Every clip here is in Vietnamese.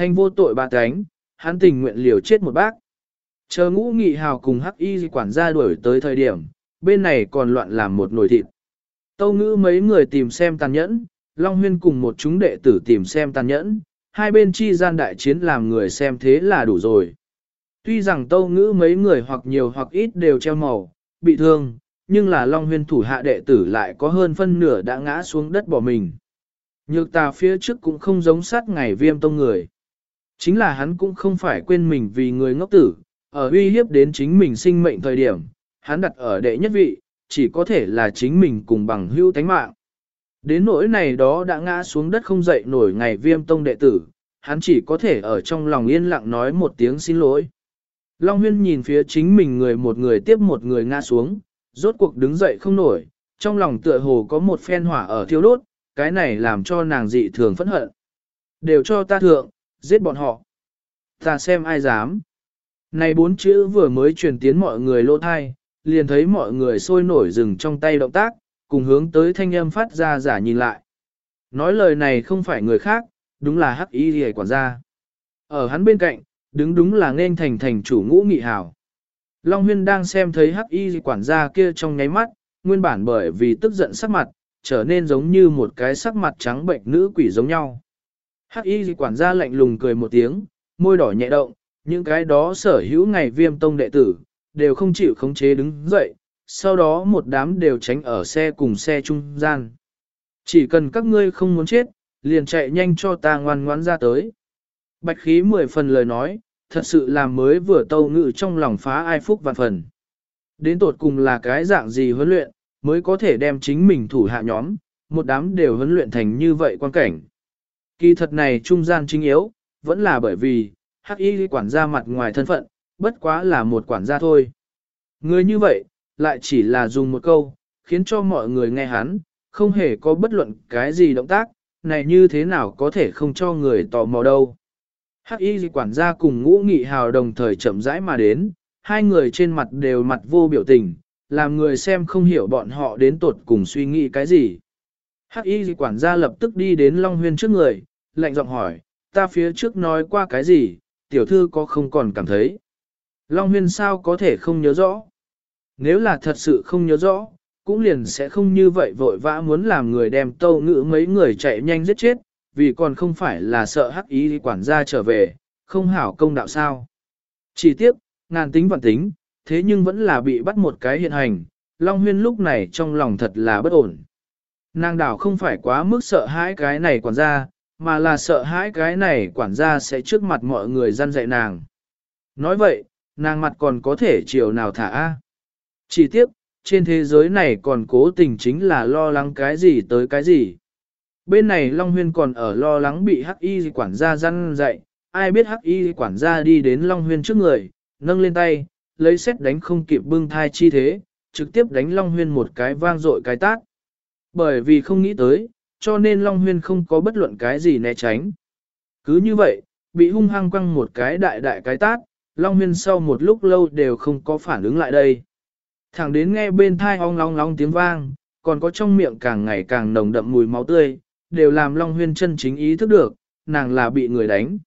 Thanh vô tội ba cánh, hắn tình nguyện liều chết một bác. Chờ ngũ nghị hào cùng hắc y quản gia đuổi tới thời điểm, bên này còn loạn làm một nồi thịt. Tâu ngữ mấy người tìm xem tàn nhẫn, Long Huyên cùng một chúng đệ tử tìm xem tàn nhẫn, hai bên chi gian đại chiến làm người xem thế là đủ rồi. Tuy rằng tâu ngữ mấy người hoặc nhiều hoặc ít đều treo màu, bị thương, nhưng là Long Huyên thủ hạ đệ tử lại có hơn phân nửa đã ngã xuống đất bỏ mình. Nhược tà phía trước cũng không giống sát ngày viêm tông người. Chính là hắn cũng không phải quên mình vì người ngốc tử, ở uy hiếp đến chính mình sinh mệnh thời điểm, hắn đặt ở đệ nhất vị, chỉ có thể là chính mình cùng bằng hữu tánh mạng. Đến nỗi này đó đã ngã xuống đất không dậy nổi ngày viêm tông đệ tử, hắn chỉ có thể ở trong lòng yên lặng nói một tiếng xin lỗi. Long huyên nhìn phía chính mình người một người tiếp một người ngã xuống, rốt cuộc đứng dậy không nổi, trong lòng tựa hồ có một phen hỏa ở thiêu đốt, cái này làm cho nàng dị thường phẫn hận. Đều cho ta thượng, giết bọn họ. Ta xem ai dám. Này bốn chữ vừa mới truyền tiến mọi người lỗ thai, liền thấy mọi người sôi nổi dừng trong tay động tác, cùng hướng tới thanh âm phát ra giả nhìn lại. Nói lời này không phải người khác, đúng là hắc y rìa quản gia. Ở hắn bên cạnh, đứng đúng là nên thành thành chủ ngũ nghị hào. Long huyên đang xem thấy hắc y quản gia kia trong nháy mắt, nguyên bản bởi vì tức giận sắc mặt, trở nên giống như một cái sắc mặt trắng bệnh nữ quỷ giống nhau. Hắc y quản gia lạnh lùng cười một tiếng, môi đỏ nhẹ động, những cái đó sở hữu ngày viêm tông đệ tử, đều không chịu khống chế đứng dậy, sau đó một đám đều tránh ở xe cùng xe trung gian. Chỉ cần các ngươi không muốn chết, liền chạy nhanh cho ta ngoan ngoãn ra tới. Bạch khí mười phần lời nói, thật sự là mới vừa tâu ngự trong lòng phá ai phúc vạn phần. Đến tột cùng là cái dạng gì huấn luyện, mới có thể đem chính mình thủ hạ nhóm, một đám đều huấn luyện thành như vậy quan cảnh. Kỳ thật này trung gian chính yếu, vẫn là bởi vì, hắc y quản gia mặt ngoài thân phận, bất quá là một quản gia thôi. Người như vậy, lại chỉ là dùng một câu, khiến cho mọi người nghe hắn, không hề có bất luận cái gì động tác, này như thế nào có thể không cho người tò mò đâu. Hắc y quản gia cùng ngũ nghị hào đồng thời chậm rãi mà đến, hai người trên mặt đều mặt vô biểu tình, làm người xem không hiểu bọn họ đến tột cùng suy nghĩ cái gì. Hắc y quản gia lập tức đi đến Long Huyên trước người, lạnh giọng hỏi, ta phía trước nói qua cái gì, tiểu thư có không còn cảm thấy. Long Huyên sao có thể không nhớ rõ? Nếu là thật sự không nhớ rõ, cũng liền sẽ không như vậy vội vã muốn làm người đem tâu ngữ mấy người chạy nhanh giết chết, vì còn không phải là sợ hắc ý quản gia trở về, không hảo công đạo sao. Chỉ tiếc, ngàn tính vạn tính, thế nhưng vẫn là bị bắt một cái hiện hành, Long Huyên lúc này trong lòng thật là bất ổn. Nàng đảo không phải quá mức sợ hãi cái này quản gia, mà là sợ hãi cái này quản gia sẽ trước mặt mọi người gian dạy nàng. Nói vậy, nàng mặt còn có thể chiều nào thả a Chỉ tiếc, trên thế giới này còn cố tình chính là lo lắng cái gì tới cái gì. Bên này Long Huyên còn ở lo lắng bị Hắc Y quản gia răn dạy, ai biết Hắc Y quản gia đi đến Long Huyên trước người, nâng lên tay, lấy xét đánh không kịp bưng thai chi thế, trực tiếp đánh Long Huyên một cái vang dội cái tát. Bởi vì không nghĩ tới, cho nên Long Huyên không có bất luận cái gì né tránh. Cứ như vậy, bị hung hăng quăng một cái đại đại cái tát, Long Huyên sau một lúc lâu đều không có phản ứng lại đây. Thẳng đến nghe bên thai ong long long tiếng vang, còn có trong miệng càng ngày càng nồng đậm mùi máu tươi, đều làm Long Huyên chân chính ý thức được, nàng là bị người đánh.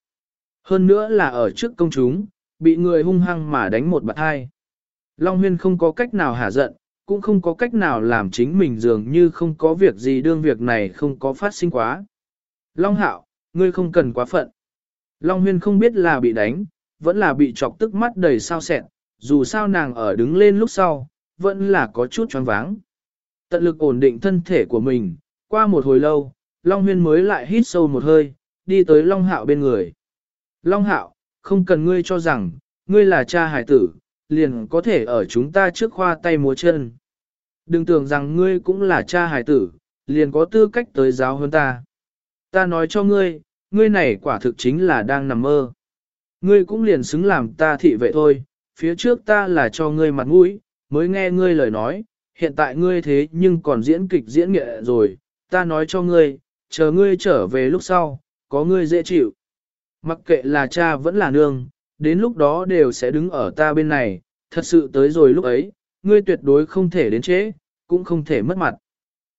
Hơn nữa là ở trước công chúng, bị người hung hăng mà đánh một bạt hai. Long Huyên không có cách nào hả giận, cũng không có cách nào làm chính mình dường như không có việc gì đương việc này không có phát sinh quá. Long Hạo, ngươi không cần quá phận. Long Huyên không biết là bị đánh, vẫn là bị chọc tức mắt đầy sao sẹn, dù sao nàng ở đứng lên lúc sau, vẫn là có chút choáng váng. Tận lực ổn định thân thể của mình, qua một hồi lâu, Long Huyên mới lại hít sâu một hơi, đi tới Long Hạo bên người. Long Hạo, không cần ngươi cho rằng, ngươi là cha hải tử, liền có thể ở chúng ta trước khoa tay múa chân. Đừng tưởng rằng ngươi cũng là cha hải tử, liền có tư cách tới giáo hơn ta. Ta nói cho ngươi, ngươi này quả thực chính là đang nằm mơ. Ngươi cũng liền xứng làm ta thị vệ thôi, phía trước ta là cho ngươi mặt mũi, mới nghe ngươi lời nói, hiện tại ngươi thế nhưng còn diễn kịch diễn nghệ rồi, ta nói cho ngươi, chờ ngươi trở về lúc sau, có ngươi dễ chịu. Mặc kệ là cha vẫn là nương, đến lúc đó đều sẽ đứng ở ta bên này, thật sự tới rồi lúc ấy, ngươi tuyệt đối không thể đến trễ, cũng không thể mất mặt.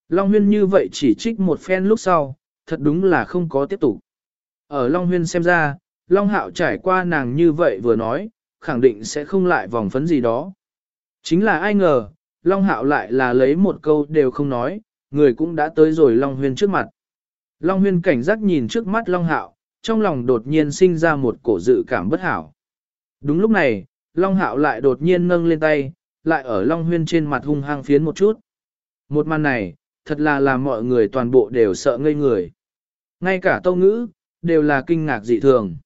Long Huyên như vậy chỉ trích một phen lúc sau, thật đúng là không có tiếp tục. Ở Long Huyên xem ra, Long Hạo trải qua nàng như vậy vừa nói, khẳng định sẽ không lại vòng phấn gì đó. Chính là ai ngờ, Long Hạo lại là lấy một câu đều không nói, người cũng đã tới rồi Long Huyên trước mặt. Long Huyên cảnh giác nhìn trước mắt Long Hạo, trong lòng đột nhiên sinh ra một cổ dự cảm bất hảo. Đúng lúc này, Long Hạo lại đột nhiên nâng lên tay, lại ở Long Huyên trên mặt hung hăng phiến một chút. Một màn này, thật là làm mọi người toàn bộ đều sợ ngây người. Ngay cả tâu ngữ, đều là kinh ngạc dị thường.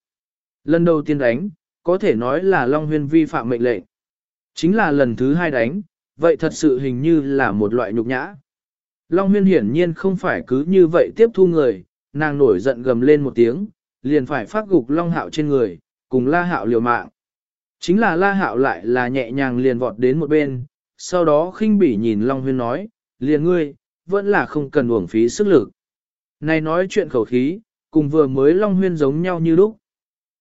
Lần đầu tiên đánh, có thể nói là Long Huyên vi phạm mệnh lệnh. Chính là lần thứ hai đánh, vậy thật sự hình như là một loại nhục nhã. Long Huyên hiển nhiên không phải cứ như vậy tiếp thu người, nàng nổi giận gầm lên một tiếng, liền phải phát gục Long Hạo trên người, cùng La Hạo liều mạng. Chính là La Hạo lại là nhẹ nhàng liền vọt đến một bên, sau đó khinh bỉ nhìn Long Huyên nói, liền ngươi, vẫn là không cần uổng phí sức lực. Này nói chuyện khẩu khí, cùng vừa mới Long Huyên giống nhau như lúc.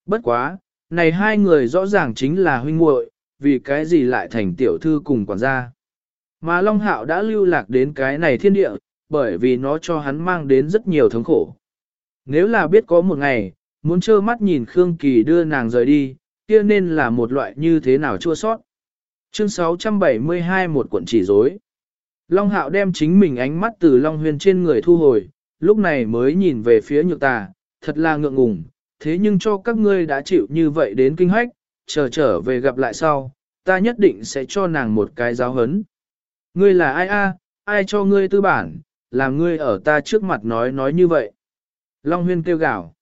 Bất quá, này hai người rõ ràng chính là huynh muội, vì cái gì lại thành tiểu thư cùng quản gia. Mà Long Hạo đã lưu lạc đến cái này thiên địa, bởi vì nó cho hắn mang đến rất nhiều thống khổ. Nếu là biết có một ngày, muốn trơ mắt nhìn Khương Kỳ đưa nàng rời đi, kia nên là một loại như thế nào chua sót. Chương 672 một cuộn chỉ rối. Long Hạo đem chính mình ánh mắt từ Long Huyền trên người thu hồi, lúc này mới nhìn về phía nhược tà, thật là ngượng ngùng, thế nhưng cho các ngươi đã chịu như vậy đến kinh hách, chờ trở về gặp lại sau, ta nhất định sẽ cho nàng một cái giáo hấn. Ngươi là ai a? ai cho ngươi tư bản, làm ngươi ở ta trước mặt nói nói như vậy. Long Huyên kêu gào.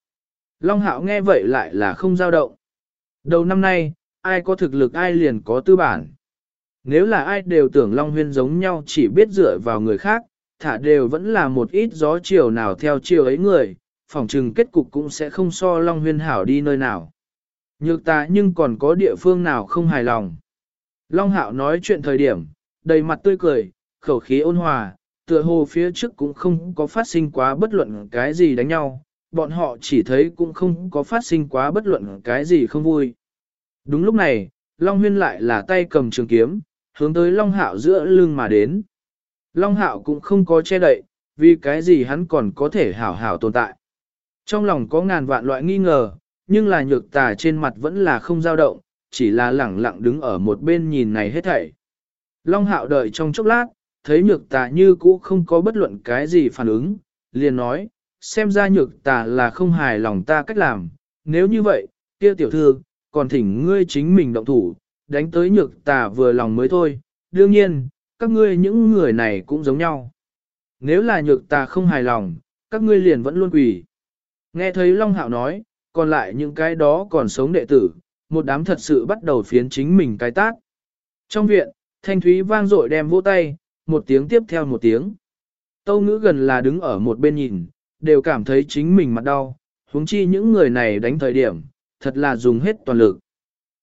Long Hạo nghe vậy lại là không dao động. Đầu năm nay, ai có thực lực ai liền có tư bản. Nếu là ai đều tưởng Long Huyên giống nhau chỉ biết dựa vào người khác, thả đều vẫn là một ít gió chiều nào theo chiều ấy người, phòng trừng kết cục cũng sẽ không so Long Huyên hảo đi nơi nào. Nhược ta nhưng còn có địa phương nào không hài lòng. Long Hạo nói chuyện thời điểm, đầy mặt tươi cười, khẩu khí ôn hòa, tựa hồ phía trước cũng không có phát sinh quá bất luận cái gì đánh nhau, bọn họ chỉ thấy cũng không có phát sinh quá bất luận cái gì không vui. Đúng lúc này, Long Huyên lại là tay cầm trường kiếm, hướng tới Long Hạo giữa lưng mà đến. Long Hạo cũng không có che đậy, vì cái gì hắn còn có thể hảo hảo tồn tại. Trong lòng có ngàn vạn loại nghi ngờ, nhưng là nhược tà trên mặt vẫn là không dao động, chỉ là lẳng lặng đứng ở một bên nhìn này hết thảy. Long Hạo đợi trong chốc lát, thấy nhược tà như cũ không có bất luận cái gì phản ứng, liền nói, xem ra nhược tà là không hài lòng ta cách làm, nếu như vậy, kia tiểu thư, còn thỉnh ngươi chính mình động thủ, đánh tới nhược tà vừa lòng mới thôi, đương nhiên, các ngươi những người này cũng giống nhau. Nếu là nhược tà không hài lòng, các ngươi liền vẫn luôn quỳ. Nghe thấy Long Hạo nói, còn lại những cái đó còn sống đệ tử, một đám thật sự bắt đầu phiến chính mình cái tát. Trong viện, Thanh Thúy vang dội đem vỗ tay, một tiếng tiếp theo một tiếng. Tâu ngữ gần là đứng ở một bên nhìn, đều cảm thấy chính mình mặt đau, huống chi những người này đánh thời điểm, thật là dùng hết toàn lực.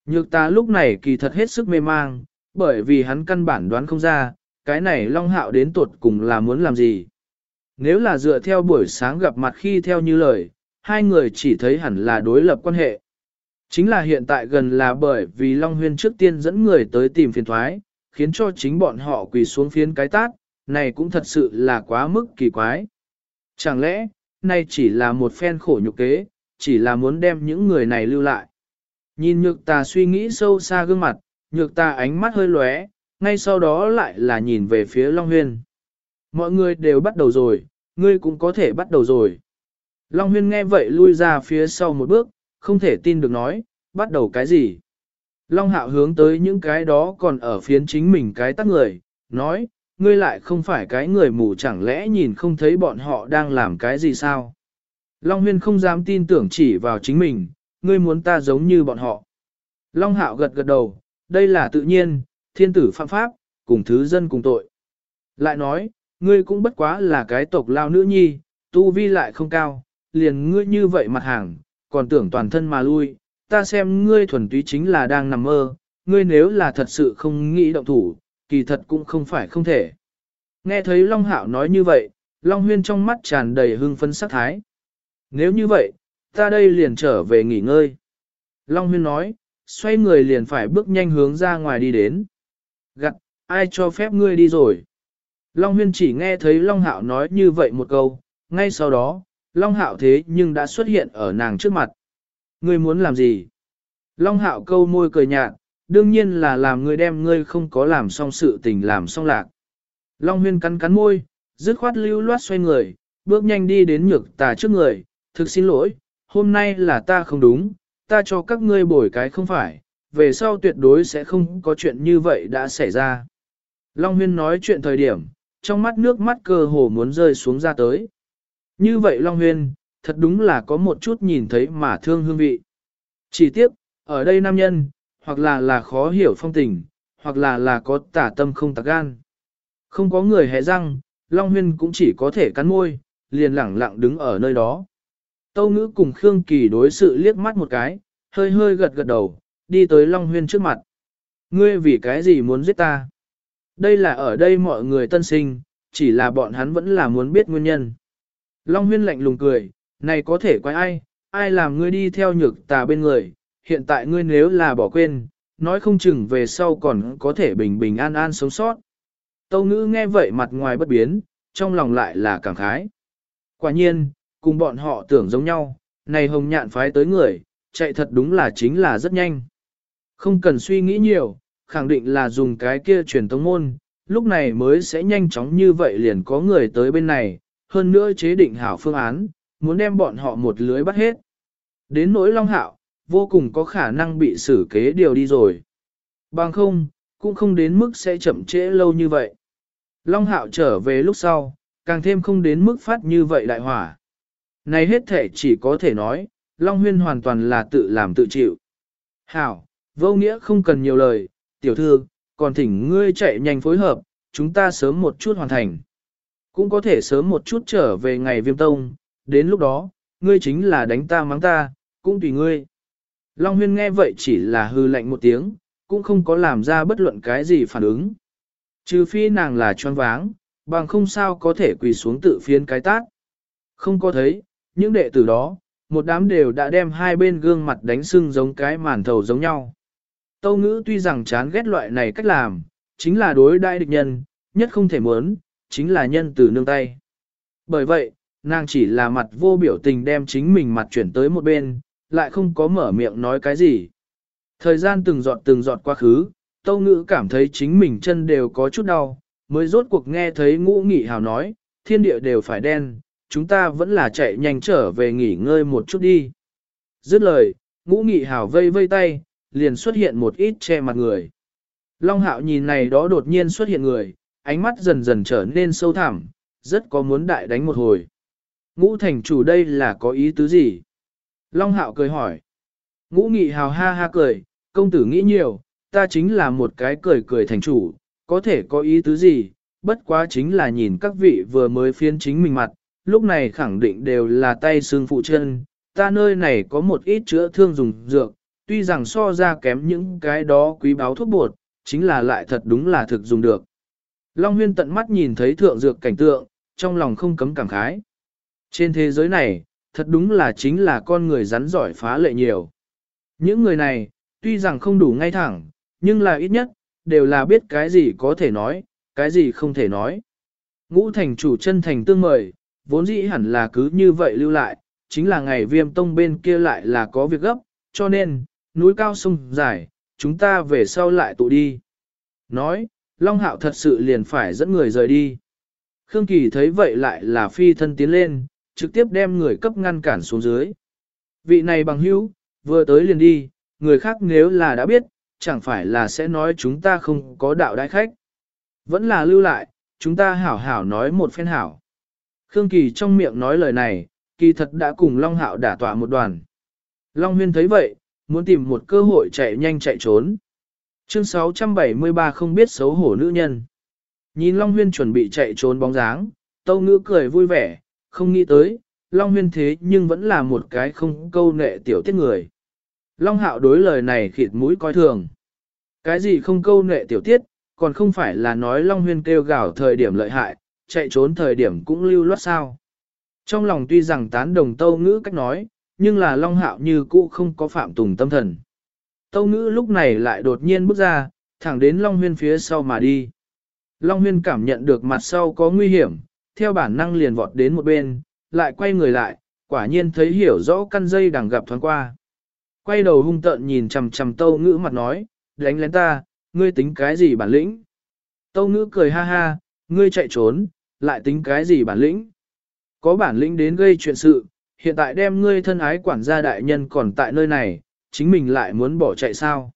Nhược ta lúc này kỳ thật hết sức mê mang, bởi vì hắn căn bản đoán không ra, cái này Long Hạo đến tuột cùng là muốn làm gì. Nếu là dựa theo buổi sáng gặp mặt khi theo như lời, hai người chỉ thấy hẳn là đối lập quan hệ. Chính là hiện tại gần là bởi vì Long Huyên trước tiên dẫn người tới tìm phiền thoái, khiến cho chính bọn họ quỳ xuống phiến cái tát, này cũng thật sự là quá mức kỳ quái. Chẳng lẽ, nay chỉ là một phen khổ nhục kế, chỉ là muốn đem những người này lưu lại. Nhìn nhược tà suy nghĩ sâu xa gương mặt, nhược tà ánh mắt hơi lóe, ngay sau đó lại là nhìn về phía Long Huyên. Mọi người đều bắt đầu rồi, ngươi cũng có thể bắt đầu rồi. Long Huyên nghe vậy lui ra phía sau một bước, không thể tin được nói, bắt đầu cái gì. Long Hạo hướng tới những cái đó còn ở phiến chính mình cái tắt người, nói, ngươi lại không phải cái người mù chẳng lẽ nhìn không thấy bọn họ đang làm cái gì sao. Long Huyên không dám tin tưởng chỉ vào chính mình, ngươi muốn ta giống như bọn họ. Long Hạo gật gật đầu, đây là tự nhiên, thiên tử phạm pháp, cùng thứ dân cùng tội. Lại nói, ngươi cũng bất quá là cái tộc lao nữ nhi, tu vi lại không cao, liền ngươi như vậy mặt hàng, còn tưởng toàn thân mà lui, ta xem ngươi thuần túy chính là đang nằm mơ, ngươi nếu là thật sự không nghĩ động thủ, kỳ thật cũng không phải không thể. Nghe thấy Long Hạo nói như vậy, Long Huyên trong mắt tràn đầy hưng phấn sắc thái. Nếu như vậy, ta đây liền trở về nghỉ ngơi. Long Huyên nói, xoay người liền phải bước nhanh hướng ra ngoài đi đến. Gặt, ai cho phép ngươi đi rồi? Long Huyên chỉ nghe thấy Long Hạo nói như vậy một câu, ngay sau đó, Long Hạo thế nhưng đã xuất hiện ở nàng trước mặt. Ngươi muốn làm gì? Long hạo câu môi cười nhạt, đương nhiên là làm ngươi đem ngươi không có làm xong sự tình làm xong lạc. Long huyên cắn cắn môi, dứt khoát lưu loát xoay người, bước nhanh đi đến nhược tà trước người, thực xin lỗi, hôm nay là ta không đúng, ta cho các ngươi bồi cái không phải, về sau tuyệt đối sẽ không có chuyện như vậy đã xảy ra. Long huyên nói chuyện thời điểm, trong mắt nước mắt cơ hồ muốn rơi xuống ra tới. Như vậy Long huyên, thật đúng là có một chút nhìn thấy mà thương hương vị. Chỉ tiếc, ở đây nam nhân, hoặc là là khó hiểu phong tình, hoặc là là có tả tâm không tạc gan. Không có người hé răng, Long Huyên cũng chỉ có thể cắn môi, liền lẳng lặng đứng ở nơi đó. Tâu ngữ cùng Khương Kỳ đối sự liếc mắt một cái, hơi hơi gật gật đầu, đi tới Long Huyên trước mặt. Ngươi vì cái gì muốn giết ta? Đây là ở đây mọi người tân sinh, chỉ là bọn hắn vẫn là muốn biết nguyên nhân. Long Huyên lạnh lùng cười, này có thể quay ai, ai làm ngươi đi theo nhược tà bên người, hiện tại ngươi nếu là bỏ quên, nói không chừng về sau còn có thể bình bình an an sống sót. Tâu ngữ nghe vậy mặt ngoài bất biến, trong lòng lại là cảm khái. Quả nhiên, cùng bọn họ tưởng giống nhau, này hồng nhạn phái tới người, chạy thật đúng là chính là rất nhanh. Không cần suy nghĩ nhiều, khẳng định là dùng cái kia truyền tống môn, lúc này mới sẽ nhanh chóng như vậy liền có người tới bên này, hơn nữa chế định hảo phương án, muốn đem bọn họ một lưới bắt hết. Đến nỗi Long Hạo, vô cùng có khả năng bị xử kế điều đi rồi. Bằng không, cũng không đến mức sẽ chậm trễ lâu như vậy. Long Hạo trở về lúc sau, càng thêm không đến mức phát như vậy đại hỏa. Này hết thể chỉ có thể nói, Long Huyên hoàn toàn là tự làm tự chịu. Hảo, vô nghĩa không cần nhiều lời, tiểu thư, còn thỉnh ngươi chạy nhanh phối hợp, chúng ta sớm một chút hoàn thành. Cũng có thể sớm một chút trở về ngày viêm tông, đến lúc đó, ngươi chính là đánh ta mắng ta, cũng tùy ngươi. Long huyên nghe vậy chỉ là hư lạnh một tiếng, cũng không có làm ra bất luận cái gì phản ứng. Trừ phi nàng là choáng váng, bằng không sao có thể quỳ xuống tự phiến cái tác. Không có thấy, những đệ tử đó, một đám đều đã đem hai bên gương mặt đánh sưng giống cái màn thầu giống nhau. Tâu ngữ tuy rằng chán ghét loại này cách làm, chính là đối đại địch nhân, nhất không thể muốn, chính là nhân từ nương tay. Bởi vậy, nàng chỉ là mặt vô biểu tình đem chính mình mặt chuyển tới một bên, lại không có mở miệng nói cái gì. Thời gian từng giọt từng giọt quá khứ, tâu ngữ cảm thấy chính mình chân đều có chút đau, mới rốt cuộc nghe thấy ngũ nghị hào nói, thiên địa đều phải đen, chúng ta vẫn là chạy nhanh trở về nghỉ ngơi một chút đi. Dứt lời, ngũ nghị hào vây vây tay, liền xuất hiện một ít che mặt người. Long hạo nhìn này đó đột nhiên xuất hiện người, ánh mắt dần dần trở nên sâu thẳm, rất có muốn đại đánh một hồi. Ngũ thành chủ đây là có ý tứ gì? Long hạo cười hỏi. Ngũ nghị hào ha ha cười, công tử nghĩ nhiều, ta chính là một cái cười cười thành chủ, có thể có ý tứ gì, bất quá chính là nhìn các vị vừa mới phiên chính mình mặt, lúc này khẳng định đều là tay xương phụ chân, ta nơi này có một ít chữa thương dùng dược, tuy rằng so ra kém những cái đó quý báo thuốc bột, chính là lại thật đúng là thực dùng được. Long huyên tận mắt nhìn thấy thượng dược cảnh tượng, trong lòng không cấm cảm khái. Trên thế giới này, thật đúng là chính là con người rắn giỏi phá lệ nhiều. Những người này, tuy rằng không đủ ngay thẳng, nhưng là ít nhất, đều là biết cái gì có thể nói, cái gì không thể nói. Ngũ thành chủ chân thành tương mời, vốn dĩ hẳn là cứ như vậy lưu lại, chính là ngày viêm tông bên kia lại là có việc gấp, cho nên, núi cao sông dài, chúng ta về sau lại tụ đi. Nói, Long Hạo thật sự liền phải dẫn người rời đi. Khương Kỳ thấy vậy lại là phi thân tiến lên, trực tiếp đem người cấp ngăn cản xuống dưới. Vị này bằng hữu, vừa tới liền đi, người khác nếu là đã biết, chẳng phải là sẽ nói chúng ta không có đạo đại khách. Vẫn là lưu lại, chúng ta hảo hảo nói một phen hảo. Khương Kỳ trong miệng nói lời này, kỳ thật đã cùng Long Hạo đả tọa một đoàn. Long Huyên thấy vậy, muốn tìm một cơ hội chạy nhanh chạy trốn. Chương 673 không biết xấu hổ nữ nhân. Nhìn Long Huyên chuẩn bị chạy trốn bóng dáng, Tâu Ngữ cười vui vẻ, không nghĩ tới, Long Huyên thế nhưng vẫn là một cái không câu nệ tiểu tiết người. Long Hạo đối lời này khịt mũi coi thường. Cái gì không câu nệ tiểu tiết, còn không phải là nói Long Huyên kêu gào thời điểm lợi hại, chạy trốn thời điểm cũng lưu loát sao. Trong lòng tuy rằng tán đồng Tâu Ngữ cách nói, nhưng là Long Hạo như cũ không có phạm tùng tâm thần. Tâu Ngữ lúc này lại đột nhiên bước ra, thẳng đến Long Huyên phía sau mà đi. Long Huyên cảm nhận được mặt sau có nguy hiểm, theo bản năng liền vọt đến một bên, lại quay người lại, quả nhiên thấy hiểu rõ căn dây đằng gặp thoáng qua. Quay đầu hung tợn nhìn chằm chằm tâu ngữ mặt nói, đánh lén ta, ngươi tính cái gì bản lĩnh? Tâu ngữ cười ha ha, ngươi chạy trốn, lại tính cái gì bản lĩnh? Có bản lĩnh đến gây chuyện sự, hiện tại đem ngươi thân ái quản gia đại nhân còn tại nơi này, chính mình lại muốn bỏ chạy sao?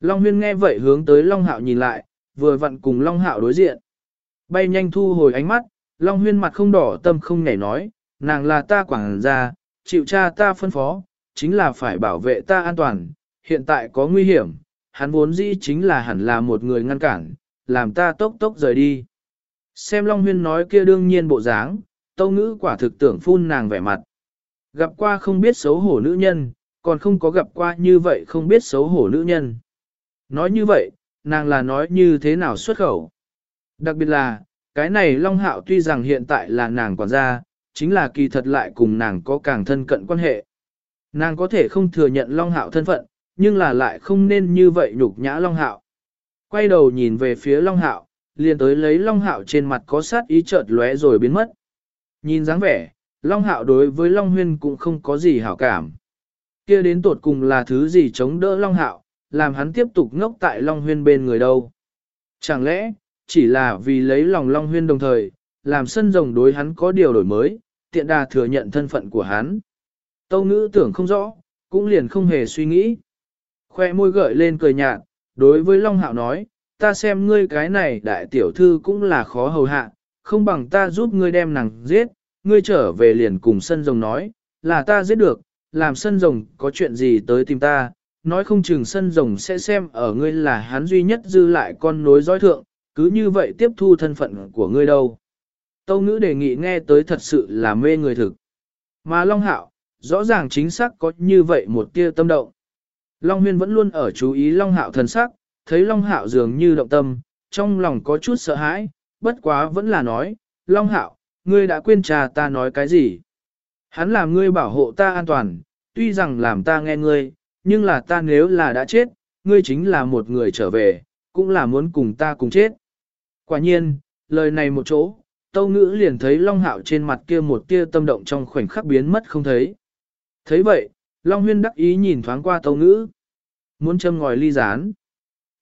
Long huyên nghe vậy hướng tới Long hạo nhìn lại, vừa vặn cùng Long hạo đối diện. Bay nhanh thu hồi ánh mắt, Long huyên mặt không đỏ tâm không nhảy nói, nàng là ta quảng gia, chịu cha ta phân phó, chính là phải bảo vệ ta an toàn, hiện tại có nguy hiểm, hắn vốn dĩ chính là hẳn là một người ngăn cản, làm ta tốc tốc rời đi. Xem Long Huyên nói kia đương nhiên bộ dáng, tâu ngữ quả thực tưởng phun nàng vẻ mặt. Gặp qua không biết xấu hổ nữ nhân, còn không có gặp qua như vậy không biết xấu hổ nữ nhân. Nói như vậy, nàng là nói như thế nào xuất khẩu. Đặc biệt là, cái này Long Hạo tuy rằng hiện tại là nàng quản gia, chính là kỳ thật lại cùng nàng có càng thân cận quan hệ. Nàng có thể không thừa nhận Long Hạo thân phận, nhưng là lại không nên như vậy nhục nhã Long Hạo. Quay đầu nhìn về phía Long Hạo, liền tới lấy Long Hạo trên mặt có sát ý chợt lóe rồi biến mất. Nhìn dáng vẻ, Long Hạo đối với Long Huyên cũng không có gì hảo cảm. kia đến tột cùng là thứ gì chống đỡ Long Hạo, làm hắn tiếp tục ngốc tại Long Huyên bên người đâu. Chẳng lẽ, chỉ là vì lấy lòng Long Huyên đồng thời, làm sân rồng đối hắn có điều đổi mới, tiện đà thừa nhận thân phận của hắn. Tâu ngữ tưởng không rõ, cũng liền không hề suy nghĩ. Khoe môi gợi lên cười nhạt, đối với Long Hạo nói, ta xem ngươi cái này đại tiểu thư cũng là khó hầu hạ, không bằng ta giúp ngươi đem nàng giết, ngươi trở về liền cùng sân rồng nói, là ta giết được, làm sân rồng có chuyện gì tới tìm ta, nói không chừng sân rồng sẽ xem ở ngươi là hắn duy nhất dư lại con nối dõi thượng, cứ như vậy tiếp thu thân phận của ngươi đâu. Tâu ngữ đề nghị nghe tới thật sự là mê người thực. Mà Long Hạo, rõ ràng chính xác có như vậy một tia tâm động. Long Huyên vẫn luôn ở chú ý Long Hạo thần sắc, thấy Long Hạo dường như động tâm, trong lòng có chút sợ hãi, bất quá vẫn là nói, Long Hạo, ngươi đã quên trà ta nói cái gì? Hắn làm ngươi bảo hộ ta an toàn, tuy rằng làm ta nghe ngươi, nhưng là ta nếu là đã chết, ngươi chính là một người trở về, cũng là muốn cùng ta cùng chết. Quả nhiên, lời này một chỗ, Tâu Ngữ liền thấy Long Hạo trên mặt kia một tia tâm động trong khoảnh khắc biến mất không thấy. thấy vậy, Long Huyên đắc ý nhìn thoáng qua Tâu Ngữ. Muốn châm ngòi ly gián,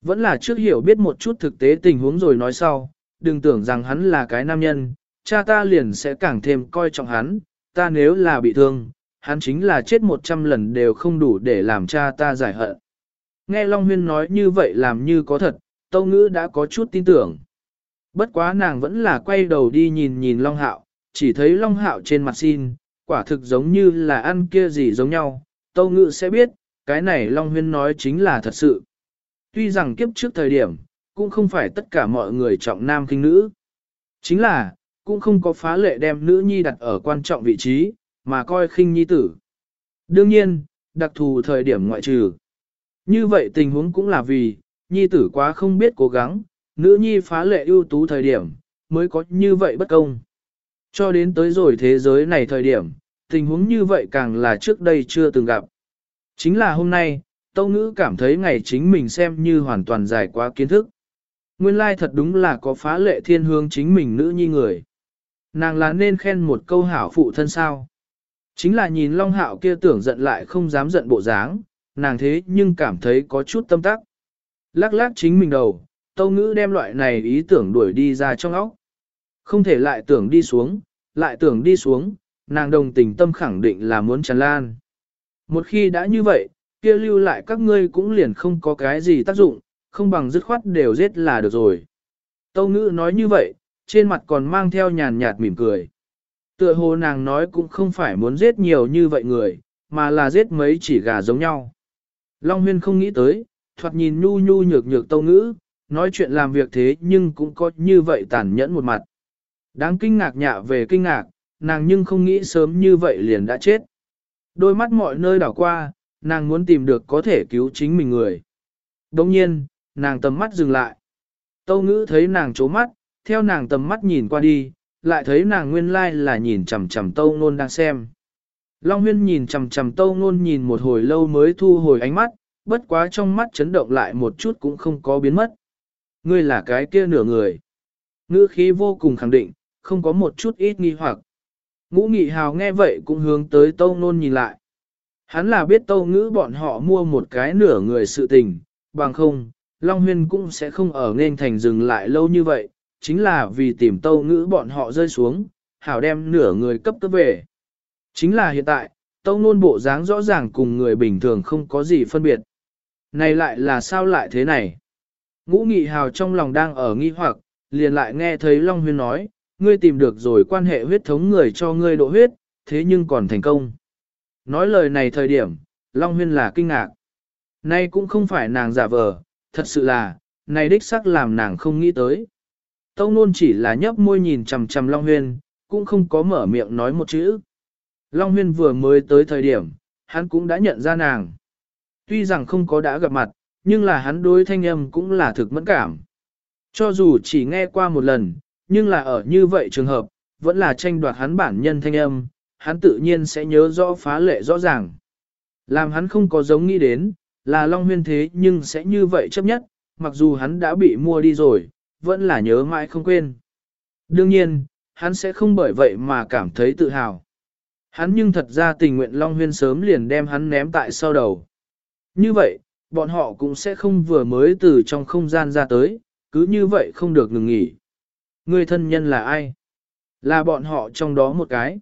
Vẫn là trước hiểu biết một chút thực tế tình huống rồi nói sau, đừng tưởng rằng hắn là cái nam nhân, cha ta liền sẽ càng thêm coi trọng hắn, ta nếu là bị thương, hắn chính là chết một trăm lần đều không đủ để làm cha ta giải hận. Nghe Long Huyên nói như vậy làm như có thật, Tâu Ngữ đã có chút tin tưởng. Bất quá nàng vẫn là quay đầu đi nhìn nhìn Long Hạo, chỉ thấy Long Hạo trên mặt xin, quả thực giống như là ăn kia gì giống nhau, Tâu Ngữ sẽ biết, cái này Long Huyên nói chính là thật sự. Tuy rằng kiếp trước thời điểm, cũng không phải tất cả mọi người trọng nam kinh nữ. Chính là, cũng không có phá lệ đem nữ nhi đặt ở quan trọng vị trí, mà coi khinh nhi tử. Đương nhiên, đặc thù thời điểm ngoại trừ. Như vậy tình huống cũng là vì, nhi tử quá không biết cố gắng, nữ nhi phá lệ ưu tú thời điểm, mới có như vậy bất công. Cho đến tới rồi thế giới này thời điểm, tình huống như vậy càng là trước đây chưa từng gặp. Chính là hôm nay, Tâu Ngữ cảm thấy ngày chính mình xem như hoàn toàn dài quá kiến thức. Nguyên lai thật đúng là có phá lệ thiên hương chính mình nữ nhi người. Nàng là nên khen một câu hảo phụ thân sao. Chính là nhìn Long Hạo kia tưởng giận lại không dám giận bộ dáng, nàng thế nhưng cảm thấy có chút tâm tắc. Lắc lắc chính mình đầu, Tâu Ngữ đem loại này ý tưởng đuổi đi ra trong óc. Không thể lại tưởng đi xuống, lại tưởng đi xuống, nàng đồng tình tâm khẳng định là muốn tràn lan. Một khi đã như vậy, kia lưu lại các ngươi cũng liền không có cái gì tác dụng, không bằng dứt khoát đều giết là được rồi. Tâu ngữ nói như vậy, trên mặt còn mang theo nhàn nhạt mỉm cười. Tựa hồ nàng nói cũng không phải muốn giết nhiều như vậy người, mà là giết mấy chỉ gà giống nhau. Long huyên không nghĩ tới, thoạt nhìn nhu nhu nhược nhược tâu ngữ, nói chuyện làm việc thế nhưng cũng có như vậy tàn nhẫn một mặt. Đáng kinh ngạc nhạ về kinh ngạc, nàng nhưng không nghĩ sớm như vậy liền đã chết. Đôi mắt mọi nơi đảo qua, nàng muốn tìm được có thể cứu chính mình người. Đồng nhiên, nàng tầm mắt dừng lại. Tâu ngữ thấy nàng trố mắt, theo nàng tầm mắt nhìn qua đi, lại thấy nàng nguyên lai là nhìn chầm chầm tâu nôn đang xem. Long huyên nhìn chầm chầm tâu nôn nhìn một hồi lâu mới thu hồi ánh mắt, bất quá trong mắt chấn động lại một chút cũng không có biến mất. Ngươi là cái kia nửa người. Ngữ khí vô cùng khẳng định, không có một chút ít nghi hoặc. Ngũ nghị hào nghe vậy cũng hướng tới tâu nôn nhìn lại. Hắn là biết tâu ngữ bọn họ mua một cái nửa người sự tình, bằng không, Long Huyên cũng sẽ không ở nên thành dừng lại lâu như vậy, chính là vì tìm tâu ngữ bọn họ rơi xuống, hảo đem nửa người cấp cấp về. Chính là hiện tại, tâu nôn bộ dáng rõ ràng cùng người bình thường không có gì phân biệt. Này lại là sao lại thế này? Ngũ nghị hào trong lòng đang ở nghi hoặc, liền lại nghe thấy Long Huyên nói, ngươi tìm được rồi quan hệ huyết thống người cho ngươi độ huyết, thế nhưng còn thành công. Nói lời này thời điểm, Long Huyên là kinh ngạc. Nay cũng không phải nàng giả vờ, thật sự là, này đích sắc làm nàng không nghĩ tới. Tâu nôn chỉ là nhấp môi nhìn chằm chằm Long Huyên, cũng không có mở miệng nói một chữ. Long Huyên vừa mới tới thời điểm, hắn cũng đã nhận ra nàng. Tuy rằng không có đã gặp mặt, nhưng là hắn đối thanh âm cũng là thực mẫn cảm. Cho dù chỉ nghe qua một lần, nhưng là ở như vậy trường hợp, vẫn là tranh đoạt hắn bản nhân thanh âm, hắn tự nhiên sẽ nhớ rõ phá lệ rõ ràng. Làm hắn không có giống nghĩ đến, là Long Huyên thế nhưng sẽ như vậy chấp nhất, mặc dù hắn đã bị mua đi rồi, vẫn là nhớ mãi không quên. Đương nhiên, hắn sẽ không bởi vậy mà cảm thấy tự hào. Hắn nhưng thật ra tình nguyện Long Huyên sớm liền đem hắn ném tại sau đầu. Như vậy, bọn họ cũng sẽ không vừa mới từ trong không gian ra tới, cứ như vậy không được ngừng nghỉ. Người thân nhân là ai? Là bọn họ trong đó một cái.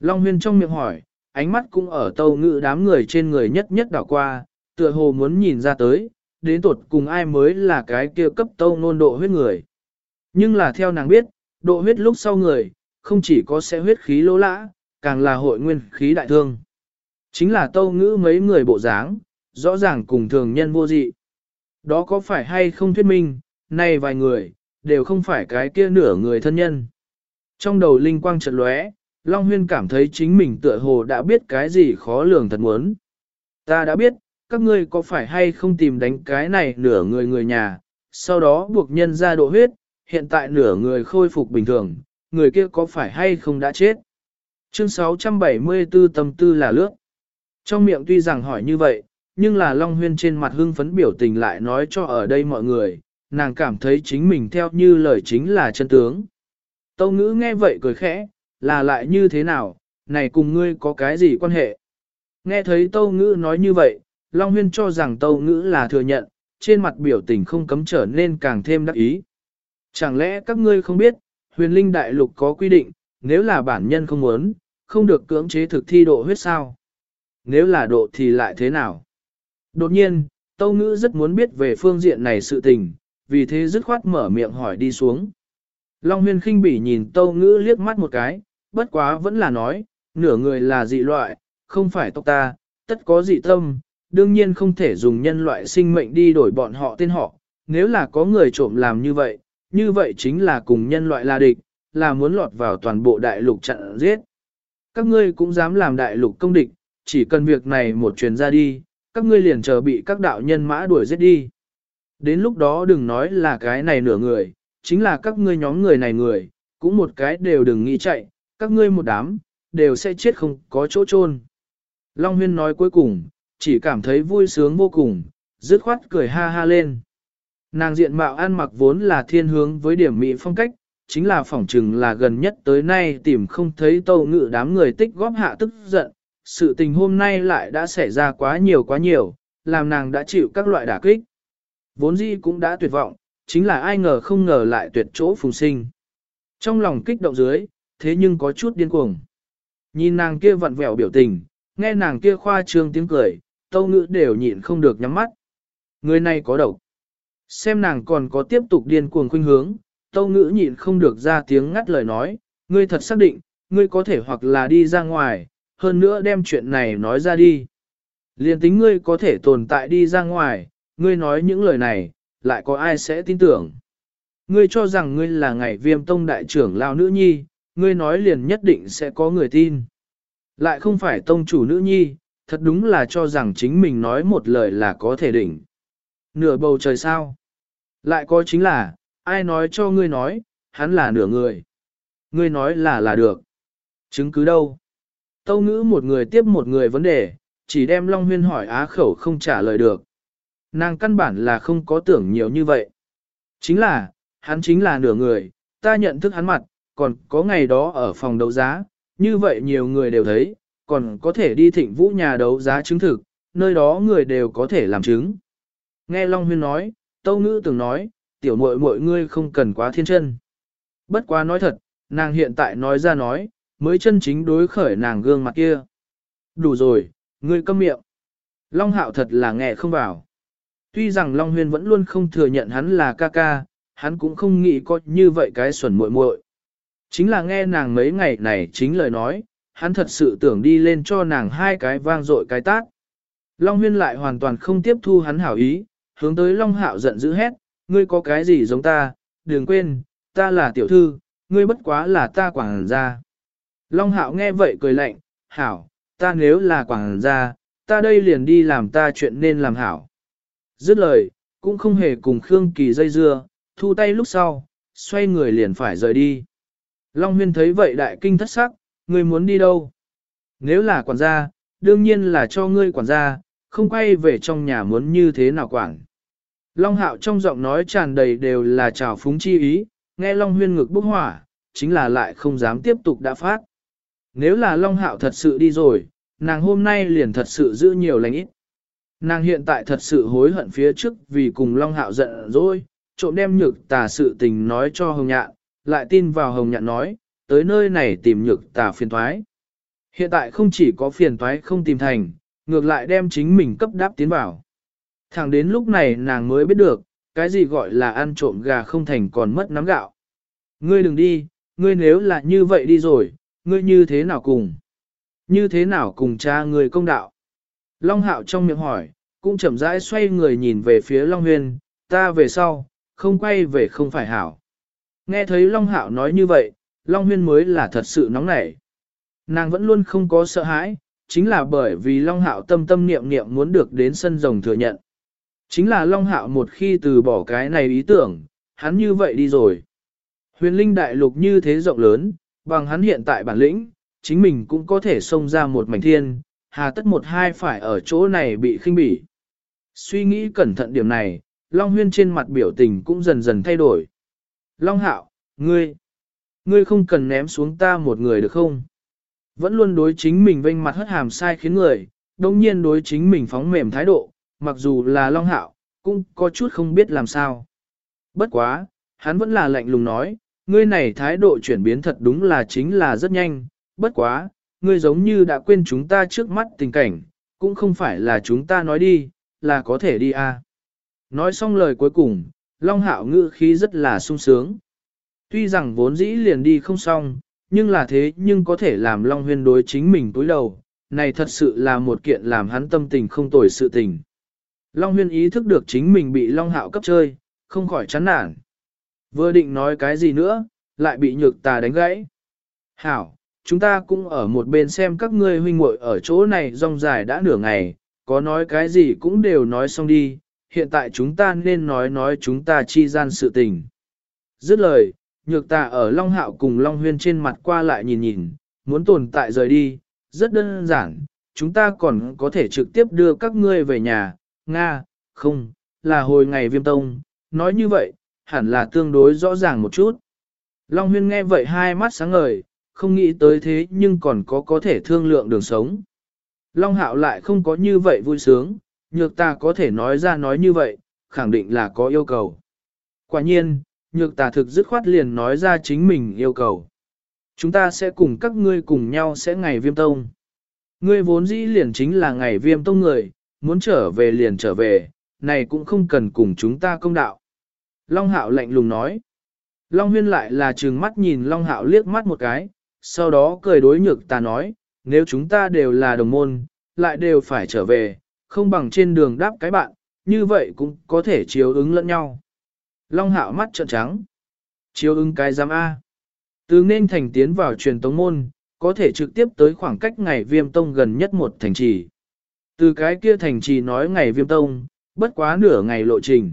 Long Huyên trong miệng hỏi, ánh mắt cũng ở tâu ngự đám người trên người nhất nhất đảo qua, tựa hồ muốn nhìn ra tới, đến tột cùng ai mới là cái kia cấp tâu nôn độ huyết người. Nhưng là theo nàng biết, độ huyết lúc sau người, không chỉ có sẽ huyết khí lỗ lã, càng là hội nguyên khí đại thương. Chính là tâu ngữ mấy người bộ dáng, rõ ràng cùng thường nhân vô dị. Đó có phải hay không thuyết minh, này vài người, đều không phải cái kia nửa người thân nhân. Trong đầu linh quang chợt lóe, Long Huyên cảm thấy chính mình tựa hồ đã biết cái gì khó lường thật muốn. Ta đã biết, các ngươi có phải hay không tìm đánh cái này nửa người người nhà, sau đó buộc nhân ra độ huyết, hiện tại nửa người khôi phục bình thường, người kia có phải hay không đã chết. Chương 674 tâm tư là lước. Trong miệng tuy rằng hỏi như vậy, nhưng là Long Huyên trên mặt hưng phấn biểu tình lại nói cho ở đây mọi người, nàng cảm thấy chính mình theo như lời chính là chân tướng. Tâu ngữ nghe vậy cười khẽ, là lại như thế nào, này cùng ngươi có cái gì quan hệ? Nghe thấy Tâu ngữ nói như vậy, Long Huyên cho rằng Tâu ngữ là thừa nhận, trên mặt biểu tình không cấm trở nên càng thêm đắc ý. Chẳng lẽ các ngươi không biết, huyền linh đại lục có quy định, nếu là bản nhân không muốn, không được cưỡng chế thực thi độ huyết sao? Nếu là độ thì lại thế nào? Đột nhiên, Tâu Ngữ rất muốn biết về phương diện này sự tình, vì thế dứt khoát mở miệng hỏi đi xuống. Long huyên khinh bỉ nhìn Tâu Ngữ liếc mắt một cái, bất quá vẫn là nói, nửa người là dị loại, không phải tộc ta, tất có dị tâm, đương nhiên không thể dùng nhân loại sinh mệnh đi đổi bọn họ tên họ, nếu là có người trộm làm như vậy, như vậy chính là cùng nhân loại là địch, là muốn lọt vào toàn bộ đại lục chặn giết. Các ngươi cũng dám làm đại lục công địch, chỉ cần việc này một truyền ra đi, các ngươi liền chờ bị các đạo nhân mã đuổi giết đi. Đến lúc đó đừng nói là cái này nửa người, chính là các ngươi nhóm người này người, cũng một cái đều đừng nghĩ chạy, các ngươi một đám, đều sẽ chết không có chỗ chôn. Long Huyên nói cuối cùng, chỉ cảm thấy vui sướng vô cùng, dứt khoát cười ha ha lên. Nàng diện mạo ăn mặc vốn là thiên hướng với điểm mỹ phong cách, chính là phỏng chừng là gần nhất tới nay tìm không thấy tâu ngự đám người tích góp hạ tức giận, sự tình hôm nay lại đã xảy ra quá nhiều quá nhiều, làm nàng đã chịu các loại đả kích. Vốn dĩ cũng đã tuyệt vọng, chính là ai ngờ không ngờ lại tuyệt chỗ phùng sinh. Trong lòng kích động dưới, thế nhưng có chút điên cuồng. Nhìn nàng kia vặn vẹo biểu tình, nghe nàng kia khoa trương tiếng cười, tâu ngữ đều nhịn không được nhắm mắt. Người này có độc. Xem nàng còn có tiếp tục điên cuồng khuynh hướng, tâu ngữ nhịn không được ra tiếng ngắt lời nói, ngươi thật xác định, ngươi có thể hoặc là đi ra ngoài, hơn nữa đem chuyện này nói ra đi. Liên tính ngươi có thể tồn tại đi ra ngoài, ngươi nói những lời này, lại có ai sẽ tin tưởng. Ngươi cho rằng ngươi là ngày viêm tông đại trưởng lao nữ nhi, ngươi nói liền nhất định sẽ có người tin. Lại không phải tông chủ nữ nhi, thật đúng là cho rằng chính mình nói một lời là có thể đỉnh. Nửa bầu trời sao? Lại có chính là, ai nói cho ngươi nói, hắn là nửa người. Ngươi nói là là được. Chứng cứ đâu? Tâu ngữ một người tiếp một người vấn đề, chỉ đem Long Huyên hỏi á khẩu không trả lời được. Nàng căn bản là không có tưởng nhiều như vậy. Chính là, hắn chính là nửa người, ta nhận thức hắn mặt, còn có ngày đó ở phòng đấu giá, như vậy nhiều người đều thấy, còn có thể đi thịnh vũ nhà đấu giá chứng thực, nơi đó người đều có thể làm chứng. Nghe Long Huyên nói, Tâu Ngữ từng nói, tiểu muội muội ngươi không cần quá thiên chân. Bất quá nói thật, nàng hiện tại nói ra nói, mới chân chính đối khởi nàng gương mặt kia. Đủ rồi, ngươi câm miệng. Long Hạo thật là nghe không vào. Tuy rằng Long Huyên vẫn luôn không thừa nhận hắn là ca ca, hắn cũng không nghĩ có như vậy cái xuẩn muội muội. Chính là nghe nàng mấy ngày này chính lời nói, hắn thật sự tưởng đi lên cho nàng hai cái vang dội cái tác. Long Huyên lại hoàn toàn không tiếp thu hắn hảo ý, hướng tới Long Hạo giận dữ hét, ngươi có cái gì giống ta, đừng quên, ta là tiểu thư, ngươi bất quá là ta quảng ra. Long Hạo nghe vậy cười lạnh, hảo, ta nếu là quảng gia, ta đây liền đi làm ta chuyện nên làm hảo. Dứt lời, cũng không hề cùng Khương Kỳ dây dưa, thu tay lúc sau, xoay người liền phải rời đi. Long Huyên thấy vậy đại kinh thất sắc, ngươi muốn đi đâu? Nếu là quản gia, đương nhiên là cho ngươi quản gia, không quay về trong nhà muốn như thế nào quản. Long Hạo trong giọng nói tràn đầy đều là trào phúng chi ý, nghe Long Huyên ngực bốc hỏa, chính là lại không dám tiếp tục đã phát. Nếu là Long Hạo thật sự đi rồi, nàng hôm nay liền thật sự giữ nhiều lành ít. Nàng hiện tại thật sự hối hận phía trước vì cùng Long Hạo giận rồi, trộm đem nhược tà sự tình nói cho Hồng Nhạn, lại tin vào Hồng Nhạn nói, tới nơi này tìm nhược tà phiền thoái. Hiện tại không chỉ có phiền thoái không tìm thành, ngược lại đem chính mình cấp đáp tiến vào. Thẳng đến lúc này nàng mới biết được, cái gì gọi là ăn trộm gà không thành còn mất nắm gạo. Ngươi đừng đi, ngươi nếu là như vậy đi rồi, ngươi như thế nào cùng? Như thế nào cùng cha người công đạo? Long hạo trong miệng hỏi, cũng chậm rãi xoay người nhìn về phía Long Huyên, ta về sau, không quay về không phải hảo. Nghe thấy Long hạo nói như vậy, Long Huyên mới là thật sự nóng nảy. Nàng vẫn luôn không có sợ hãi, chính là bởi vì Long Hạo tâm tâm niệm niệm muốn được đến sân rồng thừa nhận. Chính là Long Hạo một khi từ bỏ cái này ý tưởng, hắn như vậy đi rồi. Huyền linh đại lục như thế rộng lớn, bằng hắn hiện tại bản lĩnh, chính mình cũng có thể xông ra một mảnh thiên, hà tất một hai phải ở chỗ này bị khinh bỉ. Suy nghĩ cẩn thận điểm này, Long Huyên trên mặt biểu tình cũng dần dần thay đổi. Long Hạo, ngươi, ngươi không cần ném xuống ta một người được không? Vẫn luôn đối chính mình vênh mặt hất hàm sai khiến người, đồng nhiên đối chính mình phóng mềm thái độ, mặc dù là Long Hạo, cũng có chút không biết làm sao. Bất quá, hắn vẫn là lạnh lùng nói, ngươi này thái độ chuyển biến thật đúng là chính là rất nhanh, bất quá, ngươi giống như đã quên chúng ta trước mắt tình cảnh, cũng không phải là chúng ta nói đi, là có thể đi à. Nói xong lời cuối cùng, Long Hạo ngữ khí rất là sung sướng. Tuy rằng vốn dĩ liền đi không xong, nhưng là thế nhưng có thể làm Long Huyên đối chính mình túi đầu, này thật sự là một kiện làm hắn tâm tình không tồi sự tình. Long Huyên ý thức được chính mình bị Long Hạo cấp chơi, không khỏi chán nản. Vừa định nói cái gì nữa, lại bị nhược tà đánh gãy. Hảo, chúng ta cũng ở một bên xem các ngươi huynh muội ở chỗ này rong dài đã nửa ngày, có nói cái gì cũng đều nói xong đi, hiện tại chúng ta nên nói nói chúng ta chi gian sự tình. Dứt lời, nhược tà ở Long Hạo cùng Long Huyên trên mặt qua lại nhìn nhìn, muốn tồn tại rời đi, rất đơn giản, chúng ta còn có thể trực tiếp đưa các ngươi về nhà, Nga, không, là hồi ngày viêm tông, nói như vậy, hẳn là tương đối rõ ràng một chút. Long Huyên nghe vậy hai mắt sáng ngời, không nghĩ tới thế nhưng còn có có thể thương lượng đường sống. Long Hạo lại không có như vậy vui sướng, nhược ta có thể nói ra nói như vậy, khẳng định là có yêu cầu. Quả nhiên, nhược tà thực dứt khoát liền nói ra chính mình yêu cầu. Chúng ta sẽ cùng các ngươi cùng nhau sẽ ngày viêm tông. Ngươi vốn dĩ liền chính là ngày viêm tông người, muốn trở về liền trở về, này cũng không cần cùng chúng ta công đạo. Long hạo lạnh lùng nói. Long huyên lại là trừng mắt nhìn Long hạo liếc mắt một cái, sau đó cười đối nhược ta nói, nếu chúng ta đều là đồng môn, lại đều phải trở về, không bằng trên đường đáp cái bạn, như vậy cũng có thể chiếu ứng lẫn nhau. Long hạo mắt trợn trắng. Chiếu ứng cái giám A. Từ nên thành tiến vào truyền tống môn, có thể trực tiếp tới khoảng cách ngày viêm tông gần nhất một thành trì. Từ cái kia thành trì nói ngày viêm tông, bất quá nửa ngày lộ trình.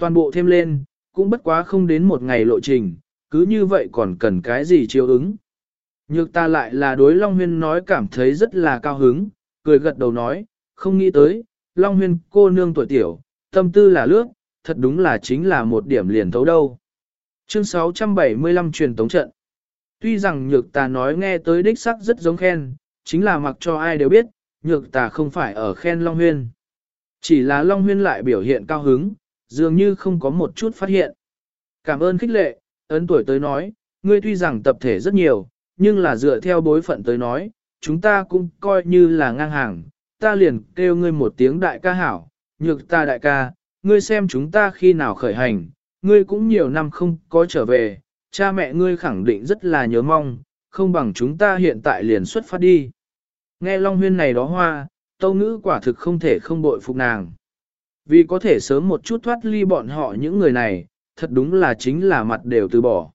Toàn bộ thêm lên, cũng bất quá không đến một ngày lộ trình, cứ như vậy còn cần cái gì chiếu ứng. Nhược ta lại là đối Long Huyên nói cảm thấy rất là cao hứng, cười gật đầu nói, không nghĩ tới, Long Huyên cô nương tuổi tiểu, tâm tư là lướt, thật đúng là chính là một điểm liền thấu đâu. Chương 675 truyền tống trận. Tuy rằng nhược ta nói nghe tới đích sắc rất giống khen, chính là mặc cho ai đều biết, nhược tà không phải ở khen Long Huyên. Chỉ là Long Huyên lại biểu hiện cao hứng, dường như không có một chút phát hiện. Cảm ơn khích lệ, ấn tuổi tới nói, ngươi tuy rằng tập thể rất nhiều, nhưng là dựa theo bối phận tới nói, chúng ta cũng coi như là ngang hàng, ta liền kêu ngươi một tiếng đại ca hảo, nhược ta đại ca, ngươi xem chúng ta khi nào khởi hành, ngươi cũng nhiều năm không có trở về, cha mẹ ngươi khẳng định rất là nhớ mong, không bằng chúng ta hiện tại liền xuất phát đi. Nghe Long Huyên này đó hoa, tâu ngữ quả thực không thể không bội phục nàng. Vì có thể sớm một chút thoát ly bọn họ những người này, thật đúng là chính là mặt đều từ bỏ.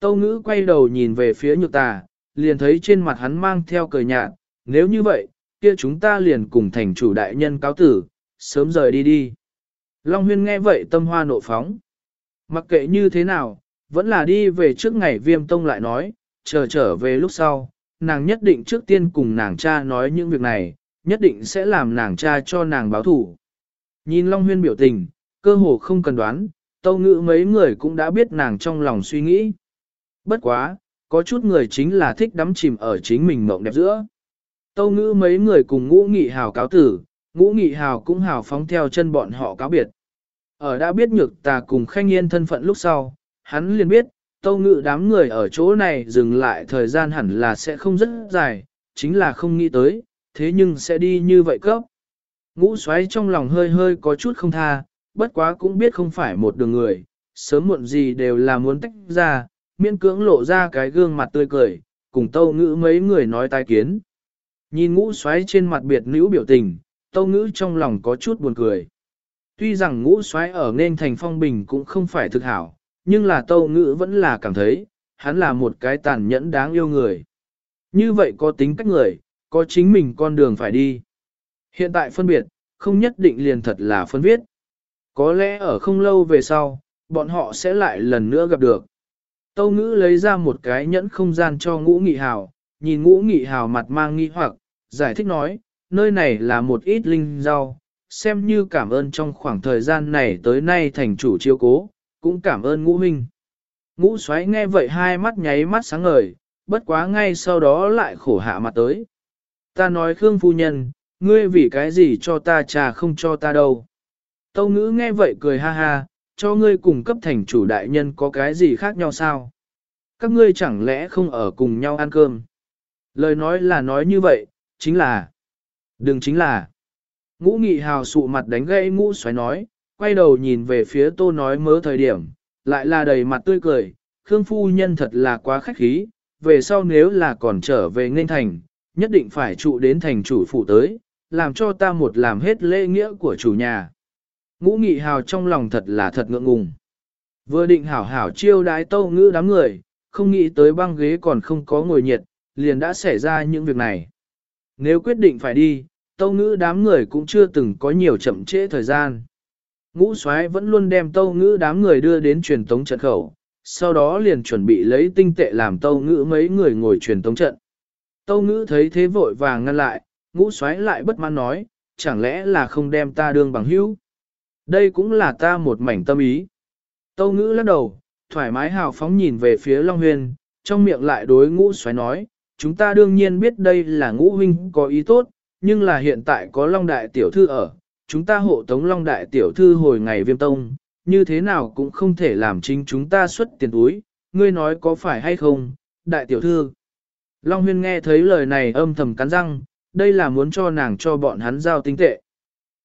Tâu ngữ quay đầu nhìn về phía nhược tà, liền thấy trên mặt hắn mang theo cười nhạt, nếu như vậy, kia chúng ta liền cùng thành chủ đại nhân cáo tử, sớm rời đi đi. Long huyên nghe vậy tâm hoa nộ phóng. Mặc kệ như thế nào, vẫn là đi về trước ngày viêm tông lại nói, chờ trở về lúc sau, nàng nhất định trước tiên cùng nàng cha nói những việc này, nhất định sẽ làm nàng cha cho nàng báo thủ. Nhìn Long huyên biểu tình, cơ hồ không cần đoán, tâu ngữ mấy người cũng đã biết nàng trong lòng suy nghĩ. Bất quá, có chút người chính là thích đắm chìm ở chính mình mộng đẹp giữa. Tâu ngữ mấy người cùng ngũ nghị hào cáo tử, ngũ nghị hào cũng hào phóng theo chân bọn họ cáo biệt. Ở đã biết nhược tà cùng khanh yên thân phận lúc sau, hắn liền biết, tâu ngữ đám người ở chỗ này dừng lại thời gian hẳn là sẽ không rất dài, chính là không nghĩ tới, thế nhưng sẽ đi như vậy cấp. Ngũ xoáy trong lòng hơi hơi có chút không tha, bất quá cũng biết không phải một đường người, sớm muộn gì đều là muốn tách ra, miễn cưỡng lộ ra cái gương mặt tươi cười, cùng tâu ngữ mấy người nói tai kiến. Nhìn ngũ xoáy trên mặt biệt nữ biểu tình, tâu ngữ trong lòng có chút buồn cười. Tuy rằng ngũ xoáy ở nên thành phong bình cũng không phải thực hảo, nhưng là tâu ngữ vẫn là cảm thấy, hắn là một cái tàn nhẫn đáng yêu người. Như vậy có tính cách người, có chính mình con đường phải đi. Hiện tại phân biệt, không nhất định liền thật là phân viết. Có lẽ ở không lâu về sau, bọn họ sẽ lại lần nữa gặp được. Tâu ngữ lấy ra một cái nhẫn không gian cho ngũ nghị hào, nhìn ngũ nghị hào mặt mang nghi hoặc, giải thích nói, nơi này là một ít linh rau, xem như cảm ơn trong khoảng thời gian này tới nay thành chủ chiêu cố, cũng cảm ơn ngũ huynh. Ngũ xoáy nghe vậy hai mắt nháy mắt sáng ngời, bất quá ngay sau đó lại khổ hạ mặt tới. Ta nói Khương phu nhân, ngươi vì cái gì cho ta trà không cho ta đâu. Tâu ngữ nghe vậy cười ha ha, cho ngươi cùng cấp thành chủ đại nhân có cái gì khác nhau sao? Các ngươi chẳng lẽ không ở cùng nhau ăn cơm? Lời nói là nói như vậy, chính là... Đừng chính là... Ngũ nghị hào sụ mặt đánh gãy ngũ xoáy nói, quay đầu nhìn về phía tô nói mớ thời điểm, lại là đầy mặt tươi cười, Khương phu nhân thật là quá khách khí, về sau nếu là còn trở về nên thành, nhất định phải trụ đến thành chủ phụ tới, làm cho ta một làm hết lễ nghĩa của chủ nhà. Ngũ nghị hào trong lòng thật là thật ngượng ngùng. Vừa định hảo hảo chiêu đái tâu ngữ đám người, không nghĩ tới băng ghế còn không có ngồi nhiệt, liền đã xảy ra những việc này. Nếu quyết định phải đi, tâu ngữ đám người cũng chưa từng có nhiều chậm trễ thời gian. Ngũ soái vẫn luôn đem tâu ngữ đám người đưa đến truyền tống trận khẩu, sau đó liền chuẩn bị lấy tinh tệ làm tâu ngữ mấy người ngồi truyền tống trận. Tâu ngữ thấy thế vội vàng ngăn lại, ngũ xoáy lại bất mãn nói, chẳng lẽ là không đem ta đương bằng hữu? Đây cũng là ta một mảnh tâm ý. Tâu ngữ lắc đầu, thoải mái hào phóng nhìn về phía Long Huyền, trong miệng lại đối ngũ xoáy nói, chúng ta đương nhiên biết đây là ngũ huynh có ý tốt, nhưng là hiện tại có Long Đại Tiểu Thư ở, chúng ta hộ tống Long Đại Tiểu Thư hồi ngày viêm tông, như thế nào cũng không thể làm chính chúng ta xuất tiền túi, ngươi nói có phải hay không, Đại Tiểu Thư. Long Huyên nghe thấy lời này âm thầm cắn răng, đây là muốn cho nàng cho bọn hắn giao tinh tệ.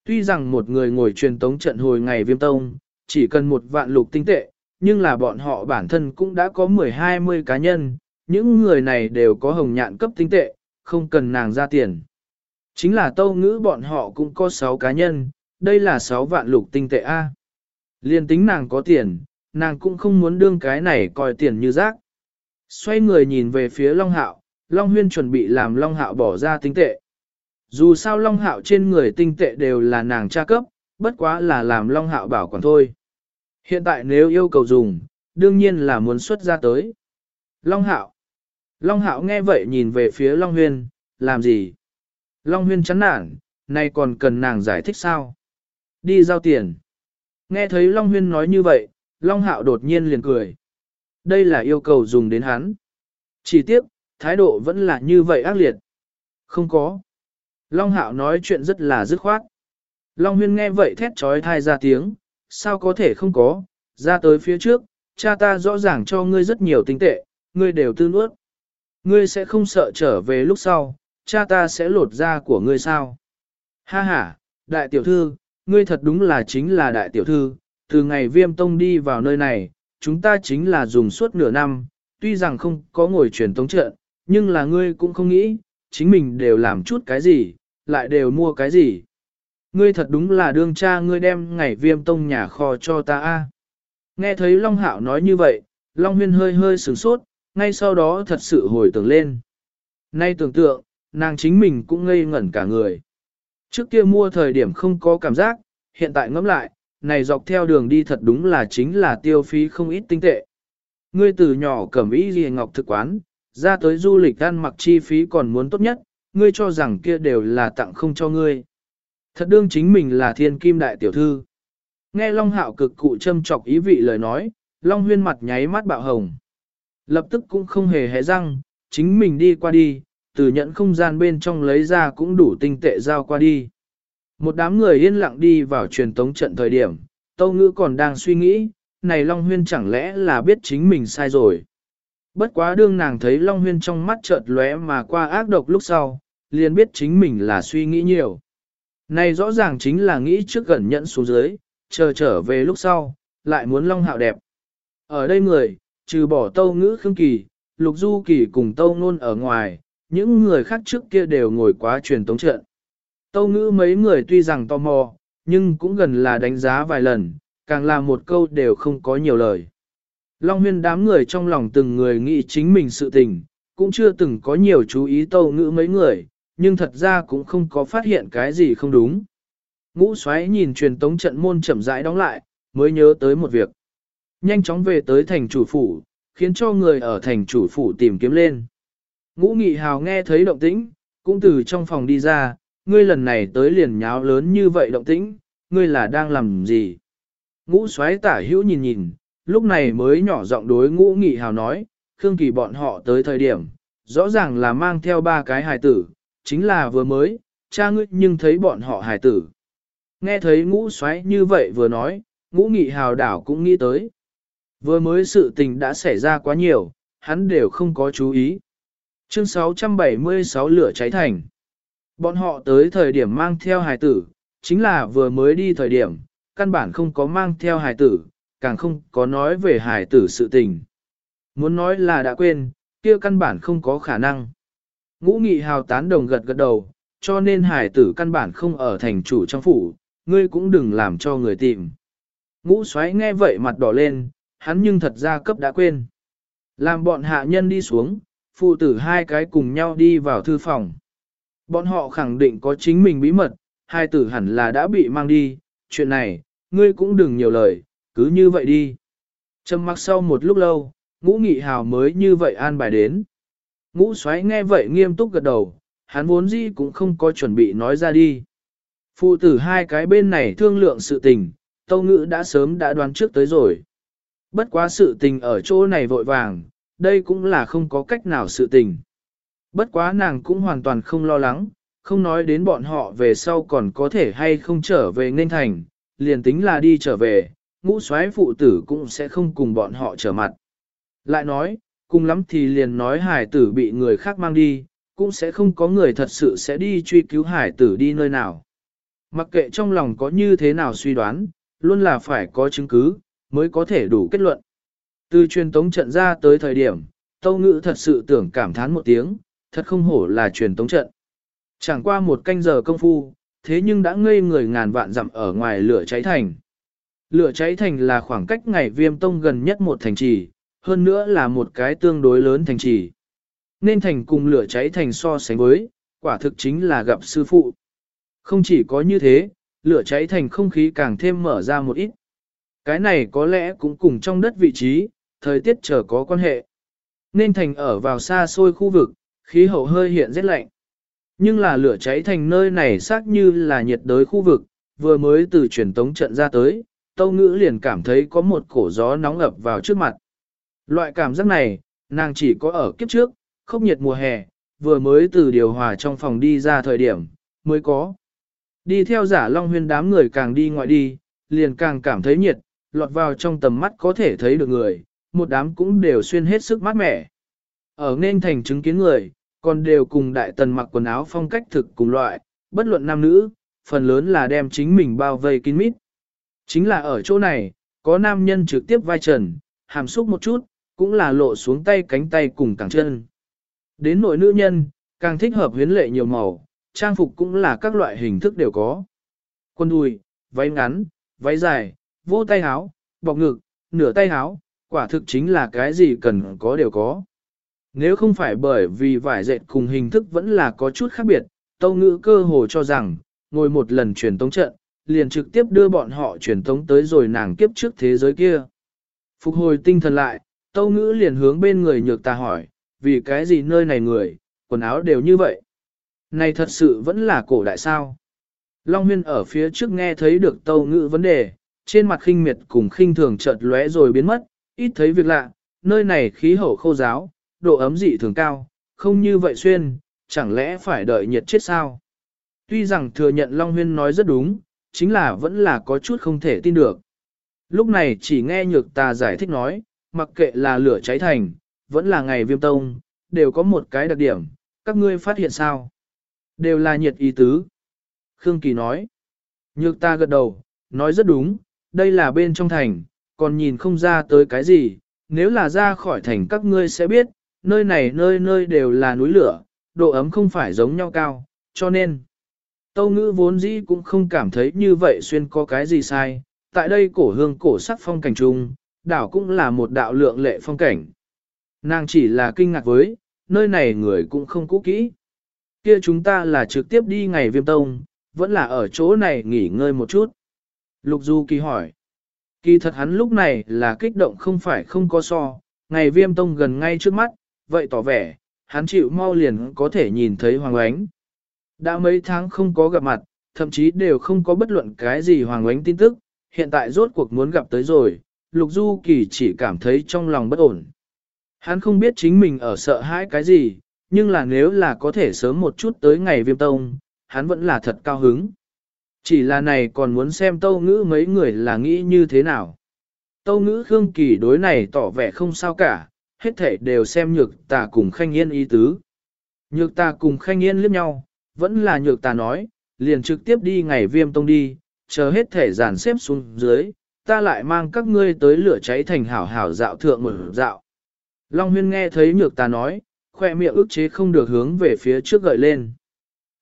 Tuy rằng một người ngồi truyền tống trận hồi ngày viêm tông, chỉ cần một vạn lục tinh tệ, nhưng là bọn họ bản thân cũng đã có 10-20 cá nhân, những người này đều có hồng nhạn cấp tinh tệ, không cần nàng ra tiền. Chính là tâu ngữ bọn họ cũng có 6 cá nhân, đây là 6 vạn lục tinh tệ A. Liên tính nàng có tiền, nàng cũng không muốn đương cái này coi tiền như rác. Xoay người nhìn về phía Long Hạo, Long Huyên chuẩn bị làm Long Hạo bỏ ra tinh tệ. Dù sao Long Hạo trên người tinh tệ đều là nàng tra cấp, bất quá là làm Long Hạo bảo quản thôi. Hiện tại nếu yêu cầu dùng, đương nhiên là muốn xuất ra tới. Long Hạo. Long Hạo nghe vậy nhìn về phía Long Huyên, làm gì? Long Huyên chán nản, nay còn cần nàng giải thích sao? Đi giao tiền. Nghe thấy Long Huyên nói như vậy, Long Hạo đột nhiên liền cười. Đây là yêu cầu dùng đến hắn. Chỉ tiếc, thái độ vẫn là như vậy ác liệt. Không có. Long Hạo nói chuyện rất là dứt khoát. Long Huyên nghe vậy thét trói thai ra tiếng, sao có thể không có, ra tới phía trước, cha ta rõ ràng cho ngươi rất nhiều tinh tệ, ngươi đều tư nuốt. Ngươi sẽ không sợ trở về lúc sau, cha ta sẽ lột da của ngươi sao? Ha ha, đại tiểu thư, ngươi thật đúng là chính là đại tiểu thư, từ ngày viêm tông đi vào nơi này, chúng ta chính là dùng suốt nửa năm, tuy rằng không có ngồi truyền tống trận, nhưng là ngươi cũng không nghĩ, chính mình đều làm chút cái gì, lại đều mua cái gì. Ngươi thật đúng là đương cha ngươi đem ngày viêm tông nhà kho cho ta a. Nghe thấy Long Hạo nói như vậy, Long Huyên hơi hơi sửng sốt, ngay sau đó thật sự hồi tưởng lên. Nay tưởng tượng, nàng chính mình cũng ngây ngẩn cả người. Trước kia mua thời điểm không có cảm giác, hiện tại ngẫm lại, này dọc theo đường đi thật đúng là chính là tiêu phí không ít tinh tệ. Ngươi từ nhỏ cẩm ý gì ngọc thực quán, ra tới du lịch ăn mặc chi phí còn muốn tốt nhất, ngươi cho rằng kia đều là tặng không cho ngươi. Thật đương chính mình là thiên kim đại tiểu thư. Nghe Long Hạo cực cụ châm chọc ý vị lời nói, Long Huyên mặt nháy mắt bạo hồng. Lập tức cũng không hề hé răng, chính mình đi qua đi, từ nhận không gian bên trong lấy ra cũng đủ tinh tệ giao qua đi. Một đám người yên lặng đi vào truyền tống trận thời điểm, Tâu Ngữ còn đang suy nghĩ, này Long Huyên chẳng lẽ là biết chính mình sai rồi. Bất quá đương nàng thấy Long Huyên trong mắt chợt lóe mà qua ác độc lúc sau, liền biết chính mình là suy nghĩ nhiều. Này rõ ràng chính là nghĩ trước gần nhẫn xuống dưới, chờ trở về lúc sau, lại muốn Long Hạo đẹp. Ở đây người, trừ bỏ Tâu Ngữ Khương Kỳ, Lục Du Kỳ cùng Tâu Nôn ở ngoài, những người khác trước kia đều ngồi quá truyền tống trận. Tâu ngữ mấy người tuy rằng tò mò, nhưng cũng gần là đánh giá vài lần, càng là một câu đều không có nhiều lời. Long huyên đám người trong lòng từng người nghĩ chính mình sự tình, cũng chưa từng có nhiều chú ý tâu ngữ mấy người, nhưng thật ra cũng không có phát hiện cái gì không đúng. Ngũ xoáy nhìn truyền tống trận môn chậm rãi đóng lại, mới nhớ tới một việc. Nhanh chóng về tới thành chủ phủ, khiến cho người ở thành chủ phủ tìm kiếm lên. Ngũ nghị hào nghe thấy động tĩnh, cũng từ trong phòng đi ra, ngươi lần này tới liền nháo lớn như vậy động tĩnh, ngươi là đang làm gì? Ngũ xoáy tả hữu nhìn nhìn, lúc này mới nhỏ giọng đối ngũ nghị hào nói, Khương Kỳ bọn họ tới thời điểm, rõ ràng là mang theo ba cái hài tử, chính là vừa mới, cha ngươi nhưng thấy bọn họ hài tử. Nghe thấy ngũ xoáy như vậy vừa nói, ngũ nghị hào đảo cũng nghĩ tới. Vừa mới sự tình đã xảy ra quá nhiều, hắn đều không có chú ý. Chương 676 lửa cháy thành. Bọn họ tới thời điểm mang theo hài tử, chính là vừa mới đi thời điểm, căn bản không có mang theo hài tử, càng không có nói về hải tử sự tình. Muốn nói là đã quên, kia căn bản không có khả năng. Ngũ nghị hào tán đồng gật gật đầu, cho nên hải tử căn bản không ở thành chủ trong phủ, ngươi cũng đừng làm cho người tìm. Ngũ xoáy nghe vậy mặt đỏ lên, hắn nhưng thật ra cấp đã quên. Làm bọn hạ nhân đi xuống, phụ tử hai cái cùng nhau đi vào thư phòng. Bọn họ khẳng định có chính mình bí mật, hai tử hẳn là đã bị mang đi, chuyện này, ngươi cũng đừng nhiều lời, cứ như vậy đi. Trầm mặc sau một lúc lâu, ngũ nghị hào mới như vậy an bài đến. Ngũ xoáy nghe vậy nghiêm túc gật đầu, hắn vốn gì cũng không có chuẩn bị nói ra đi. Phụ tử hai cái bên này thương lượng sự tình, tâu ngữ đã sớm đã đoán trước tới rồi. Bất quá sự tình ở chỗ này vội vàng, đây cũng là không có cách nào sự tình. Bất quá nàng cũng hoàn toàn không lo lắng, không nói đến bọn họ về sau còn có thể hay không trở về nên thành, liền tính là đi trở về, ngũ soái phụ tử cũng sẽ không cùng bọn họ trở mặt. Lại nói, cùng lắm thì liền nói hải tử bị người khác mang đi, cũng sẽ không có người thật sự sẽ đi truy cứu hải tử đi nơi nào. Mặc kệ trong lòng có như thế nào suy đoán, luôn là phải có chứng cứ, mới có thể đủ kết luận. Từ truyền tống trận ra tới thời điểm, Tâu Ngữ thật sự tưởng cảm thán một tiếng, thật không hổ là truyền tống trận. Chẳng qua một canh giờ công phu, thế nhưng đã ngây người ngàn vạn dặm ở ngoài lửa cháy thành. Lửa cháy thành là khoảng cách ngày viêm tông gần nhất một thành trì, hơn nữa là một cái tương đối lớn thành trì. Nên thành cùng lửa cháy thành so sánh với, quả thực chính là gặp sư phụ. Không chỉ có như thế, lửa cháy thành không khí càng thêm mở ra một ít. Cái này có lẽ cũng cùng trong đất vị trí, thời tiết trở có quan hệ. Nên thành ở vào xa xôi khu vực, khí hậu hơi hiện rất lạnh. Nhưng là lửa cháy thành nơi này xác như là nhiệt đới khu vực, vừa mới từ truyền tống trận ra tới, tâu ngữ liền cảm thấy có một cổ gió nóng ập vào trước mặt. Loại cảm giác này, nàng chỉ có ở kiếp trước, không nhiệt mùa hè, vừa mới từ điều hòa trong phòng đi ra thời điểm, mới có. Đi theo giả long huyên đám người càng đi ngoại đi, liền càng cảm thấy nhiệt, lọt vào trong tầm mắt có thể thấy được người, một đám cũng đều xuyên hết sức mát mẻ. Ở nên thành chứng kiến người, còn đều cùng đại tần mặc quần áo phong cách thực cùng loại, bất luận nam nữ, phần lớn là đem chính mình bao vây kín mít. Chính là ở chỗ này, có nam nhân trực tiếp vai trần, hàm xúc một chút, cũng là lộ xuống tay cánh tay cùng cẳng chân. Đến nội nữ nhân, càng thích hợp huyến lệ nhiều màu, trang phục cũng là các loại hình thức đều có. Quần đùi, váy ngắn, váy dài, vô tay áo, bọc ngực, nửa tay áo, quả thực chính là cái gì cần có đều có. Nếu không phải bởi vì vải dệt cùng hình thức vẫn là có chút khác biệt, tâu ngữ cơ hồ cho rằng, ngồi một lần truyền tống trận, liền trực tiếp đưa bọn họ truyền tống tới rồi nàng kiếp trước thế giới kia. Phục hồi tinh thần lại, tâu ngữ liền hướng bên người nhược ta hỏi, vì cái gì nơi này người, quần áo đều như vậy. Này thật sự vẫn là cổ đại sao. Long huyên ở phía trước nghe thấy được tâu ngữ vấn đề, trên mặt khinh miệt cùng khinh thường chợt lóe rồi biến mất, ít thấy việc lạ, nơi này khí hậu khô giáo, độ ấm dị thường cao, không như vậy xuyên, chẳng lẽ phải đợi nhiệt chết sao? Tuy rằng thừa nhận Long Huyên nói rất đúng, chính là vẫn là có chút không thể tin được. Lúc này chỉ nghe nhược ta giải thích nói, mặc kệ là lửa cháy thành, vẫn là ngày viêm tông, đều có một cái đặc điểm, các ngươi phát hiện sao? Đều là nhiệt ý tứ. Khương Kỳ nói, nhược ta gật đầu, nói rất đúng, đây là bên trong thành, còn nhìn không ra tới cái gì, nếu là ra khỏi thành các ngươi sẽ biết, nơi này nơi nơi đều là núi lửa, độ ấm không phải giống nhau cao, cho nên, Tâu ngữ vốn dĩ cũng không cảm thấy như vậy xuyên có cái gì sai, tại đây cổ hương cổ sắc phong cảnh trung, đảo cũng là một đạo lượng lệ phong cảnh. Nàng chỉ là kinh ngạc với, nơi này người cũng không cũ kỹ. Kia chúng ta là trực tiếp đi ngày viêm tông, vẫn là ở chỗ này nghỉ ngơi một chút. Lục Du kỳ hỏi. Kỳ thật hắn lúc này là kích động không phải không có so, ngày viêm tông gần ngay trước mắt, vậy tỏ vẻ, hắn chịu mau liền có thể nhìn thấy hoàng ánh. Đã mấy tháng không có gặp mặt, thậm chí đều không có bất luận cái gì hoàng ánh tin tức, hiện tại rốt cuộc muốn gặp tới rồi, Lục Du Kỳ chỉ cảm thấy trong lòng bất ổn. Hắn không biết chính mình ở sợ hãi cái gì, nhưng là nếu là có thể sớm một chút tới ngày viêm tông, hắn vẫn là thật cao hứng. Chỉ là này còn muốn xem tâu ngữ mấy người là nghĩ như thế nào. Tâu ngữ Khương Kỳ đối này tỏ vẻ không sao cả, hết thể đều xem nhược tà cùng khanh yên ý tứ. Nhược tà cùng khanh yên liếc nhau, vẫn là nhược ta nói, liền trực tiếp đi ngày viêm tông đi, chờ hết thể giàn xếp xuống dưới, ta lại mang các ngươi tới lửa cháy thành hảo hảo dạo thượng một dạo. Long huyên nghe thấy nhược ta nói, khoe miệng ức chế không được hướng về phía trước gợi lên.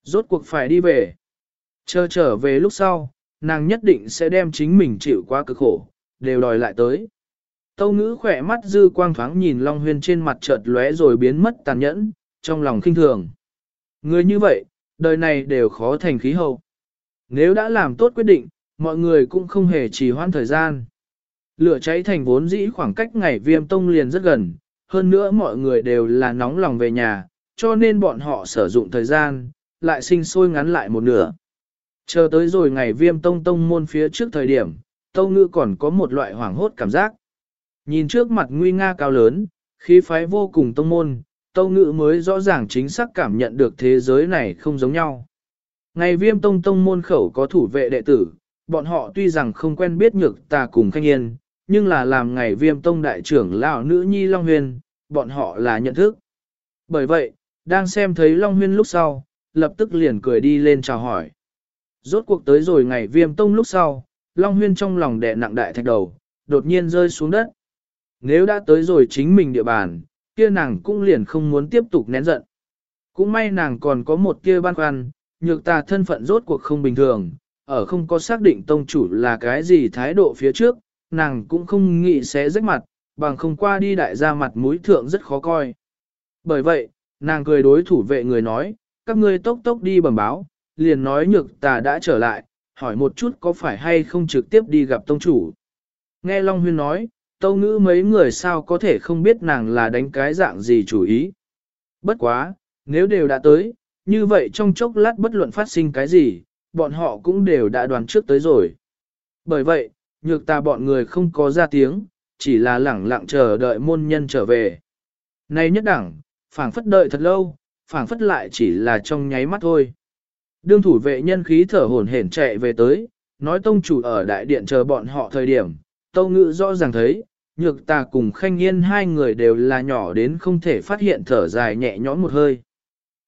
Rốt cuộc phải đi về. Chờ trở về lúc sau, nàng nhất định sẽ đem chính mình chịu quá cực khổ, đều đòi lại tới. Tâu ngữ khỏe mắt dư quang thoáng nhìn Long Huyên trên mặt chợt lóe rồi biến mất tàn nhẫn, trong lòng khinh thường. Người như vậy, đời này đều khó thành khí hậu. Nếu đã làm tốt quyết định, mọi người cũng không hề trì hoãn thời gian. Lửa cháy thành vốn dĩ khoảng cách ngày viêm tông liền rất gần, hơn nữa mọi người đều là nóng lòng về nhà, cho nên bọn họ sử dụng thời gian, lại sinh sôi ngắn lại một nửa. Chờ tới rồi ngày viêm tông tông môn phía trước thời điểm, tâu ngữ còn có một loại hoảng hốt cảm giác. Nhìn trước mặt nguy nga cao lớn, khí phái vô cùng tông môn, tâu ngự mới rõ ràng chính xác cảm nhận được thế giới này không giống nhau. Ngày viêm tông tông môn khẩu có thủ vệ đệ tử, bọn họ tuy rằng không quen biết nhược ta cùng khanh yên, nhưng là làm ngày viêm tông đại trưởng lão nữ nhi Long Huyền, bọn họ là nhận thức. Bởi vậy, đang xem thấy Long Huyên lúc sau, lập tức liền cười đi lên chào hỏi. Rốt cuộc tới rồi ngày viêm tông lúc sau, Long Huyên trong lòng đè nặng đại thạch đầu, đột nhiên rơi xuống đất. Nếu đã tới rồi chính mình địa bàn, kia nàng cũng liền không muốn tiếp tục nén giận. Cũng may nàng còn có một kia ban khoăn, nhược ta thân phận rốt cuộc không bình thường, ở không có xác định tông chủ là cái gì thái độ phía trước, nàng cũng không nghĩ sẽ rách mặt, bằng không qua đi đại gia mặt mũi thượng rất khó coi. Bởi vậy, nàng cười đối thủ vệ người nói, các ngươi tốc tốc đi bẩm báo, liền nói nhược ta đã trở lại, hỏi một chút có phải hay không trực tiếp đi gặp tông chủ. Nghe Long Huyên nói, Tâu ngữ mấy người sao có thể không biết nàng là đánh cái dạng gì chủ ý. Bất quá, nếu đều đã tới, như vậy trong chốc lát bất luận phát sinh cái gì, bọn họ cũng đều đã đoán trước tới rồi. Bởi vậy, nhược ta bọn người không có ra tiếng, chỉ là lẳng lặng chờ đợi môn nhân trở về. Nay nhất đẳng, phảng phất đợi thật lâu, phảng phất lại chỉ là trong nháy mắt thôi. Đương thủ vệ nhân khí thở hổn hển chạy về tới, nói tông chủ ở đại điện chờ bọn họ thời điểm, tâu ngữ rõ ràng thấy, nhược ta cùng khanh yên hai người đều là nhỏ đến không thể phát hiện thở dài nhẹ nhõm một hơi.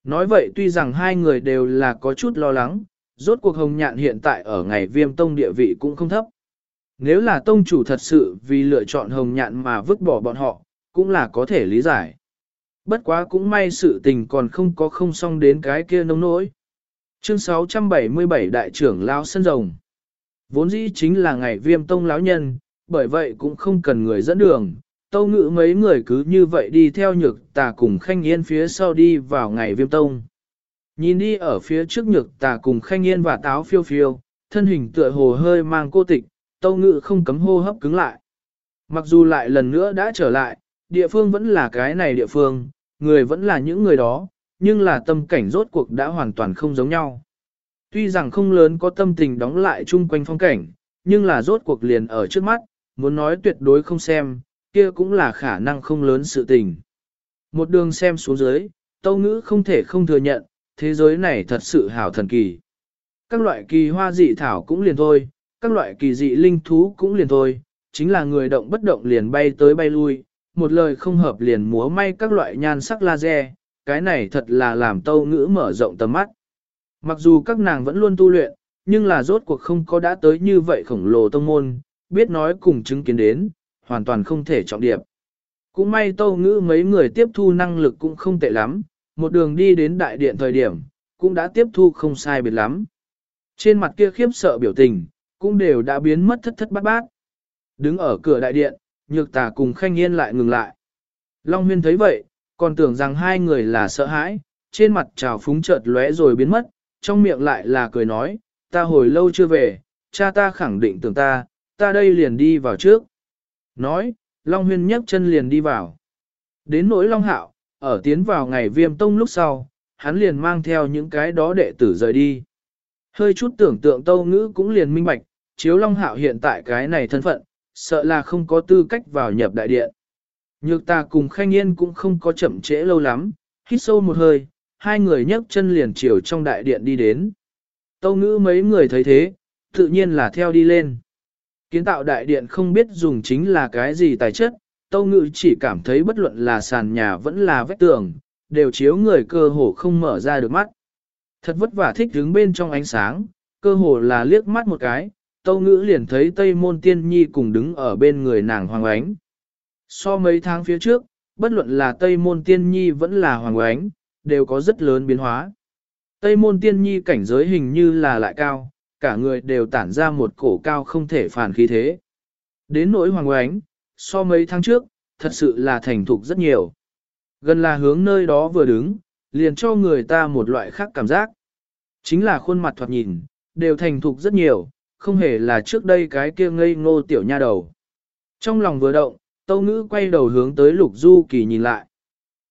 Nói vậy tuy rằng hai người đều là có chút lo lắng, rốt cuộc hồng nhạn hiện tại ở ngày viêm tông địa vị cũng không thấp. Nếu là tông chủ thật sự vì lựa chọn hồng nhạn mà vứt bỏ bọn họ, cũng là có thể lý giải. Bất quá cũng may sự tình còn không có không xong đến cái kia nông nỗi. Chương 677 Đại trưởng Lao Sân Rồng Vốn dĩ chính là ngày viêm tông lão nhân, bởi vậy cũng không cần người dẫn đường. Tâu ngữ mấy người cứ như vậy đi theo nhược tà cùng khanh yên phía sau đi vào ngày viêm tông. Nhìn đi ở phía trước nhược tà cùng khanh yên và táo phiêu phiêu, thân hình tựa hồ hơi mang cô tịch, tâu ngữ không cấm hô hấp cứng lại. Mặc dù lại lần nữa đã trở lại, địa phương vẫn là cái này địa phương, người vẫn là những người đó, nhưng là tâm cảnh rốt cuộc đã hoàn toàn không giống nhau. Tuy rằng không lớn có tâm tình đóng lại chung quanh phong cảnh, nhưng là rốt cuộc liền ở trước mắt, muốn nói tuyệt đối không xem, kia cũng là khả năng không lớn sự tình. Một đường xem xuống dưới, tâu ngữ không thể không thừa nhận, thế giới này thật sự hảo thần kỳ. Các loại kỳ hoa dị thảo cũng liền thôi, các loại kỳ dị linh thú cũng liền thôi, chính là người động bất động liền bay tới bay lui, một lời không hợp liền múa may các loại nhan sắc laser, cái này thật là làm tâu ngữ mở rộng tầm mắt. Mặc dù các nàng vẫn luôn tu luyện, nhưng là rốt cuộc không có đã tới như vậy khổng lồ tông môn, biết nói cùng chứng kiến đến, hoàn toàn không thể trọng điệp. Cũng may tâu ngữ mấy người tiếp thu năng lực cũng không tệ lắm, một đường đi đến đại điện thời điểm, cũng đã tiếp thu không sai biệt lắm. Trên mặt kia khiếp sợ biểu tình, cũng đều đã biến mất thất thất bát bát. Đứng ở cửa đại điện, nhược tà cùng khanh yên lại ngừng lại. Long huyên thấy vậy, còn tưởng rằng hai người là sợ hãi, trên mặt trào phúng chợt lóe rồi biến mất, trong miệng lại là cười nói, ta hồi lâu chưa về, cha ta khẳng định tưởng ta, ta đây liền đi vào trước. Nói, Long huyên nhấc chân liền đi vào. Đến nỗi Long hạo, ở tiến vào ngày viêm tông lúc sau, hắn liền mang theo những cái đó đệ tử rời đi. Hơi chút tưởng tượng tâu ngữ cũng liền minh bạch, chiếu Long Hạo hiện tại cái này thân phận, sợ là không có tư cách vào nhập đại điện. Nhược ta cùng khanh yên cũng không có chậm trễ lâu lắm, hít sâu một hơi, hai người nhấc chân liền chiều trong đại điện đi đến. Tâu ngữ mấy người thấy thế, tự nhiên là theo đi lên. Kiến tạo đại điện không biết dùng chính là cái gì tài chất, tâu ngự chỉ cảm thấy bất luận là sàn nhà vẫn là vách tường, đều chiếu người cơ hồ không mở ra được mắt. Thật vất vả thích đứng bên trong ánh sáng, cơ hồ là liếc mắt một cái, tâu ngữ liền thấy Tây Môn Tiên Nhi cùng đứng ở bên người nàng Hoàng Ánh. So mấy tháng phía trước, bất luận là Tây Môn Tiên Nhi vẫn là Hoàng Ánh, đều có rất lớn biến hóa. Tây Môn Tiên Nhi cảnh giới hình như là lại cao, cả người đều tản ra một cổ cao không thể phản khí thế. Đến nỗi Hoàng oánh, so mấy tháng trước, thật sự là thành thục rất nhiều. Gần là hướng nơi đó vừa đứng, liền cho người ta một loại khác cảm giác. Chính là khuôn mặt thoạt nhìn, đều thành thục rất nhiều, không hề là trước đây cái kia ngây ngô tiểu nha đầu. Trong lòng vừa động, Tâu Ngữ quay đầu hướng tới Lục Du Kỳ nhìn lại.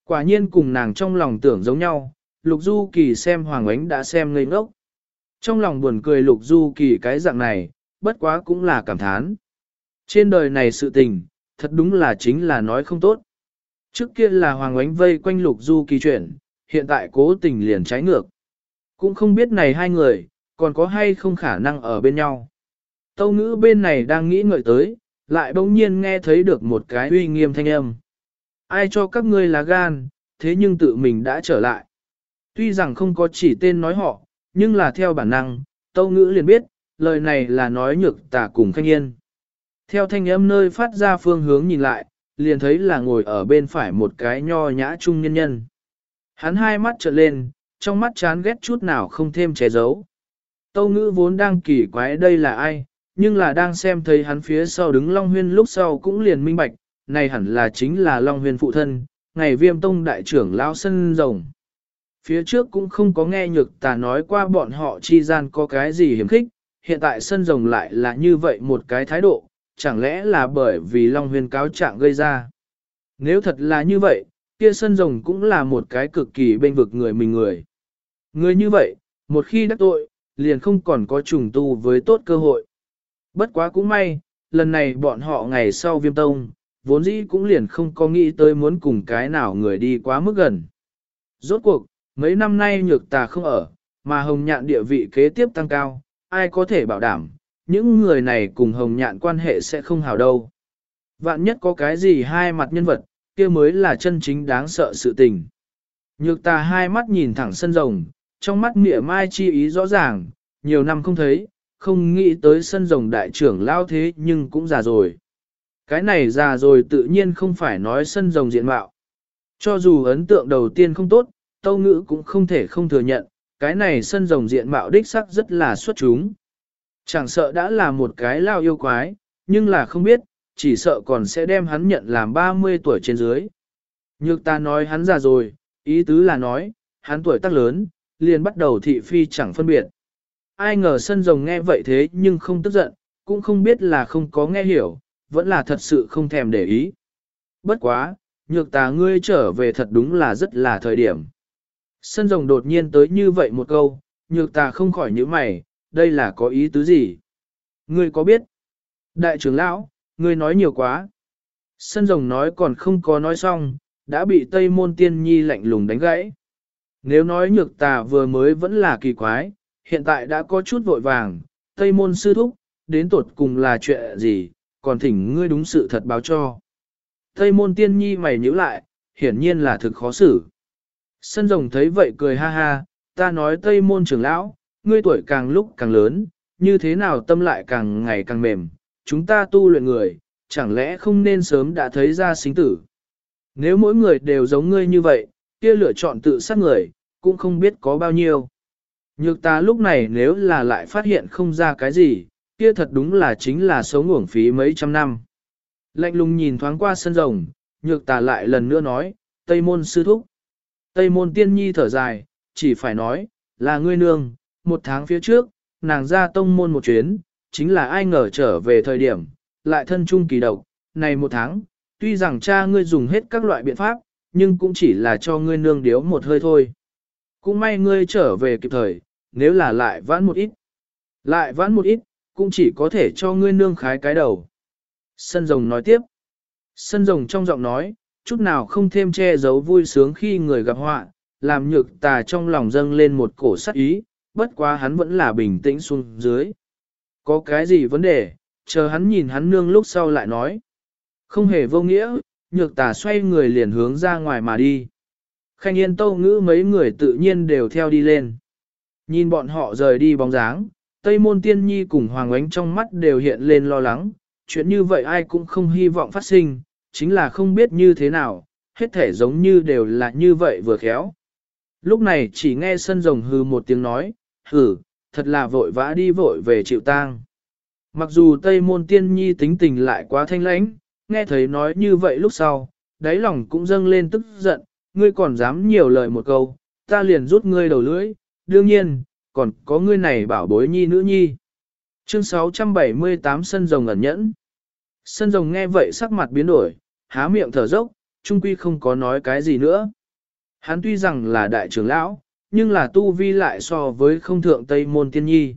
Quả nhiên cùng nàng trong lòng tưởng giống nhau, Lục Du Kỳ xem Hoàng Ánh đã xem ngây ngốc. Trong lòng buồn cười Lục Du Kỳ cái dạng này, bất quá cũng là cảm thán. Trên đời này sự tình, thật đúng là chính là nói không tốt. Trước kia là Hoàng Ánh vây quanh Lục Du Kỳ chuyện, hiện tại cố tình liền trái ngược. Cũng không biết này hai người, còn có hay không khả năng ở bên nhau. Tâu ngữ bên này đang nghĩ ngợi tới, lại bỗng nhiên nghe thấy được một cái uy nghiêm thanh âm. Ai cho các ngươi là gan, thế nhưng tự mình đã trở lại. Tuy rằng không có chỉ tên nói họ, nhưng là theo bản năng, tâu ngữ liền biết, lời này là nói nhược tả cùng khanh yên. Theo thanh âm nơi phát ra phương hướng nhìn lại, liền thấy là ngồi ở bên phải một cái nho nhã trung nhân nhân. Hắn hai mắt trợn lên, trong mắt chán ghét chút nào không thêm che giấu. Tâu ngữ vốn đang kỳ quái đây là ai, nhưng là đang xem thấy hắn phía sau đứng Long Huyên lúc sau cũng liền minh bạch, này hẳn là chính là Long Huyên phụ thân, ngày viêm tông đại trưởng lao sân rồng. Phía trước cũng không có nghe nhược tà nói qua bọn họ chi gian có cái gì hiểm khích, hiện tại sân rồng lại là như vậy một cái thái độ, chẳng lẽ là bởi vì Long huyền cáo trạng gây ra. Nếu thật là như vậy, kia sân rồng cũng là một cái cực kỳ bên vực người mình người. Người như vậy, một khi đắc tội, liền không còn có trùng tu với tốt cơ hội. Bất quá cũng may, lần này bọn họ ngày sau viêm tông, vốn dĩ cũng liền không có nghĩ tới muốn cùng cái nào người đi quá mức gần. Rốt cuộc, mấy năm nay nhược tà không ở, mà hồng nhạn địa vị kế tiếp tăng cao, ai có thể bảo đảm, những người này cùng hồng nhạn quan hệ sẽ không hào đâu. Vạn nhất có cái gì hai mặt nhân vật, kia mới là chân chính đáng sợ sự tình. Nhược tà hai mắt nhìn thẳng sân rồng, trong mắt mỉa mai chi ý rõ ràng, nhiều năm không thấy, không nghĩ tới sân rồng đại trưởng lao thế nhưng cũng già rồi. Cái này già rồi tự nhiên không phải nói sân rồng diện mạo. Cho dù ấn tượng đầu tiên không tốt, tâu ngữ cũng không thể không thừa nhận, cái này sân rồng diện mạo đích sắc rất là xuất chúng. Chẳng sợ đã là một cái lao yêu quái, nhưng là không biết, chỉ sợ còn sẽ đem hắn nhận làm 30 tuổi trên dưới. Nhược ta nói hắn già rồi, ý tứ là nói, hắn tuổi tác lớn, liền bắt đầu thị phi chẳng phân biệt. Ai ngờ sân rồng nghe vậy thế nhưng không tức giận, cũng không biết là không có nghe hiểu, vẫn là thật sự không thèm để ý. Bất quá, nhược tà ngươi trở về thật đúng là rất là thời điểm. Sân rồng đột nhiên tới như vậy một câu, nhược tà không khỏi nhíu mày, đây là có ý tứ gì? Ngươi có biết? Đại trưởng lão, ngươi nói nhiều quá. Sân rồng nói còn không có nói xong, đã bị Tây Môn Tiên Nhi lạnh lùng đánh gãy. Nếu nói nhược tà vừa mới vẫn là kỳ quái, hiện tại đã có chút vội vàng, Tây Môn Sư Thúc, đến tột cùng là chuyện gì, còn thỉnh ngươi đúng sự thật báo cho. Tây Môn Tiên Nhi mày nhíu lại, hiển nhiên là thực khó xử. Sân rồng thấy vậy cười ha ha, ta nói Tây Môn trưởng lão, ngươi tuổi càng lúc càng lớn, như thế nào tâm lại càng ngày càng mềm, chúng ta tu luyện người, chẳng lẽ không nên sớm đã thấy ra sinh tử. Nếu mỗi người đều giống ngươi như vậy, kia lựa chọn tự sát người, cũng không biết có bao nhiêu. Nhược ta lúc này nếu là lại phát hiện không ra cái gì, kia thật đúng là chính là sống uổng phí mấy trăm năm. Lạnh lùng nhìn thoáng qua sân rồng, nhược ta lại lần nữa nói, Tây môn sư thúc. Tây môn tiên nhi thở dài, chỉ phải nói, là ngươi nương, một tháng phía trước, nàng ra tông môn một chuyến, chính là ai ngờ trở về thời điểm, lại thân chung kỳ độc, này một tháng, tuy rằng cha ngươi dùng hết các loại biện pháp, nhưng cũng chỉ là cho ngươi nương điếu một hơi thôi. Cũng may ngươi trở về kịp thời, nếu là lại vãn một ít. Lại vãn một ít, cũng chỉ có thể cho ngươi nương khái cái đầu. Sân rồng nói tiếp. Sân rồng trong giọng nói, chút nào không thêm che giấu vui sướng khi người gặp họa, làm nhược tà trong lòng dâng lên một cổ sắc ý, bất quá hắn vẫn là bình tĩnh xuống dưới. Có cái gì vấn đề, chờ hắn nhìn hắn nương lúc sau lại nói. Không hề vô nghĩa, nhược tà xoay người liền hướng ra ngoài mà đi. Khanh yên tâu ngữ mấy người tự nhiên đều theo đi lên. Nhìn bọn họ rời đi bóng dáng, Tây Môn Tiên Nhi cùng Hoàng Ánh trong mắt đều hiện lên lo lắng, chuyện như vậy ai cũng không hy vọng phát sinh, chính là không biết như thế nào, hết thể giống như đều là như vậy vừa khéo. Lúc này chỉ nghe sân rồng hừ một tiếng nói, hừ, thật là vội vã đi vội về chịu tang. Mặc dù Tây Môn Tiên Nhi tính tình lại quá thanh lãnh, nghe thấy nói như vậy lúc sau, đáy lòng cũng dâng lên tức giận, ngươi còn dám nhiều lời một câu, ta liền rút ngươi đầu lưỡi, đương nhiên, còn có ngươi này bảo bối nhi nữ nhi. Chương 678 Sân Rồng ẩn nhẫn Sân Rồng nghe vậy sắc mặt biến đổi, há miệng thở dốc, trung quy không có nói cái gì nữa. Hắn tuy rằng là đại trưởng lão, nhưng là tu vi lại so với không thượng Tây Môn Tiên Nhi.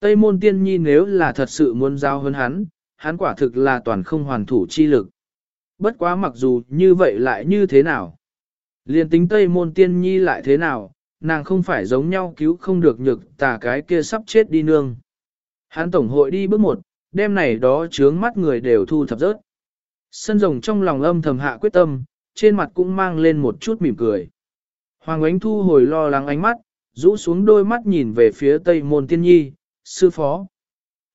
Tây Môn Tiên Nhi nếu là thật sự muốn giao hơn hắn, hắn quả thực là toàn không hoàn thủ chi lực. Bất quá mặc dù như vậy lại như thế nào? Liên tính Tây Môn Tiên Nhi lại thế nào, nàng không phải giống nhau cứu không được nhược tà cái kia sắp chết đi nương. Hắn tổng hội đi bước một, đêm này đó chướng mắt người đều thu thập rớt. Sân rồng trong lòng âm thầm hạ quyết tâm, trên mặt cũng mang lên một chút mỉm cười. Hoàng ánh thu hồi lo lắng ánh mắt, rũ xuống đôi mắt nhìn về phía tây môn tiên nhi, sư phó.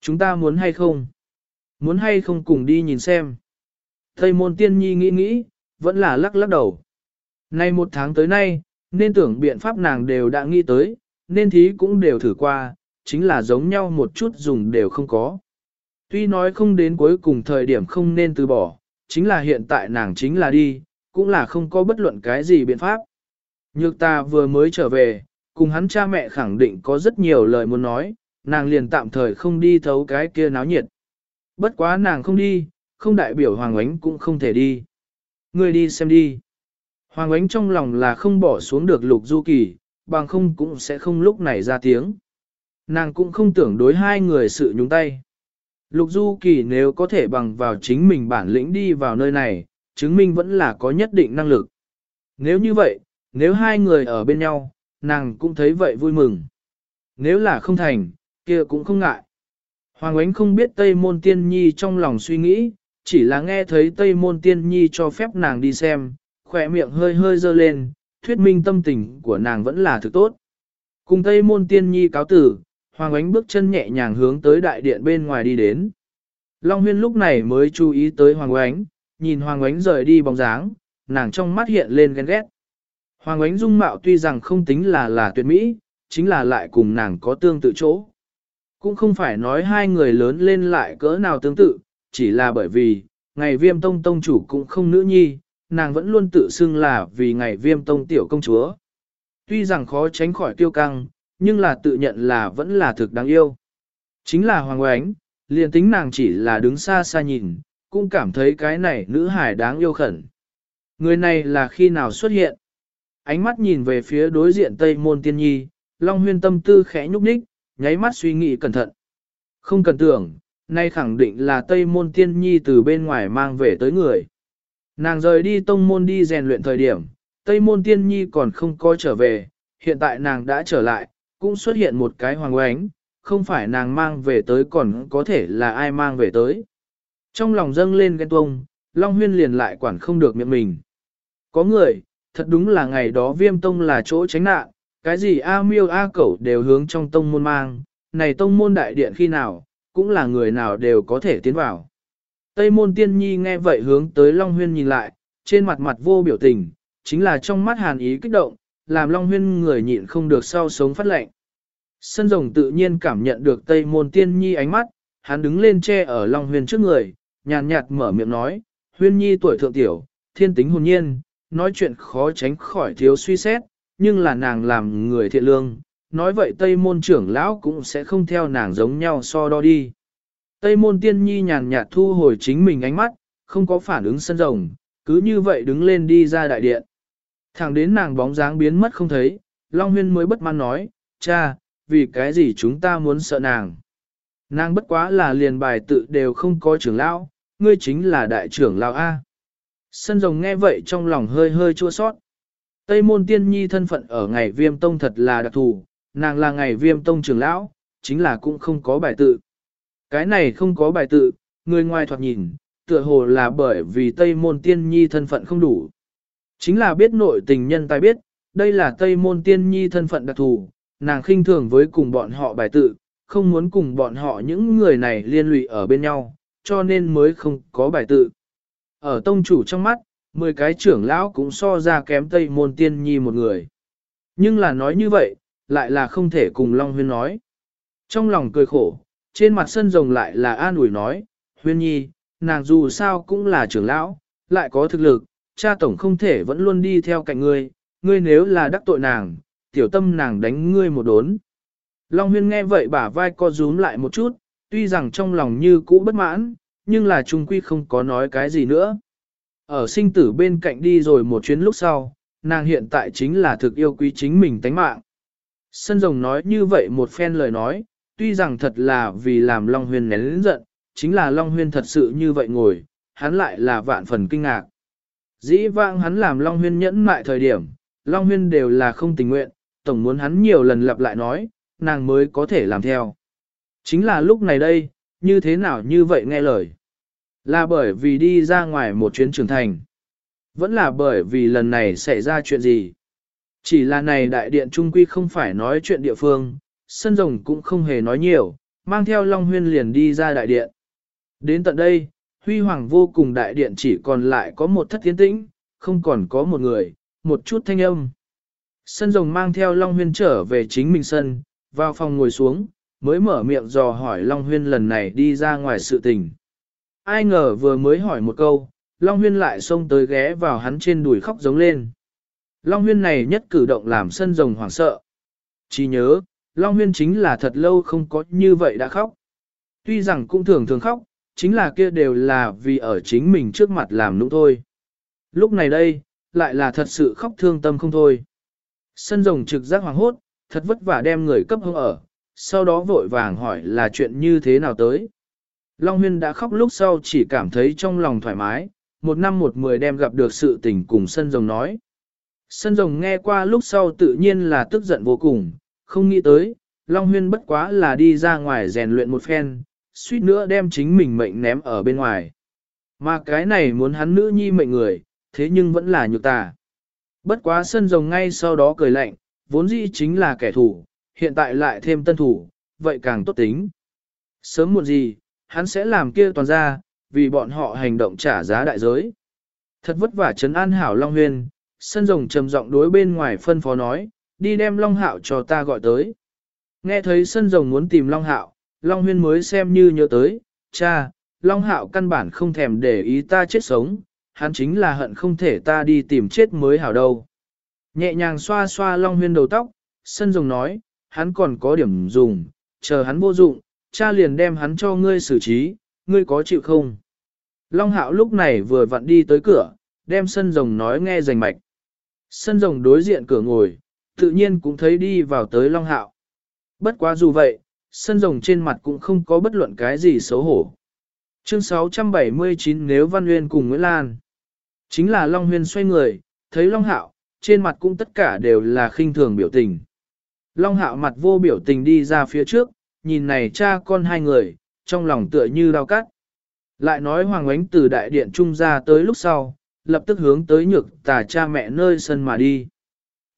Chúng ta muốn hay không? Muốn hay không cùng đi nhìn xem? Tây môn tiên nhi nghĩ nghĩ, vẫn là lắc lắc đầu. Nay một tháng tới nay, nên tưởng biện pháp nàng đều đã nghĩ tới, nên thí cũng đều thử qua, chính là giống nhau một chút dùng đều không có. Tuy nói không đến cuối cùng thời điểm không nên từ bỏ, chính là hiện tại nàng chính là đi, cũng là không có bất luận cái gì biện pháp. Nhược ta vừa mới trở về, cùng hắn cha mẹ khẳng định có rất nhiều lời muốn nói, nàng liền tạm thời không đi thấu cái kia náo nhiệt. Bất quá nàng không đi, không đại biểu Hoàng Ánh cũng không thể đi. Người đi xem đi. Hoàng Ánh trong lòng là không bỏ xuống được lục du kỳ, bằng không cũng sẽ không lúc này ra tiếng. Nàng cũng không tưởng đối hai người sự nhúng tay. Lục du kỳ nếu có thể bằng vào chính mình bản lĩnh đi vào nơi này, chứng minh vẫn là có nhất định năng lực. Nếu như vậy, nếu hai người ở bên nhau, nàng cũng thấy vậy vui mừng. Nếu là không thành, kia cũng không ngại. Hoàng Ánh không biết Tây Môn Tiên Nhi trong lòng suy nghĩ, chỉ là nghe thấy Tây Môn Tiên Nhi cho phép nàng đi xem, khỏe miệng hơi hơi dơ lên, thuyết minh tâm tình của nàng vẫn là thực tốt. Cùng Tây Môn Tiên Nhi cáo tử, Hoàng Ánh bước chân nhẹ nhàng hướng tới đại điện bên ngoài đi đến. Long Huyên lúc này mới chú ý tới Hoàng Ánh, nhìn Hoàng Ánh rời đi bóng dáng, nàng trong mắt hiện lên ghen ghét. Hoàng Ánh dung mạo tuy rằng không tính là là tuyệt mỹ, chính là lại cùng nàng có tương tự chỗ. Cũng không phải nói hai người lớn lên lại cỡ nào tương tự, chỉ là bởi vì, ngày viêm tông tông chủ cũng không nữ nhi, nàng vẫn luôn tự xưng là vì ngày viêm tông tiểu công chúa. Tuy rằng khó tránh khỏi tiêu căng, nhưng là tự nhận là vẫn là thực đáng yêu. Chính là Hoàng Oánh, liền tính nàng chỉ là đứng xa xa nhìn, cũng cảm thấy cái này nữ hải đáng yêu khẩn. Người này là khi nào xuất hiện? Ánh mắt nhìn về phía đối diện Tây Môn Tiên Nhi, Long Huyên tâm tư khẽ nhúc nhích, nháy mắt suy nghĩ cẩn thận. Không cần tưởng, nay khẳng định là Tây Môn Tiên Nhi từ bên ngoài mang về tới người. Nàng rời đi tông môn đi rèn luyện thời điểm, Tây Môn Tiên Nhi còn không có trở về, hiện tại nàng đã trở lại, cũng xuất hiện một cái hoàng oánh, không phải nàng mang về tới còn có thể là ai mang về tới. Trong lòng dâng lên ghen tuông, Long Huyên liền lại quản không được miệng mình. Có người, thật đúng là ngày đó viêm tông là chỗ tránh nạn, cái gì A miêu A cẩu đều hướng trong tông môn mang, này tông môn đại điện khi nào, cũng là người nào đều có thể tiến vào. Tây môn tiên nhi nghe vậy hướng tới Long Huyên nhìn lại, trên mặt mặt vô biểu tình, chính là trong mắt hàn ý kích động, làm Long Huyên người nhịn không được sau sống phát lệnh. Sân rồng tự nhiên cảm nhận được Tây môn tiên nhi ánh mắt, hắn đứng lên che ở Long Huyên trước người, nhàn nhạt mở miệng nói, Huyên nhi tuổi thượng tiểu, thiên tính hồn nhiên, nói chuyện khó tránh khỏi thiếu suy xét, nhưng là nàng làm người thiện lương, nói vậy Tây môn trưởng lão cũng sẽ không theo nàng giống nhau so đo đi. Tây môn tiên nhi nhàn nhạt thu hồi chính mình ánh mắt, không có phản ứng sân rồng, cứ như vậy đứng lên đi ra đại điện. Thẳng đến nàng bóng dáng biến mất không thấy, Long Huyên mới bất mãn nói, cha, vì cái gì chúng ta muốn sợ nàng. Nàng bất quá là liền bài tự đều không có trưởng lão, ngươi chính là đại trưởng lão A. Sân rồng nghe vậy trong lòng hơi hơi chua sót. Tây môn tiên nhi thân phận ở ngày viêm tông thật là đặc thù, nàng là ngày viêm tông trưởng lão, chính là cũng không có bài tự. Cái này không có bài tự, người ngoài thoạt nhìn, tựa hồ là bởi vì Tây môn tiên nhi thân phận không đủ. Chính là biết nội tình nhân tài biết, đây là Tây môn tiên nhi thân phận đặc thù, nàng khinh thường với cùng bọn họ bài tự, không muốn cùng bọn họ những người này liên lụy ở bên nhau, cho nên mới không có bài tự. Ở tông chủ trong mắt, 10 cái trưởng lão cũng so ra kém Tây môn tiên nhi một người. Nhưng là nói như vậy, lại là không thể cùng Long Huyên nói. Trong lòng cười khổ, trên mặt sân rồng lại là an ủi nói, Huyên nhi, nàng dù sao cũng là trưởng lão, lại có thực lực, cha tổng không thể vẫn luôn đi theo cạnh ngươi, ngươi nếu là đắc tội nàng, tiểu tâm nàng đánh ngươi một đốn. Long huyên nghe vậy bả vai co rúm lại một chút, tuy rằng trong lòng như cũ bất mãn, nhưng là trung quy không có nói cái gì nữa. Ở sinh tử bên cạnh đi rồi một chuyến lúc sau, nàng hiện tại chính là thực yêu quý chính mình tánh mạng. Sân rồng nói như vậy một phen lời nói, tuy rằng thật là vì làm Long Huyên nén lĩnh giận, chính là Long Huyên thật sự như vậy ngồi, hắn lại là vạn phần kinh ngạc. Dĩ vãng hắn làm Long Huyên nhẫn mại thời điểm, Long Huyên đều là không tình nguyện, tổng muốn hắn nhiều lần lặp lại nói, nàng mới có thể làm theo. Chính là lúc này đây, như thế nào như vậy nghe lời. Là bởi vì đi ra ngoài một chuyến trưởng thành. Vẫn là bởi vì lần này xảy ra chuyện gì. Chỉ là này đại điện trung quy không phải nói chuyện địa phương, sân rồng cũng không hề nói nhiều, mang theo Long Huyên liền đi ra đại điện. Đến tận đây, huy hoàng vô cùng đại điện chỉ còn lại có một thất tiến tĩnh, không còn có một người, một chút thanh âm. Sân rồng mang theo Long Huyên trở về chính mình sân, vào phòng ngồi xuống, mới mở miệng dò hỏi Long Huyên lần này đi ra ngoài sự tình. Ai ngờ vừa mới hỏi một câu, Long Huyên lại xông tới ghé vào hắn trên đùi khóc giống lên. Long Huyên này nhất cử động làm sân rồng hoảng sợ. Chỉ nhớ, Long Huyên chính là thật lâu không có như vậy đã khóc. Tuy rằng cũng thường thường khóc, chính là kia đều là vì ở chính mình trước mặt làm nũng thôi. Lúc này đây, lại là thật sự khóc thương tâm không thôi. Sân rồng trực giác hoàng hốt, thật vất vả đem người cấp hông ở, sau đó vội vàng hỏi là chuyện như thế nào tới. Long Huyên đã khóc lúc sau chỉ cảm thấy trong lòng thoải mái, một năm một mười đem gặp được sự tình cùng sân rồng nói. Sân rồng nghe qua lúc sau tự nhiên là tức giận vô cùng, không nghĩ tới, Long Huyên bất quá là đi ra ngoài rèn luyện một phen, suýt nữa đem chính mình mệnh ném ở bên ngoài. Mà cái này muốn hắn nữ nhi mệnh người, thế nhưng vẫn là nhược tà. Bất quá sân rồng ngay sau đó cười lạnh, vốn dĩ chính là kẻ thù, hiện tại lại thêm tân thủ, vậy càng tốt tính. Sớm muộn gì, hắn sẽ làm kia toàn ra, vì bọn họ hành động trả giá đại giới. Thật vất vả trấn an hảo Long Huyên, sân rồng trầm giọng đối bên ngoài phân phó nói, đi đem Long Hạo cho ta gọi tới. Nghe thấy sân rồng muốn tìm Long Hạo, Long Huyên mới xem như nhớ tới, cha, Long Hạo căn bản không thèm để ý ta chết sống, hắn chính là hận không thể ta đi tìm chết mới hảo đâu. Nhẹ nhàng xoa xoa Long Huyên đầu tóc, sân rồng nói, hắn còn có điểm dùng, chờ hắn vô dụng, cha liền đem hắn cho ngươi xử trí, ngươi có chịu không? Long Hạo lúc này vừa vặn đi tới cửa, đem sân rồng nói nghe rành mạch. Sân rồng đối diện cửa ngồi, tự nhiên cũng thấy đi vào tới Long Hạo. Bất quá dù vậy, sân rồng trên mặt cũng không có bất luận cái gì xấu hổ. Chương 679 nếu Văn Nguyên cùng Nguyễn Lan. Chính là Long Huyên xoay người, thấy Long Hạo, trên mặt cũng tất cả đều là khinh thường biểu tình. Long Hạo mặt vô biểu tình đi ra phía trước, nhìn này cha con hai người, trong lòng tựa như đau cắt. Lại nói Hoàng Ánh từ đại điện trung ra tới lúc sau, lập tức hướng tới nhược tà cha mẹ nơi sân mà đi.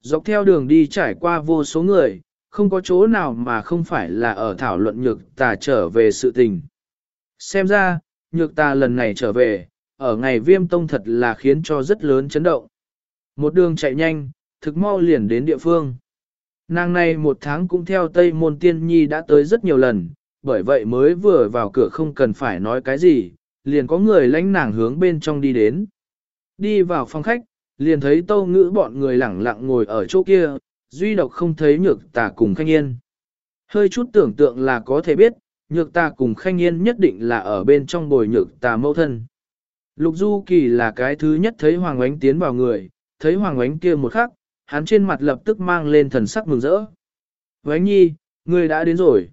Dọc theo đường đi trải qua vô số người, không có chỗ nào mà không phải là ở thảo luận nhược tà trở về sự tình. Xem ra, nhược tà lần này trở về, ở ngày viêm tông thật là khiến cho rất lớn chấn động. Một đường chạy nhanh, thực mau liền đến địa phương. Nàng này một tháng cũng theo Tây Môn Tiên Nhi đã tới rất nhiều lần, bởi vậy mới vừa vào cửa không cần phải nói cái gì, liền có người lãnh nàng hướng bên trong đi đến. Đi vào phòng khách, liền thấy tâu ngữ bọn người lẳng lặng ngồi ở chỗ kia, duy độc không thấy nhược tà cùng khanh yên. Hơi chút tưởng tượng là có thể biết, nhược tà cùng khanh yên nhất định là ở bên trong bồi nhược tà mâu thân. Lục Du Kỳ là cái thứ nhất thấy Hoàng Ánh tiến vào người, thấy Hoàng Ánh kia một khắc, hắn trên mặt lập tức mang lên thần sắc mừng rỡ. Ánh nhi, người đã đến rồi.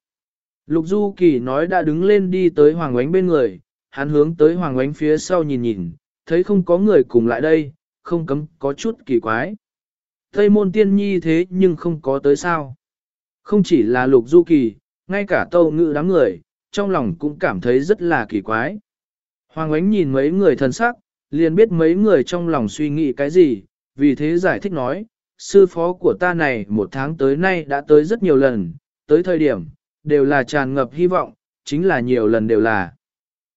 Lục Du Kỳ nói đã đứng lên đi tới Hoàng Ánh bên người, hắn hướng tới Hoàng Ánh phía sau nhìn nhìn, thấy không có người cùng lại đây, không cấm có chút kỳ quái. Tây môn tiên nhi thế nhưng không có tới sao. Không chỉ là Lục Du Kỳ, ngay cả tâu ngự đám người, trong lòng cũng cảm thấy rất là kỳ quái. Hoàng Ánh nhìn mấy người thân sắc, liền biết mấy người trong lòng suy nghĩ cái gì, vì thế giải thích nói, sư phó của ta này một tháng tới nay đã tới rất nhiều lần, tới thời điểm, đều là tràn ngập hy vọng, chính là nhiều lần đều là.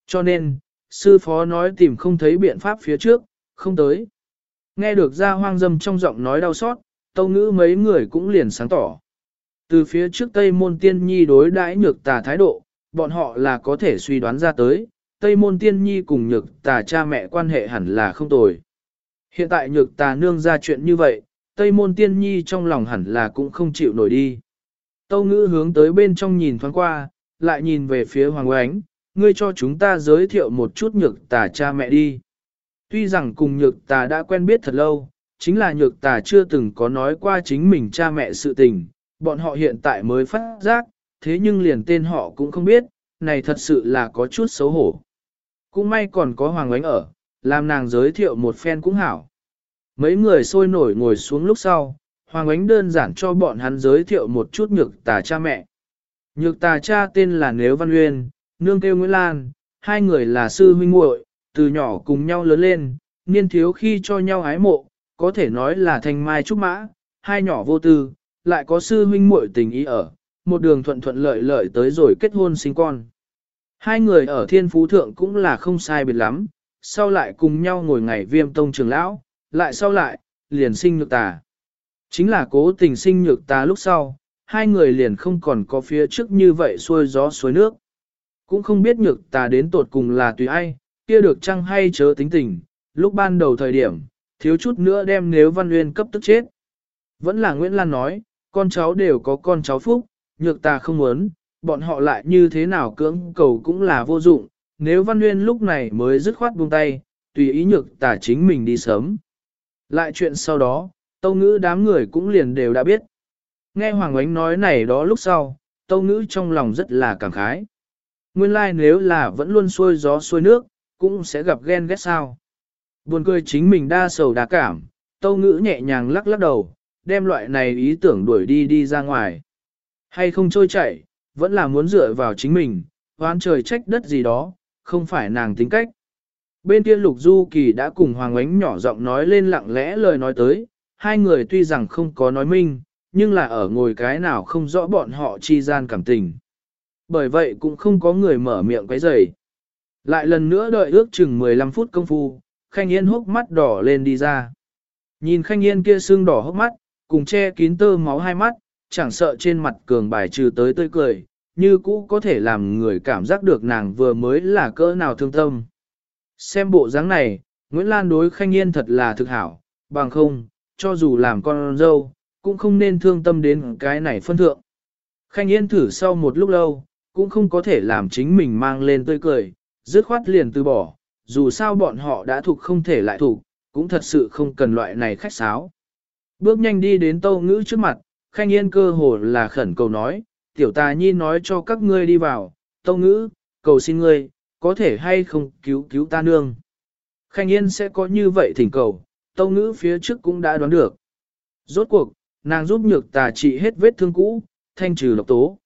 Cho nên, sư phó nói tìm không thấy biện pháp phía trước, không tới. Nghe được ra hoang dâm trong giọng nói đau xót, tâu ngữ mấy người cũng liền sáng tỏ. Từ phía trước Tây Môn Tiên Nhi đối đãi nhược tà thái độ, bọn họ là có thể suy đoán ra tới, Tây Môn Tiên Nhi cùng nhược tà cha mẹ quan hệ hẳn là không tồi. Hiện tại nhược tà nương ra chuyện như vậy, Tây Môn Tiên Nhi trong lòng hẳn là cũng không chịu nổi đi. Tâu ngữ hướng tới bên trong nhìn thoáng qua, lại nhìn về phía Hoàng Oánh, ngươi cho chúng ta giới thiệu một chút nhược tà cha mẹ đi. Tuy rằng cùng nhược tà đã quen biết thật lâu, chính là nhược tà chưa từng có nói qua chính mình cha mẹ sự tình, bọn họ hiện tại mới phát giác, thế nhưng liền tên họ cũng không biết, này thật sự là có chút xấu hổ. Cũng may còn có Hoàng ánh ở, làm nàng giới thiệu một phen cũng hảo. Mấy người sôi nổi ngồi xuống lúc sau, Hoàng ánh đơn giản cho bọn hắn giới thiệu một chút nhược tà cha mẹ. Nhược tà cha tên là Nếu Văn Uyên, nương kêu Nguyễn Lan, hai người là sư huynh muội, từ nhỏ cùng nhau lớn lên, niên thiếu khi cho nhau ái mộ, có thể nói là thành mai trúc mã, hai nhỏ vô tư, lại có sư huynh muội tình ý ở, một đường thuận thuận lợi lợi tới rồi kết hôn sinh con. Hai người ở thiên phú thượng cũng là không sai biệt lắm, sau lại cùng nhau ngồi ngày viêm tông trường lão, lại sau lại, liền sinh nhược tà. Chính là cố tình sinh nhược tà lúc sau, hai người liền không còn có phía trước như vậy xuôi gió suối nước. Cũng không biết nhược tà đến tột cùng là tùy ai, kia được chăng hay chớ tính tình, lúc ban đầu thời điểm, thiếu chút nữa đem nếu văn nguyên cấp tức chết. Vẫn là Nguyễn Lan nói, con cháu đều có con cháu phúc, nhược ta không muốn, bọn họ lại như thế nào cưỡng cầu cũng là vô dụng, nếu văn nguyên lúc này mới dứt khoát buông tay, tùy ý nhược ta chính mình đi sớm. Lại chuyện sau đó, tâu ngữ đám người cũng liền đều đã biết. Nghe Hoàng Ánh nói này đó lúc sau, tâu ngữ trong lòng rất là cảm khái. Nguyên lai like nếu là vẫn luôn xuôi gió xuôi nước, cũng sẽ gặp ghen ghét sao. Buồn cười chính mình đa sầu đa cảm, tâu ngữ nhẹ nhàng lắc lắc đầu, đem loại này ý tưởng đuổi đi đi ra ngoài. Hay không trôi chảy, vẫn là muốn dựa vào chính mình, hoán trời trách đất gì đó, không phải nàng tính cách. Bên kia Lục Du Kỳ đã cùng Hoàng Ánh nhỏ giọng nói lên lặng lẽ lời nói tới, hai người tuy rằng không có nói minh, nhưng là ở ngồi cái nào không rõ bọn họ chi gian cảm tình. Bởi vậy cũng không có người mở miệng quấy rầy. Lại lần nữa đợi ước chừng 15 phút công phu, Khanh Yên hốc mắt đỏ lên đi ra. Nhìn Khanh Yên kia sưng đỏ hốc mắt, cùng che kín tơ máu hai mắt, chẳng sợ trên mặt cường bài trừ tới tươi cười, như cũ có thể làm người cảm giác được nàng vừa mới là cỡ nào thương tâm. Xem bộ dáng này, Nguyễn Lan đối Khanh Yên thật là thực hảo, bằng không, cho dù làm con dâu, cũng không nên thương tâm đến cái này phân thượng. Khanh Yên thử sau một lúc lâu, cũng không có thể làm chính mình mang lên tươi cười, dứt khoát liền từ bỏ, dù sao bọn họ đã thuộc không thể lại thuộc, cũng thật sự không cần loại này khách sáo. Bước nhanh đi đến tâu ngữ trước mặt, Khanh Yên cơ hồ là khẩn cầu nói, tiểu tà nhi nói cho các ngươi đi vào, tâu ngữ, cầu xin ngươi, có thể hay không cứu cứu ta nương. Khanh Yên sẽ có như vậy thỉnh cầu, tâu ngữ phía trước cũng đã đoán được. Rốt cuộc, nàng giúp nhược tà trị hết vết thương cũ, thanh trừ độc tố.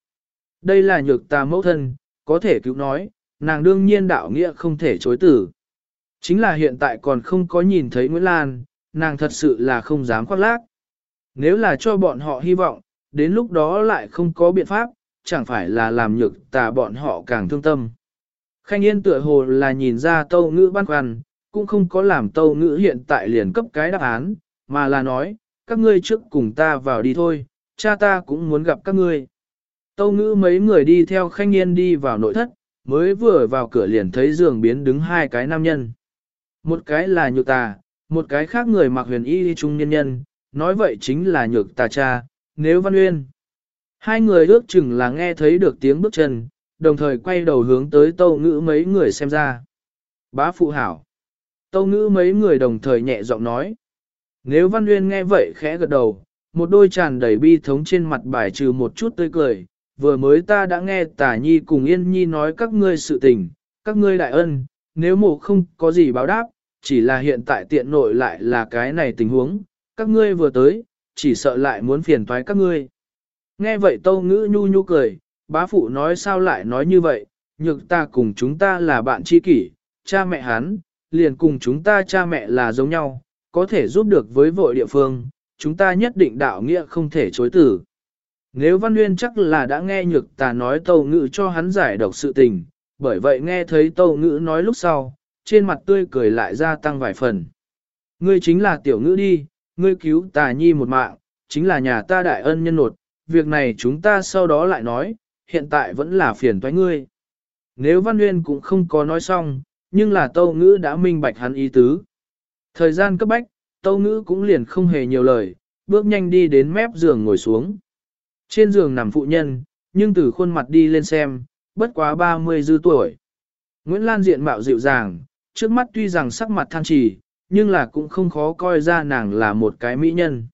Đây là nhược tà mẫu thân, có thể cứu nói, nàng đương nhiên đạo nghĩa không thể chối tử. Chính là hiện tại còn không có nhìn thấy Nguyễn Lan, nàng thật sự là không dám khoác lác. Nếu là cho bọn họ hy vọng, đến lúc đó lại không có biện pháp, chẳng phải là làm nhược tà bọn họ càng thương tâm. Khanh Yên tựa hồ là nhìn ra tâu ngữ băn khoăn, cũng không có làm tâu ngữ hiện tại liền cấp cái đáp án, mà là nói, các ngươi trước cùng ta vào đi thôi, cha ta cũng muốn gặp các ngươi. Tâu ngữ mấy người đi theo Khanh Yên đi vào nội thất, mới vừa vào cửa liền thấy giường biến đứng hai cái nam nhân. Một cái là nhược tà, một cái khác người mặc huyền y trung nhân nhân, nói vậy chính là nhược tà cha, nếu văn uyên. Hai người ước chừng là nghe thấy được tiếng bước chân, đồng thời quay đầu hướng tới tâu ngữ mấy người xem ra. Bá phụ hảo. Tâu ngữ mấy người đồng thời nhẹ giọng nói. Nếu văn uyên nghe vậy khẽ gật đầu, một đôi tràn đầy bi thống trên mặt bài trừ một chút tươi cười. Vừa mới ta đã nghe tả nhi cùng yên nhi nói các ngươi sự tình, các ngươi đại ân, nếu mộ không có gì báo đáp, chỉ là hiện tại tiện nội lại là cái này tình huống, các ngươi vừa tới, chỉ sợ lại muốn phiền toái các ngươi. Nghe vậy tâu ngữ nhu nhu cười, bá phụ nói sao lại nói như vậy, nhược ta cùng chúng ta là bạn tri kỷ, cha mẹ hắn, liền cùng chúng ta cha mẹ là giống nhau, có thể giúp được với vội địa phương, chúng ta nhất định đạo nghĩa không thể chối tử. Nếu Văn Nguyên chắc là đã nghe nhược tà nói tâu ngữ cho hắn giải độc sự tình, bởi vậy nghe thấy tâu ngữ nói lúc sau, trên mặt tươi cười lại gia tăng vài phần. Ngươi chính là tiểu ngữ đi, ngươi cứu tà nhi một mạng, chính là nhà ta đại ân nhân nột, việc này chúng ta sau đó lại nói, hiện tại vẫn là phiền toái ngươi. Nếu Văn Nguyên cũng không có nói xong, nhưng là tâu ngữ đã minh bạch hắn ý tứ. Thời gian cấp bách, tâu ngữ cũng liền không hề nhiều lời, bước nhanh đi đến mép giường ngồi xuống. Trên giường nằm phụ nhân, nhưng từ khuôn mặt đi lên xem, bất quá 30 dư tuổi. Nguyễn Lan diện mạo dịu dàng, trước mắt tuy rằng sắc mặt than trì, nhưng là cũng không khó coi ra nàng là một cái mỹ nhân.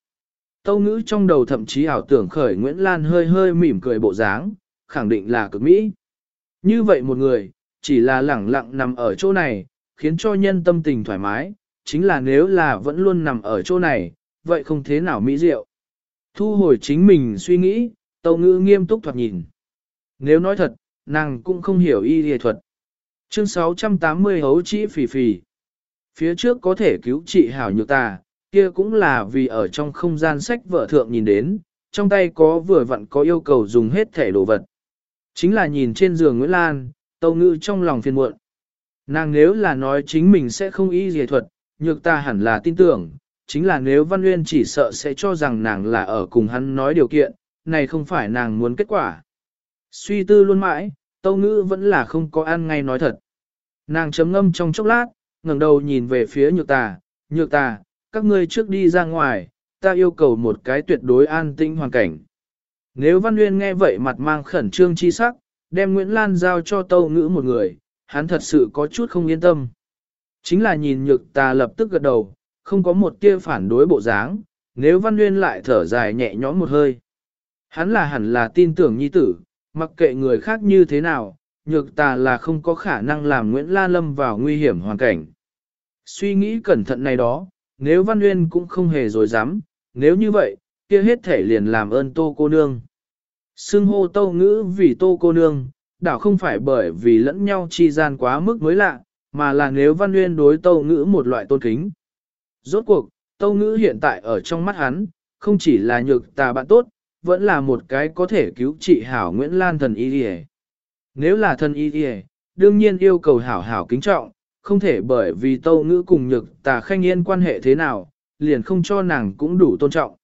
Tâu ngữ trong đầu thậm chí ảo tưởng khởi Nguyễn Lan hơi hơi mỉm cười bộ dáng, khẳng định là cực mỹ. Như vậy một người, chỉ là lẳng lặng nằm ở chỗ này, khiến cho nhân tâm tình thoải mái, chính là nếu là vẫn luôn nằm ở chỗ này, vậy không thế nào mỹ diệu. Thu hồi chính mình suy nghĩ, tâu ngữ nghiêm túc thoạt nhìn. Nếu nói thật, nàng cũng không hiểu y y thuật. Chương 680 hấu chỉ phì phì. Phía trước có thể cứu trị hảo nhược ta, kia cũng là vì ở trong không gian sách vợ thượng nhìn đến, trong tay có vừa vặn có yêu cầu dùng hết thể đồ vật. Chính là nhìn trên giường Nguyễn Lan, tâu ngữ trong lòng phiền muộn. Nàng nếu là nói chính mình sẽ không y dề thuật, nhược ta hẳn là tin tưởng, chính là nếu Văn Nguyên chỉ sợ sẽ cho rằng nàng là ở cùng hắn nói điều kiện, này không phải nàng muốn kết quả. Suy tư luôn mãi, tâu ngữ vẫn là không có ăn ngay nói thật. Nàng chấm ngâm trong chốc lát, ngẩng đầu nhìn về phía nhược tà, nhược tà, các ngươi trước đi ra ngoài, ta yêu cầu một cái tuyệt đối an tĩnh hoàn cảnh. Nếu Văn Nguyên nghe vậy mặt mang khẩn trương chi sắc, đem Nguyễn Lan giao cho tâu ngữ một người, hắn thật sự có chút không yên tâm. Chính là nhìn nhược tà lập tức gật đầu, không có một tia phản đối bộ dáng, nếu Văn Nguyên lại thở dài nhẹ nhõm một hơi. Hắn là hẳn là tin tưởng nhi tử, mặc kệ người khác như thế nào, nhược tà là không có khả năng làm Nguyễn la lâm vào nguy hiểm hoàn cảnh. Suy nghĩ cẩn thận này đó, nếu Văn Nguyên cũng không hề dối dám, nếu như vậy, kia hết thể liền làm ơn tô cô nương. Xưng hô tô ngữ vì tô cô nương, đảo không phải bởi vì lẫn nhau chi gian quá mức mới lạ, mà là nếu Văn Nguyên đối tô ngữ một loại tôn kính. Rốt cuộc, tâu ngữ hiện tại ở trong mắt hắn, không chỉ là nhược tà bạn tốt, vẫn là một cái có thể cứu trị hảo Nguyễn Lan thần y đi Nếu là thần y đi đương nhiên yêu cầu hảo hảo kính trọng, không thể bởi vì tâu ngữ cùng nhược tà khanh yên quan hệ thế nào, liền không cho nàng cũng đủ tôn trọng.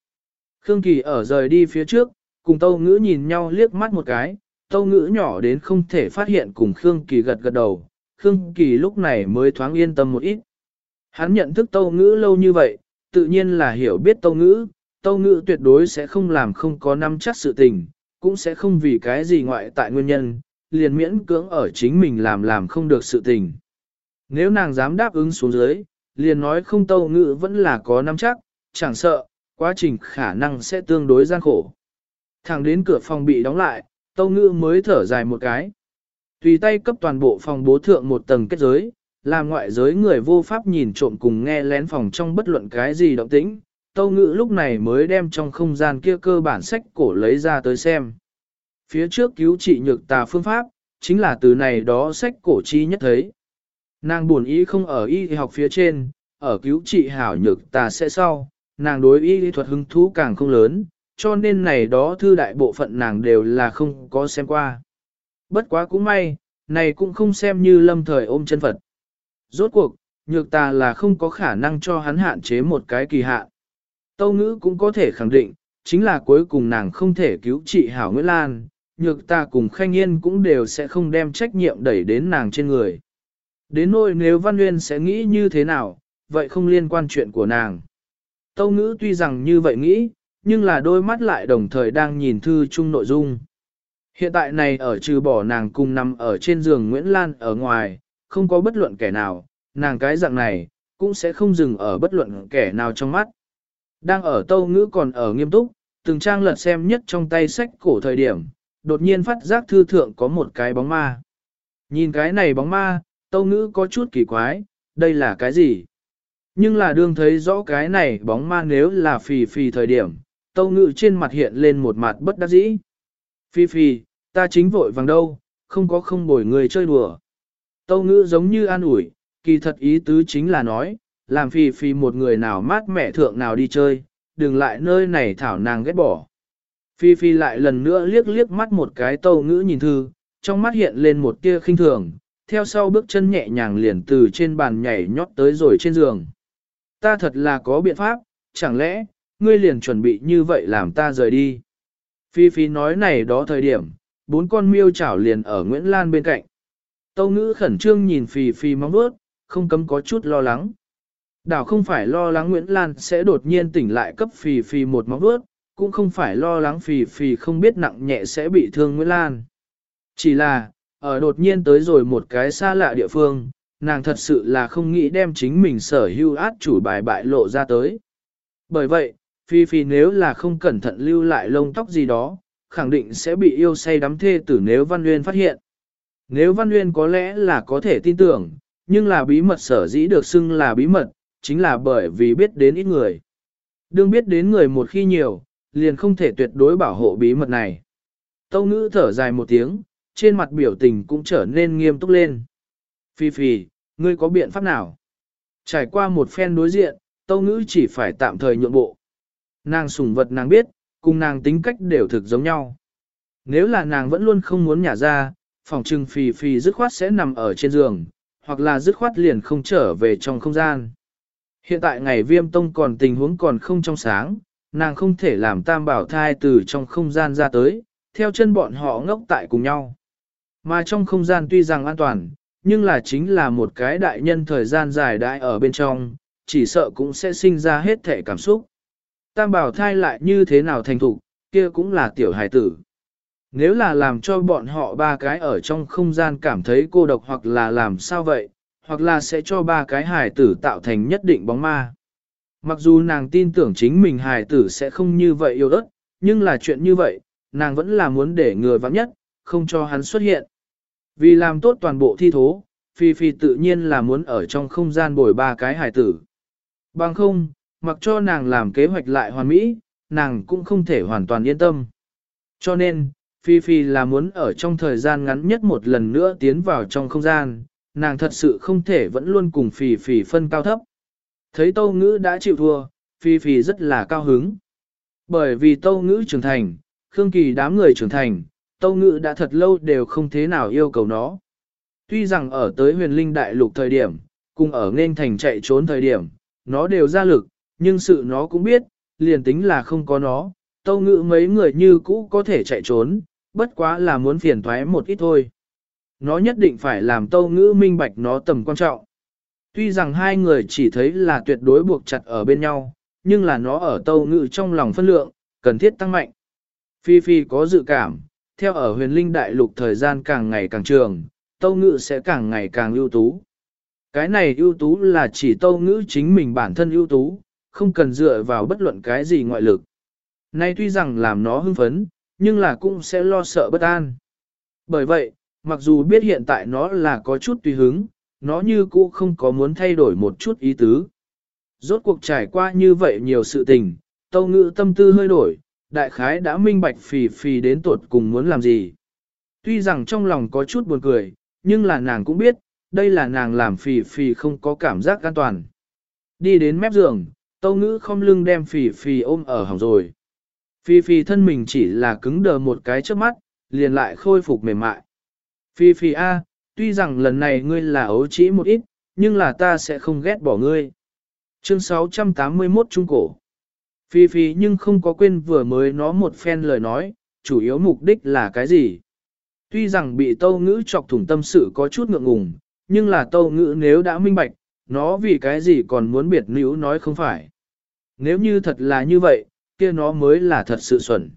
Khương Kỳ ở rời đi phía trước, cùng tâu ngữ nhìn nhau liếc mắt một cái, tâu ngữ nhỏ đến không thể phát hiện cùng Khương Kỳ gật gật đầu, Khương Kỳ lúc này mới thoáng yên tâm một ít. Hắn nhận thức tâu ngữ lâu như vậy, tự nhiên là hiểu biết tâu ngữ, tâu ngữ tuyệt đối sẽ không làm không có nắm chắc sự tình, cũng sẽ không vì cái gì ngoại tại nguyên nhân, liền miễn cưỡng ở chính mình làm làm không được sự tình. Nếu nàng dám đáp ứng xuống dưới, liền nói không tâu ngữ vẫn là có nắm chắc, chẳng sợ, quá trình khả năng sẽ tương đối gian khổ. Thẳng đến cửa phòng bị đóng lại, tâu ngữ mới thở dài một cái. Tùy tay cấp toàn bộ phòng bố thượng một tầng kết giới, làm ngoại giới người vô pháp nhìn trộm cùng nghe lén phòng trong bất luận cái gì động tĩnh. Tâu ngữ lúc này mới đem trong không gian kia cơ bản sách cổ lấy ra tới xem. Phía trước cứu trị nhược tà phương pháp, chính là từ này đó sách cổ chi nhất thấy. Nàng buồn ý không ở y học phía trên, ở cứu trị hảo nhược tà sẽ sau, nàng đối y thuật hứng thú càng không lớn, cho nên này đó thư đại bộ phận nàng đều là không có xem qua. Bất quá cũng may, này cũng không xem như lâm thời ôm chân Phật. Rốt cuộc, nhược tà là không có khả năng cho hắn hạn chế một cái kỳ hạn. Tâu ngữ cũng có thể khẳng định, chính là cuối cùng nàng không thể cứu trị Hảo Nguyễn Lan, nhược tà cùng Khanh Yên cũng đều sẽ không đem trách nhiệm đẩy đến nàng trên người. Đến nỗi nếu Văn Nguyên sẽ nghĩ như thế nào, vậy không liên quan chuyện của nàng. Tâu ngữ tuy rằng như vậy nghĩ, nhưng là đôi mắt lại đồng thời đang nhìn thư chung nội dung. Hiện tại này ở trừ bỏ nàng cùng nằm ở trên giường Nguyễn Lan ở ngoài, không có bất luận kẻ nào, nàng cái dạng này, cũng sẽ không dừng ở bất luận kẻ nào trong mắt. Đang ở tâu ngữ còn ở nghiêm túc, từng trang lật xem nhất trong tay sách cổ thời điểm, đột nhiên phát giác thư thượng có một cái bóng ma. Nhìn cái này bóng ma, tâu ngữ có chút kỳ quái, đây là cái gì? Nhưng là đương thấy rõ cái này bóng ma nếu là phì phì thời điểm, tâu ngữ trên mặt hiện lên một mặt bất đắc dĩ. Phi phi, ta chính vội vàng đâu, không có không bồi người chơi đùa. Tâu ngữ giống như an ủi, kỳ thật ý tứ chính là nói, làm phi phi một người nào mát mẹ thượng nào đi chơi, đừng lại nơi này thảo nàng ghét bỏ. Phi phi lại lần nữa liếc liếc mắt một cái tâu ngữ nhìn thư, trong mắt hiện lên một tia khinh thường, theo sau bước chân nhẹ nhàng liền từ trên bàn nhảy nhót tới rồi trên giường. Ta thật là có biện pháp, chẳng lẽ, ngươi liền chuẩn bị như vậy làm ta rời đi. Phi Phi nói này đó thời điểm, bốn con miêu chảo liền ở Nguyễn Lan bên cạnh. Tâu ngữ khẩn trương nhìn Phi Phi mong bước, không cấm có chút lo lắng. Đảo không phải lo lắng Nguyễn Lan sẽ đột nhiên tỉnh lại cấp Phi Phi một móng bước, cũng không phải lo lắng Phi Phi không biết nặng nhẹ sẽ bị thương Nguyễn Lan. Chỉ là, ở đột nhiên tới rồi một cái xa lạ địa phương, nàng thật sự là không nghĩ đem chính mình sở hưu át chủ bài bại lộ ra tới. Bởi vậy, Phi Phi nếu là không cẩn thận lưu lại lông tóc gì đó, khẳng định sẽ bị yêu say đắm thê tử nếu Văn Nguyên phát hiện. Nếu Văn Nguyên có lẽ là có thể tin tưởng, nhưng là bí mật sở dĩ được xưng là bí mật, chính là bởi vì biết đến ít người. Đương biết đến người một khi nhiều, liền không thể tuyệt đối bảo hộ bí mật này. Tâu ngữ thở dài một tiếng, trên mặt biểu tình cũng trở nên nghiêm túc lên. Phi Phi, ngươi có biện pháp nào? Trải qua một phen đối diện, tâu ngữ chỉ phải tạm thời nhượng bộ. Nàng sủng vật nàng biết, cùng nàng tính cách đều thực giống nhau. Nếu là nàng vẫn luôn không muốn nhả ra, phòng trừng phì phì dứt khoát sẽ nằm ở trên giường, hoặc là dứt khoát liền không trở về trong không gian. Hiện tại ngày viêm tông còn tình huống còn không trong sáng, nàng không thể làm tam bảo thai từ trong không gian ra tới, theo chân bọn họ ngốc tại cùng nhau. Mà trong không gian tuy rằng an toàn, nhưng là chính là một cái đại nhân thời gian dài đại ở bên trong, chỉ sợ cũng sẽ sinh ra hết thể cảm xúc tam bảo thai lại như thế nào thành thục, kia cũng là tiểu hài tử. Nếu là làm cho bọn họ ba cái ở trong không gian cảm thấy cô độc hoặc là làm sao vậy, hoặc là sẽ cho ba cái hài tử tạo thành nhất định bóng ma. Mặc dù nàng tin tưởng chính mình hài tử sẽ không như vậy yêu đất, nhưng là chuyện như vậy, nàng vẫn là muốn để người vắng nhất, không cho hắn xuất hiện. Vì làm tốt toàn bộ thi thố, Phi Phi tự nhiên là muốn ở trong không gian bồi ba cái hài tử. Bằng không, mặc cho nàng làm kế hoạch lại hoàn mỹ, nàng cũng không thể hoàn toàn yên tâm. Cho nên, Phi Phi là muốn ở trong thời gian ngắn nhất một lần nữa tiến vào trong không gian, nàng thật sự không thể vẫn luôn cùng Phi Phi phân cao thấp. Thấy Tâu Ngữ đã chịu thua, Phi Phi rất là cao hứng. Bởi vì Tâu Ngữ trưởng thành, Khương Kỳ đám người trưởng thành, Tâu Ngữ đã thật lâu đều không thế nào yêu cầu nó. Tuy rằng ở tới huyền linh đại lục thời điểm, cùng ở nên thành chạy trốn thời điểm, nó đều ra lực, nhưng sự nó cũng biết, liền tính là không có nó, Tâu Ngữ mấy người như cũ có thể chạy trốn, bất quá là muốn phiền thoái một ít thôi. Nó nhất định phải làm Tâu Ngữ minh bạch nó tầm quan trọng. Tuy rằng hai người chỉ thấy là tuyệt đối buộc chặt ở bên nhau, nhưng là nó ở Tâu Ngữ trong lòng phân lượng, cần thiết tăng mạnh. Phi Phi có dự cảm, theo ở huyền linh đại lục thời gian càng ngày càng trường, Tâu Ngữ sẽ càng ngày càng ưu tú. Cái này ưu tú là chỉ Tâu Ngữ chính mình bản thân ưu tú, không cần dựa vào bất luận cái gì ngoại lực. Nay tuy rằng làm nó hưng phấn, nhưng là cũng sẽ lo sợ bất an. Bởi vậy, mặc dù biết hiện tại nó là có chút tùy hứng, nó như cũ không có muốn thay đổi một chút ý tứ. Rốt cuộc trải qua như vậy nhiều sự tình, tâu ngữ tâm tư hơi đổi, đại khái đã minh bạch phì phì đến tuột cùng muốn làm gì. Tuy rằng trong lòng có chút buồn cười, nhưng là nàng cũng biết, đây là nàng làm phì phì không có cảm giác an toàn. Đi đến mép giường, tâu ngữ không lưng đem phì phì ôm ở hỏng rồi. Phi Phi thân mình chỉ là cứng đờ một cái trước mắt, liền lại khôi phục mềm mại. Phi Phi A, tuy rằng lần này ngươi là ấu trĩ một ít, nhưng là ta sẽ không ghét bỏ ngươi. Chương 681 Trung Cổ Phi Phi nhưng không có quên vừa mới nó một phen lời nói, chủ yếu mục đích là cái gì. Tuy rằng bị tâu ngữ chọc thủng tâm sự có chút ngượng ngùng, nhưng là tâu ngữ nếu đã minh bạch, nó vì cái gì còn muốn biệt nữ nói không phải. Nếu như thật là như vậy, kia nó mới là thật sự xuẩn.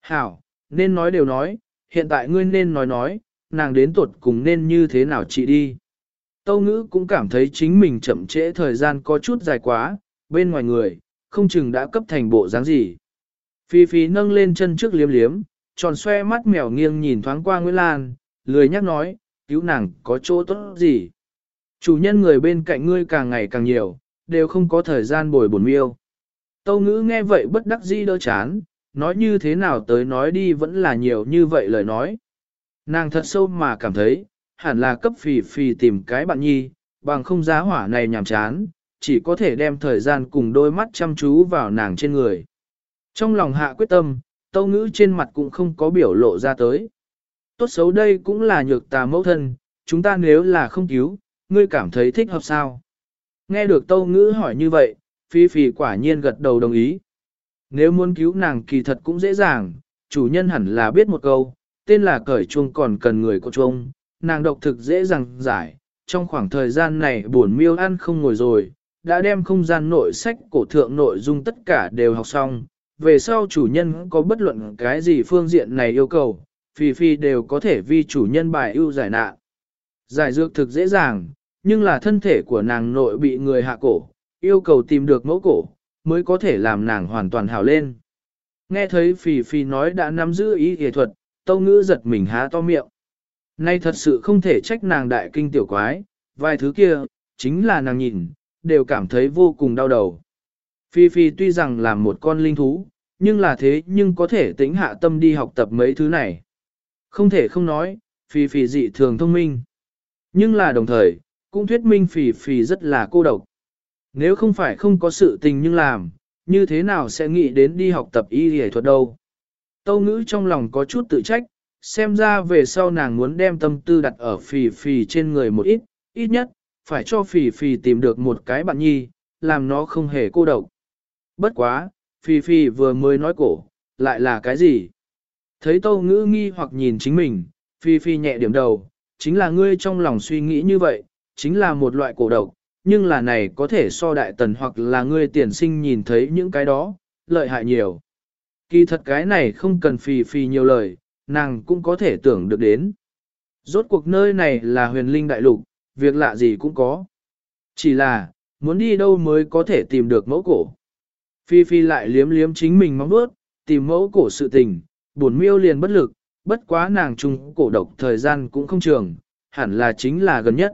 Hảo, nên nói đều nói, hiện tại ngươi nên nói nói, nàng đến tuột cùng nên như thế nào chị đi. Tâu ngữ cũng cảm thấy chính mình chậm trễ thời gian có chút dài quá, bên ngoài người, không chừng đã cấp thành bộ dáng gì. Phi Phi nâng lên chân trước liếm liếm, tròn xoe mắt mèo nghiêng nhìn thoáng qua Nguyễn Lan, lười nhắc nói, cứu nàng có chỗ tốt gì. Chủ nhân người bên cạnh ngươi càng ngày càng nhiều, đều không có thời gian bồi bổn miêu. Tâu ngữ nghe vậy bất đắc dĩ đỡ chán, nói như thế nào tới nói đi vẫn là nhiều như vậy lời nói. Nàng thật sâu mà cảm thấy, hẳn là cấp phì phì tìm cái bạn nhi, bằng không giá hỏa này nhàm chán, chỉ có thể đem thời gian cùng đôi mắt chăm chú vào nàng trên người. Trong lòng hạ quyết tâm, tâu ngữ trên mặt cũng không có biểu lộ ra tới. Tốt xấu đây cũng là nhược tà mẫu thân, chúng ta nếu là không cứu, ngươi cảm thấy thích hợp sao? Nghe được tâu ngữ hỏi như vậy, Phi Phi quả nhiên gật đầu đồng ý. Nếu muốn cứu nàng kỳ thật cũng dễ dàng, chủ nhân hẳn là biết một câu, tên là cởi chuông còn cần người có chuông, nàng độc thực dễ dàng giải, trong khoảng thời gian này buồn miêu ăn không ngồi rồi, đã đem không gian nội sách cổ thượng nội dung tất cả đều học xong, về sau chủ nhân có bất luận cái gì phương diện này yêu cầu, Phi Phi đều có thể vi chủ nhân bài ưu giải nạn. Giải dược thực dễ dàng, nhưng là thân thể của nàng nội bị người hạ cổ, yêu cầu tìm được mẫu cổ, mới có thể làm nàng hoàn toàn hảo lên. Nghe thấy Phì Phì nói đã nắm giữ ý y thuật, tâu ngữ giật mình há to miệng. Nay thật sự không thể trách nàng đại kinh tiểu quái, vài thứ kia, chính là nàng nhìn, đều cảm thấy vô cùng đau đầu. Phi Phi tuy rằng là một con linh thú, nhưng là thế nhưng có thể tính hạ tâm đi học tập mấy thứ này. Không thể không nói, Phi Phi dị thường thông minh. Nhưng là đồng thời, cũng thuyết minh Phi Phi rất là cô độc. Nếu không phải không có sự tình nhưng làm, như thế nào sẽ nghĩ đến đi học tập y y thuật đâu. Tâu ngữ trong lòng có chút tự trách, xem ra về sau nàng muốn đem tâm tư đặt ở phì phì trên người một ít, ít nhất, phải cho phì phì tìm được một cái bạn nhi, làm nó không hề cô độc. Bất quá, phì phì vừa mới nói cổ, lại là cái gì? Thấy tâu ngữ nghi hoặc nhìn chính mình, phì phì nhẹ điểm đầu, chính là ngươi trong lòng suy nghĩ như vậy, chính là một loại cổ độc, nhưng là này có thể so đại tần hoặc là ngươi tiền sinh nhìn thấy những cái đó, lợi hại nhiều. Kỳ thật cái này không cần phì phì nhiều lời, nàng cũng có thể tưởng được đến. Rốt cuộc nơi này là huyền linh đại lục, việc lạ gì cũng có. Chỉ là, muốn đi đâu mới có thể tìm được mẫu cổ. Phi Phi lại liếm liếm chính mình mong bước, tìm mẫu cổ sự tình, buồn miêu liền bất lực, bất quá nàng trung cổ độc thời gian cũng không trường, hẳn là chính là gần nhất.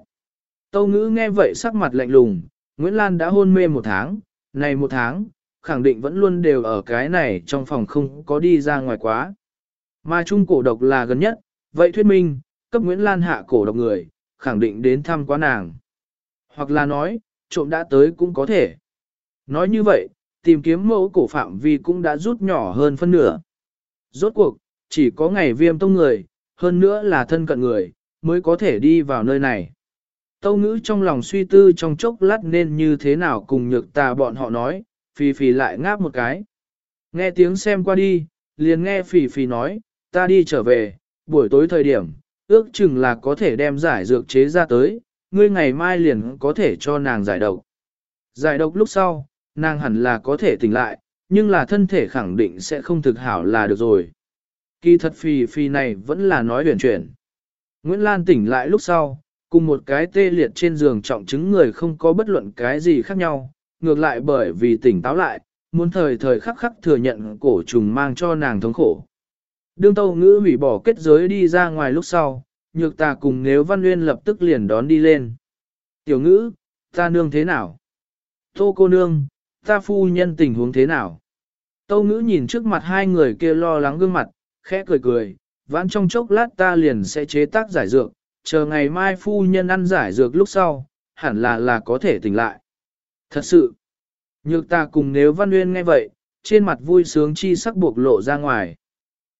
Tâu ngữ nghe vậy sắc mặt lạnh lùng, Nguyễn Lan đã hôn mê một tháng, này một tháng, khẳng định vẫn luôn đều ở cái này trong phòng không có đi ra ngoài quá. Mà chung cổ độc là gần nhất, vậy thuyết minh, cấp Nguyễn Lan hạ cổ độc người, khẳng định đến thăm quá nàng. Hoặc là nói, trộm đã tới cũng có thể. Nói như vậy, tìm kiếm mẫu cổ phạm vi cũng đã rút nhỏ hơn phân nửa. Rốt cuộc, chỉ có ngày viêm tông người, hơn nữa là thân cận người, mới có thể đi vào nơi này. Tâu ngữ trong lòng suy tư trong chốc lát nên như thế nào cùng nhược tà bọn họ nói, phì phì lại ngáp một cái. Nghe tiếng xem qua đi, liền nghe phì phì nói, ta đi trở về, buổi tối thời điểm, ước chừng là có thể đem giải dược chế ra tới, ngươi ngày mai liền có thể cho nàng giải độc. Giải độc lúc sau, nàng hẳn là có thể tỉnh lại, nhưng là thân thể khẳng định sẽ không thực hảo là được rồi. Kỳ thật phì phì này vẫn là nói huyền chuyển. Nguyễn Lan tỉnh lại lúc sau, cùng một cái tê liệt trên giường trọng chứng người không có bất luận cái gì khác nhau, ngược lại bởi vì tỉnh táo lại, muốn thời thời khắc khắc thừa nhận cổ trùng mang cho nàng thống khổ. Đương tâu ngữ hủy bỏ kết giới đi ra ngoài lúc sau, nhược ta cùng nếu văn nguyên lập tức liền đón đi lên. Tiểu ngữ, ta nương thế nào? Tô cô nương, ta phu nhân tình huống thế nào? Tâu ngữ nhìn trước mặt hai người kia lo lắng gương mặt, khẽ cười cười, vãn trong chốc lát ta liền sẽ chế tác giải dược, chờ ngày mai phu nhân ăn giải dược lúc sau, hẳn là là có thể tỉnh lại. Thật sự, nhược ta cùng nếu văn nguyên nghe vậy, trên mặt vui sướng chi sắc buộc lộ ra ngoài.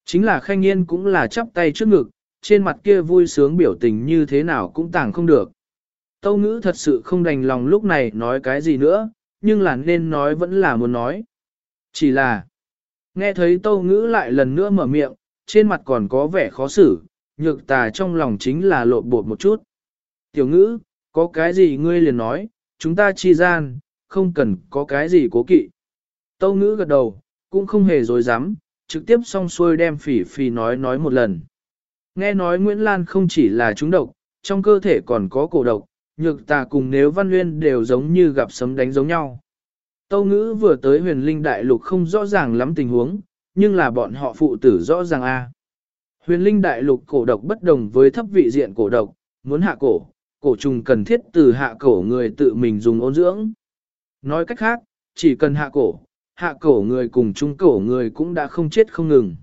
Chính là khanh nhiên cũng là chắp tay trước ngực, trên mặt kia vui sướng biểu tình như thế nào cũng tàng không được. Tâu ngữ thật sự không đành lòng lúc này nói cái gì nữa, nhưng là nên nói vẫn là muốn nói. Chỉ là, nghe thấy tâu ngữ lại lần nữa mở miệng, trên mặt còn có vẻ khó xử, nhược tà trong lòng chính là lộn bột một chút. Tiểu ngữ, có cái gì ngươi liền nói, chúng ta chi gian, không cần có cái gì cố kỵ. Tâu ngữ gật đầu, cũng không hề dối dám, trực tiếp xong xuôi đem phỉ phỉ nói nói một lần. Nghe nói Nguyễn Lan không chỉ là trúng độc, trong cơ thể còn có cổ độc, nhược tà cùng nếu văn nguyên đều giống như gặp sấm đánh giống nhau. Tâu ngữ vừa tới huyền linh đại lục không rõ ràng lắm tình huống, nhưng là bọn họ phụ tử rõ ràng a Huyền linh đại lục cổ độc bất đồng với thấp vị diện cổ độc, muốn hạ cổ, cổ trùng cần thiết từ hạ cổ người tự mình dùng ôn dưỡng. Nói cách khác, chỉ cần hạ cổ, hạ cổ người cùng trung cổ người cũng đã không chết không ngừng.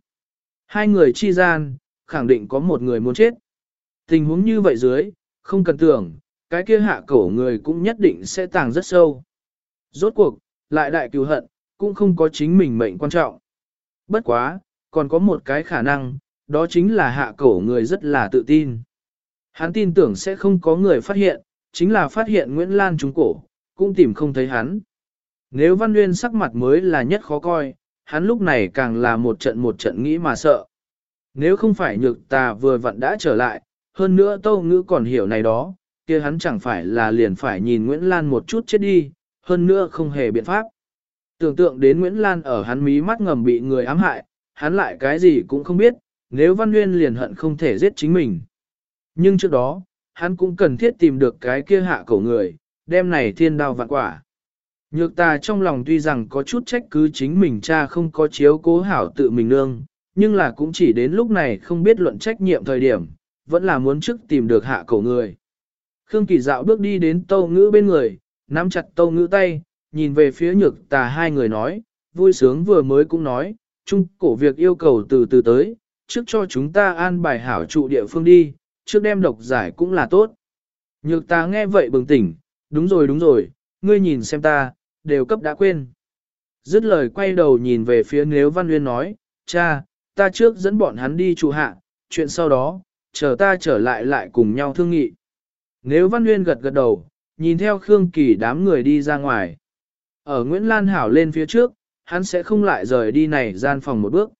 Hai người chi gian, khẳng định có một người muốn chết. Tình huống như vậy dưới, không cần tưởng, cái kia hạ cổ người cũng nhất định sẽ tàng rất sâu. Rốt cuộc, lại đại cứu hận, cũng không có chính mình mệnh quan trọng. Bất quá, còn có một cái khả năng, đó chính là hạ cổ người rất là tự tin. Hắn tin tưởng sẽ không có người phát hiện, chính là phát hiện Nguyễn Lan trúng cổ, cũng tìm không thấy hắn. Nếu Văn Nguyên sắc mặt mới là nhất khó coi, hắn lúc này càng là một trận một trận nghĩ mà sợ. Nếu không phải nhược tà vừa vặn đã trở lại, hơn nữa tâu ngữ còn hiểu này đó, kia hắn chẳng phải là liền phải nhìn Nguyễn Lan một chút chết đi, hơn nữa không hề biện pháp. Tưởng tượng đến Nguyễn Lan ở hắn mí mắt ngầm bị người ám hại, hắn lại cái gì cũng không biết, nếu Văn Nguyên liền hận không thể giết chính mình. Nhưng trước đó, hắn cũng cần thiết tìm được cái kia hạ cổ người, đem này thiên đao vạn quả. Nhược ta trong lòng tuy rằng có chút trách cứ chính mình cha không có chiếu cố hảo tự mình nương, nhưng là cũng chỉ đến lúc này không biết luận trách nhiệm thời điểm, vẫn là muốn trước tìm được hạ cổ người. Khương Kỳ dạo bước đi đến tâu ngữ bên người, nắm chặt tâu ngữ tay, nhìn về phía nhược tà hai người nói, vui sướng vừa mới cũng nói, chung cổ việc yêu cầu từ từ tới, trước cho chúng ta an bài hảo trụ địa phương đi, trước đem độc giải cũng là tốt. Nhược ta nghe vậy bừng tỉnh, đúng rồi đúng rồi, ngươi nhìn xem ta, đều cấp đã quên. Dứt lời quay đầu nhìn về phía nếu Văn Nguyên nói, cha, ta trước dẫn bọn hắn đi trụ hạ, chuyện sau đó, chờ ta trở lại lại cùng nhau thương nghị. Nếu Văn Nguyên gật gật đầu, nhìn theo Khương Kỳ đám người đi ra ngoài. Ở Nguyễn Lan Hảo lên phía trước, hắn sẽ không lại rời đi này gian phòng một bước.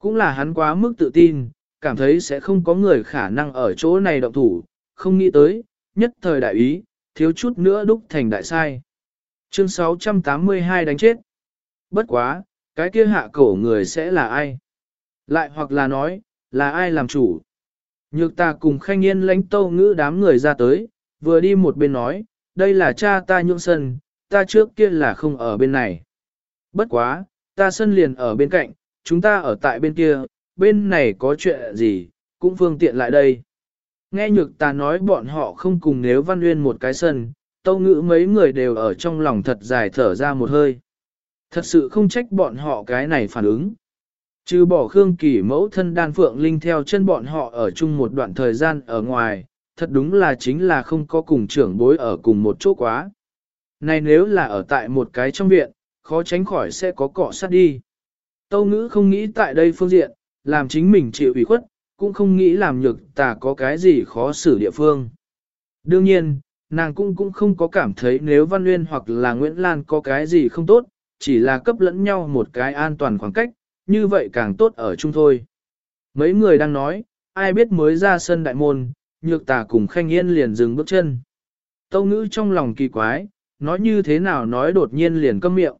Cũng là hắn quá mức tự tin, cảm thấy sẽ không có người khả năng ở chỗ này động thủ, không nghĩ tới, nhất thời đại ý, thiếu chút nữa đúc thành đại sai. Chương 682 đánh chết. Bất quá, cái kia hạ cổ người sẽ là ai? Lại hoặc là nói, là ai làm chủ? Nhược ta cùng khanh yên lãnh tâu ngữ đám người ra tới, vừa đi một bên nói, đây là cha ta nhượng sân, ta trước kia là không ở bên này. Bất quá, ta sân liền ở bên cạnh, chúng ta ở tại bên kia, bên này có chuyện gì, cũng phương tiện lại đây. Nghe nhược ta nói bọn họ không cùng nếu văn nguyên một cái sân, tâu ngữ mấy người đều ở trong lòng thật dài thở ra một hơi. Thật sự không trách bọn họ cái này phản ứng. Trừ bỏ Khương Kỳ mẫu thân đan phượng linh theo chân bọn họ ở chung một đoạn thời gian ở ngoài, thật đúng là chính là không có cùng trưởng bối ở cùng một chỗ quá. Này nếu là ở tại một cái trong viện, khó tránh khỏi sẽ có cọ sát đi. Tâu ngữ không nghĩ tại đây phương diện, làm chính mình chịu ủy khuất, cũng không nghĩ làm nhược tà có cái gì khó xử địa phương. Đương nhiên, nàng cũng cũng không có cảm thấy nếu Văn Nguyên hoặc là Nguyễn Lan có cái gì không tốt, chỉ là cấp lẫn nhau một cái an toàn khoảng cách, như vậy càng tốt ở chung thôi. Mấy người đang nói, ai biết mới ra sân đại môn, nhược tà cùng khanh yên liền dừng bước chân. Tâu ngữ trong lòng kỳ quái, nói như thế nào nói đột nhiên liền câm miệng.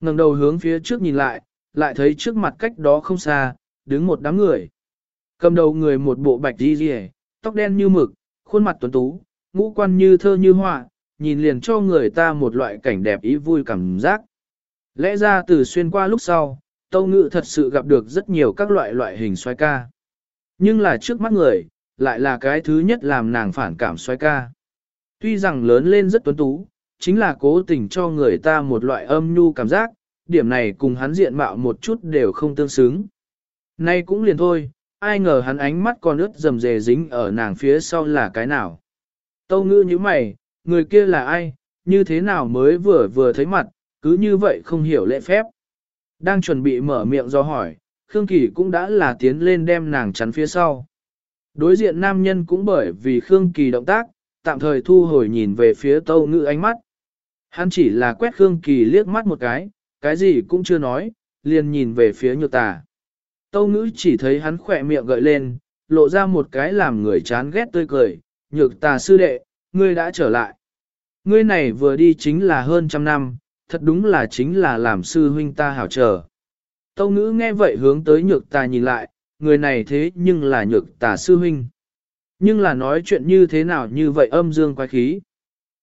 ngẩng đầu hướng phía trước nhìn lại, lại thấy trước mặt cách đó không xa, đứng một đám người. Cầm đầu người một bộ bạch đi rìa, tóc đen như mực, khuôn mặt tuấn tú, ngũ quan như thơ như họa, nhìn liền cho người ta một loại cảnh đẹp ý vui cảm giác. Lẽ ra từ xuyên qua lúc sau, Tâu Ngự thật sự gặp được rất nhiều các loại loại hình xoay ca. Nhưng là trước mắt người, lại là cái thứ nhất làm nàng phản cảm xoay ca. Tuy rằng lớn lên rất tuấn tú, chính là cố tình cho người ta một loại âm nhu cảm giác, điểm này cùng hắn diện mạo một chút đều không tương xứng. Nay cũng liền thôi, ai ngờ hắn ánh mắt còn ướt dầm dề dính ở nàng phía sau là cái nào. Tâu ngư như mày, người kia là ai, như thế nào mới vừa vừa thấy mặt, cứ như vậy không hiểu lễ phép. Đang chuẩn bị mở miệng do hỏi, Khương Kỳ cũng đã là tiến lên đem nàng chắn phía sau. Đối diện nam nhân cũng bởi vì Khương Kỳ động tác, tạm thời thu hồi nhìn về phía tâu ngữ ánh mắt. Hắn chỉ là quét Khương Kỳ liếc mắt một cái, cái gì cũng chưa nói, liền nhìn về phía nhược tà. Tâu ngữ chỉ thấy hắn khỏe miệng gợi lên, lộ ra một cái làm người chán ghét tươi cười, nhược tà sư đệ, ngươi đã trở lại. Ngươi này vừa đi chính là hơn trăm năm, thật đúng là chính là làm sư huynh ta hảo trở. Tâu ngữ nghe vậy hướng tới nhược tà nhìn lại, người này thế nhưng là nhược tà sư huynh. Nhưng là nói chuyện như thế nào như vậy âm dương quái khí.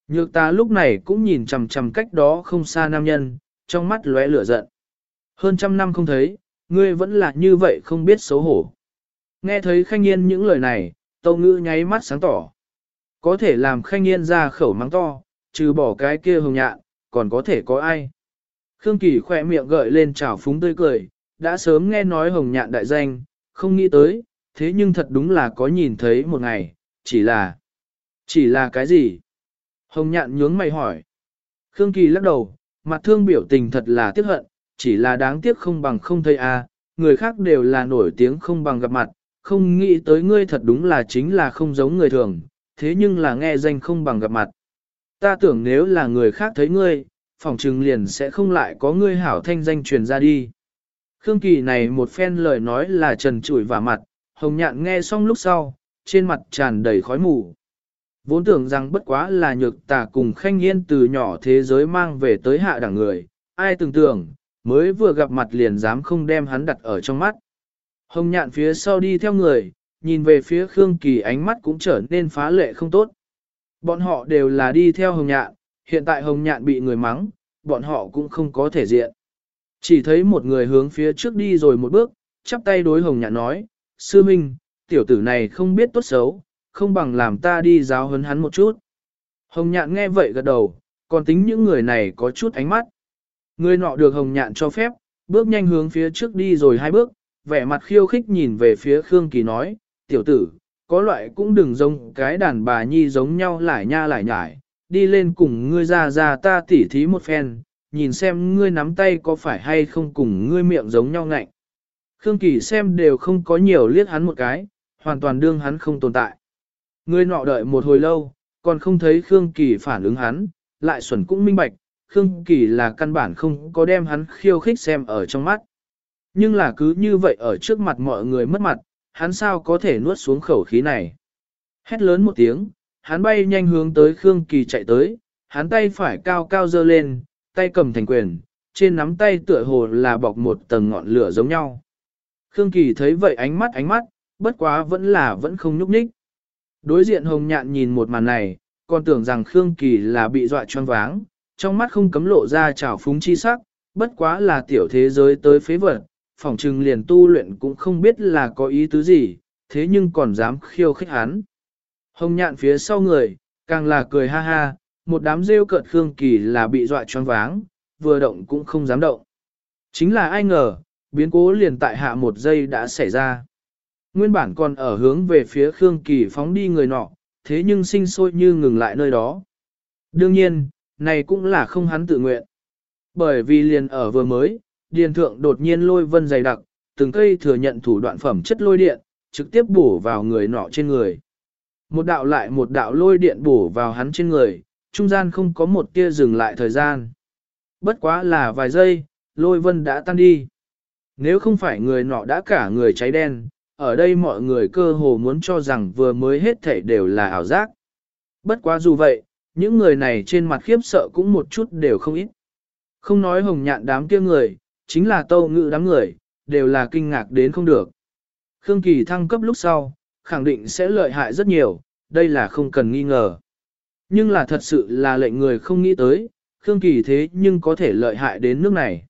Nhược tà lúc này cũng nhìn chầm chầm cách đó không xa nam nhân, trong mắt lóe lửa giận. Hơn trăm năm không thấy, ngươi vẫn là như vậy không biết xấu hổ. Nghe thấy khanh yên những lời này, tâu ngữ nháy mắt sáng tỏ. Có thể làm khanh yên ra khẩu mắng to, trừ bỏ cái kia hồng nhạn, còn có thể có ai. Khương Kỳ khỏe miệng gợi lên trào phúng tươi cười, đã sớm nghe nói hồng nhạn đại danh, không nghĩ tới, thế nhưng thật đúng là có nhìn thấy một ngày, chỉ là... Chỉ là cái gì? Hồng nhạn nhướng mày hỏi. Khương Kỳ lắc đầu, mặt thương biểu tình thật là tiếc hận, chỉ là đáng tiếc không bằng không thấy a, người khác đều là nổi tiếng không bằng gặp mặt, không nghĩ tới ngươi thật đúng là chính là không giống người thường, thế nhưng là nghe danh không bằng gặp mặt. Ta tưởng nếu là người khác thấy ngươi, phòng trừng liền sẽ không lại có ngươi hảo thanh danh truyền ra đi. Khương Kỳ này một phen lời nói là trần trụi và mặt, hồng nhạn nghe xong lúc sau, trên mặt tràn đầy khói mù. Vốn tưởng rằng bất quá là nhược tà cùng khanh yên từ nhỏ thế giới mang về tới hạ đẳng người, ai tưởng tưởng, mới vừa gặp mặt liền dám không đem hắn đặt ở trong mắt. Hồng nhạn phía sau đi theo người, nhìn về phía Khương Kỳ ánh mắt cũng trở nên phá lệ không tốt. Bọn họ đều là đi theo hồng nhạn, hiện tại hồng nhạn bị người mắng, bọn họ cũng không có thể diện. Chỉ thấy một người hướng phía trước đi rồi một bước, chắp tay đối hồng nhạn nói, Sư Minh, tiểu tử này không biết tốt xấu, không bằng làm ta đi giáo huấn hắn một chút. Hồng nhạn nghe vậy gật đầu, còn tính những người này có chút ánh mắt. Người nọ được hồng nhạn cho phép, bước nhanh hướng phía trước đi rồi hai bước, vẻ mặt khiêu khích nhìn về phía Khương Kỳ nói, tiểu tử, có loại cũng đừng giống cái đàn bà nhi giống nhau lại nha lại nhải, đi lên cùng ngươi ra ra ta tỉ thí một phen, nhìn xem ngươi nắm tay có phải hay không cùng ngươi miệng giống nhau ngạnh. Khương Kỳ xem đều không có nhiều liếc hắn một cái, hoàn toàn đương hắn không tồn tại. Ngươi nọ đợi một hồi lâu, còn không thấy Khương Kỳ phản ứng hắn, lại xuẩn cũng minh bạch, Khương Kỳ là căn bản không có đem hắn khiêu khích xem ở trong mắt. Nhưng là cứ như vậy ở trước mặt mọi người mất mặt, hắn sao có thể nuốt xuống khẩu khí này. Hét lớn một tiếng, hắn bay nhanh hướng tới Khương Kỳ chạy tới, hắn tay phải cao cao dơ lên, tay cầm thành quyền, trên nắm tay tựa hồ là bọc một tầng ngọn lửa giống nhau. Khương Kỳ thấy vậy ánh mắt ánh mắt, bất quá vẫn là vẫn không nhúc nhích. Đối diện hồng nhạn nhìn một màn này, còn tưởng rằng Khương Kỳ là bị dọa choáng váng, trong mắt không cấm lộ ra trào phúng chi sắc, bất quá là tiểu thế giới tới phế vật, phỏng trừng liền tu luyện cũng không biết là có ý tứ gì, thế nhưng còn dám khiêu khích hắn. Hồng nhạn phía sau người, càng là cười ha ha, một đám rêu cợt Khương Kỳ là bị dọa choáng váng, vừa động cũng không dám động. Chính là ai ngờ, biến cố liền tại hạ một giây đã xảy ra. Nguyên bản còn ở hướng về phía Khương Kỳ phóng đi người nọ, thế nhưng sinh sôi như ngừng lại nơi đó. Đương nhiên, này cũng là không hắn tự nguyện. Bởi vì liền ở vừa mới, điền thượng đột nhiên lôi vân dày đặc, từng cây thừa nhận thủ đoạn phẩm chất lôi điện, trực tiếp bổ vào người nọ trên người. Một đạo lại một đạo lôi điện bổ vào hắn trên người, trung gian không có một tia dừng lại thời gian. Bất quá là vài giây, lôi vân đã tan đi. Nếu không phải người nọ đã cả người cháy đen, ở đây mọi người cơ hồ muốn cho rằng vừa mới hết thảy đều là ảo giác. Bất quá dù vậy, những người này trên mặt khiếp sợ cũng một chút đều không ít. Không nói hồng nhạn đám kia người, chính là tâu ngự đám người, đều là kinh ngạc đến không được. Khương Kỳ thăng cấp lúc sau, khẳng định sẽ lợi hại rất nhiều, đây là không cần nghi ngờ. Nhưng là thật sự là lệnh người không nghĩ tới, Khương Kỳ thế nhưng có thể lợi hại đến nước này.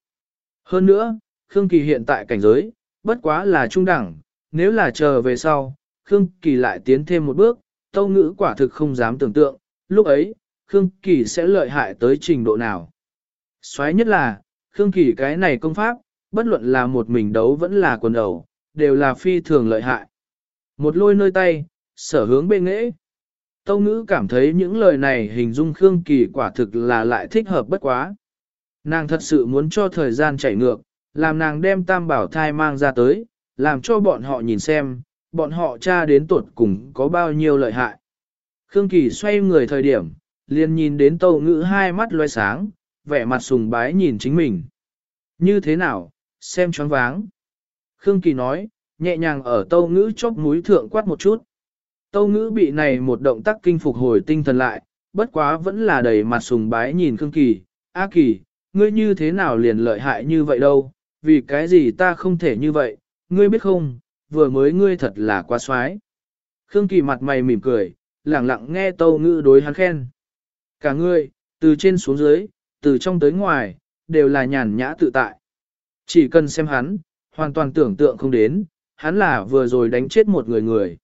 Hơn nữa, Khương Kỳ hiện tại cảnh giới, bất quá là trung đẳng, nếu là chờ về sau, Khương Kỳ lại tiến thêm một bước, tâu ngữ quả thực không dám tưởng tượng, lúc ấy, Khương Kỳ sẽ lợi hại tới trình độ nào. xoáy nhất là, Khương Kỳ cái này công pháp, bất luận là một mình đấu vẫn là quần đầu, đều là phi thường lợi hại. Một lôi nơi tay, sở hướng bên nghệ. Tâu ngữ cảm thấy những lời này hình dung Khương Kỳ quả thực là lại thích hợp bất quá. Nàng thật sự muốn cho thời gian chảy ngược, làm nàng đem tam bảo thai mang ra tới, làm cho bọn họ nhìn xem, bọn họ tra đến tuột cùng có bao nhiêu lợi hại. Khương Kỳ xoay người thời điểm, liền nhìn đến tâu ngữ hai mắt loe sáng, vẻ mặt sùng bái nhìn chính mình. Như thế nào, xem choáng váng. Khương Kỳ nói, nhẹ nhàng ở tâu ngữ chóp mũi thượng quát một chút. Tâu ngữ bị này một động tác kinh phục hồi tinh thần lại, bất quá vẫn là đầy mặt sùng bái nhìn Khương Kỳ. A Kỳ, ngươi như thế nào liền lợi hại như vậy đâu, vì cái gì ta không thể như vậy, ngươi biết không, vừa mới ngươi thật là quá xoái. Khương Kỳ mặt mày mỉm cười, lặng lặng nghe tâu ngữ đối hắn khen. Cả ngươi, từ trên xuống dưới, từ trong tới ngoài, đều là nhàn nhã tự tại. Chỉ cần xem hắn, hoàn toàn tưởng tượng không đến, hắn là vừa rồi đánh chết một người người.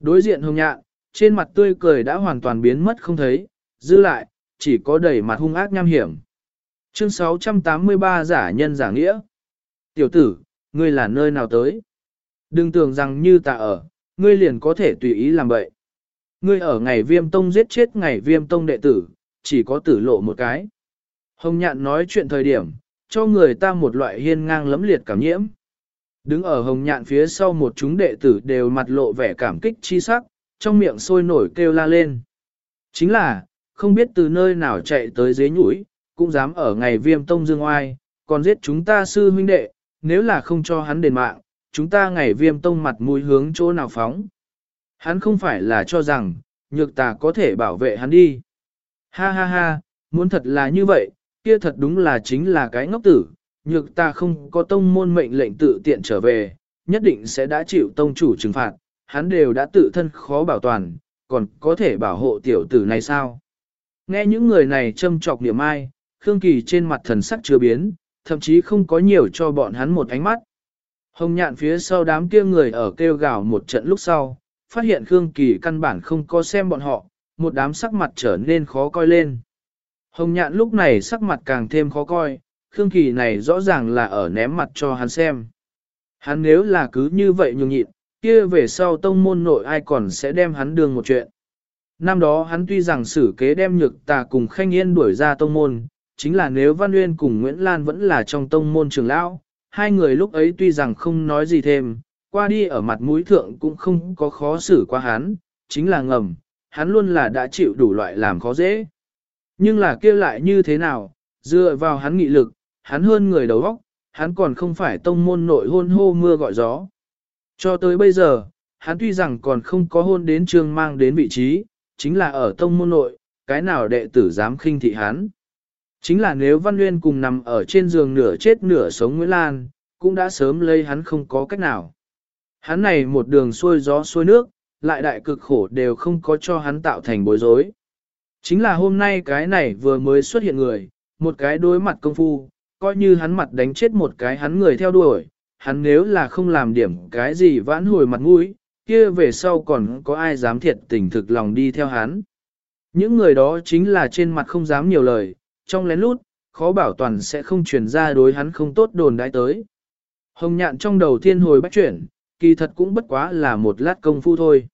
Đối diện hồng nhạn, trên mặt tươi cười đã hoàn toàn biến mất không thấy, dư lại, chỉ có đầy mặt hung ác nham hiểm. Chương 683 giả nhân giả nghĩa. Tiểu tử, ngươi là nơi nào tới? Đừng tưởng rằng như ta ở, ngươi liền có thể tùy ý làm vậy. Ngươi ở ngày viêm tông giết chết ngày viêm tông đệ tử, chỉ có tử lộ một cái. Hồng nhạn nói chuyện thời điểm, cho người ta một loại hiên ngang lấm liệt cảm nhiễm. Đứng ở hồng nhạn phía sau một chúng đệ tử đều mặt lộ vẻ cảm kích chi sắc, trong miệng sôi nổi kêu la lên. Chính là, không biết từ nơi nào chạy tới dế nhũi, cũng dám ở ngày viêm tông dương oai, còn giết chúng ta sư huynh đệ, nếu là không cho hắn đền mạng, chúng ta ngày viêm tông mặt mũi hướng chỗ nào phóng. Hắn không phải là cho rằng, nhược tà có thể bảo vệ hắn đi. Ha ha ha, muốn thật là như vậy, kia thật đúng là chính là cái ngốc tử, nhược ta không có tông môn mệnh lệnh tự tiện trở về, nhất định sẽ đã chịu tông chủ trừng phạt, hắn đều đã tự thân khó bảo toàn, còn có thể bảo hộ tiểu tử này sao? Nghe những người này châm trọc niệm ai, Khương Kỳ trên mặt thần sắc chưa biến, thậm chí không có nhiều cho bọn hắn một ánh mắt. Hồng nhạn phía sau đám kia người ở kêu gào một trận lúc sau, phát hiện Khương Kỳ căn bản không có xem bọn họ, một đám sắc mặt trở nên khó coi lên. Hồng nhạn lúc này sắc mặt càng thêm khó coi, Khương Kỳ này rõ ràng là ở ném mặt cho hắn xem. Hắn nếu là cứ như vậy nhường nhịn, kia về sau tông môn nội ai còn sẽ đem hắn đường một chuyện. Năm đó hắn tuy rằng xử kế đem nhược tà cùng khanh yên đuổi ra tông môn, chính là nếu Văn Nguyên cùng Nguyễn Lan vẫn là trong tông môn trường lão, hai người lúc ấy tuy rằng không nói gì thêm, qua đi ở mặt mũi thượng cũng không có khó xử qua hắn, chính là ngầm, hắn luôn là đã chịu đủ loại làm khó dễ. Nhưng là kia lại như thế nào, dựa vào hắn nghị lực, hắn hơn người đầu óc, hắn còn không phải tông môn nội hôn hô mưa gọi gió. Cho tới bây giờ, hắn tuy rằng còn không có hôn đến trường mang đến vị trí, chính là ở tông môn nội, cái nào đệ tử dám khinh thị hắn. Chính là nếu Văn Nguyên cùng nằm ở trên giường nửa chết nửa sống Nguyễn Lan, cũng đã sớm lấy hắn không có cách nào. Hắn này một đường xuôi gió xuôi nước, lại đại cực khổ đều không có cho hắn tạo thành bối rối. Chính là hôm nay cái này vừa mới xuất hiện người, một cái đối mặt công phu, coi như hắn mặt đánh chết một cái hắn người theo đuổi, hắn nếu là không làm điểm cái gì vãn hồi mặt mũi, kia về sau còn có ai dám thiệt tình thực lòng đi theo hắn. Những người đó chính là trên mặt không dám nhiều lời, trong lén lút, khó bảo toàn sẽ không truyền ra đối hắn không tốt đồn đãi tới. Hồng nhạn trong đầu thiên hồi bách chuyển, kỳ thật cũng bất quá là một lát công phu thôi.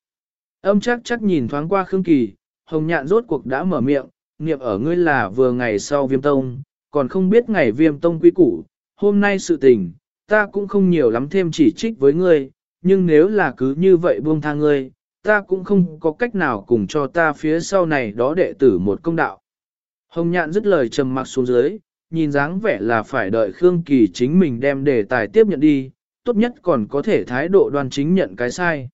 Âm chắc chắc nhìn thoáng qua Khương Kỳ, hồng nhạn rốt cuộc đã mở miệng, niệm ở ngươi là vừa ngày sau viêm tông, còn không biết ngày viêm tông quy củ, hôm nay sự tình, ta cũng không nhiều lắm thêm chỉ trích với ngươi, nhưng nếu là cứ như vậy buông tha ngươi, ta cũng không có cách nào cùng cho ta phía sau này đó đệ tử một công đạo. Hồng nhạn dứt lời trầm mặc xuống dưới, nhìn dáng vẻ là phải đợi Khương Kỳ chính mình đem đề tài tiếp nhận đi, tốt nhất còn có thể thái độ đoan chính nhận cái sai.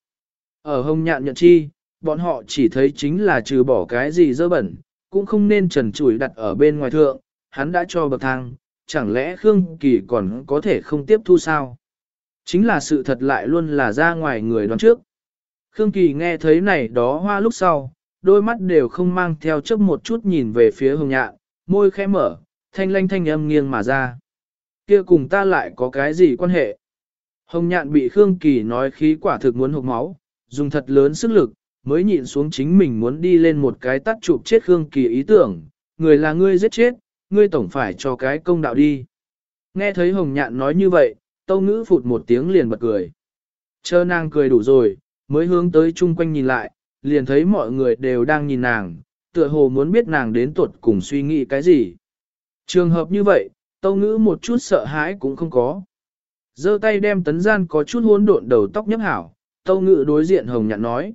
Ở hồng nhạn nhận chi, bọn họ chỉ thấy chính là trừ bỏ cái gì dơ bẩn, cũng không nên trần chủi đặt ở bên ngoài thượng, hắn đã cho bậc thang, chẳng lẽ Khương Kỳ còn có thể không tiếp thu sao? Chính là sự thật lại luôn là ra ngoài người đoán trước. Khương Kỳ nghe thấy này đó hoa lúc sau, đôi mắt đều không mang theo chấp một chút nhìn về phía hồng nhạn, môi khẽ mở, thanh lanh thanh âm nghiêng mà ra. Kia cùng ta lại có cái gì quan hệ? Hồng nhạn bị Khương Kỳ nói khí quả thực muốn hộp máu, dùng thật lớn sức lực, mới nhịn xuống chính mình muốn đi lên một cái tắt chụp chết Khương Kỳ ý tưởng, người là ngươi giết chết, ngươi tổng phải cho cái công đạo đi. Nghe thấy Hồng nhạn nói như vậy, tâu ngữ phụt một tiếng liền bật cười. Chờ nàng cười đủ rồi, mới hướng tới chung quanh nhìn lại, liền thấy mọi người đều đang nhìn nàng, tựa hồ muốn biết nàng đến tuột cùng suy nghĩ cái gì. Trường hợp như vậy, tâu ngữ một chút sợ hãi cũng không có. giơ tay đem tấn gian có chút hỗn độn đầu tóc nhấp hảo, tâu ngữ đối diện hồng nhạn nói.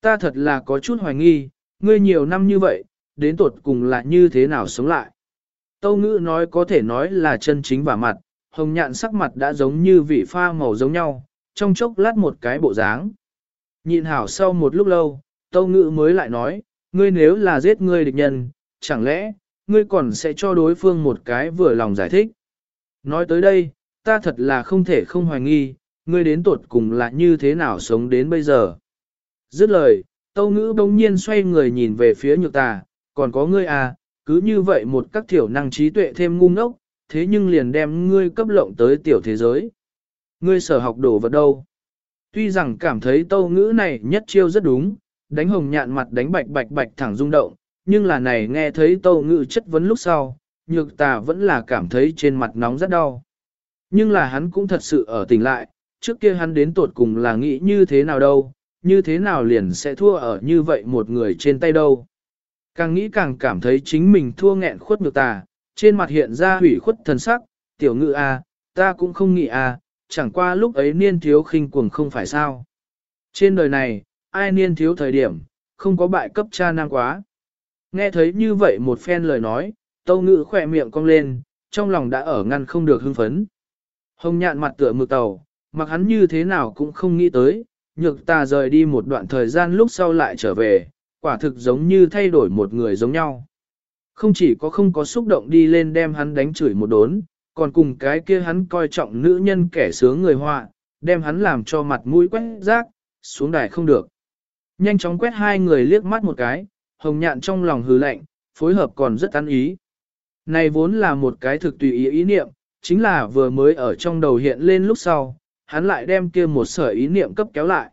Ta thật là có chút hoài nghi, ngươi nhiều năm như vậy, đến tuột cùng là như thế nào sống lại. Tâu ngữ nói có thể nói là chân chính và mặt, hồng nhạn sắc mặt đã giống như vị pha màu giống nhau, trong chốc lát một cái bộ dáng. Nhịn hảo sau một lúc lâu, tâu ngữ mới lại nói, ngươi nếu là giết ngươi địch nhân, chẳng lẽ, ngươi còn sẽ cho đối phương một cái vừa lòng giải thích. Nói tới đây, ta thật là không thể không hoài nghi, ngươi đến tuột cùng là như thế nào sống đến bây giờ. Dứt lời, tâu ngữ bỗng nhiên xoay người nhìn về phía nhược tà, còn có ngươi à, cứ như vậy một các thiểu năng trí tuệ thêm ngu ngốc, thế nhưng liền đem ngươi cấp lộng tới tiểu thế giới. Ngươi sở học đồ vật đâu? Tuy rằng cảm thấy tâu ngữ này nhất chiêu rất đúng, đánh hồng nhạn mặt đánh bạch bạch bạch thẳng rung động, nhưng là này nghe thấy tâu ngữ chất vấn lúc sau, nhược tà vẫn là cảm thấy trên mặt nóng rất đau. Nhưng là hắn cũng thật sự ở tỉnh lại, trước kia hắn đến tột cùng là nghĩ như thế nào đâu, như thế nào liền sẽ thua ở như vậy một người trên tay đâu. Càng nghĩ càng cảm thấy chính mình thua nghẹn khuất nhược tà, trên mặt hiện ra hủy khuất thần sắc, tiểu ngữ a, à, ta cũng không nghĩ a, à, chẳng qua lúc ấy niên thiếu khinh cuồng không phải sao. Trên đời này, ai niên thiếu thời điểm, không có bại cấp cha nam quá. Nghe thấy như vậy một phen lời nói, tâu ngự khỏe miệng cong lên, trong lòng đã ở ngăn không được hưng phấn. Hồng nhạn mặt tựa mực tàu, mặc hắn như thế nào cũng không nghĩ tới, nhược ta rời đi một đoạn thời gian lúc sau lại trở về, quả thực giống như thay đổi một người giống nhau. Không chỉ có không có xúc động đi lên đem hắn đánh chửi một đốn, còn cùng cái kia hắn coi trọng nữ nhân kẻ sướng người họa, đem hắn làm cho mặt mũi quét rác, xuống đài không được. Nhanh chóng quét hai người liếc mắt một cái, hồng nhạn trong lòng hừ lạnh, phối hợp còn rất ăn ý. Này vốn là một cái thực tùy ý ý niệm, chính là vừa mới ở trong đầu hiện lên lúc sau, hắn lại đem kia một sở ý niệm cấp kéo lại.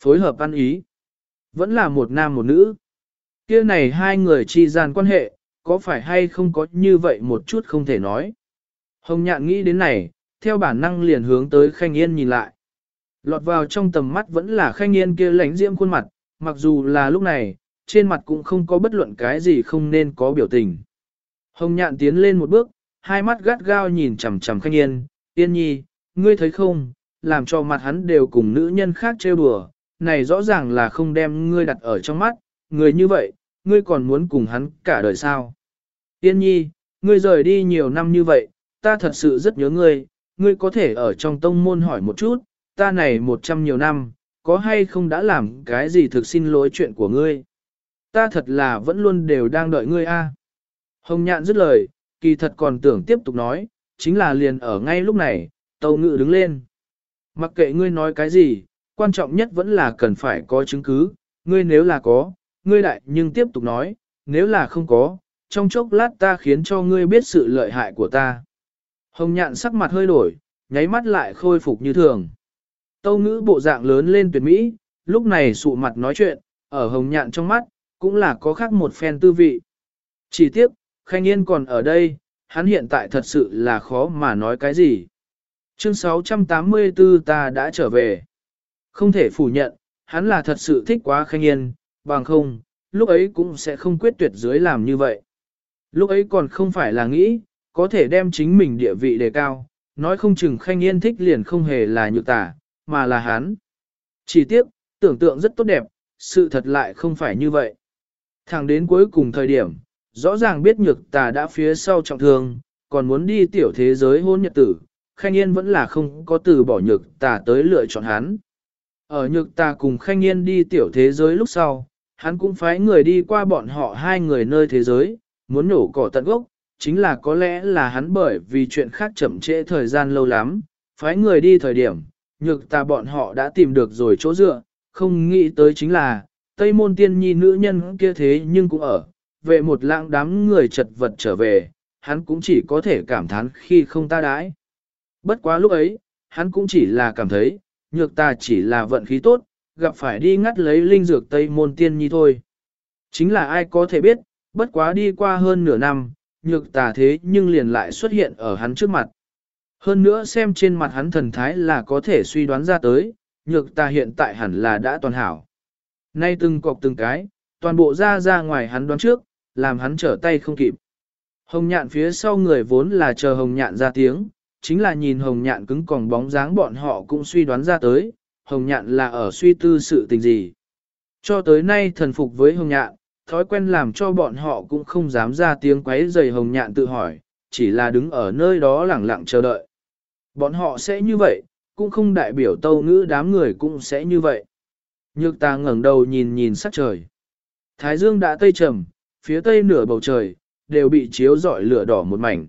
Phối hợp ăn ý. Vẫn là một nam một nữ. Kia này hai người chi gian quan hệ, có phải hay không có như vậy một chút không thể nói. Hồng nhạn nghĩ đến này, theo bản năng liền hướng tới khanh yên nhìn lại. Lọt vào trong tầm mắt vẫn là khanh yên kia lãnh diễm khuôn mặt, mặc dù là lúc này, trên mặt cũng không có bất luận cái gì không nên có biểu tình. Hồng nhạn tiến lên một bước, hai mắt gắt gao nhìn chằm chằm khanh yên, yên nhi, ngươi thấy không, làm cho mặt hắn đều cùng nữ nhân khác trêu đùa, này rõ ràng là không đem ngươi đặt ở trong mắt, người như vậy, ngươi còn muốn cùng hắn cả đời sao. Yên nhi, ngươi rời đi nhiều năm như vậy, ta thật sự rất nhớ ngươi, ngươi có thể ở trong tông môn hỏi một chút, ta này một trăm nhiều năm, có hay không đã làm cái gì thực xin lỗi chuyện của ngươi. Ta thật là vẫn luôn đều đang đợi ngươi a. Hồng nhạn dứt lời, kỳ thật còn tưởng tiếp tục nói, chính là liền ở ngay lúc này, tâu ngự đứng lên. Mặc kệ ngươi nói cái gì, quan trọng nhất vẫn là cần phải có chứng cứ, ngươi nếu là có, ngươi đại nhưng tiếp tục nói, nếu là không có, trong chốc lát ta khiến cho ngươi biết sự lợi hại của ta. Hồng nhạn sắc mặt hơi đổi, nháy mắt lại khôi phục như thường. Tâu ngữ bộ dạng lớn lên tuyệt mỹ, lúc này sụ mặt nói chuyện, ở hồng nhạn trong mắt, cũng là có khác một phen tư vị. Chỉ tiếc, Khanh Yên còn ở đây, hắn hiện tại thật sự là khó mà nói cái gì. Chương 684 ta đã trở về. Không thể phủ nhận, hắn là thật sự thích quá Khanh Yên, bằng không, lúc ấy cũng sẽ không quyết tuyệt dưới làm như vậy. Lúc ấy còn không phải là nghĩ, có thể đem chính mình địa vị đề cao, nói không chừng Khanh Yên thích liền không hề là nhược tả, mà là hắn. Chỉ tiếc, tưởng tượng rất tốt đẹp, sự thật lại không phải như vậy. Thẳng đến cuối cùng thời điểm, rõ ràng biết nhược tà đã phía sau trọng thương, còn muốn đi tiểu thế giới hôn nhật tử, Khanh Yên vẫn là không có từ bỏ nhược tà tới lựa chọn hắn. Ở nhược tà cùng Khanh Yên đi tiểu thế giới lúc sau, hắn cũng phái người đi qua bọn họ hai người nơi thế giới, muốn nổ cỏ tận gốc, chính là có lẽ là hắn bởi vì chuyện khác chậm trễ thời gian lâu lắm, phái người đi thời điểm, nhược ta bọn họ đã tìm được rồi chỗ dựa, không nghĩ tới chính là, Tây môn tiên nhi nữ nhân kia thế nhưng cũng ở, về một lãng đám người chật vật trở về, hắn cũng chỉ có thể cảm thán khi không ta đãi. Bất quá lúc ấy, hắn cũng chỉ là cảm thấy, nhược ta chỉ là vận khí tốt, gặp phải đi ngắt lấy linh dược Tây môn tiên nhi thôi. Chính là ai có thể biết, bất quá đi qua hơn nửa năm, nhược tà thế nhưng liền lại xuất hiện ở hắn trước mặt. Hơn nữa xem trên mặt hắn thần thái là có thể suy đoán ra tới, nhược tà hiện tại hẳn là đã toàn hảo. Nay từng cọc từng cái, toàn bộ ra ra ngoài hắn đoán trước, làm hắn trở tay không kịp. Hồng nhạn phía sau người vốn là chờ hồng nhạn ra tiếng, chính là nhìn hồng nhạn cứng còn bóng dáng bọn họ cũng suy đoán ra tới, hồng nhạn là ở suy tư sự tình gì. Cho tới nay thần phục với hồng nhạn, thói quen làm cho bọn họ cũng không dám ra tiếng quấy rầy hồng nhạn tự hỏi, chỉ là đứng ở nơi đó lẳng lặng chờ đợi. Bọn họ sẽ như vậy, cũng không đại biểu tâu ngữ đám người cũng sẽ như vậy. Nhược ta ngẩng đầu nhìn nhìn sắc trời. Thái dương đã tây trầm, phía tây nửa bầu trời, đều bị chiếu rọi lửa đỏ một mảnh.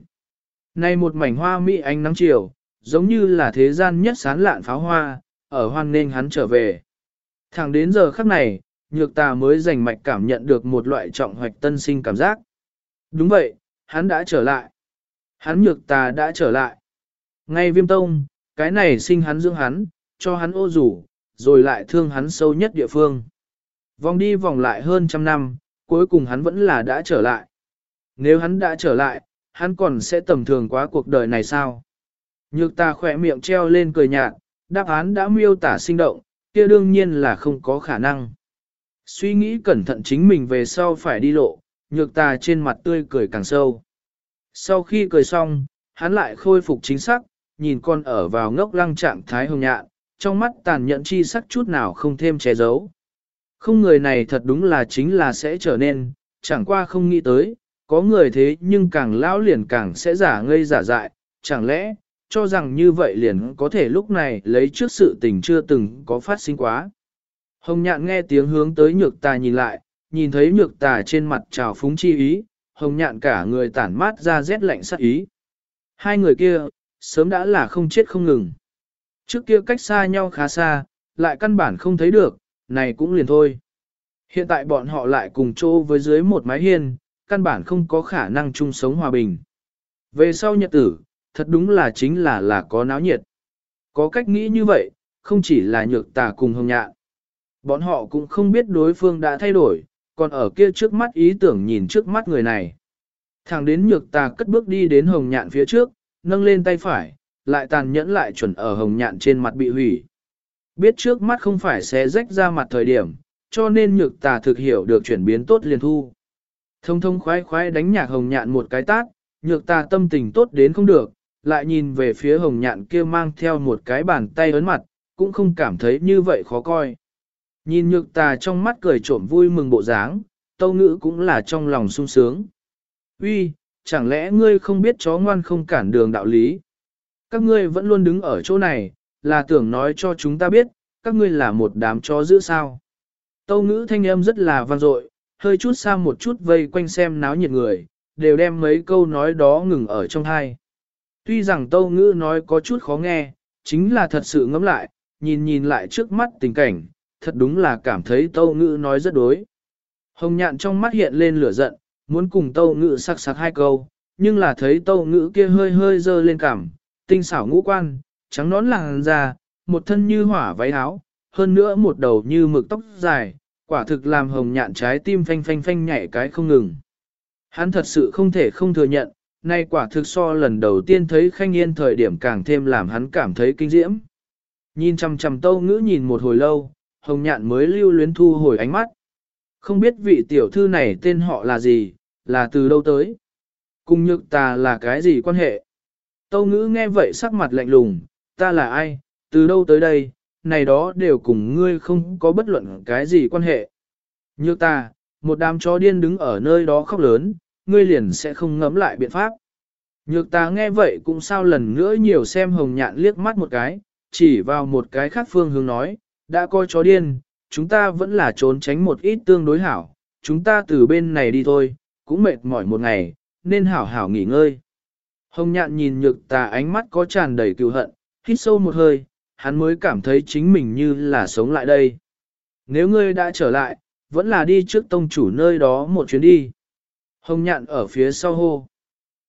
Này một mảnh hoa mỹ ánh nắng chiều, giống như là thế gian nhất sán lạn pháo hoa, ở hoan nên hắn trở về. Thẳng đến giờ khắc này, nhược ta mới rành mạch cảm nhận được một loại trọng hoạch tân sinh cảm giác. Đúng vậy, hắn đã trở lại. Hắn nhược ta đã trở lại. Ngay viêm tông, cái này sinh hắn dưỡng hắn, cho hắn ô rủ, rồi lại thương hắn sâu nhất địa phương. Vòng đi vòng lại hơn trăm năm, cuối cùng hắn vẫn là đã trở lại. Nếu hắn đã trở lại, hắn còn sẽ tầm thường quá cuộc đời này sao? Nhược ta khỏe miệng treo lên cười nhạt, đáp án đã miêu tả sinh động, kia đương nhiên là không có khả năng. Suy nghĩ cẩn thận chính mình về sau phải đi lộ, nhược ta trên mặt tươi cười càng sâu. Sau khi cười xong, hắn lại khôi phục chính xác, nhìn con ở vào ngốc lăng trạng thái hồng nhạn, trong mắt tàn nhẫn chi sắc chút nào không thêm che giấu. Không người này thật đúng là chính là sẽ trở nên, chẳng qua không nghĩ tới, có người thế nhưng càng lão liền càng sẽ giả ngây giả dại, chẳng lẽ, cho rằng như vậy liền có thể lúc này lấy trước sự tình chưa từng có phát sinh quá. Hồng nhạn nghe tiếng hướng tới nhược tà nhìn lại, nhìn thấy nhược tà trên mặt trào phúng chi ý, hồng nhạn cả người tản mát ra rét lạnh sắc ý. Hai người kia, sớm đã là không chết không ngừng. Trước kia cách xa nhau khá xa, lại căn bản không thấy được, này cũng liền thôi. Hiện tại bọn họ lại cùng chô với dưới một mái hiên, căn bản không có khả năng chung sống hòa bình. Về sau nhật tử, thật đúng là chính là là có náo nhiệt. Có cách nghĩ như vậy, không chỉ là nhược tà cùng hồng nhạn. Bọn họ cũng không biết đối phương đã thay đổi, còn ở kia trước mắt ý tưởng nhìn trước mắt người này. thằng đến nhược tà cất bước đi đến hồng nhạn phía trước, nâng lên tay phải, lại tàn nhẫn lại chuẩn ở hồng nhạn trên mặt bị hủy. Biết trước mắt không phải sẽ rách ra mặt thời điểm, cho nên nhược tà thực hiểu được chuyển biến tốt liền thu. Thông thông khoái khoái đánh nhạc hồng nhạn một cái tát, nhược tà tâm tình tốt đến không được, lại nhìn về phía hồng nhạn kia mang theo một cái bàn tay ấn mặt, cũng không cảm thấy như vậy khó coi. Nhìn nhược tà trong mắt cười trộm vui mừng bộ dáng, tâu ngữ cũng là trong lòng sung sướng. Uy, chẳng lẽ ngươi không biết chó ngoan không cản đường đạo lý? Các ngươi vẫn luôn đứng ở chỗ này, là tưởng nói cho chúng ta biết, các ngươi là một đám chó giữ sao. Tâu ngữ thanh âm rất là vang dội, hơi chút xa một chút vây quanh xem náo nhiệt người, đều đem mấy câu nói đó ngừng ở trong hai. Tuy rằng tâu ngữ nói có chút khó nghe, chính là thật sự ngẫm lại, nhìn nhìn lại trước mắt tình cảnh, thật đúng là cảm thấy tâu ngữ nói rất đối. Hồng nhạn trong mắt hiện lên lửa giận, muốn cùng tâu ngữ sắc sắc hai câu, nhưng là thấy tâu ngữ kia hơi hơi dơ lên cảm, tinh xảo ngũ quan, trắng nón làng ra, một thân như hỏa váy áo, hơn nữa một đầu như mực tóc dài, Quả thực làm hồng nhạn trái tim phanh phanh phanh nhảy cái không ngừng. Hắn thật sự không thể không thừa nhận, nay quả thực so lần đầu tiên thấy khanh yên thời điểm càng thêm làm hắn cảm thấy kinh diễm. Nhìn chằm chằm tâu ngữ nhìn một hồi lâu, hồng nhạn mới lưu luyến thu hồi ánh mắt. Không biết vị tiểu thư này tên họ là gì, là từ đâu tới. Cùng nhược ta là cái gì quan hệ. Tâu ngữ nghe vậy sắc mặt lạnh lùng, ta là ai, từ đâu tới đây, này đó đều cùng ngươi không có bất luận cái gì quan hệ. Nhược ta, một đám chó điên đứng ở nơi đó khóc lớn, ngươi liền sẽ không ngấm lại biện pháp. Nhược ta nghe vậy cũng sao lần nữa nhiều xem hồng nhạn liếc mắt một cái, chỉ vào một cái khác phương hướng nói, đã coi chó điên, chúng ta vẫn là trốn tránh một ít tương đối hảo, chúng ta từ bên này đi thôi, cũng mệt mỏi một ngày, nên hảo hảo nghỉ ngơi. Hồng nhạn nhìn nhược tà ánh mắt có tràn đầy cựu hận, hít sâu một hơi, hắn mới cảm thấy chính mình như là sống lại đây. Nếu ngươi đã trở lại, vẫn là đi trước tông chủ nơi đó một chuyến đi. Hồng nhạn ở phía sau hô.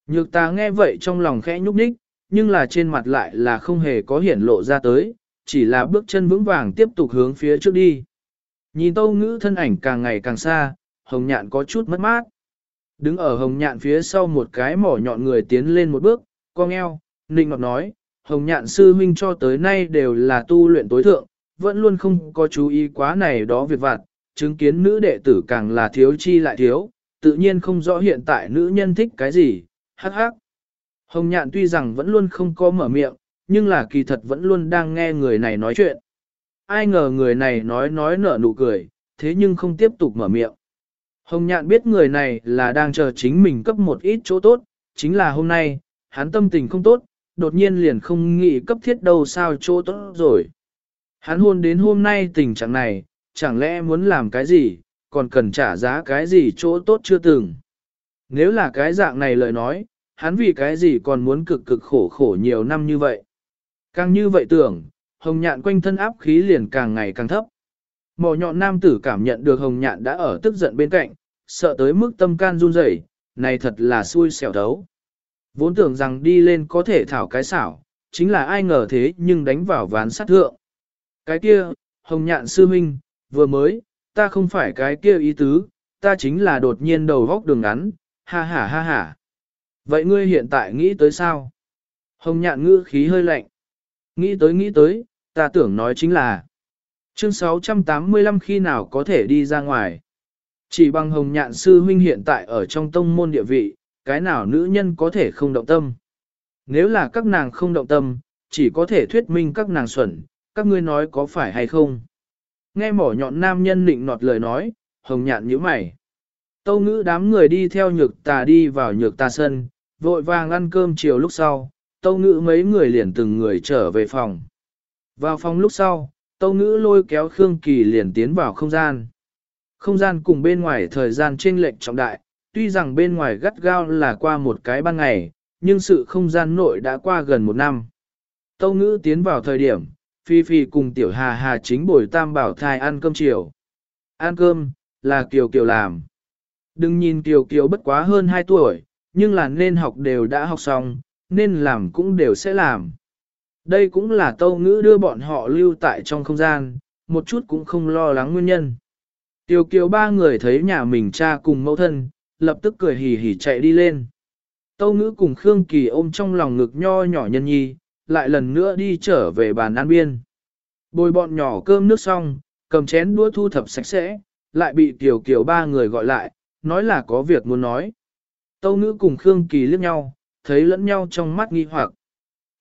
Nhược ta nghe vậy trong lòng khẽ nhúc nhích, nhưng là trên mặt lại là không hề có hiển lộ ra tới, chỉ là bước chân vững vàng tiếp tục hướng phía trước đi. Nhìn tâu ngữ thân ảnh càng ngày càng xa, hồng nhạn có chút mất mát. Đứng ở hồng nhạn phía sau một cái mỏ nhọn người tiến lên một bước, con eo, nịnh ngọt nói, hồng nhạn sư huynh cho tới nay đều là tu luyện tối thượng, vẫn luôn không có chú ý quá này đó việc vặt, chứng kiến nữ đệ tử càng là thiếu chi lại thiếu, tự nhiên không rõ hiện tại nữ nhân thích cái gì, hắc hắc. Hồng nhạn tuy rằng vẫn luôn không có mở miệng, nhưng là kỳ thật vẫn luôn đang nghe người này nói chuyện. Ai ngờ người này nói nói nở nụ cười, thế nhưng không tiếp tục mở miệng. Hồng nhạn biết người này là đang chờ chính mình cấp một ít chỗ tốt, chính là hôm nay, hắn tâm tình không tốt, đột nhiên liền không nghĩ cấp thiết đâu sao chỗ tốt rồi. Hắn hôn đến hôm nay tình trạng này, chẳng lẽ muốn làm cái gì, còn cần trả giá cái gì chỗ tốt chưa từng. Nếu là cái dạng này lời nói, hắn vì cái gì còn muốn cực cực khổ khổ nhiều năm như vậy. Càng như vậy tưởng, hồng nhạn quanh thân áp khí liền càng ngày càng thấp. Mỏ nhọn nam tử cảm nhận được hồng nhạn đã ở tức giận bên cạnh, sợ tới mức tâm can run rẩy, này thật là xui xẻo đấu. Vốn tưởng rằng đi lên có thể thảo cái xảo, chính là ai ngờ thế nhưng đánh vào ván sát thượng. Cái kia, hồng nhạn sư minh, vừa mới, ta không phải cái kia ý tứ, ta chính là đột nhiên đầu góc đường ngắn, ha ha ha ha. Vậy ngươi hiện tại nghĩ tới sao? Hồng nhạn ngữ khí hơi lạnh. Nghĩ tới nghĩ tới, ta tưởng nói chính là chương 685 khi nào có thể đi ra ngoài. Chỉ bằng hồng nhạn sư huynh hiện tại ở trong tông môn địa vị, cái nào nữ nhân có thể không động tâm. Nếu là các nàng không động tâm, chỉ có thể thuyết minh các nàng xuẩn, các ngươi nói có phải hay không. Nghe mỏ nhọn nam nhân nịnh nọt lời nói, hồng nhạn nhíu mày. Tâu ngữ đám người đi theo nhược tà đi vào nhược tà sân, vội vàng ăn cơm chiều lúc sau, tâu ngữ mấy người liền từng người trở về phòng. Vào phòng lúc sau, tâu ngữ lôi kéo Khương Kỳ liền tiến vào không gian. Không gian cùng bên ngoài thời gian chênh lệch trọng đại, tuy rằng bên ngoài gắt gao là qua một cái ban ngày, nhưng sự không gian nội đã qua gần một năm. Tâu ngữ tiến vào thời điểm, Phi Phi cùng Tiểu Hà Hà chính bồi tam bảo thai ăn cơm chiều. Ăn cơm, là Kiều Kiều làm. Đừng nhìn Kiều Kiều bất quá hơn 2 tuổi, nhưng là nên học đều đã học xong, nên làm cũng đều sẽ làm. Đây cũng là tâu ngữ đưa bọn họ lưu tại trong không gian, một chút cũng không lo lắng nguyên nhân. Tiêu kiều ba người thấy nhà mình cha cùng mẫu thân, lập tức cười hì hì chạy đi lên. Tâu ngữ cùng Khương Kỳ ôm trong lòng ngực nho nhỏ nhân nhi, lại lần nữa đi trở về bàn ăn biên. Bồi bọn nhỏ cơm nước xong, cầm chén đũa thu thập sạch sẽ, lại bị Tiểu Kiều ba người gọi lại, nói là có việc muốn nói. Tâu ngữ cùng Khương Kỳ liếc nhau, thấy lẫn nhau trong mắt nghi hoặc.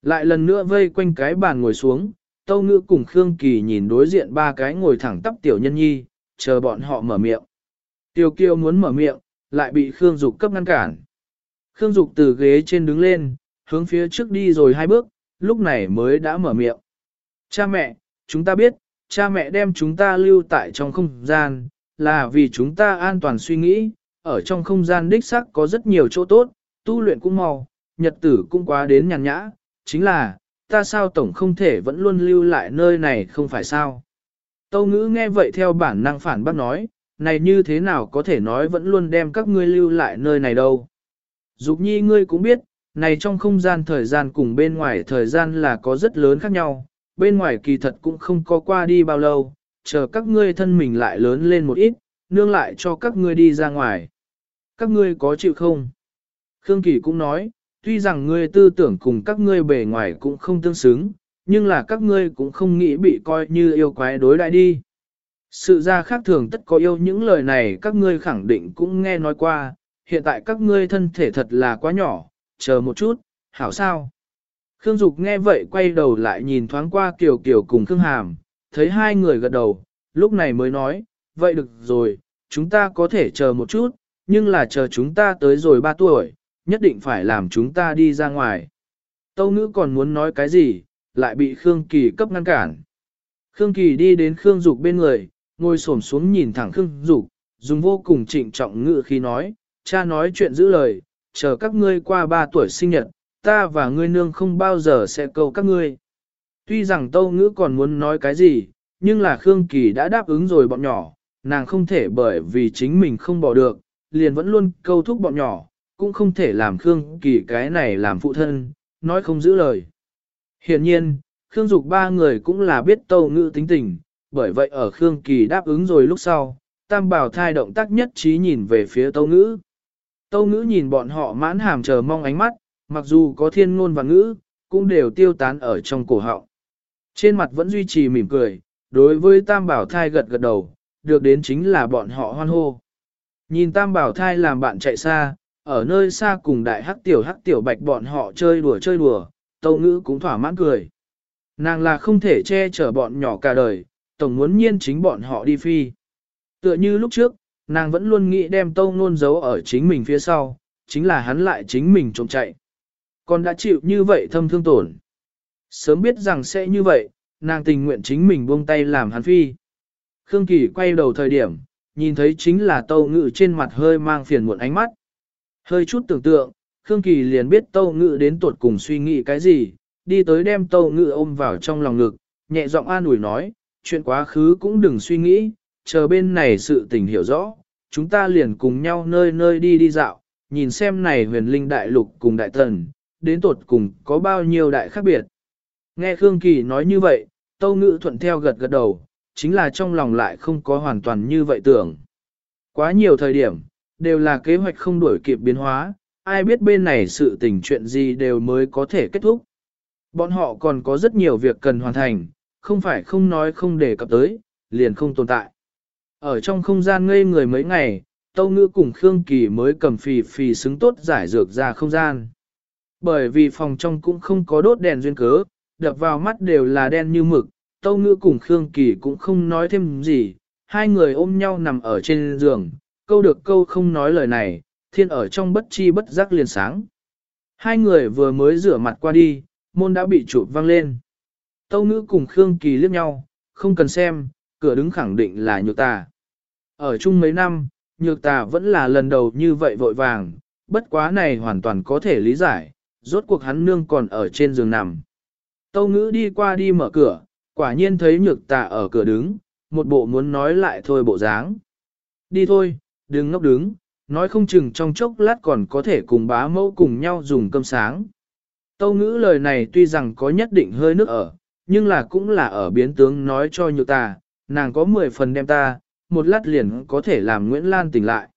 Lại lần nữa vây quanh cái bàn ngồi xuống, Tâu ngữ cùng Khương Kỳ nhìn đối diện ba cái ngồi thẳng tắp Tiểu Nhân Nhi, chờ bọn họ mở miệng. Tiểu Kiều muốn mở miệng, lại bị Khương Dục cấp ngăn cản. Khương Dục từ ghế trên đứng lên, hướng phía trước đi rồi hai bước, lúc này mới đã mở miệng. Cha mẹ, chúng ta biết, cha mẹ đem chúng ta lưu tại trong không gian, là vì chúng ta an toàn suy nghĩ, ở trong không gian đích sắc có rất nhiều chỗ tốt, tu luyện cũng mau, nhật tử cũng quá đến nhàn nhã, chính là, ta sao tổng không thể vẫn luôn lưu lại nơi này không phải sao. Tâu ngữ nghe vậy theo bản năng phản bác nói, này như thế nào có thể nói vẫn luôn đem các ngươi lưu lại nơi này đâu. Dục nhi ngươi cũng biết, này trong không gian thời gian cùng bên ngoài thời gian là có rất lớn khác nhau, bên ngoài kỳ thật cũng không có qua đi bao lâu, chờ các ngươi thân mình lại lớn lên một ít, nương lại cho các ngươi đi ra ngoài. Các ngươi có chịu không? Khương Kỳ cũng nói, tuy rằng ngươi tư tưởng cùng các ngươi bề ngoài cũng không tương xứng, nhưng là các ngươi cũng không nghĩ bị coi như yêu quái đối đại đi. Sự ra khác thường tất có yêu những lời này các ngươi khẳng định cũng nghe nói qua, hiện tại các ngươi thân thể thật là quá nhỏ, chờ một chút, hảo sao? Khương Dục nghe vậy quay đầu lại nhìn thoáng qua Kiều Kiều cùng Khương Hàm, thấy hai người gật đầu, lúc này mới nói, vậy được rồi, chúng ta có thể chờ một chút, nhưng là chờ chúng ta tới rồi ba tuổi, nhất định phải làm chúng ta đi ra ngoài. Tâu ngữ còn muốn nói cái gì, lại bị Khương Kỳ cấp ngăn cản. Khương Kỳ đi đến Khương Dục bên người, ngồi xổm xuống nhìn thẳng Khương Dục, dùng vô cùng trịnh trọng ngữ khi nói, cha nói chuyện giữ lời, chờ các ngươi qua ba tuổi sinh nhật, ta và ngươi nương không bao giờ sẽ cầu các ngươi. Tuy rằng Tâu Ngữ còn muốn nói cái gì, nhưng là Khương Kỳ đã đáp ứng rồi bọn nhỏ, nàng không thể bởi vì chính mình không bỏ được, liền vẫn luôn câu thúc bọn nhỏ, cũng không thể làm Khương Kỳ cái này làm phụ thân, nói không giữ lời. Hiện nhiên, Khương Dục ba người cũng là biết Tâu Ngữ tính tình, bởi vậy ở Khương Kỳ đáp ứng rồi lúc sau, Tam Bảo thai động tác nhất trí nhìn về phía Tâu Ngữ. Tâu Ngữ nhìn bọn họ mãn hàm chờ mong ánh mắt, mặc dù có thiên ngôn và ngữ, cũng đều tiêu tán ở trong cổ họng. Trên mặt vẫn duy trì mỉm cười, đối với tam bảo thai gật gật đầu, được đến chính là bọn họ hoan hô. Nhìn tam bảo thai làm bạn chạy xa, ở nơi xa cùng đại hắc tiểu hắc tiểu bạch bọn họ chơi đùa chơi đùa, tâu ngữ cũng thỏa mãn cười. Nàng là không thể che chở bọn nhỏ cả đời, tổng muốn nhiên chính bọn họ đi phi. Tựa như lúc trước, nàng vẫn luôn nghĩ đem tâu nôn giấu ở chính mình phía sau, chính là hắn lại chính mình trộm chạy. Còn đã chịu như vậy thâm thương tổn. Sớm biết rằng sẽ như vậy, nàng tình nguyện chính mình buông tay làm hắn phi. Khương Kỳ quay đầu thời điểm, nhìn thấy chính là tâu ngự trên mặt hơi mang phiền muộn ánh mắt. Hơi chút tưởng tượng, Khương Kỳ liền biết tâu ngự đến tuột cùng suy nghĩ cái gì, đi tới đem tâu ngự ôm vào trong lòng ngực, nhẹ giọng an ủi nói, chuyện quá khứ cũng đừng suy nghĩ, chờ bên này sự tình hiểu rõ, chúng ta liền cùng nhau nơi nơi đi đi dạo, nhìn xem này huyền linh đại lục cùng đại thần, đến tuột cùng có bao nhiêu đại khác biệt. Nghe Khương Kỳ nói như vậy, Tâu ngự thuận theo gật gật đầu, chính là trong lòng lại không có hoàn toàn như vậy tưởng. Quá nhiều thời điểm, đều là kế hoạch không đổi kịp biến hóa, ai biết bên này sự tình chuyện gì đều mới có thể kết thúc. Bọn họ còn có rất nhiều việc cần hoàn thành, không phải không nói không đề cập tới, liền không tồn tại. Ở trong không gian ngây người mấy ngày, Tâu Ngữ cùng Khương Kỳ mới cầm phì phì xứng tốt giải dược ra không gian. Bởi vì phòng trong cũng không có đốt đèn duyên cớ, đập vào mắt đều là đen như mực, Tâu Ngữ cùng Khương Kỳ cũng không nói thêm gì, hai người ôm nhau nằm ở trên giường, câu được câu không nói lời này, thiên ở trong bất chi bất giác liền sáng. Hai người vừa mới rửa mặt qua đi, môn đã bị chụp văng lên. Tâu Ngữ cùng Khương Kỳ liếc nhau, không cần xem, cửa đứng khẳng định là nhược tà. Ở chung mấy năm, nhược tà vẫn là lần đầu như vậy vội vàng, bất quá này hoàn toàn có thể lý giải, rốt cuộc hắn nương còn ở trên giường nằm. Tâu ngữ đi qua đi mở cửa, quả nhiên thấy nhược tà ở cửa đứng, một bộ muốn nói lại thôi bộ dáng. Đi thôi, đừng ngốc đứng, nói không chừng trong chốc lát còn có thể cùng bá mẫu cùng nhau dùng cơm sáng. Tâu ngữ lời này tuy rằng có nhất định hơi nước ở, nhưng là cũng là ở biến tướng nói cho nhược ta, nàng có 10 phần đem ta, một lát liền có thể làm Nguyễn Lan tỉnh lại.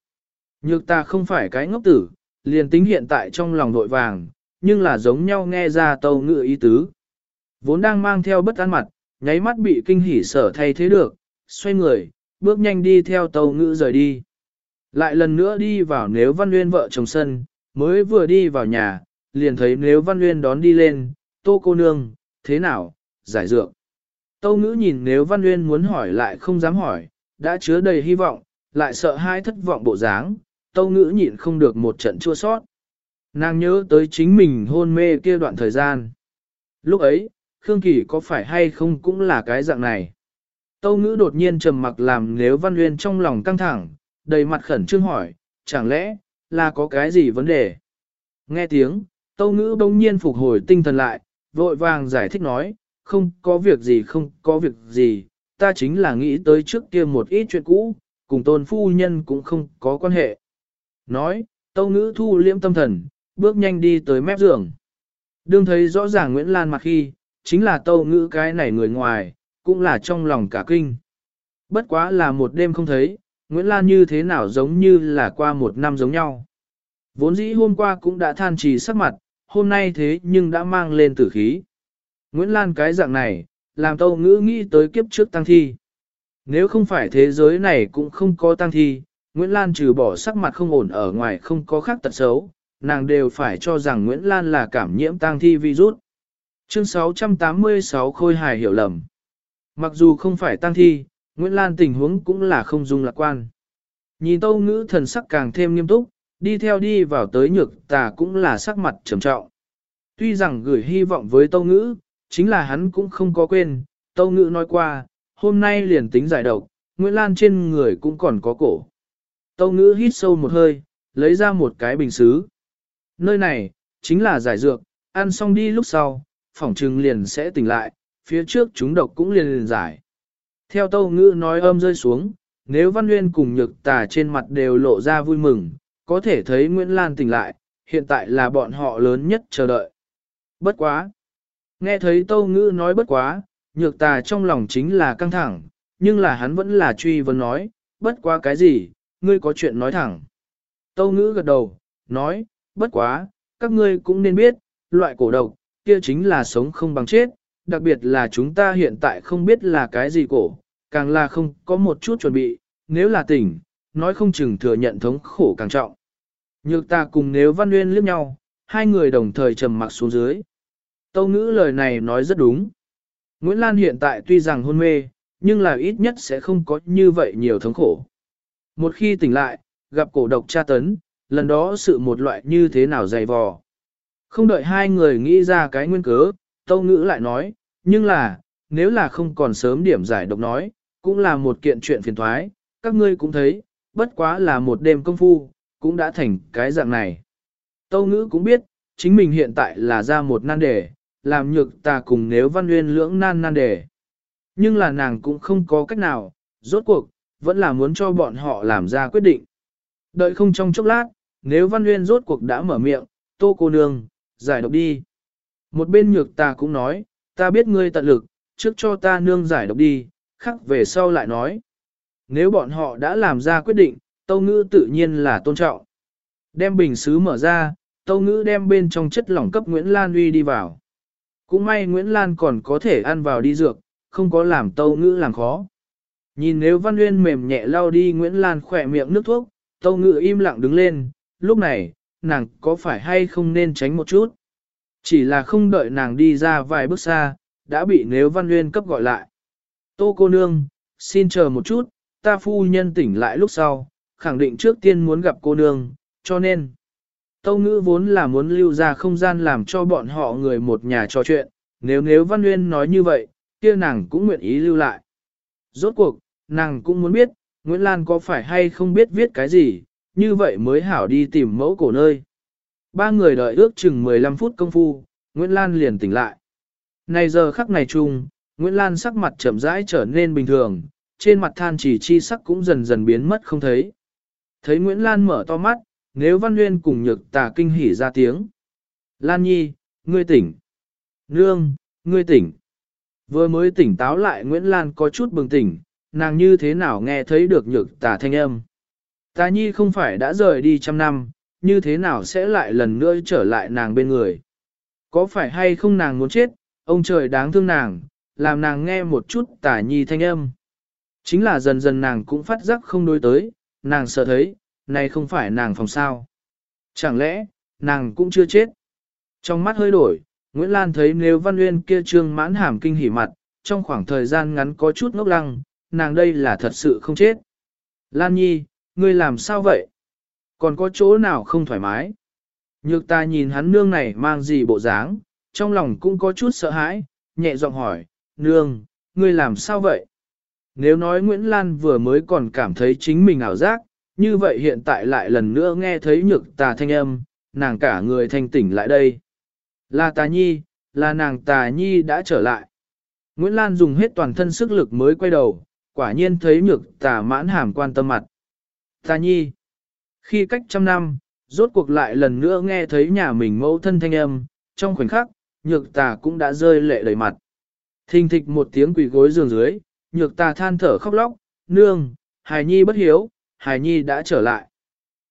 Nhược ta không phải cái ngốc tử, liền tính hiện tại trong lòng nội vàng, nhưng là giống nhau nghe ra tâu ngữ ý tứ. Vốn đang mang theo bất an mặt, nháy mắt bị kinh hỉ sở thay thế được, xoay người, bước nhanh đi theo tâu ngữ rời đi. Lại lần nữa đi vào nếu văn nguyên vợ chồng sân, mới vừa đi vào nhà, liền thấy nếu văn nguyên đón đi lên, tô cô nương, thế nào, giải dược. Tâu ngữ nhìn nếu văn nguyên muốn hỏi lại không dám hỏi, đã chứa đầy hy vọng, lại sợ hai thất vọng bộ dáng, tâu ngữ nhịn không được một trận chua sót. Nàng nhớ tới chính mình hôn mê kia đoạn thời gian. Lúc ấy, Khương Kỳ có phải hay không cũng là cái dạng này. Tâu ngữ đột nhiên trầm mặc làm nếu Văn Nguyên trong lòng căng thẳng, đầy mặt khẩn trương hỏi, chẳng lẽ, là có cái gì vấn đề? Nghe tiếng, tâu ngữ đông nhiên phục hồi tinh thần lại, vội vàng giải thích nói, không có việc gì không có việc gì, ta chính là nghĩ tới trước kia một ít chuyện cũ, cùng tôn phu nhân cũng không có quan hệ. Nói, tâu ngữ thu liễm tâm thần, bước nhanh đi tới mép giường. Đương thấy rõ ràng Nguyễn Lan mặt khi, chính là tâu ngữ cái này người ngoài, cũng là trong lòng cả kinh. Bất quá là một đêm không thấy, Nguyễn Lan như thế nào giống như là qua một năm giống nhau. Vốn dĩ hôm qua cũng đã than trì sắc mặt, hôm nay thế nhưng đã mang lên tử khí. Nguyễn Lan cái dạng này, làm tâu ngữ nghĩ tới kiếp trước tăng thi. Nếu không phải thế giới này cũng không có tăng thi, Nguyễn Lan trừ bỏ sắc mặt không ổn ở ngoài không có khác tật xấu, nàng đều phải cho rằng Nguyễn Lan là cảm nhiễm tăng thi virus. Chương 686 Khôi hài hiểu lầm. Mặc dù không phải tăng thi, Nguyễn Lan tình huống cũng là không dung lạc quan. Nhìn tâu ngữ thần sắc càng thêm nghiêm túc, đi theo đi vào tới nhược tà cũng là sắc mặt trầm trọng. Tuy rằng gửi hy vọng với tâu ngữ, chính là hắn cũng không có quên, tâu ngữ nói qua, hôm nay liền tính giải độc, Nguyễn Lan trên người cũng còn có cổ. Tâu ngữ hít sâu một hơi, lấy ra một cái bình xứ. Nơi này, chính là giải dược, ăn xong đi lúc sau, phỏng trừng liền sẽ tỉnh lại, phía trước chúng độc cũng liền liền giải. Theo tâu ngữ nói âm rơi xuống, nếu Văn Nguyên cùng nhược tà trên mặt đều lộ ra vui mừng, có thể thấy Nguyễn Lan tỉnh lại, hiện tại là bọn họ lớn nhất chờ đợi. Bất quá. Nghe thấy tâu ngữ nói bất quá, nhược tà trong lòng chính là căng thẳng, nhưng là hắn vẫn là truy vấn nói, bất quá cái gì, ngươi có chuyện nói thẳng. Tâu ngữ gật đầu, nói, bất quá, các ngươi cũng nên biết, loại cổ độc, kia chính là sống không bằng chết, đặc biệt là chúng ta hiện tại không biết là cái gì cổ, càng là không có một chút chuẩn bị, nếu là tỉnh, nói không chừng thừa nhận thống khổ càng trọng. Nhược ta cùng nếu văn nguyên liếc nhau, hai người đồng thời trầm mặc xuống dưới. Tâu ngữ lời này nói rất đúng. Nguyễn Lan hiện tại tuy rằng hôn mê, nhưng là ít nhất sẽ không có như vậy nhiều thống khổ. Một khi tỉnh lại, gặp cổ độc tra tấn, lần đó sự một loại như thế nào dày vò. Không đợi hai người nghĩ ra cái nguyên cớ, Tâu Ngữ lại nói, nhưng là, nếu là không còn sớm điểm giải độc nói, cũng là một kiện chuyện phiền thoái, các ngươi cũng thấy, bất quá là một đêm công phu, cũng đã thành cái dạng này. Tâu Ngữ cũng biết, chính mình hiện tại là ra một nan đề, làm nhược ta cùng nếu văn nguyên lưỡng nan nan đề. Nhưng là nàng cũng không có cách nào, rốt cuộc, vẫn là muốn cho bọn họ làm ra quyết định. Đợi không trong chốc lát, nếu văn nguyên rốt cuộc đã mở miệng, tô cô nương, giải độc đi. Một bên nhược ta cũng nói, ta biết ngươi tận lực, trước cho ta nương giải độc đi, khắc về sau lại nói. Nếu bọn họ đã làm ra quyết định, tâu ngữ tự nhiên là tôn trọng. Đem bình xứ mở ra, tâu ngữ đem bên trong chất lỏng cấp Nguyễn Lan uy đi vào. Cũng may Nguyễn Lan còn có thể ăn vào đi dược, không có làm tâu ngữ làm khó. Nhìn nếu Văn Nguyên mềm nhẹ lau đi Nguyễn Lan khỏe miệng nước thuốc, tâu ngữ im lặng đứng lên, lúc này, nàng có phải hay không nên tránh một chút. Chỉ là không đợi nàng đi ra vài bước xa, đã bị nếu Văn Nguyên cấp gọi lại. Tô cô nương, xin chờ một chút, ta phu nhân tỉnh lại lúc sau, khẳng định trước tiên muốn gặp cô nương, cho nên. Tâu ngữ vốn là muốn lưu ra không gian làm cho bọn họ người một nhà trò chuyện, nếu nếu Văn Nguyên nói như vậy, kia nàng cũng nguyện ý lưu lại. Rốt cuộc, nàng cũng muốn biết, Nguyễn Lan có phải hay không biết viết cái gì, như vậy mới hảo đi tìm mẫu cổ nơi. Ba người đợi ước chừng 15 phút công phu, Nguyễn Lan liền tỉnh lại. Này giờ khắc này chung, Nguyễn Lan sắc mặt chậm rãi trở nên bình thường, trên mặt than chỉ chi sắc cũng dần dần biến mất không thấy. Thấy Nguyễn Lan mở to mắt, nếu Văn Nguyên cùng nhược tà kinh hỉ ra tiếng. Lan Nhi, ngươi tỉnh. Nương, ngươi tỉnh. Vừa mới tỉnh táo lại Nguyễn Lan có chút bừng tỉnh, nàng như thế nào nghe thấy được nhược tà thanh âm. Tà Nhi không phải đã rời đi trăm năm, như thế nào sẽ lại lần nữa trở lại nàng bên người. Có phải hay không nàng muốn chết, ông trời đáng thương nàng, làm nàng nghe một chút tả nhi thanh âm. Chính là dần dần nàng cũng phát giác không đối tới, nàng sợ thấy, này không phải nàng phòng sao. Chẳng lẽ, nàng cũng chưa chết. Trong mắt hơi đổi, Nguyễn Lan thấy nếu Văn Nguyên kia trương mãn hàm kinh hỉ mặt, trong khoảng thời gian ngắn có chút ngốc lăng, nàng đây là thật sự không chết. Lan Nhi, ngươi làm sao vậy? Còn có chỗ nào không thoải mái? Nhược ta nhìn hắn nương này mang gì bộ dáng, trong lòng cũng có chút sợ hãi, nhẹ giọng hỏi, nương, ngươi làm sao vậy? Nếu nói Nguyễn Lan vừa mới còn cảm thấy chính mình ảo giác, như vậy hiện tại lại lần nữa nghe thấy nhược tà thanh âm, nàng cả người thanh tỉnh lại đây. Là tà nhi, là nàng tà nhi đã trở lại. Nguyễn Lan dùng hết toàn thân sức lực mới quay đầu, quả nhiên thấy nhược tà mãn hàm quan tâm mặt. Tà nhi, khi cách trăm năm, rốt cuộc lại lần nữa nghe thấy nhà mình mẫu thân thanh âm, trong khoảnh khắc, nhược tà cũng đã rơi lệ đầy mặt. Thình thịch một tiếng quỳ gối giường dưới, nhược tà than thở khóc lóc, nương, hài nhi bất hiếu, hài nhi đã trở lại.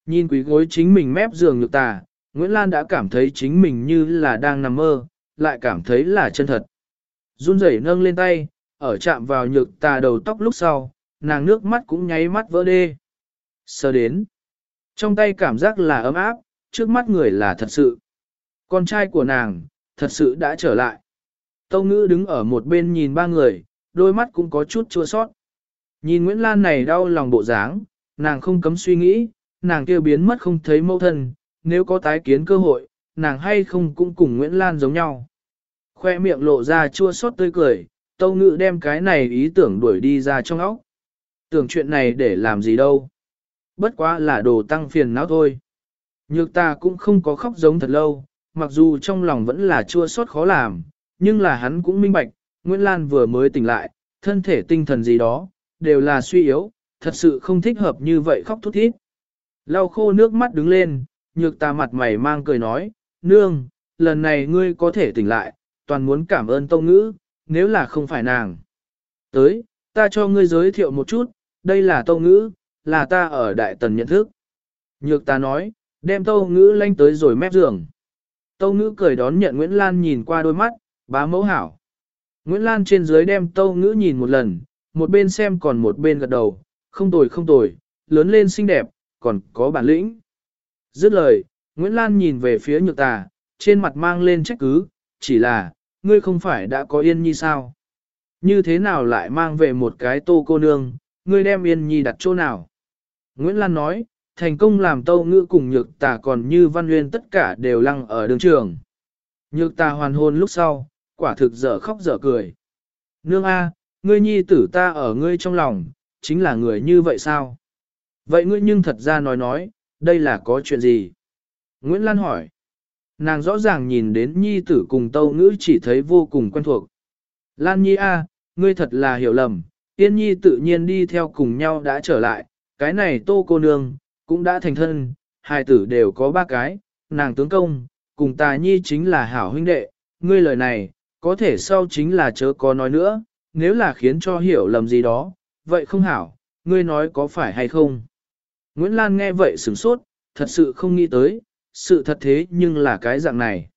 Nhìn quỷ gối chính mình mép giường nhược tà, Nguyễn Lan đã cảm thấy chính mình như là đang nằm mơ, lại cảm thấy là chân thật. Run rẩy nâng lên tay, ở chạm vào nhược tà đầu tóc lúc sau, nàng nước mắt cũng nháy mắt vỡ đê. Sơ đến, trong tay cảm giác là ấm áp, trước mắt người là thật sự. Con trai của nàng, thật sự đã trở lại. Tâu ngữ đứng ở một bên nhìn ba người, đôi mắt cũng có chút chua sót. Nhìn Nguyễn Lan này đau lòng bộ dáng, nàng không cấm suy nghĩ, nàng kêu biến mất không thấy mâu thân, nếu có tái kiến cơ hội, nàng hay không cũng cùng Nguyễn Lan giống nhau. Khoe miệng lộ ra chua xót tươi cười, tâu ngữ đem cái này ý tưởng đuổi đi ra trong óc. Tưởng chuyện này để làm gì đâu. Bất quá là đồ tăng phiền não thôi. Nhược ta cũng không có khóc giống thật lâu, mặc dù trong lòng vẫn là chua xót khó làm, nhưng là hắn cũng minh bạch, Nguyễn Lan vừa mới tỉnh lại, thân thể tinh thần gì đó, đều là suy yếu, thật sự không thích hợp như vậy khóc thút thít. Lau khô nước mắt đứng lên, nhược ta mặt mày mang cười nói, nương, lần này ngươi có thể tỉnh lại, toàn muốn cảm ơn tông ngữ, nếu là không phải nàng. Tới, ta cho ngươi giới thiệu một chút, đây là tông ngữ, là ta ở đại tần nhận thức. Nhược ta nói, đem tâu ngữ lanh tới rồi mép giường. Tâu ngữ cười đón nhận Nguyễn Lan nhìn qua đôi mắt, bá mẫu hảo. Nguyễn Lan trên dưới đem tâu ngữ nhìn một lần, một bên xem còn một bên gật đầu, không tồi không tồi, lớn lên xinh đẹp, còn có bản lĩnh. Dứt lời, Nguyễn Lan nhìn về phía nhược tà, trên mặt mang lên trách cứ, chỉ là, ngươi không phải đã có yên nhi sao? Như thế nào lại mang về một cái tô cô nương, ngươi đem yên nhi đặt chỗ nào? Nguyễn Lan nói, thành công làm tâu ngữ cùng nhược tà còn như văn nguyên tất cả đều lăng ở đường trường. Nhược tà hoàn hôn lúc sau, quả thực dở khóc dở cười. Nương A, ngươi nhi tử ta ở ngươi trong lòng, chính là người như vậy sao? Vậy ngươi nhưng thật ra nói nói, đây là có chuyện gì? Nguyễn Lan hỏi. Nàng rõ ràng nhìn đến nhi tử cùng tâu ngữ chỉ thấy vô cùng quen thuộc. Lan nhi A, ngươi thật là hiểu lầm, tiên nhi tự nhiên đi theo cùng nhau đã trở lại, cái này tô cô nương, cũng đã thành thân, hai tử đều có ba cái, nàng tướng công, cùng tà nhi chính là hảo huynh đệ, ngươi lời này, có thể sau chính là chớ có nói nữa, nếu là khiến cho hiểu lầm gì đó, vậy không hảo, ngươi nói có phải hay không? Nguyễn Lan nghe vậy sửng sốt, thật sự không nghĩ tới, sự thật thế nhưng là cái dạng này.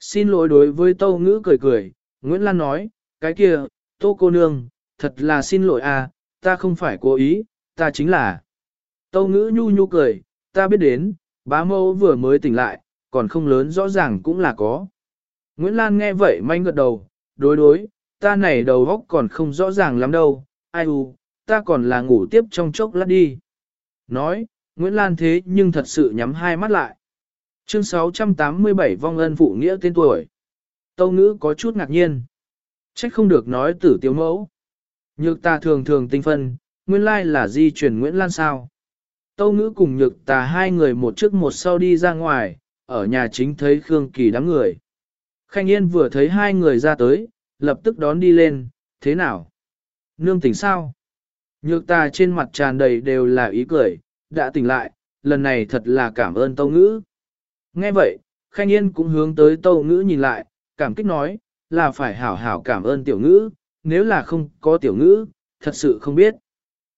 Xin lỗi đối với Tâu Ngữ cười cười, Nguyễn Lan nói, cái kia, Tô cô nương, thật là xin lỗi à, ta không phải cố ý, ta chính là. Tâu Ngữ nhu nhu cười, ta biết đến, bá mâu vừa mới tỉnh lại, còn không lớn rõ ràng cũng là có. Nguyễn Lan nghe vậy manh gật đầu, đối đối, ta này đầu góc còn không rõ ràng lắm đâu, ai u, ta còn là ngủ tiếp trong chốc lát đi. Nói, Nguyễn Lan thế nhưng thật sự nhắm hai mắt lại. Chương 687 vong ân phụ nghĩa tên tuổi. Tâu ngữ có chút ngạc nhiên. Trách không được nói tử tiếu mẫu. Nhược ta thường thường tinh phân, nguyên lai là di truyền Nguyễn Lan sao. Tâu ngữ cùng nhược tà hai người một trước một sau đi ra ngoài, ở nhà chính thấy Khương Kỳ đám người. Khanh Yên vừa thấy hai người ra tới, lập tức đón đi lên, thế nào? Nương tỉnh sao? Nhược tà trên mặt tràn đầy đều là ý cười, đã tỉnh lại, lần này thật là cảm ơn tâu ngữ. Nghe vậy, Khanh Yên cũng hướng tới tâu ngữ nhìn lại, cảm kích nói, là phải hảo hảo cảm ơn tiểu ngữ, nếu là không có tiểu ngữ, thật sự không biết.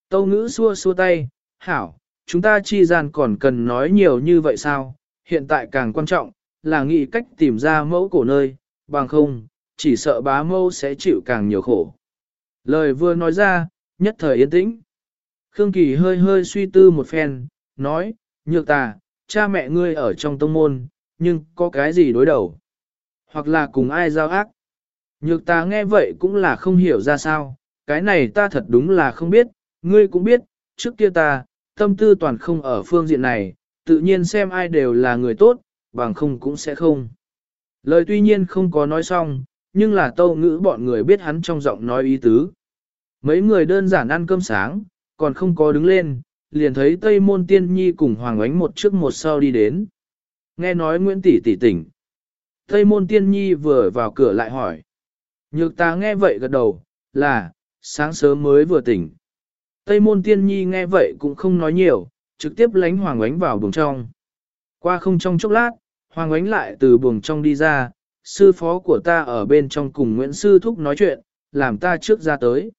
Tâu ngữ xua xua tay, hảo, chúng ta chi gian còn cần nói nhiều như vậy sao, hiện tại càng quan trọng, là nghĩ cách tìm ra mẫu cổ nơi, bằng không, chỉ sợ bá mâu sẽ chịu càng nhiều khổ. Lời vừa nói ra, nhất thời yên tĩnh. Khương Kỳ hơi hơi suy tư một phen, nói, nhược tà, cha mẹ ngươi ở trong tông môn, nhưng có cái gì đối đầu? Hoặc là cùng ai giao ác? Nhược tà nghe vậy cũng là không hiểu ra sao, cái này ta thật đúng là không biết, ngươi cũng biết, trước kia ta, tâm tư toàn không ở phương diện này, tự nhiên xem ai đều là người tốt, bằng không cũng sẽ không. Lời tuy nhiên không có nói xong, nhưng là tâu ngữ bọn người biết hắn trong giọng nói ý tứ. Mấy người đơn giản ăn cơm sáng, còn không có đứng lên, liền thấy Tây Môn Tiên Nhi cùng Hoàng Ánh một trước một sau đi đến. Nghe nói Nguyễn Tỷ tỷ tỉnh. Tây Môn Tiên Nhi vừa vào cửa lại hỏi. Nhược ta nghe vậy gật đầu, là, sáng sớm mới vừa tỉnh. Tây Môn Tiên Nhi nghe vậy cũng không nói nhiều, trực tiếp lánh Hoàng Ánh vào buồng trong. Qua không trong chốc lát, Hoàng Ánh lại từ buồng trong đi ra, sư phó của ta ở bên trong cùng Nguyễn Sư Thúc nói chuyện, làm ta trước ra tới.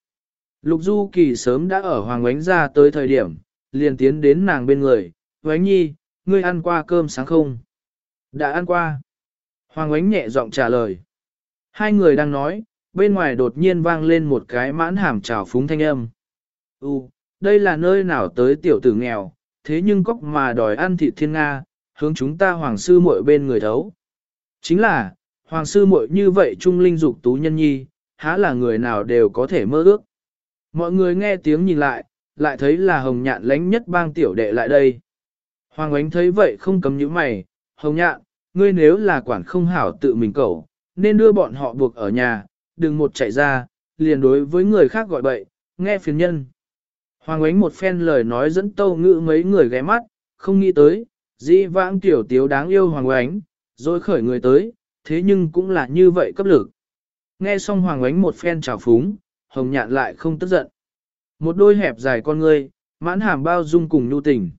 Lục Du Kỳ sớm đã ở Hoàng Ánh ra tới thời điểm, liền tiến đến nàng bên người, Ngoánh Nhi, ngươi ăn qua cơm sáng không? Đã ăn qua. Hoàng Ánh nhẹ giọng trả lời. Hai người đang nói, bên ngoài đột nhiên vang lên một cái mãn hàm trào phúng thanh âm. U, đây là nơi nào tới tiểu tử nghèo, thế nhưng cóc mà đòi ăn thịt thiên Nga, hướng chúng ta hoàng sư muội bên người thấu. Chính là, hoàng sư muội như vậy trung linh dục tú nhân nhi, há là người nào đều có thể mơ ước. Mọi người nghe tiếng nhìn lại, lại thấy là hồng nhạn lánh nhất bang tiểu đệ lại đây. Hoàng ánh thấy vậy không cấm những mày, hồng nhạn, ngươi nếu là quản không hảo tự mình cầu, nên đưa bọn họ buộc ở nhà, đừng một chạy ra, liền đối với người khác gọi bậy, nghe phiền nhân. Hoàng ánh một phen lời nói dẫn tâu ngữ mấy người ghé mắt, không nghĩ tới, dĩ vãng tiểu tiếu đáng yêu hoàng ánh, rồi khởi người tới, thế nhưng cũng là như vậy cấp lực. Nghe xong hoàng ánh một phen trào phúng, hồng nhạn lại không tức giận. Một đôi hẹp dài con ngươi, mãn hàm bao dung cùng nhu tình.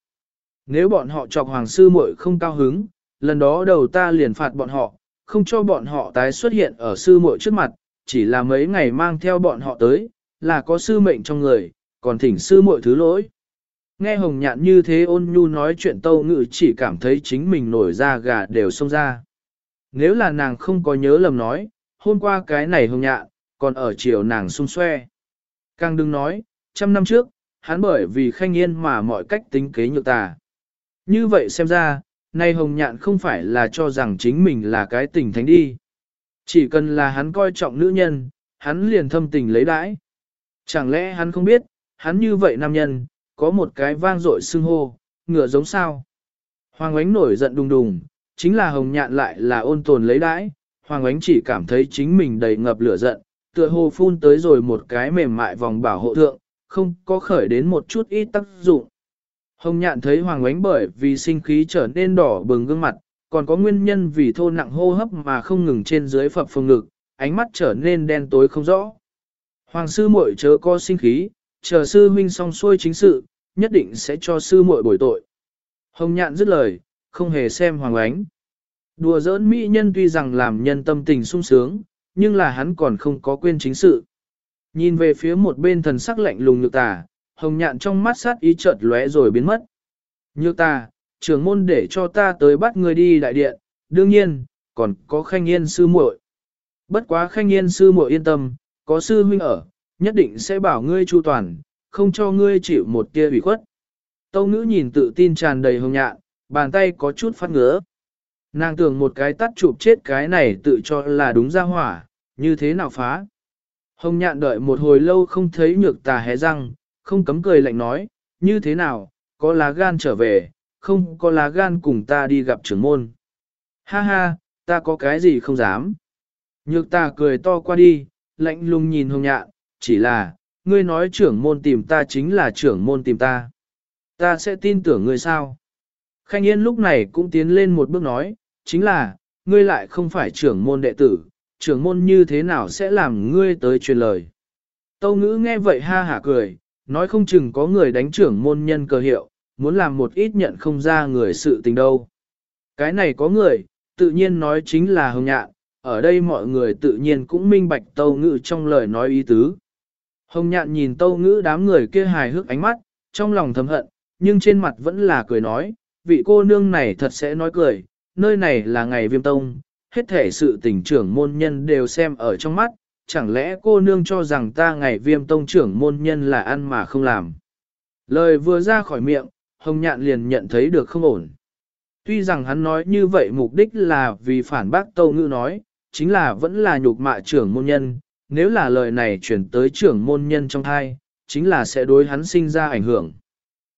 Nếu bọn họ chọc hoàng sư muội không cao hứng, lần đó đầu ta liền phạt bọn họ, không cho bọn họ tái xuất hiện ở sư muội trước mặt, chỉ là mấy ngày mang theo bọn họ tới, là có sư mệnh trong người, còn thỉnh sư mọi thứ lỗi. Nghe hồng nhạn như thế ôn nhu nói chuyện tâu ngự chỉ cảm thấy chính mình nổi da gà đều xông ra. Nếu là nàng không có nhớ lầm nói, hôm qua cái này hồng nhạn, còn ở chiều nàng xung xoe. Càng đừng nói, trăm năm trước, hắn bởi vì khanh yên mà mọi cách tính kế nhược tà. Như vậy xem ra, nay hồng nhạn không phải là cho rằng chính mình là cái tình thánh đi. Chỉ cần là hắn coi trọng nữ nhân, hắn liền thâm tình lấy đãi. Chẳng lẽ hắn không biết, hắn như vậy nam nhân, có một cái vang dội xưng hô, ngựa giống sao. Hoàng ánh nổi giận đùng đùng, chính là hồng nhạn lại là ôn tồn lấy đãi, Hoàng ánh chỉ cảm thấy chính mình đầy ngập lửa giận, tựa hồ phun tới rồi một cái mềm mại vòng bảo hộ thượng, không có khởi đến một chút ít tác dụng. Hồng nhạn thấy Hoàng ánh bởi vì sinh khí trở nên đỏ bừng gương mặt, còn có nguyên nhân vì thô nặng hô hấp mà không ngừng trên dưới phập phồng ngực, ánh mắt trở nên đen tối không rõ. Hoàng sư muội chớ có sinh khí, chờ sư huynh xong xuôi chính sự, nhất định sẽ cho sư muội bồi tội. Hồng nhạn dứt lời, không hề xem hoàng ánh. Đùa giỡn mỹ nhân tuy rằng làm nhân tâm tình sung sướng, nhưng là hắn còn không có quên chính sự. Nhìn về phía một bên thần sắc lạnh lùng nhược tà, hồng nhạn trong mắt sát ý chợt lóe rồi biến mất. Nhược tà, trưởng môn để cho ta tới bắt người đi đại điện, đương nhiên, còn có khanh yên sư muội. Bất quá khanh yên sư muội yên tâm, có sư huynh ở, nhất định sẽ bảo ngươi chu toàn, không cho ngươi chịu một tia ủy khuất. Tâu ngữ nhìn tự tin tràn đầy hồng nhạn, bàn tay có chút phát ngứa. Nàng tưởng một cái tắt chụp chết cái này tự cho là đúng ra hỏa, như thế nào phá. Hồng nhạn đợi một hồi lâu không thấy nhược tà hé răng, không cấm cười lạnh nói, như thế nào, có lá gan trở về, không có lá gan cùng ta đi gặp trưởng môn. Ha ha, ta có cái gì không dám. Nhược tà cười to qua đi, lạnh lùng nhìn hồng nhạn, chỉ là, ngươi nói trưởng môn tìm ta chính là trưởng môn tìm ta. Ta sẽ tin tưởng ngươi sao? Khanh Yên lúc này cũng tiến lên một bước nói, chính là, ngươi lại không phải trưởng môn đệ tử, trưởng môn như thế nào sẽ làm ngươi tới truyền lời. Tâu ngữ nghe vậy ha hả cười, nói không chừng có người đánh trưởng môn nhân cơ hiệu, muốn làm một ít nhận không ra người sự tình đâu. Cái này có người, tự nhiên nói chính là hồng nhạn, ở đây mọi người tự nhiên cũng minh bạch tâu ngữ trong lời nói ý tứ. Hồng nhạn nhìn tâu ngữ đám người kia hài hước ánh mắt, trong lòng thầm hận, nhưng trên mặt vẫn là cười nói, vị cô nương này thật sẽ nói cười, nơi này là ngày viêm tông, hết thể sự tình trưởng môn nhân đều xem ở trong mắt, chẳng lẽ cô nương cho rằng ta ngày viêm tông trưởng môn nhân là ăn mà không làm. Lời vừa ra khỏi miệng, hồng nhạn liền nhận thấy được không ổn. Tuy rằng hắn nói như vậy mục đích là vì phản bác tâu ngữ nói, chính là vẫn là nhục mạ trưởng môn nhân, nếu là lời này chuyển tới trưởng môn nhân trong thai, chính là sẽ đối hắn sinh ra ảnh hưởng.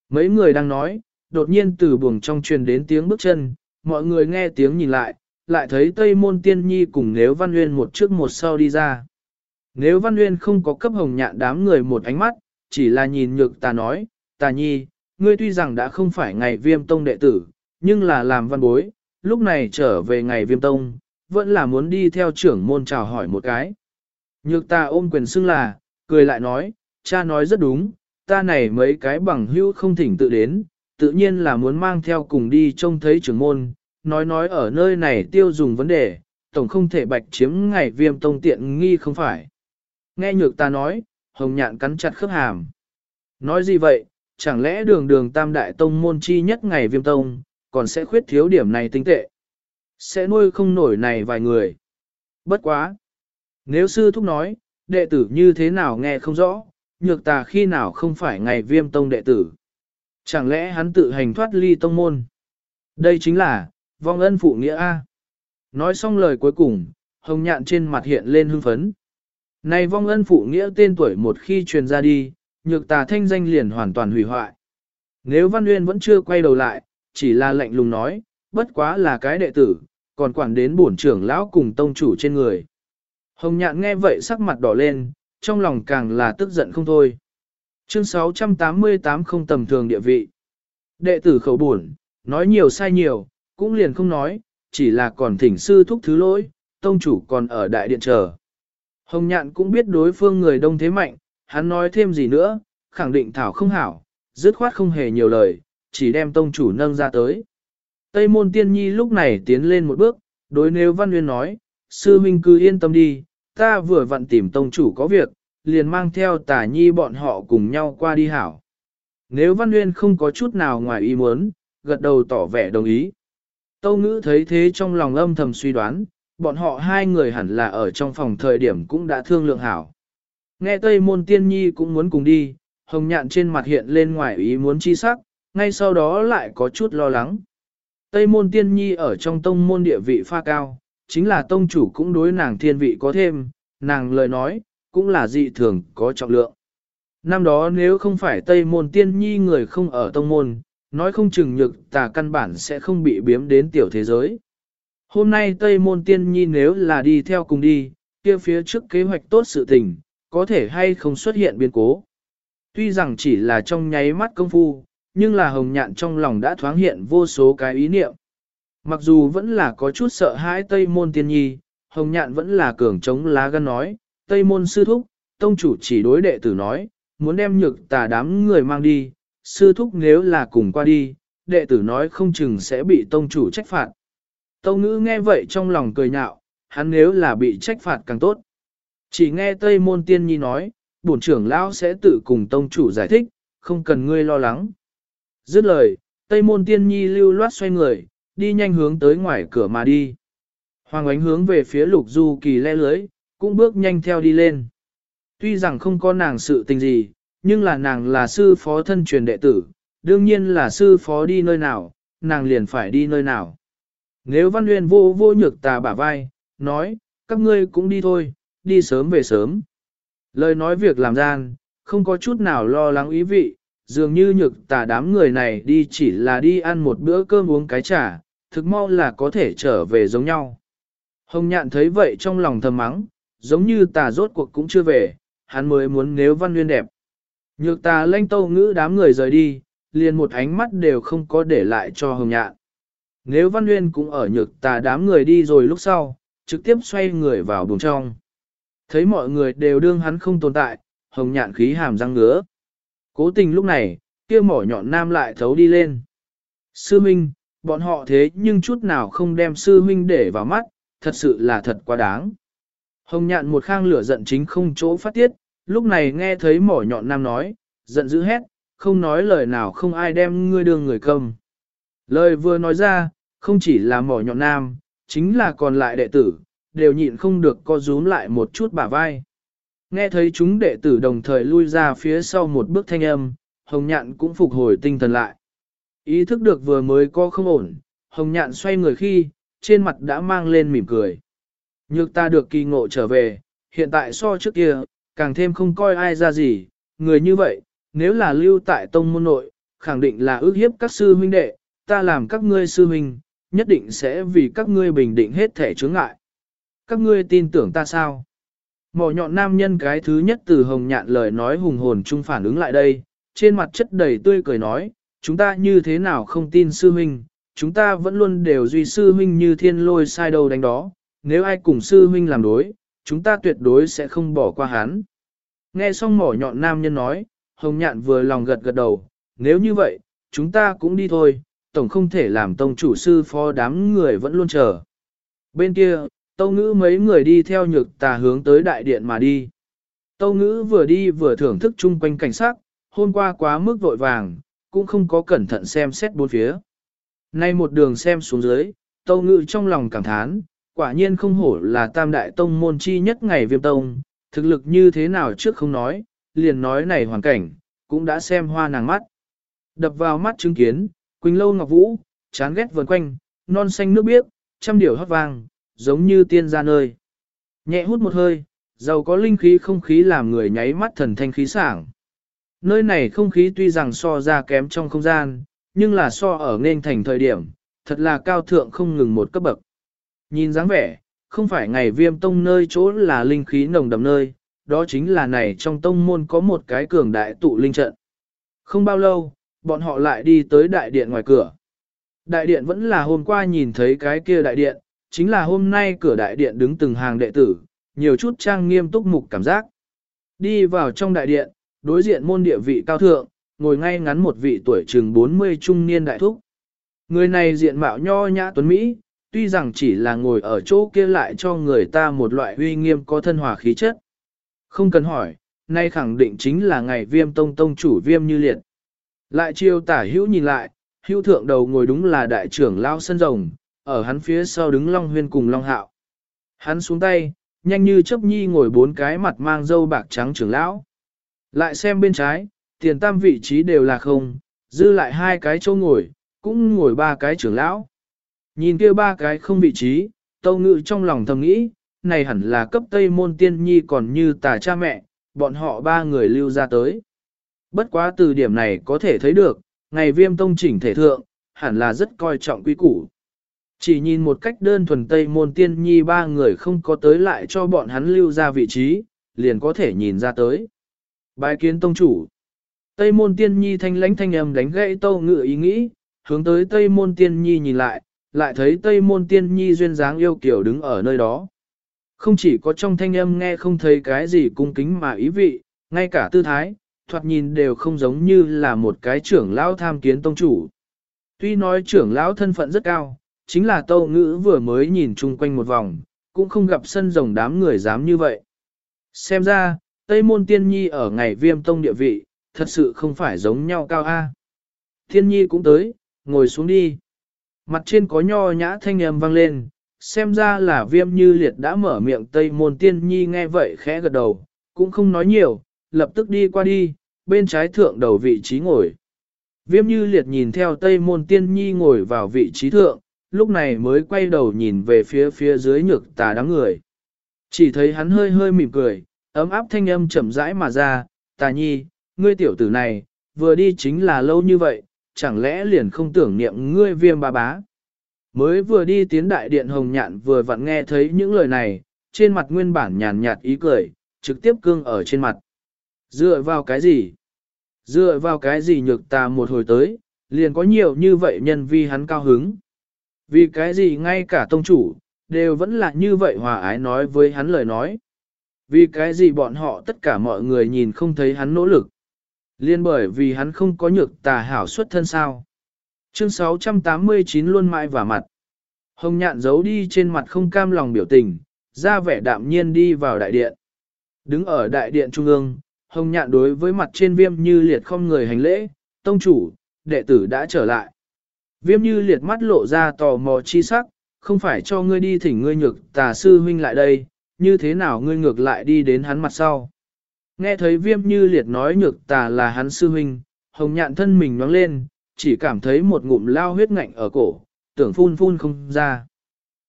Mấy người đang nói, đột nhiên từ buồng trong truyền đến tiếng bước chân, mọi người nghe tiếng nhìn lại, lại thấy Tây Môn Tiên Nhi cùng Nếu Văn Nguyên một trước một sau đi ra. Nếu Văn Nguyên không có cấp hồng nhạn đám người một ánh mắt, chỉ là nhìn nhược ta nói, ta nhi, ngươi tuy rằng đã không phải ngày viêm tông đệ tử, nhưng là làm văn bối, lúc này trở về ngày viêm tông, vẫn là muốn đi theo trưởng môn chào hỏi một cái. Nhược ta ôm quyền xưng là, cười lại nói, cha nói rất đúng, ta này mấy cái bằng hữu không thỉnh tự đến, tự nhiên là muốn mang theo cùng đi trông thấy trưởng môn, nói nói ở nơi này tiêu dùng vấn đề, tổng không thể bạch chiếm ngày viêm tông tiện nghi không phải. Nghe nhược ta nói, hồng nhạn cắn chặt khớp hàm. Nói gì vậy, chẳng lẽ đường đường tam đại tông môn chi nhất ngày viêm tông, còn sẽ khuyết thiếu điểm này tinh tệ. Sẽ nuôi không nổi này vài người. Bất quá. Nếu sư thúc nói, đệ tử như thế nào nghe không rõ, nhược tà khi nào không phải ngày viêm tông đệ tử. Chẳng lẽ hắn tự hành thoát ly tông môn? Đây chính là, vong ân phụ nghĩa A. Nói xong lời cuối cùng, hồng nhạn trên mặt hiện lên hưng phấn. Này vong ân phụ nghĩa tên tuổi một khi truyền ra đi, nhược tà thanh danh liền hoàn toàn hủy hoại. Nếu Văn Nguyên vẫn chưa quay đầu lại, chỉ là lệnh lùng nói, bất quá là cái đệ tử, còn quản đến bổn trưởng lão cùng tông chủ trên người. Hồng nhạn nghe vậy sắc mặt đỏ lên, trong lòng càng là tức giận không thôi. Chương 688 không tầm thường địa vị. Đệ tử khẩu buồn, nói nhiều sai nhiều, cũng liền không nói, chỉ là còn thỉnh sư thúc thứ lỗi, tông chủ còn ở đại điện chờ. Hồng nhạn cũng biết đối phương người đông thế mạnh, hắn nói thêm gì nữa, khẳng định thảo không hảo, dứt khoát không hề nhiều lời, chỉ đem tông chủ nâng ra tới. Tây môn tiên nhi lúc này tiến lên một bước, đối nếu văn nguyên nói, sư huynh cứ yên tâm đi, ta vừa vặn tìm tông chủ có việc, liền mang theo tả nhi bọn họ cùng nhau qua đi hảo. Nếu văn nguyên không có chút nào ngoài ý muốn, gật đầu tỏ vẻ đồng ý. Tâu ngữ thấy thế trong lòng âm thầm suy đoán, bọn họ hai người hẳn là ở trong phòng thời điểm cũng đã thương lượng hảo. Nghe Tây Môn Tiên Nhi cũng muốn cùng đi, hồng nhạn trên mặt hiện lên ngoài ý muốn chi sắc, ngay sau đó lại có chút lo lắng. Tây Môn Tiên Nhi ở trong tông môn địa vị pha cao, chính là tông chủ cũng đối nàng thiên vị có thêm, nàng lời nói, cũng là dị thường có trọng lượng. Năm đó nếu không phải Tây Môn Tiên Nhi người không ở tông môn, nói không chừng nhược tà căn bản sẽ không bị biếm đến tiểu thế giới. Hôm nay Tây Môn Tiên Nhi nếu là đi theo cùng đi, kia phía trước kế hoạch tốt sự tình, có thể hay không xuất hiện biến cố. Tuy rằng chỉ là trong nháy mắt công phu, nhưng là hồng nhạn trong lòng đã thoáng hiện vô số cái ý niệm. Mặc dù vẫn là có chút sợ hãi Tây Môn Tiên Nhi, hồng nhạn vẫn là cường chống lá gan nói, Tây Môn Sư Thúc, Tông Chủ chỉ đối đệ tử nói, muốn đem nhược tà đám người mang đi, Sư Thúc nếu là cùng qua đi, đệ tử nói không chừng sẽ bị Tông Chủ trách phạt. Tâu ngữ nghe vậy trong lòng cười nhạo, hắn nếu là bị trách phạt càng tốt. Chỉ nghe Tây Môn Tiên Nhi nói, bổn trưởng lão sẽ tự cùng tông chủ giải thích, không cần ngươi lo lắng. Dứt lời, Tây Môn Tiên Nhi lưu loát xoay người, đi nhanh hướng tới ngoài cửa mà đi. Hoàng ánh hướng về phía lục du kỳ le lưới, cũng bước nhanh theo đi lên. Tuy rằng không có nàng sự tình gì, nhưng là nàng là sư phó thân truyền đệ tử, đương nhiên là sư phó đi nơi nào, nàng liền phải đi nơi nào. Nếu Văn Nguyên vô vô nhược tà bả vai, nói, các ngươi cũng đi thôi, đi sớm về sớm. Lời nói việc làm gian, không có chút nào lo lắng ý vị, dường như nhược tà đám người này đi chỉ là đi ăn một bữa cơm uống cái trà, thực mau là có thể trở về giống nhau. Hồng nhạn thấy vậy trong lòng thầm mắng, giống như tà rốt cuộc cũng chưa về, hắn mới muốn nếu văn nguyên đẹp. Nhược tà lanh tâu ngữ đám người rời đi, liền một ánh mắt đều không có để lại cho hồng nhạn. Nếu văn nguyên cũng ở nhược tà đám người đi rồi lúc sau, trực tiếp xoay người vào buồng trong. Thấy mọi người đều đương hắn không tồn tại, hồng nhạn khí hàm răng ngứa. Cố tình lúc này, kia mỏ nhọn nam lại thấu đi lên. Sư Minh, bọn họ thế nhưng chút nào không đem sư huynh để vào mắt, thật sự là thật quá đáng. Hồng nhạn một khang lửa giận chính không chỗ phát tiết, lúc này nghe thấy mỏ nhọn nam nói, giận dữ hét, không nói lời nào không ai đem ngươi đường người cầm. Lời vừa nói ra, không chỉ là mỏ nhọn nam, chính là còn lại đệ tử, đều nhịn không được co rúm lại một chút bả vai. Nghe thấy chúng đệ tử đồng thời lui ra phía sau một bước thanh âm, hồng nhạn cũng phục hồi tinh thần lại. Ý thức được vừa mới có không ổn, hồng nhạn xoay người khi, trên mặt đã mang lên mỉm cười. Nhược ta được kỳ ngộ trở về, hiện tại so trước kia, càng thêm không coi ai ra gì, người như vậy, nếu là lưu tại tông môn nội, khẳng định là ước hiếp các sư huynh đệ, ta làm các ngươi sư huynh, nhất định sẽ vì các ngươi bình định hết thể chướng ngại các ngươi tin tưởng ta sao? Mỏ nhọn nam nhân cái thứ nhất từ hồng nhạn lời nói hùng hồn chung phản ứng lại đây, trên mặt chất đầy tươi cười nói, chúng ta như thế nào không tin sư huynh, chúng ta vẫn luôn đều duy sư huynh như thiên lôi sai đầu đánh đó, nếu ai cùng sư huynh làm đối, chúng ta tuyệt đối sẽ không bỏ qua hắn. Nghe xong mỏ nhọn nam nhân nói, hồng nhạn vừa lòng gật gật đầu, nếu như vậy, chúng ta cũng đi thôi, tổng không thể làm tông chủ sư phó đám người vẫn luôn chờ. Bên kia, Tâu ngữ mấy người đi theo nhược tà hướng tới đại điện mà đi. Tâu ngữ vừa đi vừa thưởng thức chung quanh cảnh sắc, hôm qua quá mức vội vàng, cũng không có cẩn thận xem xét bốn phía. Nay một đường xem xuống dưới, tâu ngự trong lòng cảm thán, quả nhiên không hổ là tam đại tông môn chi nhất ngày viêm tông, thực lực như thế nào trước không nói, liền nói này hoàn cảnh, cũng đã xem hoa nàng mắt. Đập vào mắt chứng kiến, Quỳnh Lâu Ngọc Vũ, chán ghét vần quanh, non xanh nước biếc, trăm điều hót vang, giống như tiên ra nơi. Nhẹ hút một hơi, giàu có linh khí không khí làm người nháy mắt thần thanh khí sảng. Nơi này không khí tuy rằng so ra kém trong không gian, nhưng là so ở nên thành thời điểm, thật là cao thượng không ngừng một cấp bậc. Nhìn dáng vẻ, không phải ngày viêm tông nơi chỗ là linh khí nồng đậm nơi, đó chính là này trong tông môn có một cái cường đại tụ linh trận. Không bao lâu, bọn họ lại đi tới đại điện ngoài cửa. Đại điện vẫn là hôm qua nhìn thấy cái kia đại điện, chính là hôm nay cửa đại điện đứng từng hàng đệ tử, nhiều chút trang nghiêm túc mục cảm giác. Đi vào trong đại điện, đối diện môn địa vị cao thượng, ngồi ngay ngắn một vị tuổi chừng 40 trung niên đại thúc. Người này diện mạo nho nhã tuấn Mỹ, tuy rằng chỉ là ngồi ở chỗ kia lại cho người ta một loại uy nghiêm có thân hòa khí chất. Không cần hỏi, nay khẳng định chính là ngày viêm tông tông chủ viêm như liệt. Lại chiêu tả hữu nhìn lại, hữu thượng đầu ngồi đúng là đại trưởng lao sân rồng, ở hắn phía sau đứng Long Huyên cùng Long Hạo. Hắn xuống tay, nhanh như chấp nhi ngồi bốn cái mặt mang dâu bạc trắng trưởng lão. Lại xem bên trái, tiền tam vị trí đều là không, dư lại hai cái chỗ ngồi, cũng ngồi ba cái trưởng lão. Nhìn kia ba cái không vị trí, tâu ngự trong lòng thầm nghĩ, này hẳn là cấp tây môn tiên nhi còn như tà cha mẹ, bọn họ ba người lưu ra tới. Bất quá từ điểm này có thể thấy được, ngày viêm tông chỉnh thể thượng, hẳn là rất coi trọng quý củ. Chỉ nhìn một cách đơn thuần Tây Môn Tiên Nhi ba người không có tới lại cho bọn hắn lưu ra vị trí, liền có thể nhìn ra tới. Bài kiến tông chủ. Tây Môn Tiên Nhi thanh lãnh thanh âm đánh gãy tâu ngự ý nghĩ, hướng tới Tây Môn Tiên Nhi nhìn lại, lại thấy Tây Môn Tiên Nhi duyên dáng yêu kiểu đứng ở nơi đó. Không chỉ có trong thanh âm nghe không thấy cái gì cung kính mà ý vị, ngay cả tư thái, thoạt nhìn đều không giống như là một cái trưởng lão tham kiến tông chủ. Tuy nói trưởng lão thân phận rất cao, chính là tâu ngữ vừa mới nhìn chung quanh một vòng, cũng không gặp sân rồng đám người dám như vậy. Xem ra, Tây Môn Tiên Nhi ở ngày viêm tông địa vị, thật sự không phải giống nhau cao A. Tiên Nhi cũng tới, ngồi xuống đi. Mặt trên có nho nhã thanh âm vang lên, xem ra là viêm như liệt đã mở miệng Tây Môn Tiên Nhi nghe vậy khẽ gật đầu, cũng không nói nhiều, lập tức đi qua đi, bên trái thượng đầu vị trí ngồi. Viêm như liệt nhìn theo Tây Môn Tiên Nhi ngồi vào vị trí thượng, lúc này mới quay đầu nhìn về phía phía dưới nhược tà đám người. Chỉ thấy hắn hơi hơi mỉm cười, ấm áp thanh âm chậm rãi mà ra, tà nhi, ngươi tiểu tử này, vừa đi chính là lâu như vậy, chẳng lẽ liền không tưởng niệm ngươi viêm ba bá. Mới vừa đi tiến đại điện hồng nhạn vừa vặn nghe thấy những lời này, trên mặt nguyên bản nhàn nhạt ý cười, trực tiếp cương ở trên mặt. Dựa vào cái gì? Dựa vào cái gì nhược ta một hồi tới, liền có nhiều như vậy nhân vi hắn cao hứng. Vì cái gì ngay cả tông chủ, đều vẫn là như vậy hòa ái nói với hắn lời nói. Vì cái gì bọn họ tất cả mọi người nhìn không thấy hắn nỗ lực. Liên bởi vì hắn không có nhược tà hảo xuất thân sao. Chương 689 luôn mãi và mặt. Hồng nhạn giấu đi trên mặt không cam lòng biểu tình, ra vẻ đạm nhiên đi vào đại điện. Đứng ở đại điện trung ương, hồng nhạn đối với mặt trên viêm như liệt không người hành lễ, tông chủ, đệ tử đã trở lại. Viêm như liệt mắt lộ ra tò mò chi sắc, không phải cho ngươi đi thỉnh ngươi nhược tà sư huynh lại đây, như thế nào ngươi ngược lại đi đến hắn mặt sau. Nghe thấy viêm như liệt nói nhược tà là hắn sư huynh, hồng nhạn thân mình nhoáng lên, chỉ cảm thấy một ngụm lao huyết ngạnh ở cổ, tưởng phun phun không ra.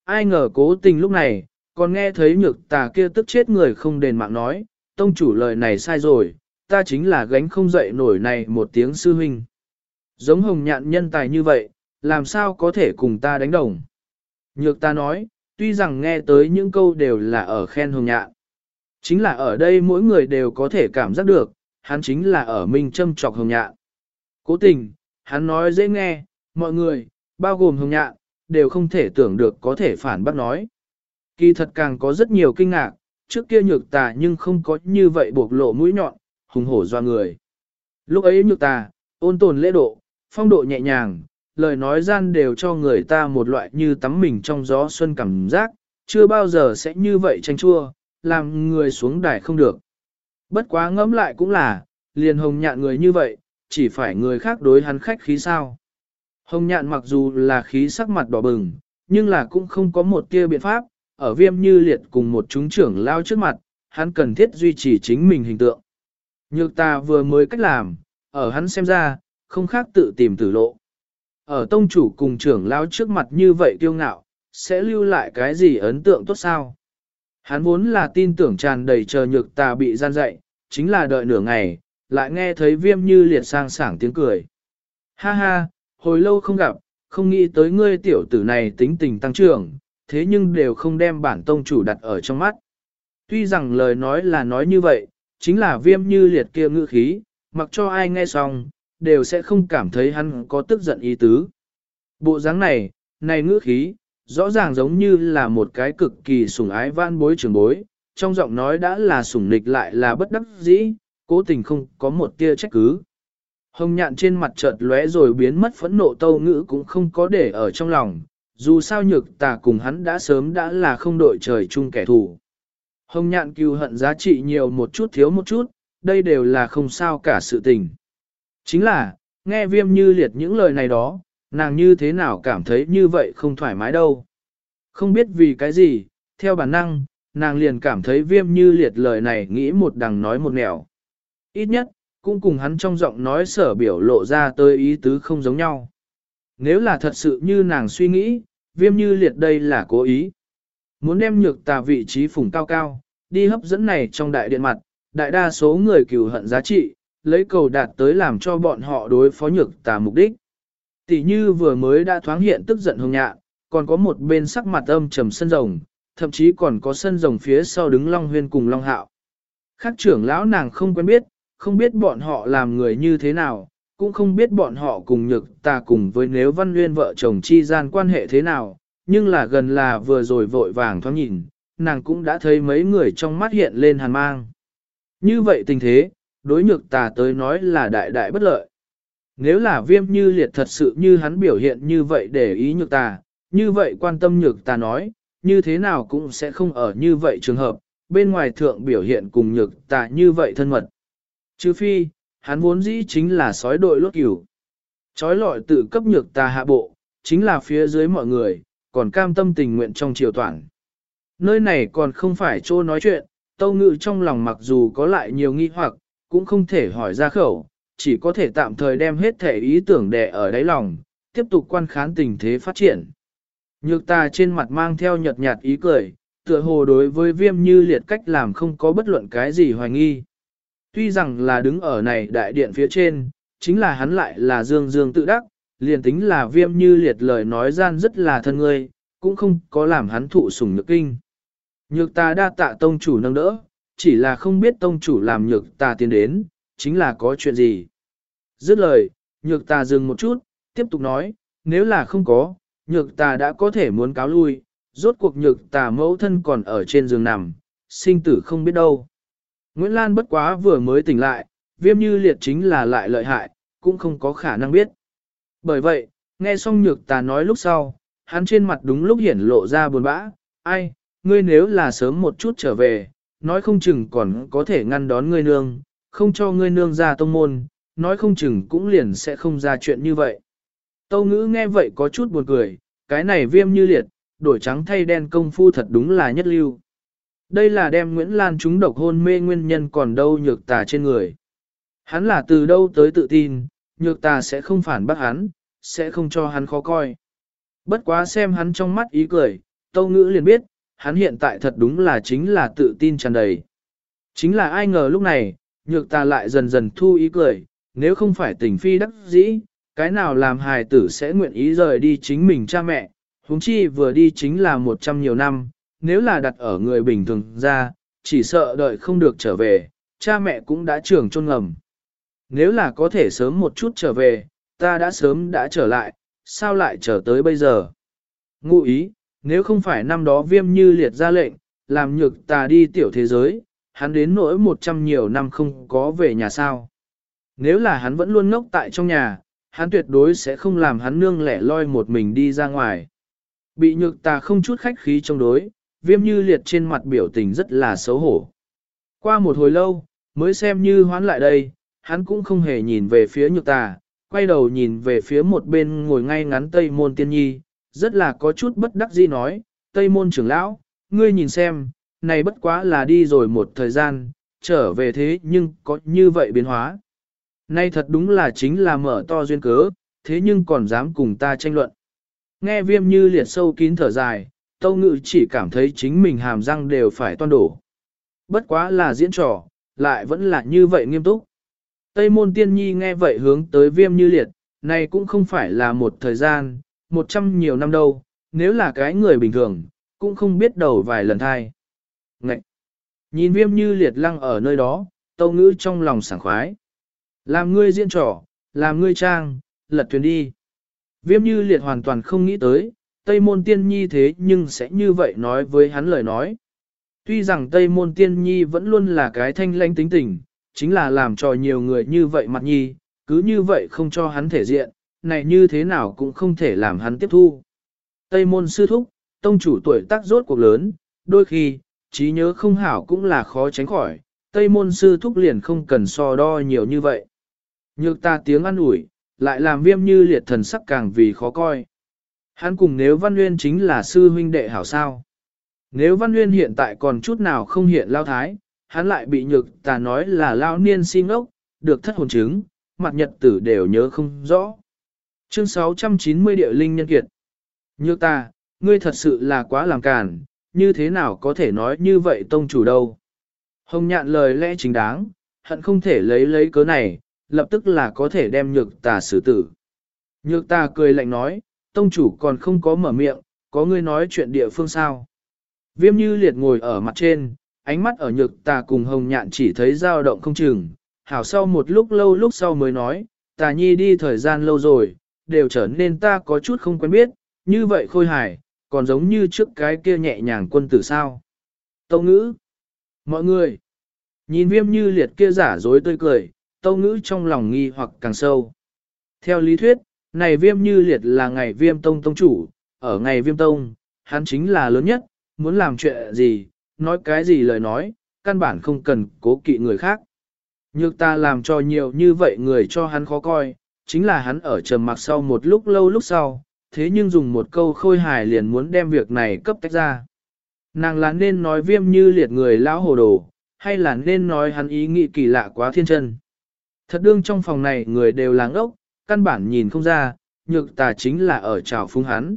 Ai ngờ cố tình lúc này, còn nghe thấy nhược tà kia tức chết người không đền mạng nói, tông chủ lời này sai rồi, ta chính là gánh không dậy nổi này một tiếng sư huynh. Giống hồng nhạn nhân tài như vậy, làm sao có thể cùng ta đánh đồng. Nhược ta nói, tuy rằng nghe tới những câu đều là ở khen hồng nhạn. Chính là ở đây mỗi người đều có thể cảm giác được, hắn chính là ở minh châm trọc hồng nhạn. Cố tình, hắn nói dễ nghe, mọi người, bao gồm hồng nhạn, đều không thể tưởng được có thể phản bác nói. Kỳ thật càng có rất nhiều kinh ngạc, trước kia nhược tà nhưng không có như vậy bộc lộ mũi nhọn, hùng hổ doa người. Lúc ấy nhược tà, ôn tồn lễ độ, phong độ nhẹ nhàng, lời nói gian đều cho người ta một loại như tắm mình trong gió xuân cảm giác, chưa bao giờ sẽ như vậy tranh chua, làm người xuống đài không được. Bất quá ngẫm lại cũng là, liền hồng nhạn người như vậy, chỉ phải người khác đối hắn khách khí sao. Hồng nhạn mặc dù là khí sắc mặt đỏ bừng, nhưng là cũng không có một tia biện pháp, ở viêm như liệt cùng một chúng trưởng lao trước mặt, hắn cần thiết duy trì chính mình hình tượng. Nhược ta vừa mới cách làm, ở hắn xem ra, không khác tự tìm tử lộ. Ở tông chủ cùng trưởng lao trước mặt như vậy kiêu ngạo, sẽ lưu lại cái gì ấn tượng tốt sao? Hắn vốn là tin tưởng tràn đầy chờ nhược tà bị gian dạy, chính là đợi nửa ngày, lại nghe thấy viêm như liệt sang sảng tiếng cười. Ha ha, hồi lâu không gặp, không nghĩ tới ngươi tiểu tử này tính tình tăng trưởng, thế nhưng đều không đem bản tông chủ đặt ở trong mắt. Tuy rằng lời nói là nói như vậy, chính là viêm như liệt kia ngữ khí, mặc cho ai nghe xong, đều sẽ không cảm thấy hắn có tức giận ý tứ. Bộ dáng này, này ngữ khí, rõ ràng giống như là một cái cực kỳ sủng ái van bối trường bối, trong giọng nói đã là sủng nịch lại là bất đắc dĩ, cố tình không có một tia trách cứ. Hồng nhạn trên mặt chợt lóe rồi biến mất phẫn nộ tâu ngữ cũng không có để ở trong lòng, dù sao nhược tà cùng hắn đã sớm đã là không đội trời chung kẻ thù. Hồng nhạn cừu hận giá trị nhiều một chút thiếu một chút, đây đều là không sao cả sự tình. Chính là, nghe viêm như liệt những lời này đó, nàng như thế nào cảm thấy như vậy không thoải mái đâu. Không biết vì cái gì, theo bản năng, nàng liền cảm thấy viêm như liệt lời này nghĩ một đằng nói một nẻo. Ít nhất, cũng cùng hắn trong giọng nói sở biểu lộ ra tới ý tứ không giống nhau. Nếu là thật sự như nàng suy nghĩ, viêm như liệt đây là cố ý. Muốn đem nhược tà vị trí phùng cao cao, đi hấp dẫn này trong đại điện mặt, đại đa số người cừu hận giá trị, lấy cầu đạt tới làm cho bọn họ đối phó nhược tà mục đích. Tỷ như vừa mới đã thoáng hiện tức giận hồng nhạ, còn có một bên sắc mặt âm trầm sân rồng, thậm chí còn có sân rồng phía sau đứng Long Huyên cùng Long Hạo. Khác trưởng lão nàng không quen biết, không biết bọn họ làm người như thế nào, cũng không biết bọn họ cùng nhược ta cùng với nếu văn nguyên vợ chồng chi gian quan hệ thế nào, nhưng là gần là vừa rồi vội vàng thoáng nhìn, nàng cũng đã thấy mấy người trong mắt hiện lên hàn mang. Như vậy tình thế, đối nhược tà tới nói là đại đại bất lợi. Nếu là viêm như liệt thật sự như hắn biểu hiện như vậy để ý nhược tà, như vậy quan tâm nhược tà nói, như thế nào cũng sẽ không ở như vậy trường hợp, bên ngoài thượng biểu hiện cùng nhược tà như vậy thân mật. Chứ phi, hắn vốn dĩ chính là sói đội lốt cửu. Chói lọi tự cấp nhược tà hạ bộ, chính là phía dưới mọi người, còn cam tâm tình nguyện trong triều toàn. Nơi này còn không phải chỗ nói chuyện, tâu ngự trong lòng mặc dù có lại nhiều nghi hoặc, cũng không thể hỏi ra khẩu, chỉ có thể tạm thời đem hết thể ý tưởng đè ở đáy lòng, tiếp tục quan khán tình thế phát triển. Nhược ta trên mặt mang theo nhợt nhạt ý cười, tựa hồ đối với viêm như liệt cách làm không có bất luận cái gì hoài nghi. Tuy rằng là đứng ở này đại điện phía trên, chính là hắn lại là dương dương tự đắc, liền tính là viêm như liệt lời nói gian rất là thân ngươi, cũng không có làm hắn thụ sủng nhược kinh. Nhược ta đa tạ tông chủ nâng đỡ, chỉ là không biết tông chủ làm nhược ta tiến đến, chính là có chuyện gì. Dứt lời, nhược ta dừng một chút, tiếp tục nói, nếu là không có, nhược ta đã có thể muốn cáo lui, rốt cuộc nhược ta mẫu thân còn ở trên giường nằm, sinh tử không biết đâu. Nguyễn Lan bất quá vừa mới tỉnh lại, viêm như liệt chính là lại lợi hại, cũng không có khả năng biết. Bởi vậy, nghe xong nhược ta nói lúc sau, hắn trên mặt đúng lúc hiển lộ ra buồn bã, ai, ngươi nếu là sớm một chút trở về, nói không chừng còn có thể ngăn đón ngươi nương, không cho ngươi nương ra tông môn, nói không chừng cũng liền sẽ không ra chuyện như vậy. Tâu ngữ nghe vậy có chút buồn cười, cái này viêm như liệt, đổi trắng thay đen công phu thật đúng là nhất lưu. Đây là đem Nguyễn Lan chúng độc hôn mê nguyên nhân còn đâu nhược tà trên người. Hắn là từ đâu tới tự tin, nhược tà sẽ không phản bác hắn, sẽ không cho hắn khó coi. Bất quá xem hắn trong mắt ý cười, tâu ngữ liền biết, hắn hiện tại thật đúng là chính là tự tin tràn đầy. Chính là ai ngờ lúc này, nhược ta lại dần dần thu ý cười, nếu không phải tình phi đắc dĩ, cái nào làm hài tử sẽ nguyện ý rời đi chính mình cha mẹ, huống chi vừa đi chính là một trăm nhiều năm, nếu là đặt ở người bình thường ra, chỉ sợ đợi không được trở về, cha mẹ cũng đã trưởng chôn ngầm. Nếu là có thể sớm một chút trở về, ta đã sớm đã trở lại, sao lại trở tới bây giờ? Ngụ ý, nếu không phải năm đó viêm như liệt ra lệnh, làm nhược tà đi tiểu thế giới, hắn đến nỗi một trăm nhiều năm không có về nhà sao. Nếu là hắn vẫn luôn ngốc tại trong nhà, hắn tuyệt đối sẽ không làm hắn nương lẻ loi một mình đi ra ngoài. Bị nhược tà không chút khách khí chống đối, viêm như liệt trên mặt biểu tình rất là xấu hổ. Qua một hồi lâu, mới xem như hoán lại đây, hắn cũng không hề nhìn về phía nhược tà, quay đầu nhìn về phía một bên ngồi ngay ngắn Tây Môn Tiên Nhi, rất là có chút bất đắc dĩ nói, Tây Môn trưởng lão, ngươi nhìn xem, này bất quá là đi rồi một thời gian, trở về thế nhưng có như vậy biến hóa. Nay thật đúng là chính là mở to duyên cớ, thế nhưng còn dám cùng ta tranh luận. Nghe viêm như liệt sâu kín thở dài, tâu ngự chỉ cảm thấy chính mình hàm răng đều phải toan đổ. Bất quá là diễn trò, lại vẫn là như vậy nghiêm túc. Tây môn tiên nhi nghe vậy hướng tới viêm như liệt, này cũng không phải là một thời gian, một trăm nhiều năm đâu, nếu là cái người bình thường, cũng không biết đầu vài lần thai. Ngậy! Nhìn viêm như liệt lăng ở nơi đó, tâu ngữ trong lòng sảng khoái. Làm ngươi diễn trò, làm ngươi trang, lật thuyền đi. Viêm như liệt hoàn toàn không nghĩ tới, Tây môn tiên nhi thế nhưng sẽ như vậy nói với hắn lời nói. Tuy rằng Tây môn tiên nhi vẫn luôn là cái thanh lãnh tính tình, chính là làm cho nhiều người như vậy mặt nhi, cứ như vậy không cho hắn thể diện, này như thế nào cũng không thể làm hắn tiếp thu. Tây môn sư thúc, tông chủ tuổi tác rốt cuộc lớn, đôi khi, trí nhớ không hảo cũng là khó tránh khỏi, Tây môn sư thúc liền không cần so đo nhiều như vậy. Nhược ta tiếng ăn ủi, lại làm viêm như liệt thần sắc càng vì khó coi. Hắn cùng nếu Văn Nguyên chính là sư huynh đệ hảo sao. Nếu Văn Nguyên hiện tại còn chút nào không hiện lao thái, hắn lại bị nhược ta nói là lao niên xin ốc, được thất hồn chứng, mặt nhật tử đều nhớ không rõ. Chương 690 địa linh nhân kiệt. Nhược ta, ngươi thật sự là quá làm càn, như thế nào có thể nói như vậy tông chủ đâu. Hồng nhạn lời lẽ chính đáng, hận không thể lấy lấy cớ này, lập tức là có thể đem nhược tà xử tử. Nhược tà cười lạnh nói, tông chủ còn không có mở miệng, có ngươi nói chuyện địa phương sao. Viêm như liệt ngồi ở mặt trên, ánh mắt ở nhược tà cùng hồng nhạn chỉ thấy dao động không chừng, hảo sau một lúc lâu lúc sau mới nói, tà nhi đi thời gian lâu rồi, đều trở nên ta có chút không quen biết, như vậy khôi hài, còn giống như trước cái kia nhẹ nhàng quân tử sao. Tâu ngữ, mọi người, nhìn viêm như liệt kia giả dối tươi cười, tâu ngữ trong lòng nghi hoặc càng sâu. Theo lý thuyết, này viêm như liệt là ngày viêm tông tông chủ, ở ngày viêm tông, hắn chính là lớn nhất, muốn làm chuyện gì, nói cái gì lời nói, căn bản không cần cố kỵ người khác. Nhược ta làm cho nhiều như vậy người cho hắn khó coi, chính là hắn ở trầm mặc sau một lúc lâu lúc sau, thế nhưng dùng một câu khôi hài liền muốn đem việc này cấp tách ra. Nàng là nên nói viêm như liệt người lão hồ đồ, hay là nên nói hắn ý nghĩ kỳ lạ quá thiên chân. Thật đương trong phòng này người đều láng ốc, căn bản nhìn không ra, nhược tà chính là ở trào phúng hắn.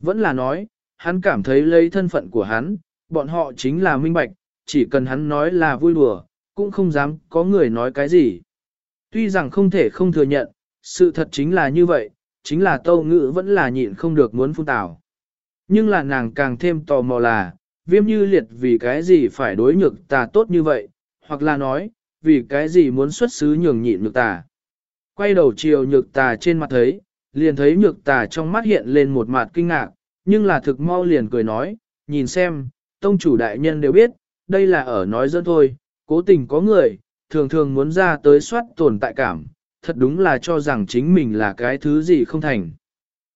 Vẫn là nói, hắn cảm thấy lấy thân phận của hắn, bọn họ chính là minh bạch, chỉ cần hắn nói là vui đùa, cũng không dám có người nói cái gì. Tuy rằng không thể không thừa nhận, sự thật chính là như vậy, chính là tâu ngữ vẫn là nhịn không được muốn phun tảo. Nhưng là nàng càng thêm tò mò là, viêm như liệt vì cái gì phải đối nhược tà tốt như vậy, hoặc là nói, vì cái gì muốn xuất xứ nhường nhịn nhược tà. Quay đầu chiều nhược tà trên mặt thấy, liền thấy nhược tà trong mắt hiện lên một mặt kinh ngạc, nhưng là thực mau liền cười nói, nhìn xem, tông chủ đại nhân đều biết, đây là ở nói dân thôi, cố tình có người, thường thường muốn ra tới soát tồn tại cảm, thật đúng là cho rằng chính mình là cái thứ gì không thành.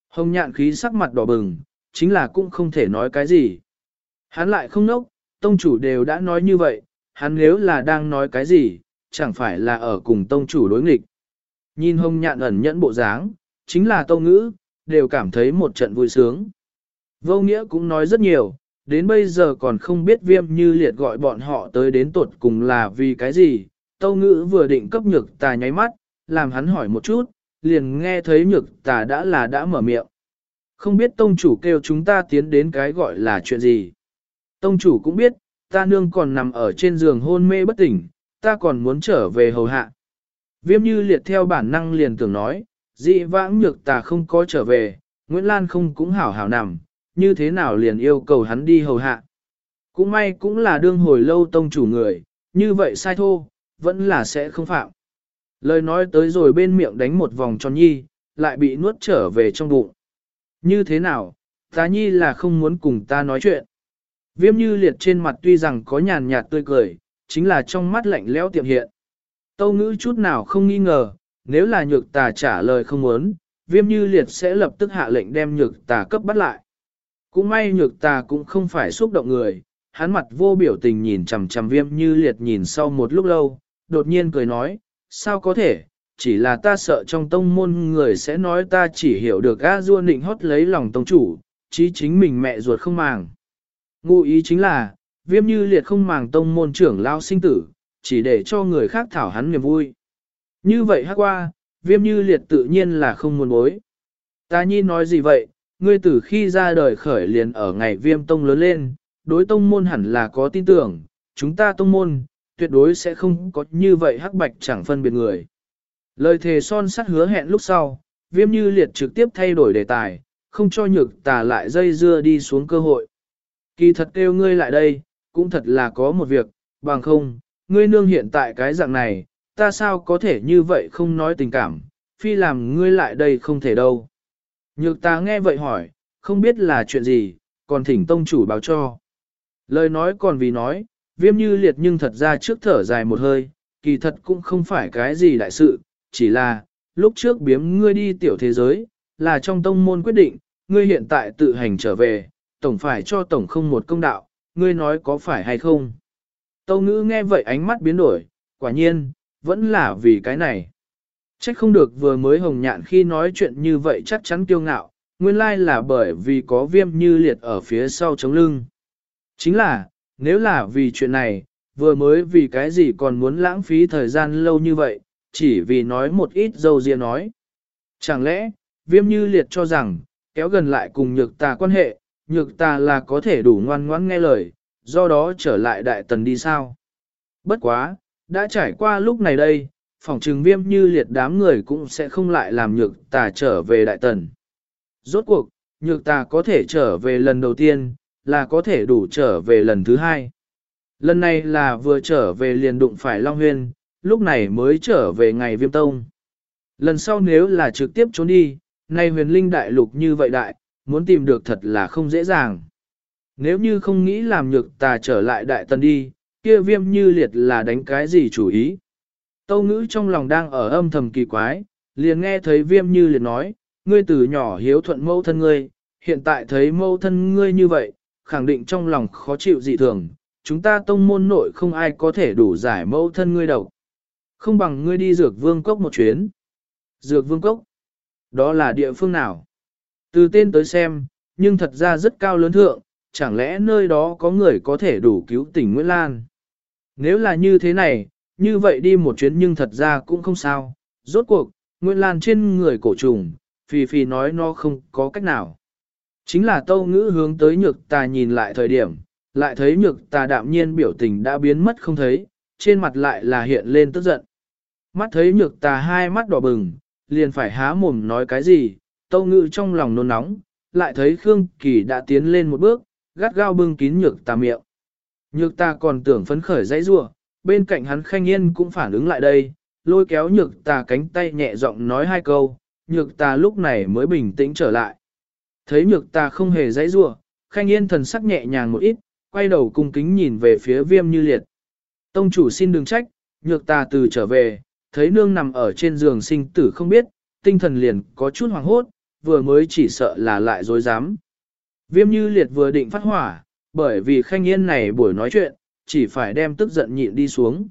Hồng nhạn khí sắc mặt đỏ bừng, chính là cũng không thể nói cái gì. Hắn lại không nốc, tông chủ đều đã nói như vậy, hắn nếu là đang nói cái gì, chẳng phải là ở cùng tông chủ đối nghịch. Nhìn hồng nhạn ẩn nhẫn bộ dáng, chính là tông ngữ, đều cảm thấy một trận vui sướng. Vô nghĩa cũng nói rất nhiều, đến bây giờ còn không biết viêm như liệt gọi bọn họ tới đến tuột cùng là vì cái gì. Tâu ngữ vừa định cấp nhược tà nháy mắt, làm hắn hỏi một chút, liền nghe thấy nhược tà đã là đã mở miệng. Không biết tông chủ kêu chúng ta tiến đến cái gọi là chuyện gì. Tông chủ cũng biết, ta nương còn nằm ở trên giường hôn mê bất tỉnh, ta còn muốn trở về hầu hạ. Viêm như liệt theo bản năng liền tưởng nói, dị vãng nhược tà không có trở về, Nguyễn Lan không cũng hảo hảo nằm, như thế nào liền yêu cầu hắn đi hầu hạ. Cũng may cũng là đương hồi lâu tông chủ người, như vậy sai thô, vẫn là sẽ không phạm. Lời nói tới rồi bên miệng đánh một vòng tròn nhi, lại bị nuốt trở về trong bụng. Như thế nào, ta nhi là không muốn cùng ta nói chuyện. Viêm như liệt trên mặt tuy rằng có nhàn nhạt tươi cười, chính là trong mắt lạnh lẽo tiệm hiện. Tâu ngữ chút nào không nghi ngờ, nếu là nhược tà trả lời không muốn, viêm như liệt sẽ lập tức hạ lệnh đem nhược tà cấp bắt lại. Cũng may nhược tà cũng không phải xúc động người, hắn mặt vô biểu tình nhìn chằm chằm viêm như liệt nhìn sau một lúc lâu, đột nhiên cười nói, sao có thể, chỉ là ta sợ trong tông môn người sẽ nói ta chỉ hiểu được A Dua nịnh hót lấy lòng tông chủ, chí chính mình mẹ ruột không màng. Ngụ ý chính là, viêm như liệt không màng tông môn trưởng lao sinh tử, chỉ để cho người khác thảo hắn niềm vui. Như vậy hát qua, viêm như liệt tự nhiên là không muốn bối. Ta nhi nói gì vậy, ngươi từ khi ra đời khởi liền ở ngày viêm tông lớn lên, đối tông môn hẳn là có tin tưởng, chúng ta tông môn, tuyệt đối sẽ không có như vậy hắc bạch chẳng phân biệt người. Lời thề son sắt hứa hẹn lúc sau, viêm như liệt trực tiếp thay đổi đề tài, không cho nhược tà lại dây dưa đi xuống cơ hội. Kỳ thật kêu ngươi lại đây, cũng thật là có một việc, bằng không, ngươi nương hiện tại cái dạng này, ta sao có thể như vậy không nói tình cảm, phi làm ngươi lại đây không thể đâu. Nhược ta nghe vậy hỏi, không biết là chuyện gì, còn thỉnh tông chủ báo cho. Lời nói còn vì nói, viêm như liệt nhưng thật ra trước thở dài một hơi, kỳ thật cũng không phải cái gì đại sự, chỉ là, lúc trước biếm ngươi đi tiểu thế giới, là trong tông môn quyết định, ngươi hiện tại tự hành trở về, tổng phải cho tổng không một công đạo, ngươi nói có phải hay không. Tâu ngữ nghe vậy ánh mắt biến đổi, quả nhiên, vẫn là vì cái này. Trách không được vừa mới hồng nhạn khi nói chuyện như vậy chắc chắn kiêu ngạo, nguyên lai là bởi vì có viêm như liệt ở phía sau chống lưng. Chính là, nếu là vì chuyện này, vừa mới vì cái gì còn muốn lãng phí thời gian lâu như vậy, chỉ vì nói một ít dâu riêng nói. Chẳng lẽ, viêm như liệt cho rằng, kéo gần lại cùng nhược tà quan hệ, nhược tà là có thể đủ ngoan ngoãn nghe lời, do đó trở lại đại tần đi sao. Bất quá, đã trải qua lúc này đây, phòng trừng viêm như liệt đám người cũng sẽ không lại làm nhược tà trở về đại tần. Rốt cuộc, nhược tà có thể trở về lần đầu tiên, là có thể đủ trở về lần thứ hai. Lần này là vừa trở về liền đụng phải Long Huyên, lúc này mới trở về ngày viêm tông. Lần sau nếu là trực tiếp trốn đi, nay huyền linh đại lục như vậy đại, muốn tìm được thật là không dễ dàng. Nếu như không nghĩ làm nhược tà trở lại đại tần đi, kia viêm như liệt là đánh cái gì chủ ý. Tâu ngữ trong lòng đang ở âm thầm kỳ quái, liền nghe thấy viêm như liệt nói, ngươi từ nhỏ hiếu thuận mâu thân ngươi, hiện tại thấy mâu thân ngươi như vậy, khẳng định trong lòng khó chịu dị thường, chúng ta tông môn nội không ai có thể đủ giải mẫu thân ngươi đâu. Không bằng ngươi đi dược vương cốc một chuyến. Dược vương cốc? Đó là địa phương nào? Từ tên tới xem, nhưng thật ra rất cao lớn thượng, chẳng lẽ nơi đó có người có thể đủ cứu tỉnh Nguyễn Lan? Nếu là như thế này, như vậy đi một chuyến nhưng thật ra cũng không sao. Rốt cuộc, Nguyễn Lan trên người cổ trùng, phì phì nói nó không có cách nào. Chính là tâu ngữ hướng tới nhược tà nhìn lại thời điểm, lại thấy nhược tà đạm nhiên biểu tình đã biến mất không thấy, trên mặt lại là hiện lên tức giận. Mắt thấy nhược tà hai mắt đỏ bừng, liền phải há mồm nói cái gì, tâu ngữ trong lòng nôn nóng, lại thấy Khương Kỳ đã tiến lên một bước, gắt gao bưng kín nhược tà miệng. Nhược tà còn tưởng phấn khởi dãy rua, bên cạnh hắn khanh yên cũng phản ứng lại đây, lôi kéo nhược tà cánh tay nhẹ giọng nói hai câu, nhược tà lúc này mới bình tĩnh trở lại. Thấy nhược ta không hề dãy rủa, khanh yên thần sắc nhẹ nhàng một ít, quay đầu cung kính nhìn về phía viêm như liệt. Tông chủ xin đừng trách, nhược ta từ trở về, thấy nương nằm ở trên giường sinh tử không biết, tinh thần liền có chút hoàng hốt, vừa mới chỉ sợ là lại dối dám. Viêm như liệt vừa định phát hỏa, bởi vì khanh yên này buổi nói chuyện, chỉ phải đem tức giận nhịn đi xuống.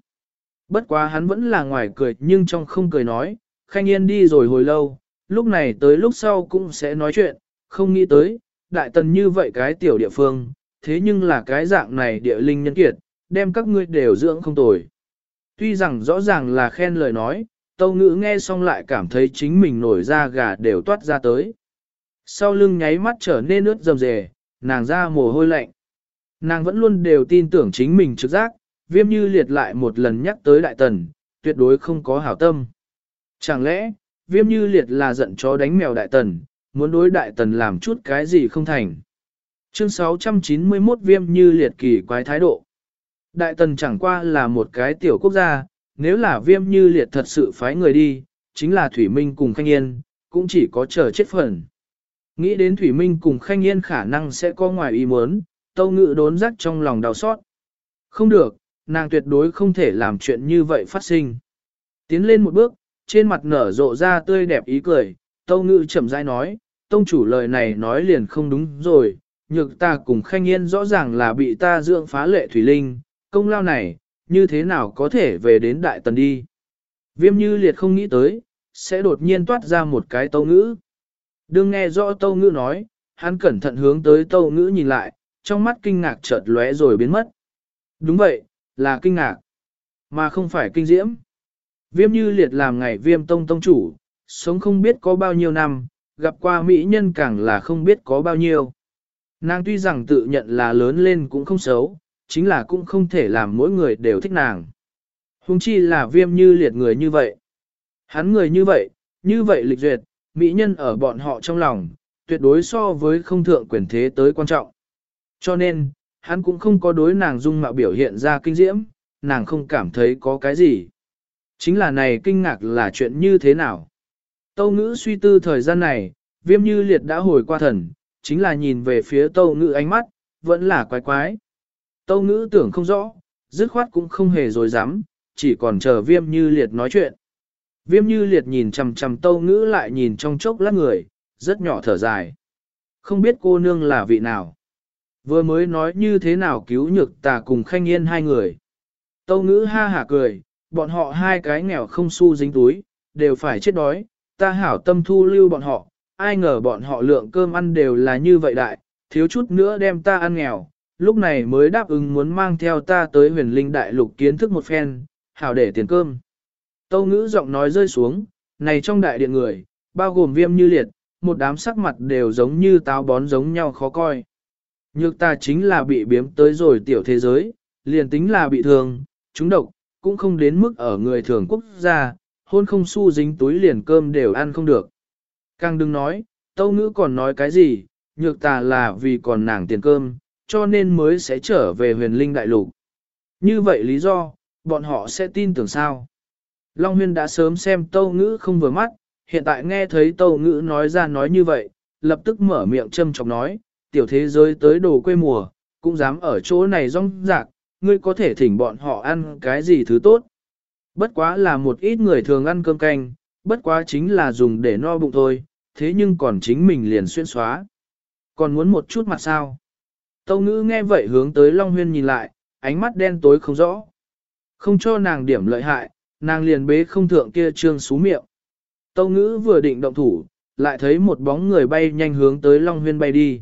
Bất quá hắn vẫn là ngoài cười nhưng trong không cười nói, khanh yên đi rồi hồi lâu, lúc này tới lúc sau cũng sẽ nói chuyện, không nghĩ tới, đại tần như vậy cái tiểu địa phương, thế nhưng là cái dạng này địa linh nhân kiệt, đem các ngươi đều dưỡng không tồi. Tuy rằng rõ ràng là khen lời nói, tâu ngữ nghe xong lại cảm thấy chính mình nổi da gà đều toát ra tới. Sau lưng nháy mắt trở nên ướt rầm rề, nàng ra mồ hôi lạnh. Nàng vẫn luôn đều tin tưởng chính mình trực giác, viêm như liệt lại một lần nhắc tới đại tần, tuyệt đối không có hảo tâm. Chẳng lẽ, viêm như liệt là giận chó đánh mèo đại tần, muốn đối đại tần làm chút cái gì không thành. Chương 691 viêm như liệt kỳ quái thái độ. Đại tần chẳng qua là một cái tiểu quốc gia, nếu là viêm như liệt thật sự phái người đi, chính là Thủy Minh cùng Khanh Yên, cũng chỉ có chờ chết phần. Nghĩ đến Thủy Minh cùng Khanh Yên khả năng sẽ có ngoài ý muốn, tâu ngự đốn rắc trong lòng đau xót. Không được, nàng tuyệt đối không thể làm chuyện như vậy phát sinh. Tiến lên một bước, trên mặt nở rộ ra tươi đẹp ý cười, tâu ngự chậm rãi nói, tông chủ lời này nói liền không đúng rồi, nhược ta cùng khanh yên rõ ràng là bị ta dưỡng phá lệ thủy linh, công lao này, như thế nào có thể về đến đại tần đi. Viêm như liệt không nghĩ tới, sẽ đột nhiên toát ra một cái tâu ngữ. Đương nghe rõ tâu ngữ nói, hắn cẩn thận hướng tới tâu ngữ nhìn lại, trong mắt kinh ngạc chợt lóe rồi biến mất. Đúng vậy, là kinh ngạc, mà không phải kinh diễm. Viêm như liệt làm ngày viêm tông tông chủ, sống không biết có bao nhiêu năm, gặp qua mỹ nhân càng là không biết có bao nhiêu. Nàng tuy rằng tự nhận là lớn lên cũng không xấu, chính là cũng không thể làm mỗi người đều thích nàng. Hùng chi là viêm như liệt người như vậy. Hắn người như vậy, như vậy lịch duyệt, mỹ nhân ở bọn họ trong lòng, tuyệt đối so với không thượng quyền thế tới quan trọng. Cho nên, hắn cũng không có đối nàng dung mạo biểu hiện ra kinh diễm, nàng không cảm thấy có cái gì. Chính là này kinh ngạc là chuyện như thế nào? Tâu ngữ suy tư thời gian này, viêm như liệt đã hồi qua thần, chính là nhìn về phía tâu ngữ ánh mắt, vẫn là quái quái. Tâu ngữ tưởng không rõ, dứt khoát cũng không hề dối dám, chỉ còn chờ viêm như liệt nói chuyện. Viêm như liệt nhìn chầm chầm tâu ngữ lại nhìn trong chốc lát người, rất nhỏ thở dài. Không biết cô nương là vị nào. Vừa mới nói như thế nào cứu nhược tà cùng khanh yên hai người. Tâu ngữ ha hả cười, bọn họ hai cái nghèo không xu dính túi, đều phải chết đói, ta hảo tâm thu lưu bọn họ, ai ngờ bọn họ lượng cơm ăn đều là như vậy đại, thiếu chút nữa đem ta ăn nghèo, lúc này mới đáp ứng muốn mang theo ta tới huyền linh đại lục kiến thức một phen, hảo để tiền cơm. Tâu ngữ giọng nói rơi xuống, này trong đại điện người, bao gồm viêm như liệt, một đám sắc mặt đều giống như táo bón giống nhau khó coi. Nhược ta chính là bị biếm tới rồi tiểu thế giới, liền tính là bị thương, chúng độc, cũng không đến mức ở người thường quốc gia, hôn không su dính túi liền cơm đều ăn không được. Càng đừng nói, tâu ngữ còn nói cái gì, nhược tà là vì còn nàng tiền cơm, cho nên mới sẽ trở về huyền linh đại lục. Như vậy lý do, bọn họ sẽ tin tưởng sao? Long Huyên đã sớm xem tâu ngữ không vừa mắt, hiện tại nghe thấy tâu ngữ nói ra nói như vậy, lập tức mở miệng châm chọc nói, tiểu thế giới tới đồ quê mùa, cũng dám ở chỗ này rong rạc, ngươi có thể thỉnh bọn họ ăn cái gì thứ tốt. Bất quá là một ít người thường ăn cơm canh, bất quá chính là dùng để no bụng thôi, thế nhưng còn chính mình liền xuyên xóa. Còn muốn một chút mặt sao? Tâu ngữ nghe vậy hướng tới Long Huyên nhìn lại, ánh mắt đen tối không rõ. Không cho nàng điểm lợi hại, nàng liền bế không thượng kia trương xú miệng. Tâu ngữ vừa định động thủ, lại thấy một bóng người bay nhanh hướng tới Long Huyên bay đi.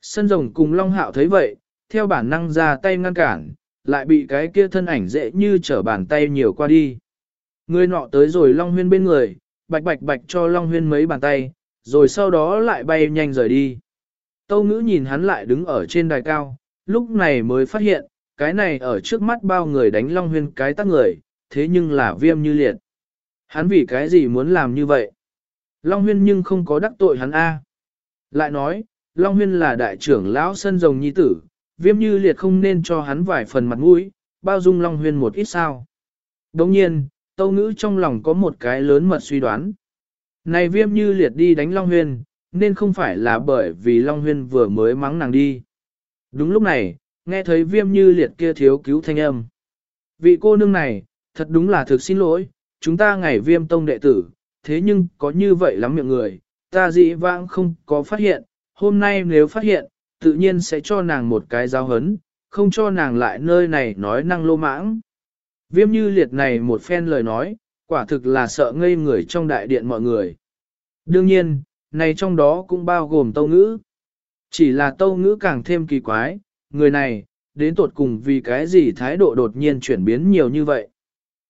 Sân rồng cùng Long Hạo thấy vậy, theo bản năng ra tay ngăn cản, lại bị cái kia thân ảnh dễ như trở bàn tay nhiều qua đi. Người nọ tới rồi Long Huyên bên người, bạch bạch bạch cho Long Huyên mấy bàn tay, rồi sau đó lại bay nhanh rời đi. Tâu ngữ nhìn hắn lại đứng ở trên đài cao, lúc này mới phát hiện, cái này ở trước mắt bao người đánh Long Huyên cái tắt người, thế nhưng là viêm như liệt. Hắn vì cái gì muốn làm như vậy? Long Huyên nhưng không có đắc tội hắn A. Lại nói, Long Huyên là đại trưởng lão sân rồng nhi tử, viêm như liệt không nên cho hắn vài phần mặt mũi, bao dung Long Huyên một ít sao. Đồng nhiên, Tâu Ngữ trong lòng có một cái lớn mật suy đoán. Này viêm như liệt đi đánh Long Huyên, nên không phải là bởi vì Long Huyên vừa mới mắng nàng đi. Đúng lúc này, nghe thấy viêm như liệt kia thiếu cứu thanh âm. Vị cô nương này, thật đúng là thực xin lỗi, chúng ta ngày viêm tông đệ tử, thế nhưng có như vậy lắm miệng người, ta dị vãng không có phát hiện, hôm nay nếu phát hiện, tự nhiên sẽ cho nàng một cái giáo hấn, không cho nàng lại nơi này nói năng lô mãng. Viêm như liệt này một phen lời nói, quả thực là sợ ngây người trong đại điện mọi người. Đương nhiên, này trong đó cũng bao gồm tâu ngữ. Chỉ là tâu ngữ càng thêm kỳ quái, người này, đến tột cùng vì cái gì thái độ đột nhiên chuyển biến nhiều như vậy.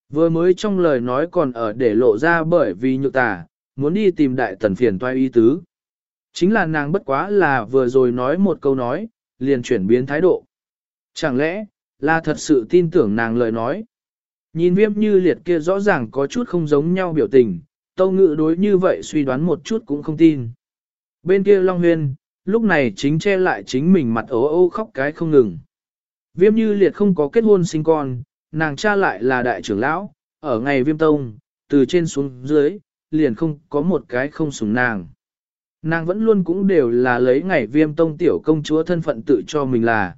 Vừa mới trong lời nói còn ở để lộ ra bởi vì nhược tà, muốn đi tìm đại tần phiền toai y tứ. Chính là nàng bất quá là vừa rồi nói một câu nói, liền chuyển biến thái độ. Chẳng lẽ, là thật sự tin tưởng nàng lời nói. Nhìn viêm như liệt kia rõ ràng có chút không giống nhau biểu tình, tâu ngự đối như vậy suy đoán một chút cũng không tin. Bên kia Long Huyên, lúc này chính che lại chính mình mặt ố ô khóc cái không ngừng. Viêm như liệt không có kết hôn sinh con, nàng cha lại là đại trưởng lão, ở ngày viêm tông, từ trên xuống dưới, liền không có một cái không sủng nàng. Nàng vẫn luôn cũng đều là lấy ngày viêm tông tiểu công chúa thân phận tự cho mình là.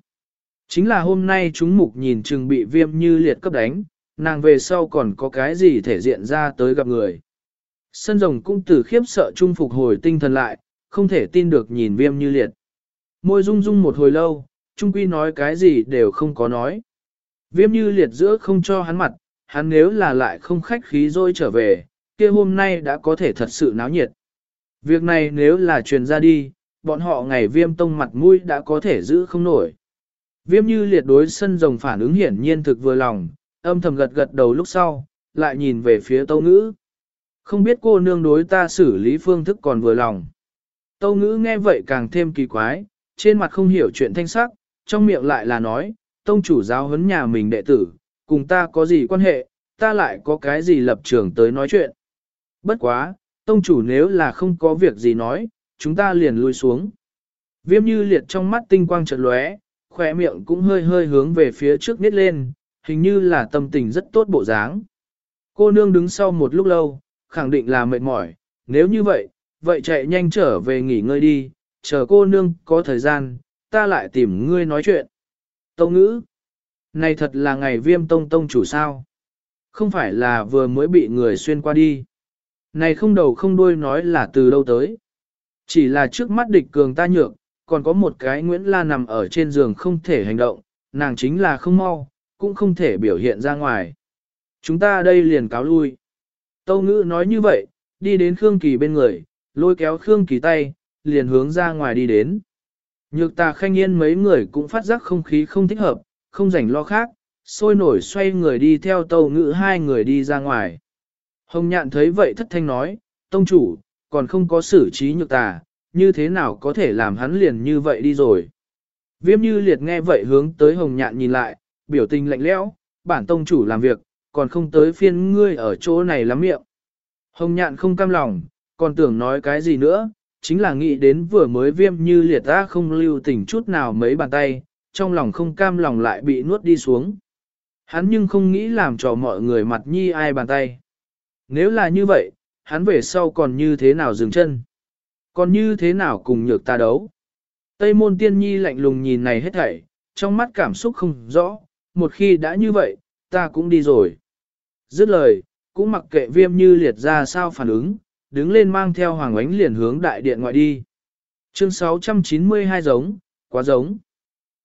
Chính là hôm nay chúng mục nhìn chừng bị viêm như liệt cấp đánh, nàng về sau còn có cái gì thể diện ra tới gặp người. Sân rồng cũng từ khiếp sợ trung phục hồi tinh thần lại, không thể tin được nhìn viêm như liệt. Môi rung rung một hồi lâu, trung quy nói cái gì đều không có nói. Viêm như liệt giữa không cho hắn mặt, hắn nếu là lại không khách khí rồi trở về, kia hôm nay đã có thể thật sự náo nhiệt. Việc này nếu là truyền ra đi, bọn họ ngày viêm tông mặt mũi đã có thể giữ không nổi. Viêm như liệt đối sân rồng phản ứng hiển nhiên thực vừa lòng, âm thầm gật gật đầu lúc sau, lại nhìn về phía tâu ngữ. Không biết cô nương đối ta xử lý phương thức còn vừa lòng. Tâu ngữ nghe vậy càng thêm kỳ quái, trên mặt không hiểu chuyện thanh sắc, trong miệng lại là nói, tông chủ giáo huấn nhà mình đệ tử, cùng ta có gì quan hệ, ta lại có cái gì lập trường tới nói chuyện. Bất quá, tông chủ nếu là không có việc gì nói, chúng ta liền lui xuống. Viêm như liệt trong mắt tinh quang chợt lóe, khỏe miệng cũng hơi hơi hướng về phía trước nít lên, hình như là tâm tình rất tốt bộ dáng. Cô nương đứng sau một lúc lâu, khẳng định là mệt mỏi, nếu như vậy, vậy chạy nhanh trở về nghỉ ngơi đi, chờ cô nương có thời gian, ta lại tìm ngươi nói chuyện. Tông ngữ, này thật là ngày viêm tông tông chủ sao? Không phải là vừa mới bị người xuyên qua đi. Này không đầu không đuôi nói là từ đâu tới. Chỉ là trước mắt địch cường ta nhược, còn có một cái Nguyễn La nằm ở trên giường không thể hành động, nàng chính là không mau, cũng không thể biểu hiện ra ngoài. Chúng ta đây liền cáo lui. Tâu ngữ nói như vậy, đi đến Khương Kỳ bên người, lôi kéo Khương Kỳ tay, liền hướng ra ngoài đi đến. Nhược tà khanh yên mấy người cũng phát giác không khí không thích hợp, không rảnh lo khác, sôi nổi xoay người đi theo tàu ngữ hai người đi ra ngoài. Hồng nhạn thấy vậy thất thanh nói, tông chủ, còn không có xử trí nhược tà, như thế nào có thể làm hắn liền như vậy đi rồi. Viêm như liệt nghe vậy hướng tới hồng nhạn nhìn lại, biểu tình lạnh lẽo, bản tông chủ làm việc, còn không tới phiên ngươi ở chỗ này lắm miệng. Hồng nhạn không cam lòng, còn tưởng nói cái gì nữa, chính là nghĩ đến vừa mới viêm như liệt ra không lưu tình chút nào mấy bàn tay, trong lòng không cam lòng lại bị nuốt đi xuống. Hắn nhưng không nghĩ làm cho mọi người mặt nhi ai bàn tay. Nếu là như vậy, hắn về sau còn như thế nào dừng chân? Còn như thế nào cùng nhược ta đấu? Tây môn tiên nhi lạnh lùng nhìn này hết thảy, trong mắt cảm xúc không rõ, một khi đã như vậy, ta cũng đi rồi. Dứt lời, cũng mặc kệ viêm như liệt ra sao phản ứng, đứng lên mang theo hoàng ánh liền hướng đại điện ngoại đi. Chương 692 giống, quá giống.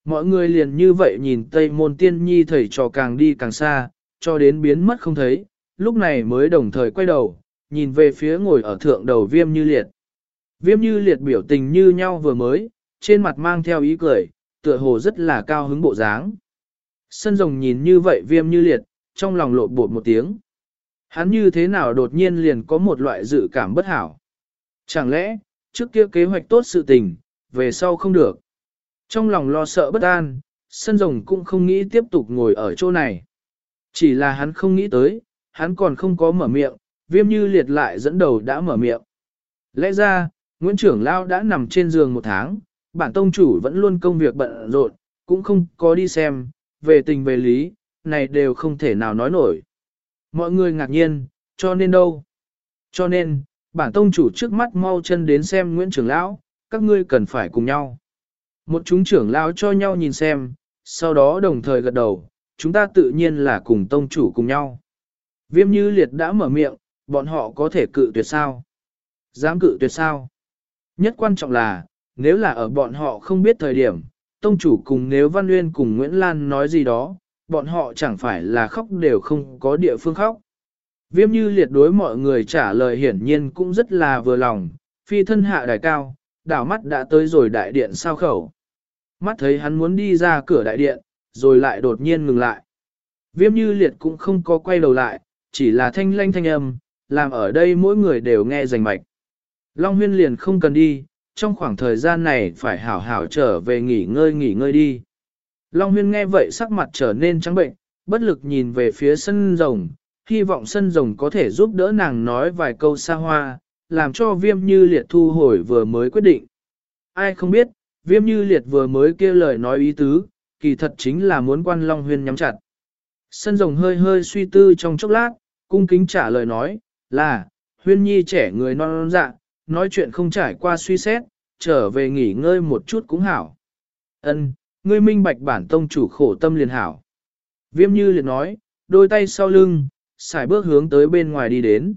Mọi người liền như vậy nhìn Tây Môn Tiên Nhi thầy trò càng đi càng xa, cho đến biến mất không thấy, lúc này mới đồng thời quay đầu, nhìn về phía ngồi ở thượng đầu viêm như liệt. Viêm như liệt biểu tình như nhau vừa mới, trên mặt mang theo ý cười, tựa hồ rất là cao hứng bộ dáng. Sân rồng nhìn như vậy viêm như liệt, trong lòng lộn bột một tiếng. Hắn như thế nào đột nhiên liền có một loại dự cảm bất hảo. Chẳng lẽ, trước kia kế hoạch tốt sự tình, về sau không được. Trong lòng lo sợ bất an, sân rồng cũng không nghĩ tiếp tục ngồi ở chỗ này. Chỉ là hắn không nghĩ tới, hắn còn không có mở miệng, viêm như liệt lại dẫn đầu đã mở miệng. Lẽ ra, Nguyễn Trưởng Lao đã nằm trên giường một tháng, bản tông chủ vẫn luôn công việc bận rộn, cũng không có đi xem, về tình về lý, này đều không thể nào nói nổi. Mọi người ngạc nhiên, cho nên đâu? Cho nên, bản tông chủ trước mắt mau chân đến xem Nguyễn Trưởng Lão, các ngươi cần phải cùng nhau. Một chúng trưởng lão cho nhau nhìn xem, sau đó đồng thời gật đầu, chúng ta tự nhiên là cùng tông chủ cùng nhau. Viêm như liệt đã mở miệng, bọn họ có thể cự tuyệt sao? Dám cự tuyệt sao? Nhất quan trọng là, nếu là ở bọn họ không biết thời điểm, tông chủ cùng nếu Văn Nguyên cùng Nguyễn Lan nói gì đó, bọn họ chẳng phải là khóc đều không có địa phương khóc. Viêm như liệt đối mọi người trả lời hiển nhiên cũng rất là vừa lòng, phi thân hạ đài cao, đảo mắt đã tới rồi đại điện sao khẩu. Mắt thấy hắn muốn đi ra cửa đại điện, rồi lại đột nhiên ngừng lại. Viêm như liệt cũng không có quay đầu lại, chỉ là thanh lanh thanh âm, làm ở đây mỗi người đều nghe rành mạch. Long huyên liền không cần đi, trong khoảng thời gian này phải hảo hảo trở về nghỉ ngơi nghỉ ngơi đi. Long huyên nghe vậy sắc mặt trở nên trắng bệnh, bất lực nhìn về phía sân rồng, hy vọng sân rồng có thể giúp đỡ nàng nói vài câu xa hoa, làm cho viêm như liệt thu hồi vừa mới quyết định. Ai không biết, viêm như liệt vừa mới kia lời nói ý tứ, kỳ thật chính là muốn quan Long huyên nhắm chặt. Sân rồng hơi hơi suy tư trong chốc lát, cung kính trả lời nói, là, huyên nhi trẻ người non non dạ, nói chuyện không trải qua suy xét, trở về nghỉ ngơi một chút cũng hảo. Ân, ngươi minh bạch bản tông chủ khổ tâm liền hảo. Viêm như liền nói, đôi tay sau lưng, xài bước hướng tới bên ngoài đi đến.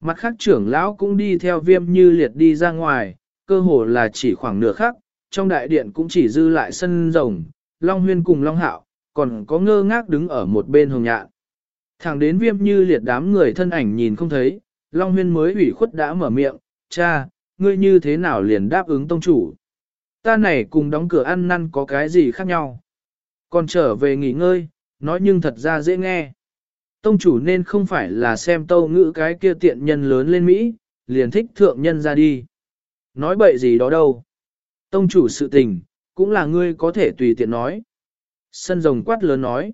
Mặt khác trưởng lão cũng đi theo viêm như liệt đi ra ngoài, cơ hồ là chỉ khoảng nửa khắc, trong đại điện cũng chỉ dư lại sân rồng, Long Huyên cùng Long Hạo, còn có ngơ ngác đứng ở một bên hồng nhạn. Thẳng đến viêm như liệt đám người thân ảnh nhìn không thấy, Long Huyên mới ủy khuất đã mở miệng, cha, ngươi như thế nào liền đáp ứng tông chủ. Ta này cùng đóng cửa ăn năn có cái gì khác nhau. Còn trở về nghỉ ngơi, nói nhưng thật ra dễ nghe. Tông chủ nên không phải là xem tâu ngữ cái kia tiện nhân lớn lên Mỹ, liền thích thượng nhân ra đi. Nói bậy gì đó đâu. Tông chủ sự tình, cũng là ngươi có thể tùy tiện nói. Sân rồng quát lớn nói.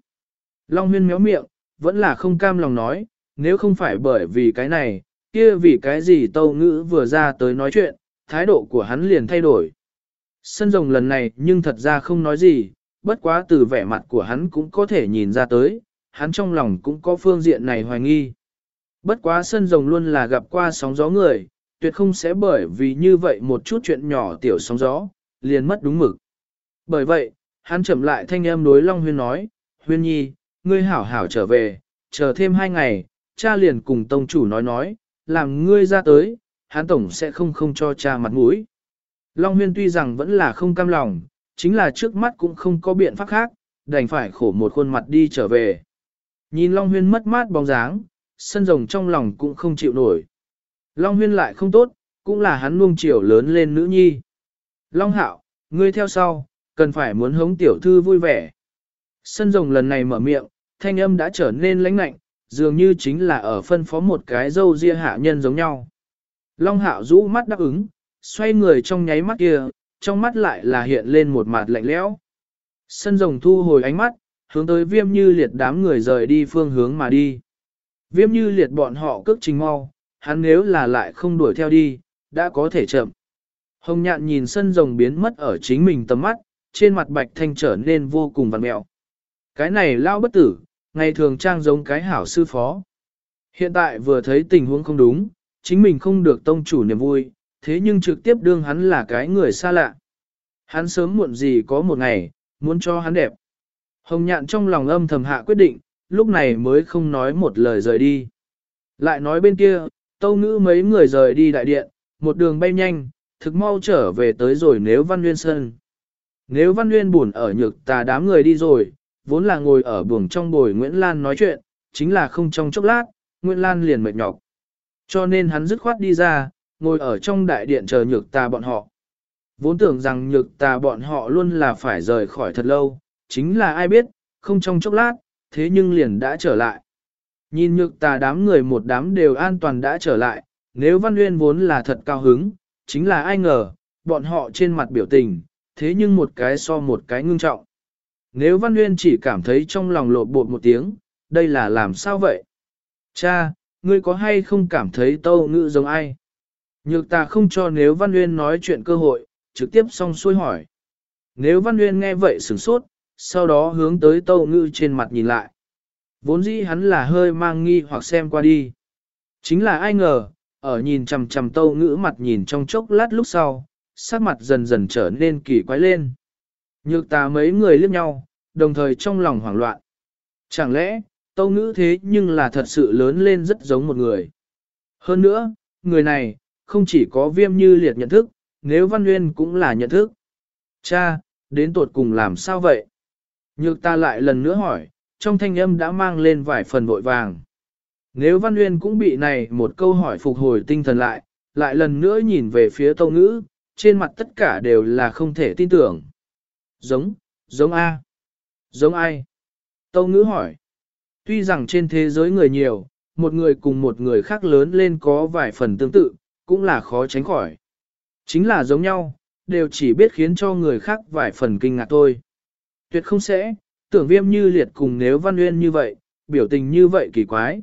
Long huyên méo miệng, vẫn là không cam lòng nói, nếu không phải bởi vì cái này, kia vì cái gì tâu ngữ vừa ra tới nói chuyện, thái độ của hắn liền thay đổi. Sân rồng lần này nhưng thật ra không nói gì, bất quá từ vẻ mặt của hắn cũng có thể nhìn ra tới, hắn trong lòng cũng có phương diện này hoài nghi. Bất quá sân rồng luôn là gặp qua sóng gió người, tuyệt không sẽ bởi vì như vậy một chút chuyện nhỏ tiểu sóng gió, liền mất đúng mực. Bởi vậy, hắn chậm lại thanh âm đối Long Huyên nói, Huyên Nhi, ngươi hảo hảo trở về, chờ thêm hai ngày, cha liền cùng tông chủ nói nói, làm ngươi ra tới, hắn tổng sẽ không không cho cha mặt mũi. Long Huyên tuy rằng vẫn là không cam lòng, chính là trước mắt cũng không có biện pháp khác, đành phải khổ một khuôn mặt đi trở về. Nhìn Long Huyên mất mát bóng dáng, sân rồng trong lòng cũng không chịu nổi. Long Huyên lại không tốt, cũng là hắn nuông chiều lớn lên nữ nhi. Long Hạo, ngươi theo sau, cần phải muốn hống tiểu thư vui vẻ. Sân rồng lần này mở miệng, thanh âm đã trở nên lãnh lạnh, dường như chính là ở phân phó một cái dâu ria hạ nhân giống nhau. Long Hạo rũ mắt đáp ứng, xoay người trong nháy mắt kia, trong mắt lại là hiện lên một mặt lạnh lẽo. Sân rồng thu hồi ánh mắt, hướng tới viêm như liệt đám người rời đi phương hướng mà đi. Viêm như liệt bọn họ cước trình mau, hắn nếu là lại không đuổi theo đi, đã có thể chậm. Hồng nhạn nhìn sân rồng biến mất ở chính mình tầm mắt, trên mặt bạch thanh trở nên vô cùng vằn mẹo. Cái này lao bất tử, ngày thường trang giống cái hảo sư phó. Hiện tại vừa thấy tình huống không đúng, chính mình không được tông chủ niềm vui, thế nhưng trực tiếp đương hắn là cái người xa lạ. Hắn sớm muộn gì có một ngày, muốn cho hắn đẹp. Hồng nhạn trong lòng âm thầm hạ quyết định, lúc này mới không nói một lời rời đi. Lại nói bên kia, tâu ngữ mấy người rời đi đại điện, một đường bay nhanh, thực mau trở về tới rồi nếu văn nguyên sơn. Nếu văn nguyên buồn ở nhược tà đám người đi rồi, vốn là ngồi ở buồng trong bồi Nguyễn Lan nói chuyện, chính là không trong chốc lát, Nguyễn Lan liền mệt nhọc. Cho nên hắn dứt khoát đi ra, ngồi ở trong đại điện chờ nhược tà bọn họ. Vốn tưởng rằng nhược tà bọn họ luôn là phải rời khỏi thật lâu, chính là ai biết, không trong chốc lát, thế nhưng liền đã trở lại. Nhìn nhược tà đám người một đám đều an toàn đã trở lại, nếu Văn Nguyên vốn là thật cao hứng, chính là ai ngờ, bọn họ trên mặt biểu tình, thế nhưng một cái so một cái ngưng trọng. Nếu Văn Nguyên chỉ cảm thấy trong lòng lộ bột một tiếng, đây là làm sao vậy? Cha, ngươi có hay không cảm thấy tâu ngữ giống ai? Nhược ta không cho nếu Văn Nguyên nói chuyện cơ hội, trực tiếp xong xuôi hỏi. Nếu Văn Nguyên nghe vậy sửng sốt, sau đó hướng tới tâu ngữ trên mặt nhìn lại. Vốn dĩ hắn là hơi mang nghi hoặc xem qua đi. Chính là ai ngờ, ở nhìn chằm chằm tâu ngữ mặt nhìn trong chốc lát lúc sau, sắc mặt dần dần trở nên kỳ quái lên. Nhược ta mấy người liếc nhau, đồng thời trong lòng hoảng loạn. Chẳng lẽ, tâu ngữ thế nhưng là thật sự lớn lên rất giống một người. Hơn nữa, người này, không chỉ có viêm như liệt nhận thức, nếu Văn Nguyên cũng là nhận thức. Cha, đến tuột cùng làm sao vậy? Nhược ta lại lần nữa hỏi, trong thanh âm đã mang lên vài phần vội vàng. Nếu Văn Nguyên cũng bị này một câu hỏi phục hồi tinh thần lại, lại lần nữa nhìn về phía tâu ngữ, trên mặt tất cả đều là không thể tin tưởng. Giống, giống A. Giống ai? Tâu ngữ hỏi. Tuy rằng trên thế giới người nhiều, một người cùng một người khác lớn lên có vài phần tương tự, cũng là khó tránh khỏi. Chính là giống nhau, đều chỉ biết khiến cho người khác vài phần kinh ngạc thôi. Tuyệt không sẽ, tưởng viêm như liệt cùng nếu văn nguyên như vậy, biểu tình như vậy kỳ quái.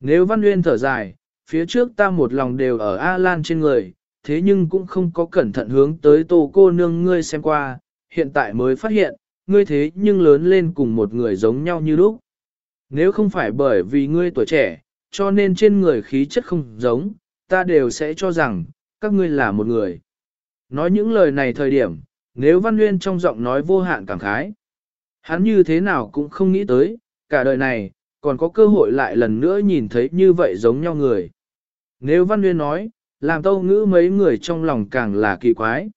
Nếu văn nguyên thở dài, phía trước ta một lòng đều ở A-Lan trên người, thế nhưng cũng không có cẩn thận hướng tới tô cô nương ngươi xem qua, hiện tại mới phát hiện, ngươi thế nhưng lớn lên cùng một người giống nhau như lúc. Nếu không phải bởi vì ngươi tuổi trẻ, cho nên trên người khí chất không giống, ta đều sẽ cho rằng, các ngươi là một người. Nói những lời này thời điểm, nếu Văn Nguyên trong giọng nói vô hạn cảm khái, hắn như thế nào cũng không nghĩ tới, cả đời này, còn có cơ hội lại lần nữa nhìn thấy như vậy giống nhau người. Nếu Văn Nguyên nói, làm tâu ngữ mấy người trong lòng càng là kỳ quái.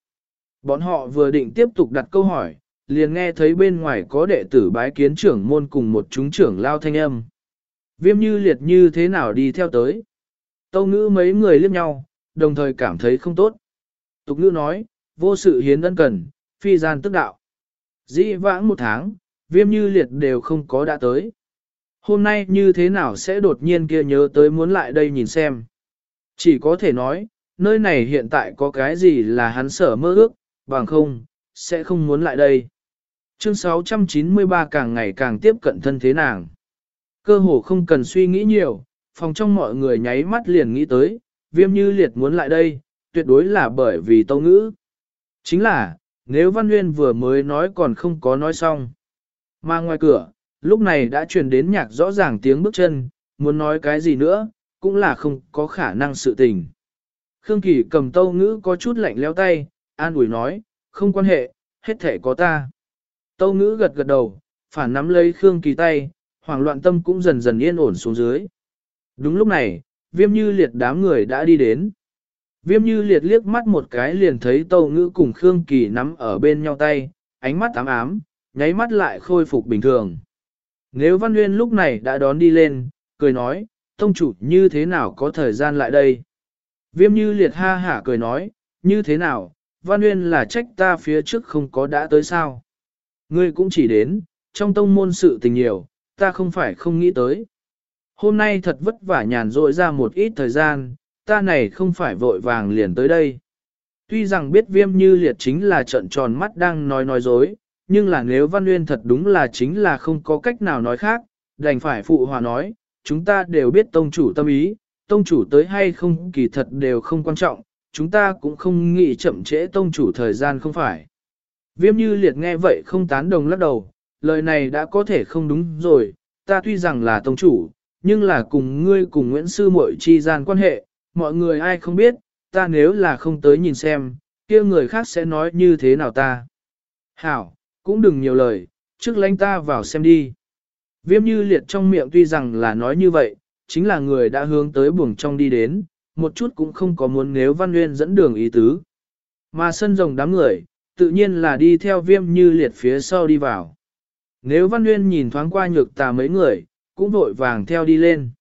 Bọn họ vừa định tiếp tục đặt câu hỏi, liền nghe thấy bên ngoài có đệ tử bái kiến trưởng môn cùng một chúng trưởng lao thanh âm. Viêm như liệt như thế nào đi theo tới. Tâu ngữ mấy người liếc nhau, đồng thời cảm thấy không tốt. Tục ngữ nói, vô sự hiến ân cần, phi gian tức đạo. Dĩ vãng một tháng, viêm như liệt đều không có đã tới. Hôm nay như thế nào sẽ đột nhiên kia nhớ tới muốn lại đây nhìn xem. Chỉ có thể nói, nơi này hiện tại có cái gì là hắn sở mơ ước, bằng không, sẽ không muốn lại đây. Chương 693 càng ngày càng tiếp cận thân thế nàng. Cơ hồ không cần suy nghĩ nhiều, phòng trong mọi người nháy mắt liền nghĩ tới, viêm như liệt muốn lại đây, tuyệt đối là bởi vì tâu ngữ. Chính là, nếu Văn Nguyên vừa mới nói còn không có nói xong. Mà ngoài cửa, lúc này đã truyền đến nhạc rõ ràng tiếng bước chân, muốn nói cái gì nữa, cũng là không có khả năng sự tình. Khương Kỳ cầm tâu ngữ có chút lạnh leo tay, an ủi nói, không quan hệ, hết thể có ta. Tâu ngữ gật gật đầu, phản nắm lấy Khương Kỳ tay, hoảng loạn tâm cũng dần dần yên ổn xuống dưới. Đúng lúc này, viêm như liệt đám người đã đi đến. Viêm như liệt liếc mắt một cái liền thấy tâu ngữ cùng Khương Kỳ nắm ở bên nhau tay, ánh mắt ám ám, nháy mắt lại khôi phục bình thường. Nếu Văn Nguyên lúc này đã đón đi lên, cười nói, tông chủ như thế nào có thời gian lại đây? Viêm như liệt ha hả cười nói, như thế nào, Văn Nguyên là trách ta phía trước không có đã tới sao? Ngươi cũng chỉ đến, trong tông môn sự tình nhiều, ta không phải không nghĩ tới. Hôm nay thật vất vả nhàn rỗi ra một ít thời gian, ta này không phải vội vàng liền tới đây. Tuy rằng biết viêm như liệt chính là trận tròn mắt đang nói nói dối, nhưng là nếu Văn Nguyên thật đúng là chính là không có cách nào nói khác, đành phải phụ hòa nói, chúng ta đều biết tông chủ tâm ý, tông chủ tới hay không kỳ thật đều không quan trọng, chúng ta cũng không nghĩ chậm trễ tông chủ thời gian không phải. Viêm như liệt nghe vậy không tán đồng lắc đầu, lời này đã có thể không đúng rồi, ta tuy rằng là tông chủ, nhưng là cùng ngươi cùng Nguyễn Sư Mội chi gian quan hệ, mọi người ai không biết, ta nếu là không tới nhìn xem, kia người khác sẽ nói như thế nào ta. Hảo, cũng đừng nhiều lời, trước lãnh ta vào xem đi. Viêm như liệt trong miệng tuy rằng là nói như vậy, chính là người đã hướng tới buồng trong đi đến, một chút cũng không có muốn nếu Văn Nguyên dẫn đường ý tứ. Mà sân rồng đám người, tự nhiên là đi theo viêm như liệt phía sau đi vào. Nếu Văn Nguyên nhìn thoáng qua nhược tà mấy người, cũng vội vàng theo đi lên.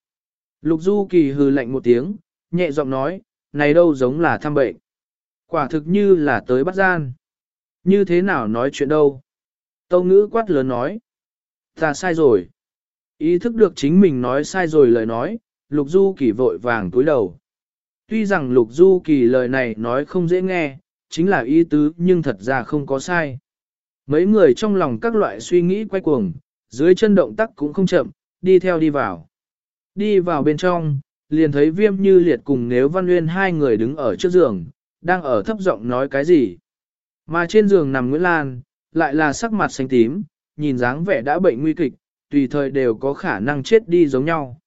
Lục Du Kỳ hừ lạnh một tiếng, nhẹ giọng nói, này đâu giống là thăm bệnh. Quả thực như là tới bắt gian. Như thế nào nói chuyện đâu? Tâu ngữ quát lớn nói. Ta sai rồi. Ý thức được chính mình nói sai rồi lời nói, Lục Du Kỳ vội vàng túi đầu. Tuy rằng Lục Du Kỳ lời này nói không dễ nghe, chính là ý tứ nhưng thật ra không có sai. Mấy người trong lòng các loại suy nghĩ quay cuồng, dưới chân động tác cũng không chậm, đi theo đi vào. Đi vào bên trong, liền thấy viêm như liệt cùng nếu văn nguyên hai người đứng ở trước giường, đang ở thấp giọng nói cái gì. Mà trên giường nằm Nguyễn Lan, lại là sắc mặt xanh tím, nhìn dáng vẻ đã bệnh nguy kịch, tùy thời đều có khả năng chết đi giống nhau.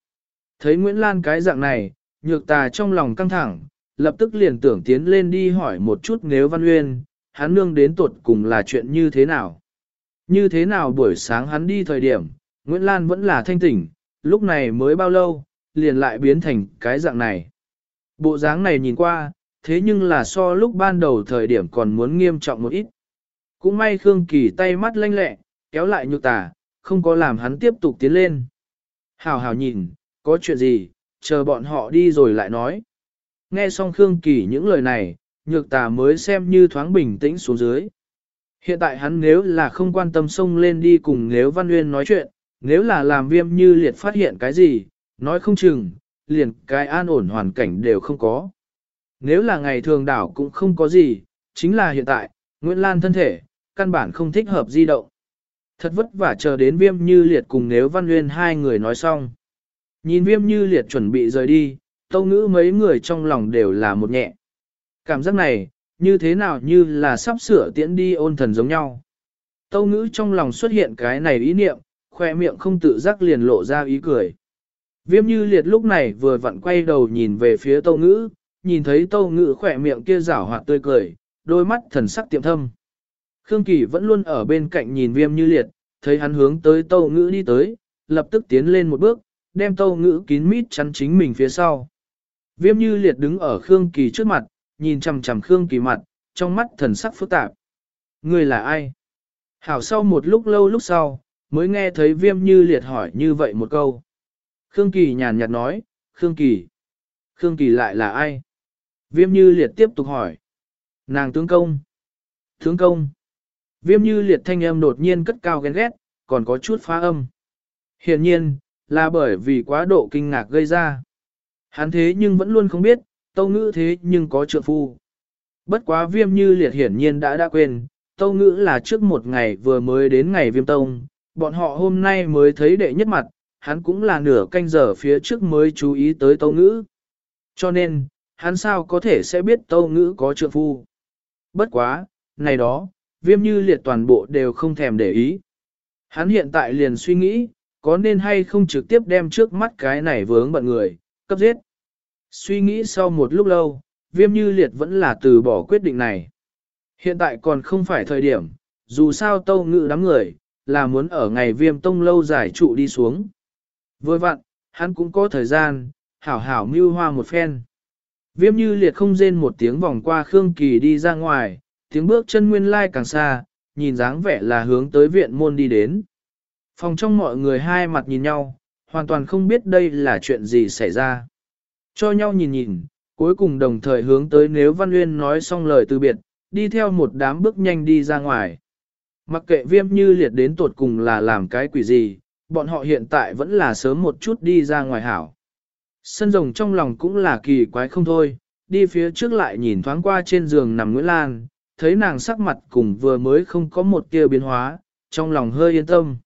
Thấy Nguyễn Lan cái dạng này, nhược tà trong lòng căng thẳng, lập tức liền tưởng tiến lên đi hỏi một chút nếu Văn Uyên, hắn nương đến tuột cùng là chuyện như thế nào. Như thế nào buổi sáng hắn đi thời điểm, Nguyễn Lan vẫn là thanh tỉnh, lúc này mới bao lâu, liền lại biến thành cái dạng này. Bộ dáng này nhìn qua, thế nhưng là so lúc ban đầu thời điểm còn muốn nghiêm trọng một ít. Cũng may Khương Kỳ tay mắt lanh lẹ, kéo lại nhược tà, không có làm hắn tiếp tục tiến lên. Hào hào nhìn, có chuyện gì, chờ bọn họ đi rồi lại nói. Nghe xong Khương Kỳ những lời này, nhược tà mới xem như thoáng bình tĩnh xuống dưới. Hiện tại hắn nếu là không quan tâm xông lên đi cùng nếu Văn Nguyên nói chuyện, nếu là làm viêm như liệt phát hiện cái gì, nói không chừng, liền cái an ổn hoàn cảnh đều không có. Nếu là ngày thường đảo cũng không có gì, chính là hiện tại, Nguyễn Lan thân thể, căn bản không thích hợp di động. Thật vất vả chờ đến viêm như liệt cùng nếu văn nguyên hai người nói xong. Nhìn viêm như liệt chuẩn bị rời đi, tâu ngữ mấy người trong lòng đều là một nhẹ. Cảm giác này, như thế nào như là sắp sửa tiễn đi ôn thần giống nhau. Tâu ngữ trong lòng xuất hiện cái này ý niệm, khoe miệng không tự giác liền lộ ra ý cười. Viêm như liệt lúc này vừa vặn quay đầu nhìn về phía tâu ngữ, nhìn thấy tâu ngữ khỏe miệng kia rảo hoạt tươi cười, đôi mắt thần sắc tiệm thâm. Khương Kỳ vẫn luôn ở bên cạnh nhìn viêm như liệt, thấy hắn hướng tới tâu ngữ đi tới, lập tức tiến lên một bước, đem tâu ngữ kín mít chắn chính mình phía sau. Viêm như liệt đứng ở Khương Kỳ trước mặt, nhìn chầm chầm Khương Kỳ mặt, trong mắt thần sắc phức tạp. Người là ai? Hảo sau một lúc lâu lúc sau, mới nghe thấy viêm như liệt hỏi như vậy một câu. Khương Kỳ nhàn nhạt nói, Khương Kỳ. Khương Kỳ lại là ai? Viêm như liệt tiếp tục hỏi. Nàng tướng công. Tướng công. Viêm như liệt thanh âm đột nhiên cất cao ghen ghét, còn có chút phá âm. Hiển nhiên, là bởi vì quá độ kinh ngạc gây ra. Hắn thế nhưng vẫn luôn không biết, tâu ngữ thế nhưng có trượng phu. Bất quá viêm như liệt hiển nhiên đã đã quên, tâu ngữ là trước một ngày vừa mới đến ngày viêm tông, bọn họ hôm nay mới thấy đệ nhất mặt, hắn cũng là nửa canh giờ phía trước mới chú ý tới tâu ngữ. Cho nên, hắn sao có thể sẽ biết tâu ngữ có trượng phu. Bất quá, này đó, viêm như liệt toàn bộ đều không thèm để ý. Hắn hiện tại liền suy nghĩ, có nên hay không trực tiếp đem trước mắt cái này vướng bận người, cấp giết. Suy nghĩ sau một lúc lâu, viêm như liệt vẫn là từ bỏ quyết định này. Hiện tại còn không phải thời điểm, dù sao tâu ngự đám người, là muốn ở ngày viêm tông lâu giải trụ đi xuống. Vừa vặn, hắn cũng có thời gian, hảo hảo mưu hoa một phen. Viêm như liệt không rên một tiếng vòng qua Khương Kỳ đi ra ngoài, tiếng bước chân nguyên lai càng xa, nhìn dáng vẻ là hướng tới viện môn đi đến. Phòng trong mọi người hai mặt nhìn nhau, hoàn toàn không biết đây là chuyện gì xảy ra. Cho nhau nhìn nhìn, cuối cùng đồng thời hướng tới nếu Văn Nguyên nói xong lời từ biệt, đi theo một đám bước nhanh đi ra ngoài. Mặc kệ viêm như liệt đến tột cùng là làm cái quỷ gì, bọn họ hiện tại vẫn là sớm một chút đi ra ngoài hảo. Sân rồng trong lòng cũng là kỳ quái không thôi, đi phía trước lại nhìn thoáng qua trên giường nằm Nguyễn Lan, thấy nàng sắc mặt cùng vừa mới không có một tia biến hóa, trong lòng hơi yên tâm.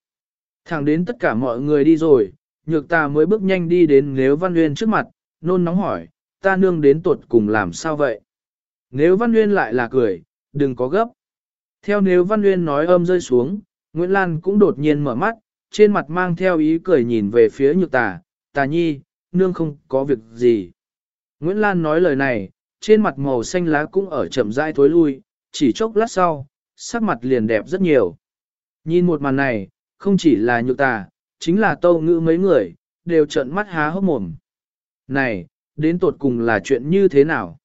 Thẳng đến tất cả mọi người đi rồi, nhược ta mới bước nhanh đi đến nếu Văn Nguyên trước mặt, nôn nóng hỏi, ta nương đến tuột cùng làm sao vậy? Nếu Văn Nguyên lại là cười, đừng có gấp. Theo nếu Văn Nguyên nói âm rơi xuống, Nguyễn Lan cũng đột nhiên mở mắt, trên mặt mang theo ý cười nhìn về phía nhược tà, tà nhi, nương không có việc gì. Nguyễn Lan nói lời này, trên mặt màu xanh lá cũng ở chậm rãi thối lui, chỉ chốc lát sau, sắc mặt liền đẹp rất nhiều. Nhìn một màn này, không chỉ là nhược tà, chính là tâu ngữ mấy người, đều trợn mắt há hốc mồm. Này, đến tột cùng là chuyện như thế nào?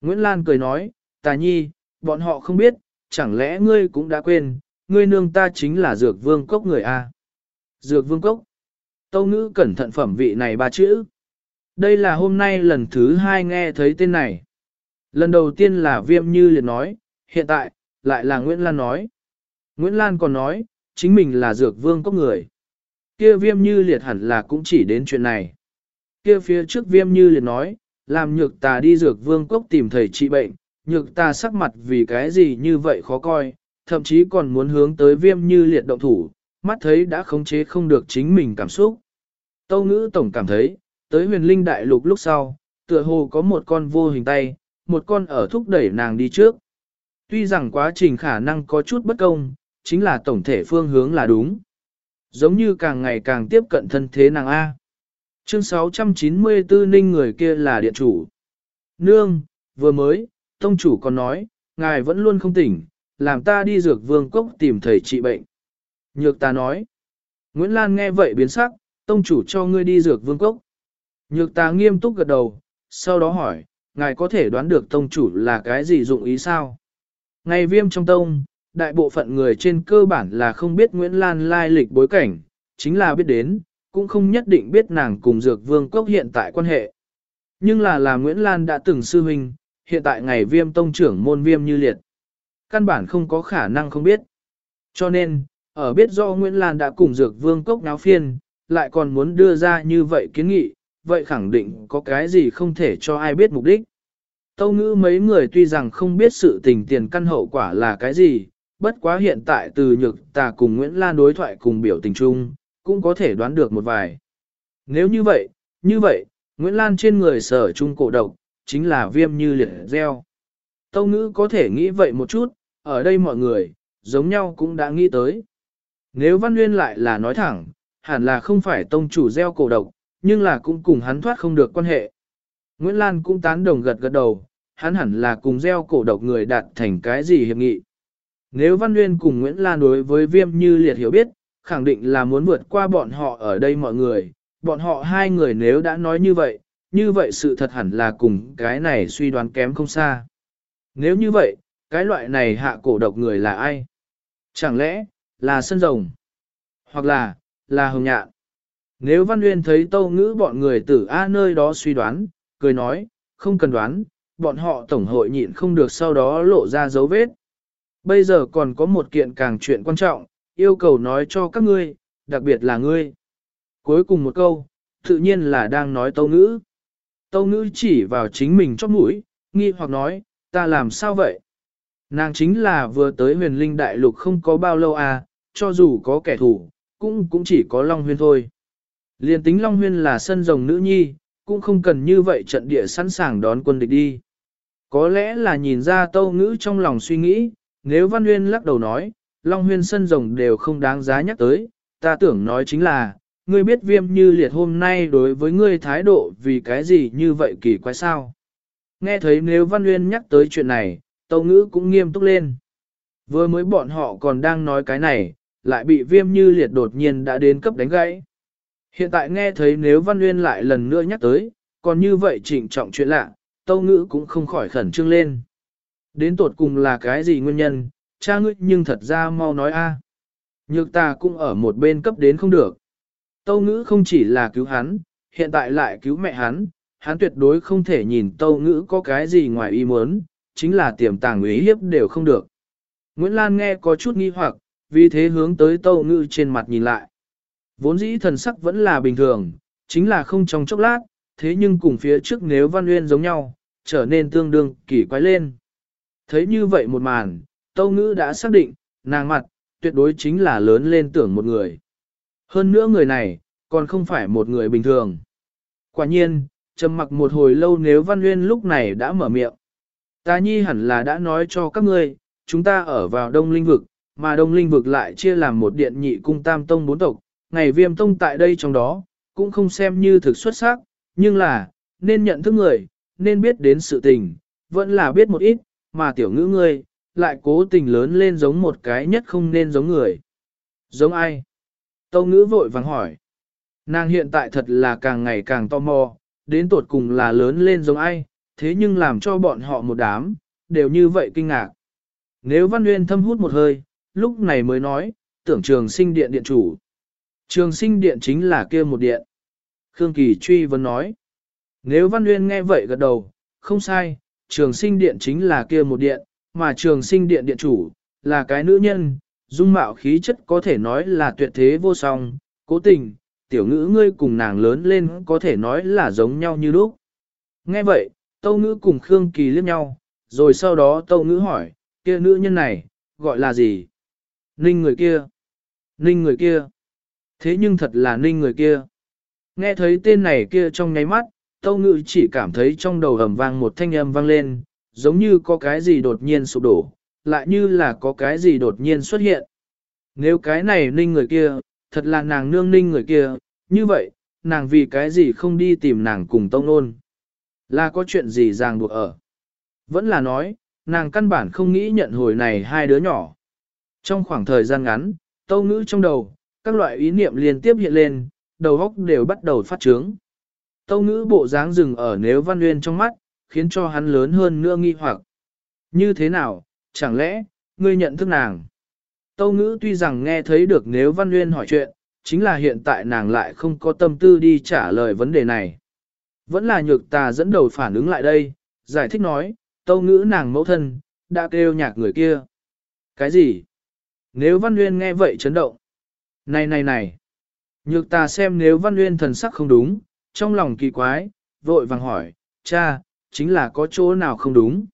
Nguyễn Lan cười nói, tà nhi, bọn họ không biết, chẳng lẽ ngươi cũng đã quên, ngươi nương ta chính là dược vương cốc người A. Dược vương cốc. Tâu ngữ cẩn thận phẩm vị này ba chữ. Đây là hôm nay lần thứ hai nghe thấy tên này. Lần đầu tiên là viêm như liền nói, hiện tại, lại là Nguyễn Lan nói. Nguyễn Lan còn nói, chính mình là dược vương cốc người. Kia viêm như liệt hẳn là cũng chỉ đến chuyện này. Kia phía trước viêm như liệt nói, làm nhược tà đi dược vương cốc tìm thầy trị bệnh, nhược tà sắc mặt vì cái gì như vậy khó coi, thậm chí còn muốn hướng tới viêm như liệt động thủ, mắt thấy đã khống chế không được chính mình cảm xúc. Tâu ngữ tổng cảm thấy, tới huyền linh đại lục lúc sau, tựa hồ có một con vô hình tay, một con ở thúc đẩy nàng đi trước. Tuy rằng quá trình khả năng có chút bất công, chính là tổng thể phương hướng là đúng. Giống như càng ngày càng tiếp cận thân thế nàng A. Chương 694 ninh người kia là điện chủ. Nương, vừa mới, tông chủ còn nói, ngài vẫn luôn không tỉnh, làm ta đi dược vương cốc tìm thầy trị bệnh. Nhược ta nói. Nguyễn Lan nghe vậy biến sắc, tông chủ cho ngươi đi dược vương cốc. Nhược ta nghiêm túc gật đầu, sau đó hỏi, ngài có thể đoán được tông chủ là cái gì dụng ý sao? Ngày viêm trong tông, đại bộ phận người trên cơ bản là không biết Nguyễn Lan lai lịch bối cảnh, chính là biết đến, cũng không nhất định biết nàng cùng Dược Vương Cốc hiện tại quan hệ. Nhưng là là Nguyễn Lan đã từng sư huynh, hiện tại ngày viêm tông trưởng môn viêm như liệt. Căn bản không có khả năng không biết. Cho nên, ở biết do Nguyễn Lan đã cùng Dược Vương Cốc náo phiên, lại còn muốn đưa ra như vậy kiến nghị, vậy khẳng định có cái gì không thể cho ai biết mục đích. Tâu ngữ mấy người tuy rằng không biết sự tình tiền căn hậu quả là cái gì, bất quá hiện tại từ nhược tà cùng Nguyễn Lan đối thoại cùng biểu tình chung, cũng có thể đoán được một vài. Nếu như vậy, như vậy, Nguyễn Lan trên người sở trung cổ độc, chính là viêm như liệt gieo. Tâu ngữ có thể nghĩ vậy một chút, ở đây mọi người, giống nhau cũng đã nghĩ tới. Nếu Văn Nguyên lại là nói thẳng, hẳn là không phải tông chủ gieo cổ độc, nhưng là cũng cùng hắn thoát không được quan hệ. Nguyễn Lan cũng tán đồng gật gật đầu, hắn hẳn là cùng gieo cổ độc người đạt thành cái gì hiệp nghị. Nếu Văn Nguyên cùng Nguyễn Lan đối với viêm như liệt hiểu biết, khẳng định là muốn vượt qua bọn họ ở đây mọi người, bọn họ hai người nếu đã nói như vậy, như vậy sự thật hẳn là cùng cái này suy đoán kém không xa. Nếu như vậy, Cái loại này hạ cổ độc người là ai? Chẳng lẽ, là sân rồng? Hoặc là, là hồng nhạn? Nếu Văn Nguyên thấy tâu ngữ bọn người tử A nơi đó suy đoán, cười nói, không cần đoán, bọn họ tổng hội nhịn không được sau đó lộ ra dấu vết. Bây giờ còn có một kiện càng chuyện quan trọng, yêu cầu nói cho các ngươi, đặc biệt là ngươi. Cuối cùng một câu, tự nhiên là đang nói tâu ngữ. Tâu ngữ chỉ vào chính mình chóp mũi, nghi hoặc nói, ta làm sao vậy? Nàng chính là vừa tới huyền linh đại lục không có bao lâu à, cho dù có kẻ thù, cũng cũng chỉ có Long Huyên thôi. Liên tính Long Huyên là sân rồng nữ nhi, cũng không cần như vậy trận địa sẵn sàng đón quân địch đi. Có lẽ là nhìn ra tâu ngữ trong lòng suy nghĩ, nếu Văn Huyên lắc đầu nói, Long Huyên sân rồng đều không đáng giá nhắc tới, ta tưởng nói chính là, ngươi biết viêm như liệt hôm nay đối với ngươi thái độ vì cái gì như vậy kỳ quái sao. Nghe thấy nếu Văn Huyên nhắc tới chuyện này, tâu ngữ cũng nghiêm túc lên. Vừa mới bọn họ còn đang nói cái này, lại bị viêm như liệt đột nhiên đã đến cấp đánh gãy. Hiện tại nghe thấy nếu Văn Nguyên lại lần nữa nhắc tới, còn như vậy trịnh trọng chuyện lạ, tâu ngữ cũng không khỏi khẩn trương lên. Đến tột cùng là cái gì nguyên nhân, cha ngươi nhưng thật ra mau nói a à. Nhược ta cũng ở một bên cấp đến không được. Tâu ngữ không chỉ là cứu hắn, hiện tại lại cứu mẹ hắn, hắn tuyệt đối không thể nhìn tâu ngữ có cái gì ngoài ý muốn, chính là tiềm tàng ý hiếp đều không được. Nguyễn Lan nghe có chút nghi hoặc, vì thế hướng tới tâu ngữ trên mặt nhìn lại. Vốn dĩ thần sắc vẫn là bình thường, chính là không trong chốc lát, thế nhưng cùng phía trước nếu văn uyên giống nhau, trở nên tương đương kỳ quái lên. Thấy như vậy một màn, tâu ngữ đã xác định, nàng mặt, tuyệt đối chính là lớn lên tưởng một người. Hơn nữa người này, còn không phải một người bình thường. Quả nhiên, trầm mặc một hồi lâu nếu Văn Nguyên lúc này đã mở miệng. Ta nhi hẳn là đã nói cho các ngươi, chúng ta ở vào đông linh vực, mà đông linh vực lại chia làm một điện nhị cung tam tông bốn tộc, ngày viêm tông tại đây trong đó, cũng không xem như thực xuất sắc, nhưng là, nên nhận thức người, nên biết đến sự tình, vẫn là biết một ít, mà tiểu ngữ ngươi, lại cố tình lớn lên giống một cái nhất không nên giống người. Giống ai? Tâu ngữ vội vàng hỏi. Nàng hiện tại thật là càng ngày càng tò mò, đến tột cùng là lớn lên giống ai, thế nhưng làm cho bọn họ một đám, đều như vậy kinh ngạc. Nếu Văn Nguyên thâm hút một hơi, lúc này mới nói, tưởng trường sinh điện điện chủ. Trường sinh điện chính là kia một điện. Khương Kỳ truy vấn nói. Nếu Văn Nguyên nghe vậy gật đầu, không sai, trường sinh điện chính là kia một điện, mà trường sinh điện điện chủ, là cái nữ nhân, dung mạo khí chất có thể nói là tuyệt thế vô song, cố tình, tiểu ngữ ngươi cùng nàng lớn lên có thể nói là giống nhau như lúc. Nghe vậy, Tâu Ngữ cùng Khương Kỳ liếc nhau, rồi sau đó Tâu Ngữ hỏi, kia nữ nhân này, gọi là gì? Ninh người kia. Ninh người kia. Thế nhưng thật là ninh người kia. Nghe thấy tên này kia trong nháy mắt, Tâu ngự chỉ cảm thấy trong đầu ầm vang một thanh âm vang lên, giống như có cái gì đột nhiên sụp đổ, lại như là có cái gì đột nhiên xuất hiện. Nếu cái này ninh người kia, thật là nàng nương ninh người kia, như vậy, nàng vì cái gì không đi tìm nàng cùng Tông Nôn? Là có chuyện gì ràng buộc ở? Vẫn là nói, nàng căn bản không nghĩ nhận hồi này hai đứa nhỏ. Trong khoảng thời gian ngắn, Tâu Ngữ trong đầu, các loại ý niệm liên tiếp hiện lên, đầu óc đều bắt đầu phát trướng. Tâu ngữ bộ dáng dừng ở nếu văn nguyên trong mắt, khiến cho hắn lớn hơn nữa nghi hoặc. Như thế nào, chẳng lẽ, ngươi nhận thức nàng? Tâu ngữ tuy rằng nghe thấy được nếu văn nguyên hỏi chuyện, chính là hiện tại nàng lại không có tâm tư đi trả lời vấn đề này. Vẫn là nhược tà dẫn đầu phản ứng lại đây, giải thích nói, tâu ngữ nàng mẫu thân, đã kêu nhạc người kia. Cái gì? Nếu văn nguyên nghe vậy chấn động. Này này này, nhược ta xem nếu văn nguyên thần sắc không đúng, trong lòng kỳ quái, vội vàng hỏi, cha, chính là có chỗ nào không đúng.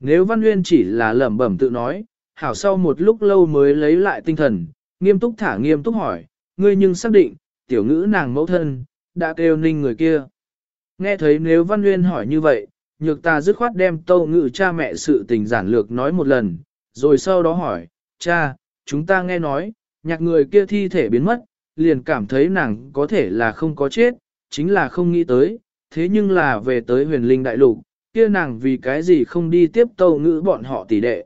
Nếu văn nguyên chỉ là lẩm bẩm tự nói, hảo sau một lúc lâu mới lấy lại tinh thần, nghiêm túc thả nghiêm túc hỏi, ngươi nhưng xác định, tiểu ngữ nàng mẫu thân, đã kêu ninh người kia. Nghe thấy nếu văn nguyên hỏi như vậy, nhược ta dứt khoát đem tâu ngữ cha mẹ sự tình giản lược nói một lần, rồi sau đó hỏi, cha, chúng ta nghe nói, nhạc người kia thi thể biến mất, liền cảm thấy nàng có thể là không có chết, chính là không nghĩ tới, thế nhưng là về tới huyền linh đại lục, kia nàng vì cái gì không đi tiếp tâu ngữ bọn họ tỷ đệ.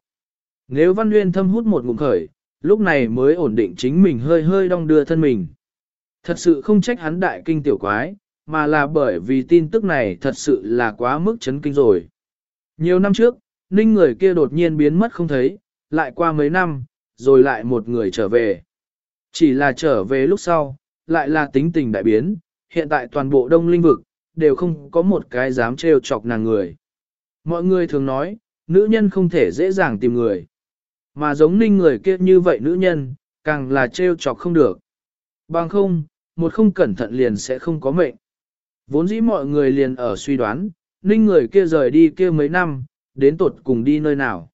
Nếu Văn Nguyên thâm hút một ngụm khởi, lúc này mới ổn định chính mình hơi hơi đong đưa thân mình. Thật sự không trách hắn đại kinh tiểu quái, mà là bởi vì tin tức này thật sự là quá mức chấn kinh rồi. Nhiều năm trước, ninh người kia đột nhiên biến mất không thấy, lại qua mấy năm, rồi lại một người trở về. Chỉ là trở về lúc sau, lại là tính tình đại biến, hiện tại toàn bộ đông linh vực, đều không có một cái dám trêu chọc nàng người. Mọi người thường nói, nữ nhân không thể dễ dàng tìm người. Mà giống ninh người kia như vậy nữ nhân, càng là trêu chọc không được. Bằng không, một không cẩn thận liền sẽ không có mệnh. Vốn dĩ mọi người liền ở suy đoán, ninh người kia rời đi kia mấy năm, đến tột cùng đi nơi nào.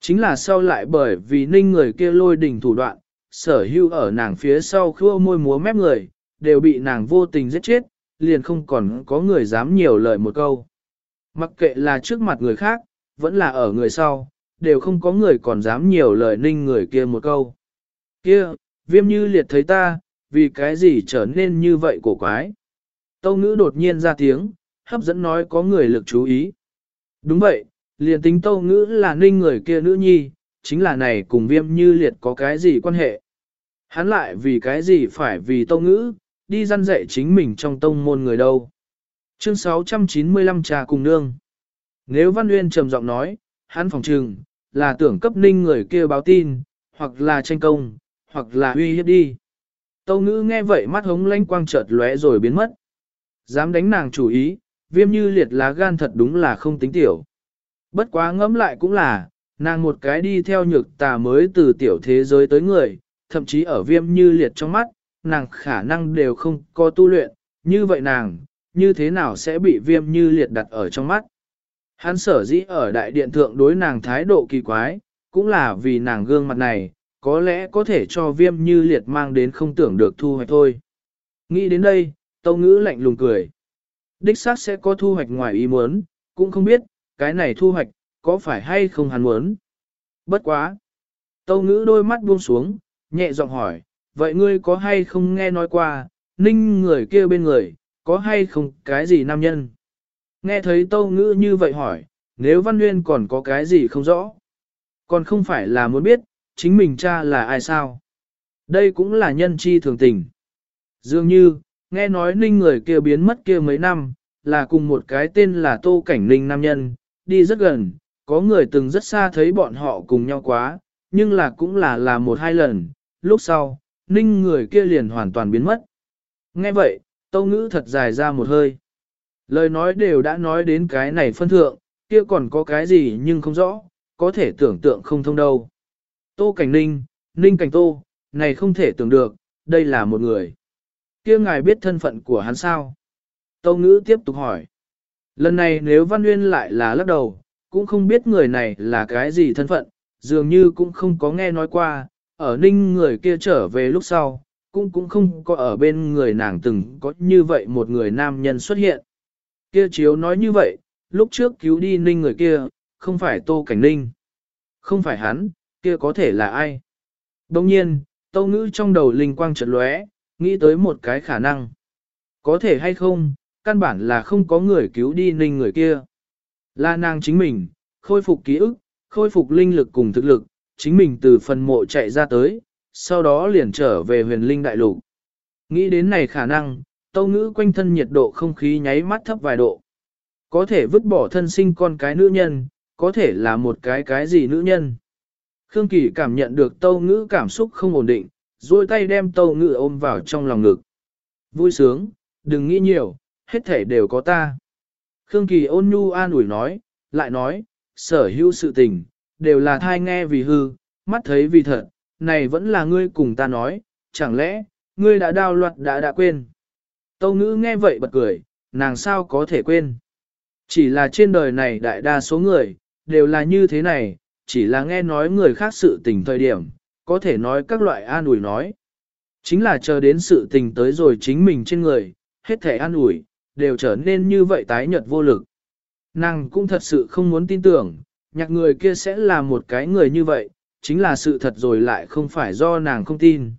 Chính là sau lại bởi vì ninh người kia lôi đỉnh thủ đoạn, sở hưu ở nàng phía sau khua môi múa mép người, đều bị nàng vô tình giết chết, liền không còn có người dám nhiều lời một câu. Mặc kệ là trước mặt người khác, vẫn là ở người sau, đều không có người còn dám nhiều lời ninh người kia một câu. Kia, viêm như liệt thấy ta, vì cái gì trở nên như vậy cổ quái. Tâu ngữ đột nhiên ra tiếng, hấp dẫn nói có người lực chú ý. Đúng vậy, liền tính tâu ngữ là ninh người kia nữ nhi, chính là này cùng viêm như liệt có cái gì quan hệ. Hắn lại vì cái gì phải vì tâu ngữ, đi răn dạy chính mình trong tông môn người đâu. Chương 695 trà cùng nương. Nếu Văn Nguyên trầm giọng nói, hắn phòng trừng, là tưởng cấp ninh người kia báo tin, hoặc là tranh công, hoặc là uy hiếp đi. Tâu ngữ nghe vậy mắt hống lanh quang chợt lóe rồi biến mất. Dám đánh nàng chủ ý, viêm như liệt lá gan thật đúng là không tính tiểu. Bất quá ngẫm lại cũng là, nàng một cái đi theo nhược tà mới từ tiểu thế giới tới người, thậm chí ở viêm như liệt trong mắt, nàng khả năng đều không có tu luyện, như vậy nàng, như thế nào sẽ bị viêm như liệt đặt ở trong mắt. Hắn sở dĩ ở đại điện thượng đối nàng thái độ kỳ quái, cũng là vì nàng gương mặt này, có lẽ có thể cho viêm như liệt mang đến không tưởng được thu hoạch thôi. Nghĩ đến đây, tâu ngữ lạnh lùng cười. Đích xác sẽ có thu hoạch ngoài ý muốn, cũng không biết, cái này thu hoạch, có phải hay không hắn muốn. Bất quá. Tâu ngữ đôi mắt buông xuống, nhẹ giọng hỏi, vậy ngươi có hay không nghe nói qua, ninh người kia bên người, có hay không cái gì nam nhân? Nghe thấy tâu ngữ như vậy hỏi, nếu Văn Nguyên còn có cái gì không rõ? Còn không phải là muốn biết, chính mình cha là ai sao? Đây cũng là nhân chi thường tình. Dường như, nghe nói ninh người kia biến mất kia mấy năm, là cùng một cái tên là Tô Cảnh Ninh nam nhân, đi rất gần, có người từng rất xa thấy bọn họ cùng nhau quá, nhưng là cũng là là một hai lần, lúc sau, ninh người kia liền hoàn toàn biến mất. Nghe vậy, tâu ngữ thật dài ra một hơi. Lời nói đều đã nói đến cái này phân thượng, kia còn có cái gì nhưng không rõ, có thể tưởng tượng không thông đâu. Tô Cảnh Ninh, Ninh Cảnh Tô, này không thể tưởng được, đây là một người. kia ngài biết thân phận của hắn sao? Tâu ngữ tiếp tục hỏi. Lần này nếu Văn Nguyên lại là lắc đầu, cũng không biết người này là cái gì thân phận, dường như cũng không có nghe nói qua, ở ninh người kia trở về lúc sau, cũng cũng không có ở bên người nàng từng có như vậy một người nam nhân xuất hiện. Kia chiếu nói như vậy, lúc trước cứu đi ninh người kia, không phải tô cảnh ninh. Không phải hắn, kia có thể là ai? Đồng nhiên, tâu ngữ trong đầu linh quang trật lóe, nghĩ tới một cái khả năng. Có thể hay không, căn bản là không có người cứu đi ninh người kia. Là nàng chính mình, khôi phục ký ức, khôi phục linh lực cùng thực lực, chính mình từ phần mộ chạy ra tới, sau đó liền trở về huyền linh đại lục. Nghĩ đến này khả năng, tâu ngữ quanh thân nhiệt độ không khí nháy mắt thấp vài độ. Có thể vứt bỏ thân sinh con cái nữ nhân, có thể là một cái cái gì nữ nhân. Khương Kỳ cảm nhận được tâu ngữ cảm xúc không ổn định, duỗi tay đem tâu ngữ ôm vào trong lòng ngực. Vui sướng, đừng nghĩ nhiều, hết thể đều có ta. Khương Kỳ ôn nhu an ủi nói, lại nói, sở hữu sự tình, đều là thai nghe vì hư, mắt thấy vì thật, này vẫn là ngươi cùng ta nói, chẳng lẽ, ngươi đã đao loạt đã đã quên. Tâu ngữ nghe vậy bật cười, nàng sao có thể quên. Chỉ là trên đời này đại đa số người, đều là như thế này, chỉ là nghe nói người khác sự tình thời điểm, có thể nói các loại an ủi nói. Chính là chờ đến sự tình tới rồi chính mình trên người, hết thể an ủi, đều trở nên như vậy tái nhợt vô lực. Nàng cũng thật sự không muốn tin tưởng, nhạc người kia sẽ là một cái người như vậy, chính là sự thật rồi lại không phải do nàng không tin.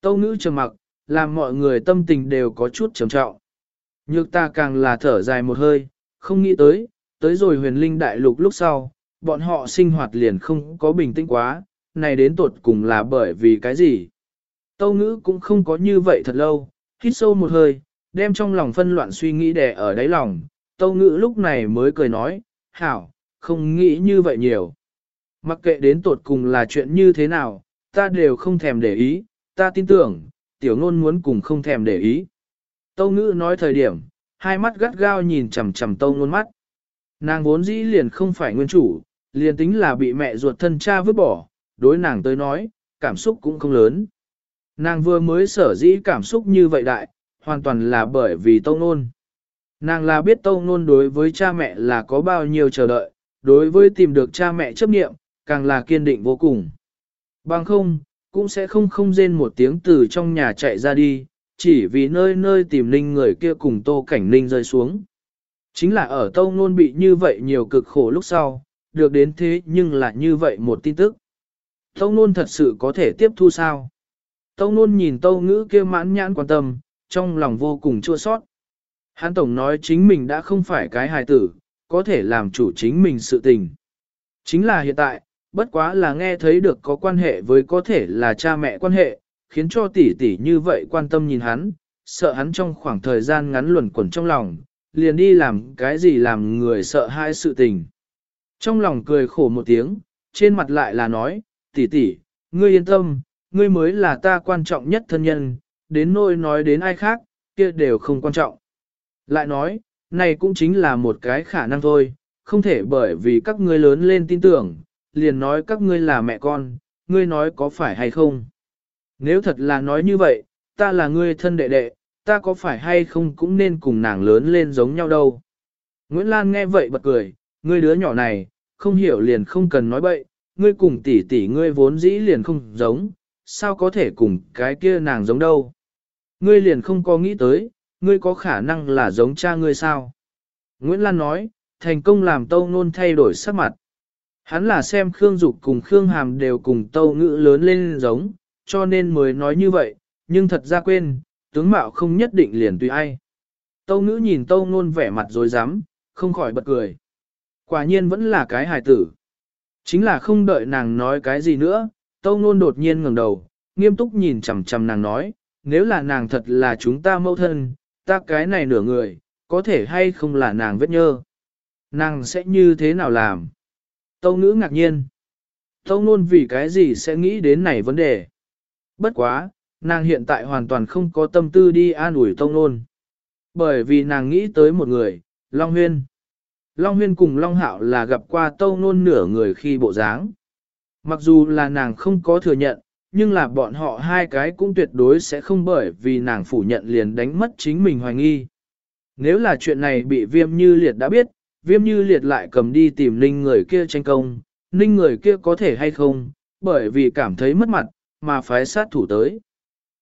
Tâu ngữ trầm mặc, làm mọi người tâm tình đều có chút trầm trọng. Nhược ta càng là thở dài một hơi, không nghĩ tới, tới rồi huyền linh đại lục lúc sau, bọn họ sinh hoạt liền không có bình tĩnh quá, này đến tuột cùng là bởi vì cái gì. Tâu ngữ cũng không có như vậy thật lâu, hít sâu một hơi, đem trong lòng phân loạn suy nghĩ đè ở đáy lòng, tâu ngữ lúc này mới cười nói, hảo, không nghĩ như vậy nhiều. Mặc kệ đến tột cùng là chuyện như thế nào, ta đều không thèm để ý, ta tin tưởng, tiểu ngôn muốn cùng không thèm để ý. Tâu ngữ nói thời điểm, hai mắt gắt gao nhìn chầm chầm tâu ngôn mắt. Nàng vốn dĩ liền không phải nguyên chủ, liền tính là bị mẹ ruột thân cha vứt bỏ, đối nàng tới nói, cảm xúc cũng không lớn. Nàng vừa mới sở dĩ cảm xúc như vậy đại, hoàn toàn là bởi vì tâu nôn. Nàng là biết tâu nôn đối với cha mẹ là có bao nhiêu chờ đợi, đối với tìm được cha mẹ chấp nghiệm, càng là kiên định vô cùng. Bằng không, cũng sẽ không không rên một tiếng từ trong nhà chạy ra đi, chỉ vì nơi nơi tìm ninh người kia cùng tô cảnh ninh rơi xuống. Chính là ở tâu nôn bị như vậy nhiều cực khổ lúc sau, được đến thế nhưng là như vậy một tin tức. Tâu nôn thật sự có thể tiếp thu sao? Tâu nôn nhìn tâu ngữ kia mãn nhãn quan tâm, trong lòng vô cùng chua sót. Hán Tổng nói chính mình đã không phải cái hài tử, có thể làm chủ chính mình sự tình. Chính là hiện tại, bất quá là nghe thấy được có quan hệ với có thể là cha mẹ quan hệ, khiến cho tỷ tỷ như vậy quan tâm nhìn hắn, sợ hắn trong khoảng thời gian ngắn luẩn quẩn trong lòng, liền đi làm cái gì làm người sợ hai sự tình. Trong lòng cười khổ một tiếng, trên mặt lại là nói, tỷ tỷ, ngươi yên tâm, ngươi mới là ta quan trọng nhất thân nhân, đến nỗi nói đến ai khác, kia đều không quan trọng. Lại nói, này cũng chính là một cái khả năng thôi, không thể bởi vì các ngươi lớn lên tin tưởng, liền nói các ngươi là mẹ con, ngươi nói có phải hay không. Nếu thật là nói như vậy, ta là ngươi thân đệ đệ, ta có phải hay không cũng nên cùng nàng lớn lên giống nhau đâu. Nguyễn Lan nghe vậy bật cười, ngươi đứa nhỏ này, không hiểu liền không cần nói bậy, ngươi cùng tỷ tỷ ngươi vốn dĩ liền không giống, sao có thể cùng cái kia nàng giống đâu. Ngươi liền không có nghĩ tới, ngươi có khả năng là giống cha ngươi sao. Nguyễn Lan nói, thành công làm tâu nôn thay đổi sắc mặt. Hắn là xem Khương Dục cùng Khương Hàm đều cùng tâu ngữ lớn lên giống, cho nên mới nói như vậy, nhưng thật ra quên, tướng mạo không nhất định liền tùy ai. Tâu ngữ nhìn tâu nôn vẻ mặt dối rắm không khỏi bật cười. Quả nhiên vẫn là cái hài tử. Chính là không đợi nàng nói cái gì nữa, tâu nôn đột nhiên ngẩng đầu, nghiêm túc nhìn chằm chằm nàng nói, nếu là nàng thật là chúng ta mâu thân, ta cái này nửa người, có thể hay không là nàng vết nhơ. Nàng sẽ như thế nào làm? Tâu ngữ ngạc nhiên. Tâu nôn vì cái gì sẽ nghĩ đến này vấn đề? Bất quá, nàng hiện tại hoàn toàn không có tâm tư đi an ủi tâu nôn. Bởi vì nàng nghĩ tới một người, Long Huyên. Long Huyên cùng Long Hạo là gặp qua tâu nôn nửa người khi bộ dáng. Mặc dù là nàng không có thừa nhận, nhưng là bọn họ hai cái cũng tuyệt đối sẽ không bởi vì nàng phủ nhận liền đánh mất chính mình hoài nghi. Nếu là chuyện này bị viêm như liệt đã biết, viêm như liệt lại cầm đi tìm ninh người kia tranh công, ninh người kia có thể hay không, bởi vì cảm thấy mất mặt, mà phái sát thủ tới.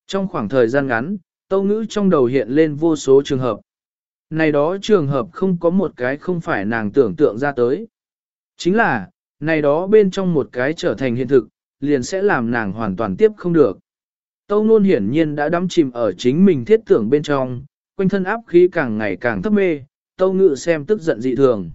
Trong khoảng thời gian ngắn, tâu ngữ trong đầu hiện lên vô số trường hợp. Này đó trường hợp không có một cái không phải nàng tưởng tượng ra tới. Chính là, này đó bên trong một cái trở thành hiện thực, liền sẽ làm nàng hoàn toàn tiếp không được. Tâu nôn hiển nhiên đã đắm chìm ở chính mình thiết tưởng bên trong, quanh thân áp khí càng ngày càng thấp mê, tâu ngự xem tức giận dị thường.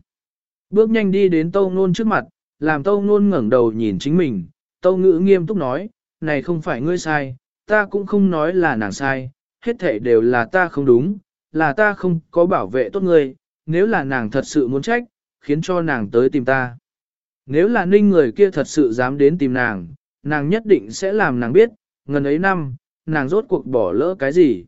Bước nhanh đi đến tâu nôn trước mặt, làm tâu nôn ngẩng đầu nhìn chính mình, tâu ngự nghiêm túc nói, này không phải ngươi sai, ta cũng không nói là nàng sai, hết thể đều là ta không đúng, là ta không có bảo vệ tốt ngươi, nếu là nàng thật sự muốn trách, khiến cho nàng tới tìm ta. Nếu là ninh người kia thật sự dám đến tìm nàng, nàng nhất định sẽ làm nàng biết, ngần ấy năm, nàng rốt cuộc bỏ lỡ cái gì.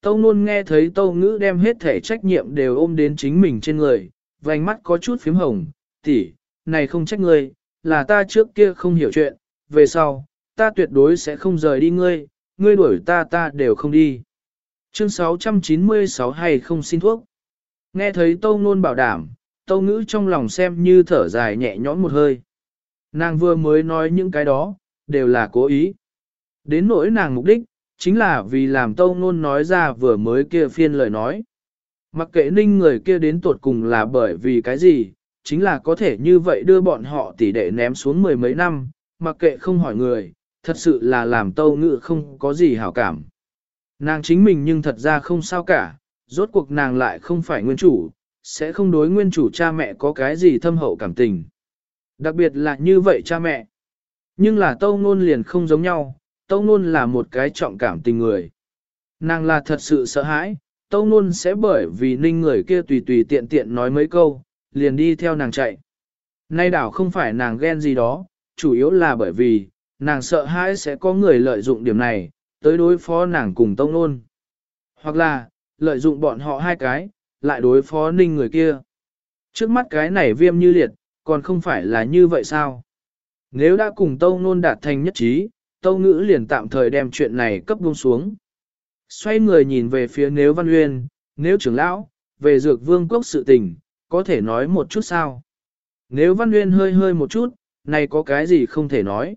Tâu nôn nghe thấy tâu ngữ đem hết thể trách nhiệm đều ôm đến chính mình trên người, vành mắt có chút phím hồng, tỷ, này không trách ngươi, là ta trước kia không hiểu chuyện, về sau, ta tuyệt đối sẽ không rời đi ngươi, ngươi đuổi ta ta đều không đi. Chương 696 hay không xin thuốc. Nghe thấy tâu nôn bảo đảm, tâu ngữ trong lòng xem như thở dài nhẹ nhõm một hơi. Nàng vừa mới nói những cái đó, đều là cố ý. Đến nỗi nàng mục đích, chính là vì làm tâu ngôn nói ra vừa mới kia phiên lời nói. Mặc kệ ninh người kia đến tuột cùng là bởi vì cái gì, chính là có thể như vậy đưa bọn họ tỉ đệ ném xuống mười mấy năm, mặc kệ không hỏi người, thật sự là làm tâu ngự không có gì hảo cảm. Nàng chính mình nhưng thật ra không sao cả, rốt cuộc nàng lại không phải nguyên chủ, sẽ không đối nguyên chủ cha mẹ có cái gì thâm hậu cảm tình. Đặc biệt là như vậy cha mẹ. Nhưng là tâu ngôn liền không giống nhau, tâu ngôn là một cái trọng cảm tình người. Nàng là thật sự sợ hãi, tâu ngôn sẽ bởi vì ninh người kia tùy tùy tiện tiện nói mấy câu, liền đi theo nàng chạy. Nay đảo không phải nàng ghen gì đó, chủ yếu là bởi vì, nàng sợ hãi sẽ có người lợi dụng điểm này, tới đối phó nàng cùng tông nôn. Hoặc là, lợi dụng bọn họ hai cái, lại đối phó ninh người kia. Trước mắt cái này viêm như liệt, còn không phải là như vậy sao? Nếu đã cùng tâu nôn đạt thành nhất trí, tâu ngữ liền tạm thời đem chuyện này cấp buông xuống. Xoay người nhìn về phía nếu văn uyên, nếu trưởng lão, về dược vương quốc sự tình, có thể nói một chút sao? Nếu văn uyên hơi hơi một chút, này có cái gì không thể nói?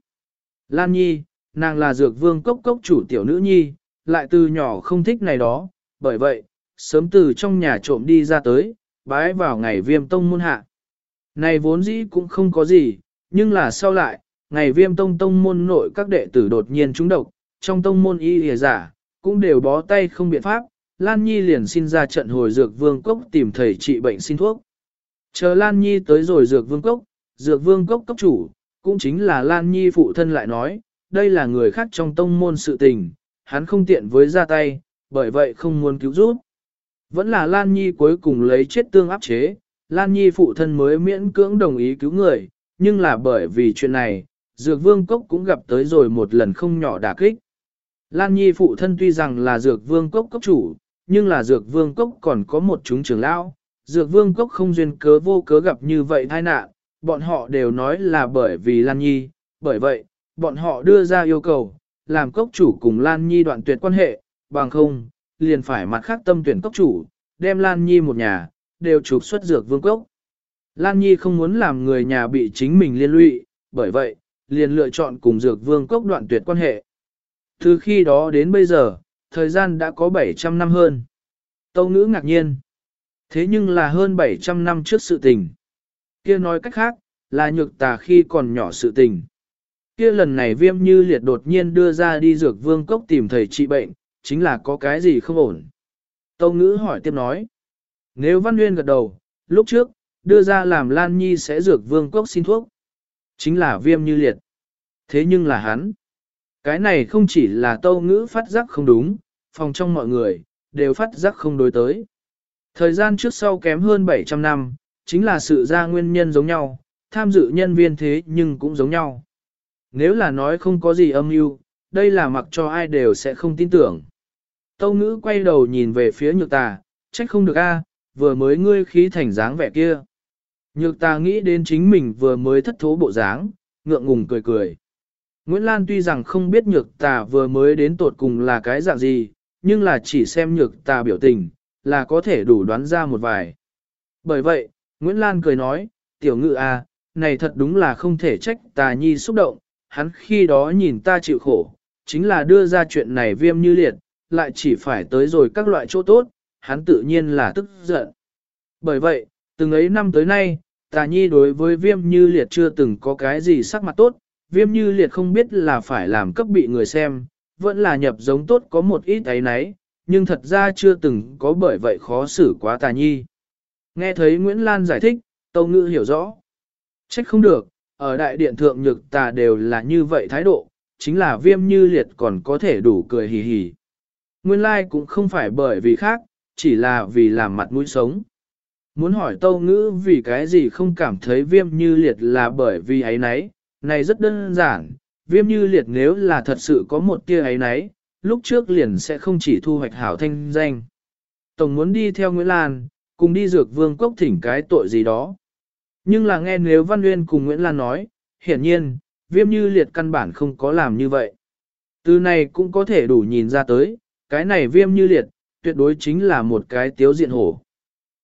Lan Nhi, nàng là dược vương cốc cốc chủ tiểu nữ nhi, lại từ nhỏ không thích này đó, bởi vậy, sớm từ trong nhà trộm đi ra tới, bái vào ngày viêm tông môn hạ. Này vốn dĩ cũng không có gì, nhưng là sau lại, ngày viêm tông tông môn nội các đệ tử đột nhiên trúng độc, trong tông môn y hề giả, cũng đều bó tay không biện pháp, Lan Nhi liền xin ra trận hồi dược vương cốc tìm thầy trị bệnh xin thuốc. Chờ Lan Nhi tới rồi dược vương cốc, dược vương cốc cốc chủ, cũng chính là Lan Nhi phụ thân lại nói, đây là người khác trong tông môn sự tình, hắn không tiện với ra tay, bởi vậy không muốn cứu giúp. Vẫn là Lan Nhi cuối cùng lấy chết tương áp chế, Lan Nhi phụ thân mới miễn cưỡng đồng ý cứu người, nhưng là bởi vì chuyện này, Dược Vương Cốc cũng gặp tới rồi một lần không nhỏ đả kích. Lan Nhi phụ thân tuy rằng là Dược Vương Cốc cốc chủ, nhưng là Dược Vương Cốc còn có một chúng trưởng lão. Dược Vương Cốc không duyên cớ vô cớ gặp như vậy tai nạn, bọn họ đều nói là bởi vì Lan Nhi, bởi vậy, bọn họ đưa ra yêu cầu, làm cốc chủ cùng Lan Nhi đoạn tuyệt quan hệ, bằng không, liền phải mặt khác tâm tuyển cốc chủ, đem Lan Nhi một nhà, đều trục xuất dược vương cốc. Lan Nhi không muốn làm người nhà bị chính mình liên lụy, bởi vậy, liền lựa chọn cùng dược vương cốc đoạn tuyệt quan hệ. Từ khi đó đến bây giờ, thời gian đã có 700 năm hơn. Tâu ngữ ngạc nhiên. Thế nhưng là hơn 700 năm trước sự tình. kia nói cách khác, là nhược tà khi còn nhỏ sự tình. kia lần này viêm như liệt đột nhiên đưa ra đi dược vương cốc tìm thầy trị bệnh, chính là có cái gì không ổn. Tâu ngữ hỏi tiếp nói. Nếu Văn Nguyên gật đầu, lúc trước, đưa ra làm Lan Nhi sẽ dược vương cốc xin thuốc. Chính là viêm như liệt. Thế nhưng là hắn. Cái này không chỉ là tâu ngữ phát giác không đúng, phòng trong mọi người, đều phát giác không đối tới. Thời gian trước sau kém hơn 700 năm, chính là sự ra nguyên nhân giống nhau, tham dự nhân viên thế nhưng cũng giống nhau. Nếu là nói không có gì âm mưu, đây là mặc cho ai đều sẽ không tin tưởng. Tâu ngữ quay đầu nhìn về phía nhược tà, trách không được a vừa mới ngươi khí thành dáng vẻ kia. Nhược tà nghĩ đến chính mình vừa mới thất thố bộ dáng, ngượng ngùng cười cười. Nguyễn Lan tuy rằng không biết nhược tà vừa mới đến tột cùng là cái dạng gì, nhưng là chỉ xem nhược tà biểu tình, là có thể đủ đoán ra một vài. Bởi vậy, Nguyễn Lan cười nói, tiểu ngự à, này thật đúng là không thể trách tà nhi xúc động, hắn khi đó nhìn ta chịu khổ, chính là đưa ra chuyện này viêm như liệt, lại chỉ phải tới rồi các loại chỗ tốt, hắn tự nhiên là tức giận. Bởi vậy, từng ấy năm tới nay, tà nhi đối với viêm như liệt chưa từng có cái gì sắc mặt tốt, viêm như liệt không biết là phải làm cấp bị người xem, vẫn là nhập giống tốt có một ít ấy nấy, nhưng thật ra chưa từng có bởi vậy khó xử quá tà nhi. Nghe thấy Nguyễn Lan giải thích, Tâu Ngữ hiểu rõ. Trách không được, ở đại điện thượng nhược tà đều là như vậy thái độ, chính là viêm như liệt còn có thể đủ cười hì hì. Nguyên lai like cũng không phải bởi vì khác, chỉ là vì làm mặt mũi sống. Muốn hỏi tâu ngữ vì cái gì không cảm thấy viêm như liệt là bởi vì ấy nấy, này rất đơn giản, viêm như liệt nếu là thật sự có một tia ấy nấy, lúc trước liền sẽ không chỉ thu hoạch hảo thanh danh. Tổng muốn đi theo Nguyễn Lan, cùng đi dược vương cốc thỉnh cái tội gì đó. Nhưng là nghe nếu Văn Nguyên cùng Nguyễn Lan nói, hiển nhiên, viêm như liệt căn bản không có làm như vậy. Từ này cũng có thể đủ nhìn ra tới, cái này viêm như liệt, tuyệt đối chính là một cái tiếu diện hổ.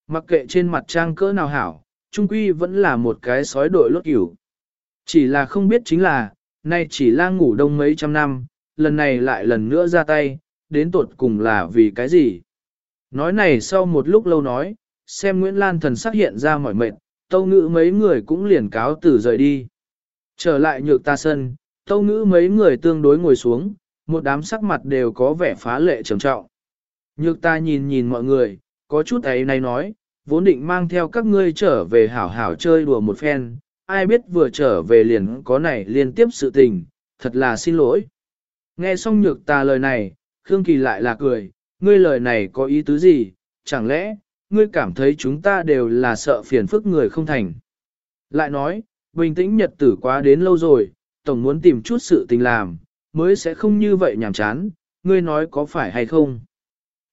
Mặc kệ trên mặt trang cỡ nào hảo, trung quy vẫn là một cái sói đội lốt cửu. Chỉ là không biết chính là, nay chỉ lang ngủ đông mấy trăm năm, lần này lại lần nữa ra tay, đến tột cùng là vì cái gì. Nói này sau một lúc lâu nói, xem Nguyễn Lan thần sắc hiện ra mỏi mệt, tâu ngữ mấy người cũng liền cáo từ rời đi. Trở lại nhược ta sân, tâu ngữ mấy người tương đối ngồi xuống, một đám sắc mặt đều có vẻ phá lệ trầm trọng. Nhược ta nhìn nhìn mọi người, có chút ấy này nói, vốn định mang theo các ngươi trở về hảo hảo chơi đùa một phen, ai biết vừa trở về liền có này liên tiếp sự tình, thật là xin lỗi. Nghe xong nhược ta lời này, Khương Kỳ lại là cười, ngươi lời này có ý tứ gì, chẳng lẽ, ngươi cảm thấy chúng ta đều là sợ phiền phức người không thành. Lại nói, bình tĩnh nhật tử quá đến lâu rồi, tổng muốn tìm chút sự tình làm, mới sẽ không như vậy nhàm chán, ngươi nói có phải hay không.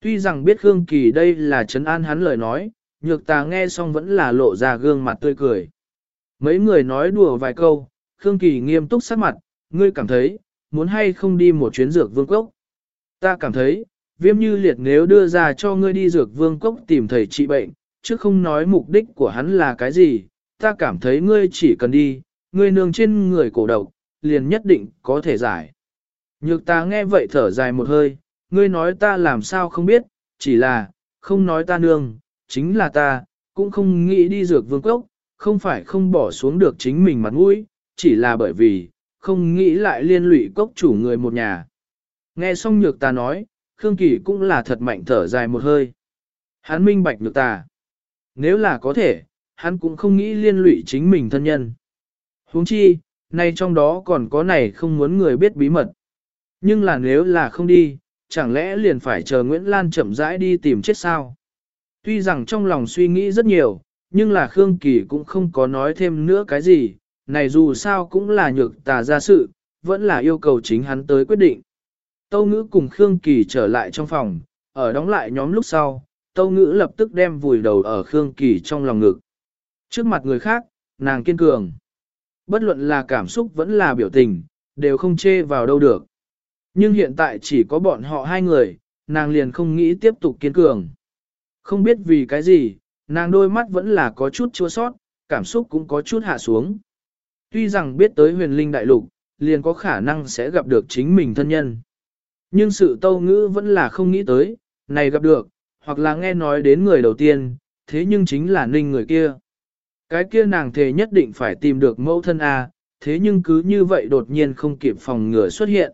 Tuy rằng biết Khương Kỳ đây là trấn an hắn lời nói, nhược ta nghe xong vẫn là lộ ra gương mặt tươi cười. Mấy người nói đùa vài câu, Khương Kỳ nghiêm túc sát mặt, ngươi cảm thấy, muốn hay không đi một chuyến dược vương cốc. Ta cảm thấy, viêm như liệt nếu đưa ra cho ngươi đi dược vương cốc tìm thầy trị bệnh, chứ không nói mục đích của hắn là cái gì, ta cảm thấy ngươi chỉ cần đi, ngươi nương trên người cổ độc, liền nhất định có thể giải. Nhược ta nghe vậy thở dài một hơi, ngươi nói ta làm sao không biết, chỉ là, không nói ta nương, chính là ta, cũng không nghĩ đi dược vương cốc, không phải không bỏ xuống được chính mình mặt mũi, chỉ là bởi vì, không nghĩ lại liên lụy cốc chủ người một nhà. Nghe xong nhược ta nói, Khương Kỳ cũng là thật mạnh thở dài một hơi. Hắn minh bạch nhược ta. Nếu là có thể, hắn cũng không nghĩ liên lụy chính mình thân nhân. huống chi, nay trong đó còn có này không muốn người biết bí mật. Nhưng là nếu là không đi, chẳng lẽ liền phải chờ Nguyễn Lan chậm rãi đi tìm chết sao? Tuy rằng trong lòng suy nghĩ rất nhiều, nhưng là Khương Kỳ cũng không có nói thêm nữa cái gì, này dù sao cũng là nhược tà ra sự, vẫn là yêu cầu chính hắn tới quyết định. Tâu ngữ cùng Khương Kỳ trở lại trong phòng, ở đóng lại nhóm lúc sau, Tâu ngữ lập tức đem vùi đầu ở Khương Kỳ trong lòng ngực. Trước mặt người khác, nàng kiên cường. Bất luận là cảm xúc vẫn là biểu tình, đều không chê vào đâu được. Nhưng hiện tại chỉ có bọn họ hai người, nàng liền không nghĩ tiếp tục kiên cường. Không biết vì cái gì, nàng đôi mắt vẫn là có chút chua sót, cảm xúc cũng có chút hạ xuống. Tuy rằng biết tới huyền linh đại lục, liền có khả năng sẽ gặp được chính mình thân nhân. Nhưng sự tâu ngữ vẫn là không nghĩ tới, này gặp được, hoặc là nghe nói đến người đầu tiên, thế nhưng chính là ninh người kia. Cái kia nàng thề nhất định phải tìm được mẫu thân A, thế nhưng cứ như vậy đột nhiên không kịp phòng ngừa xuất hiện.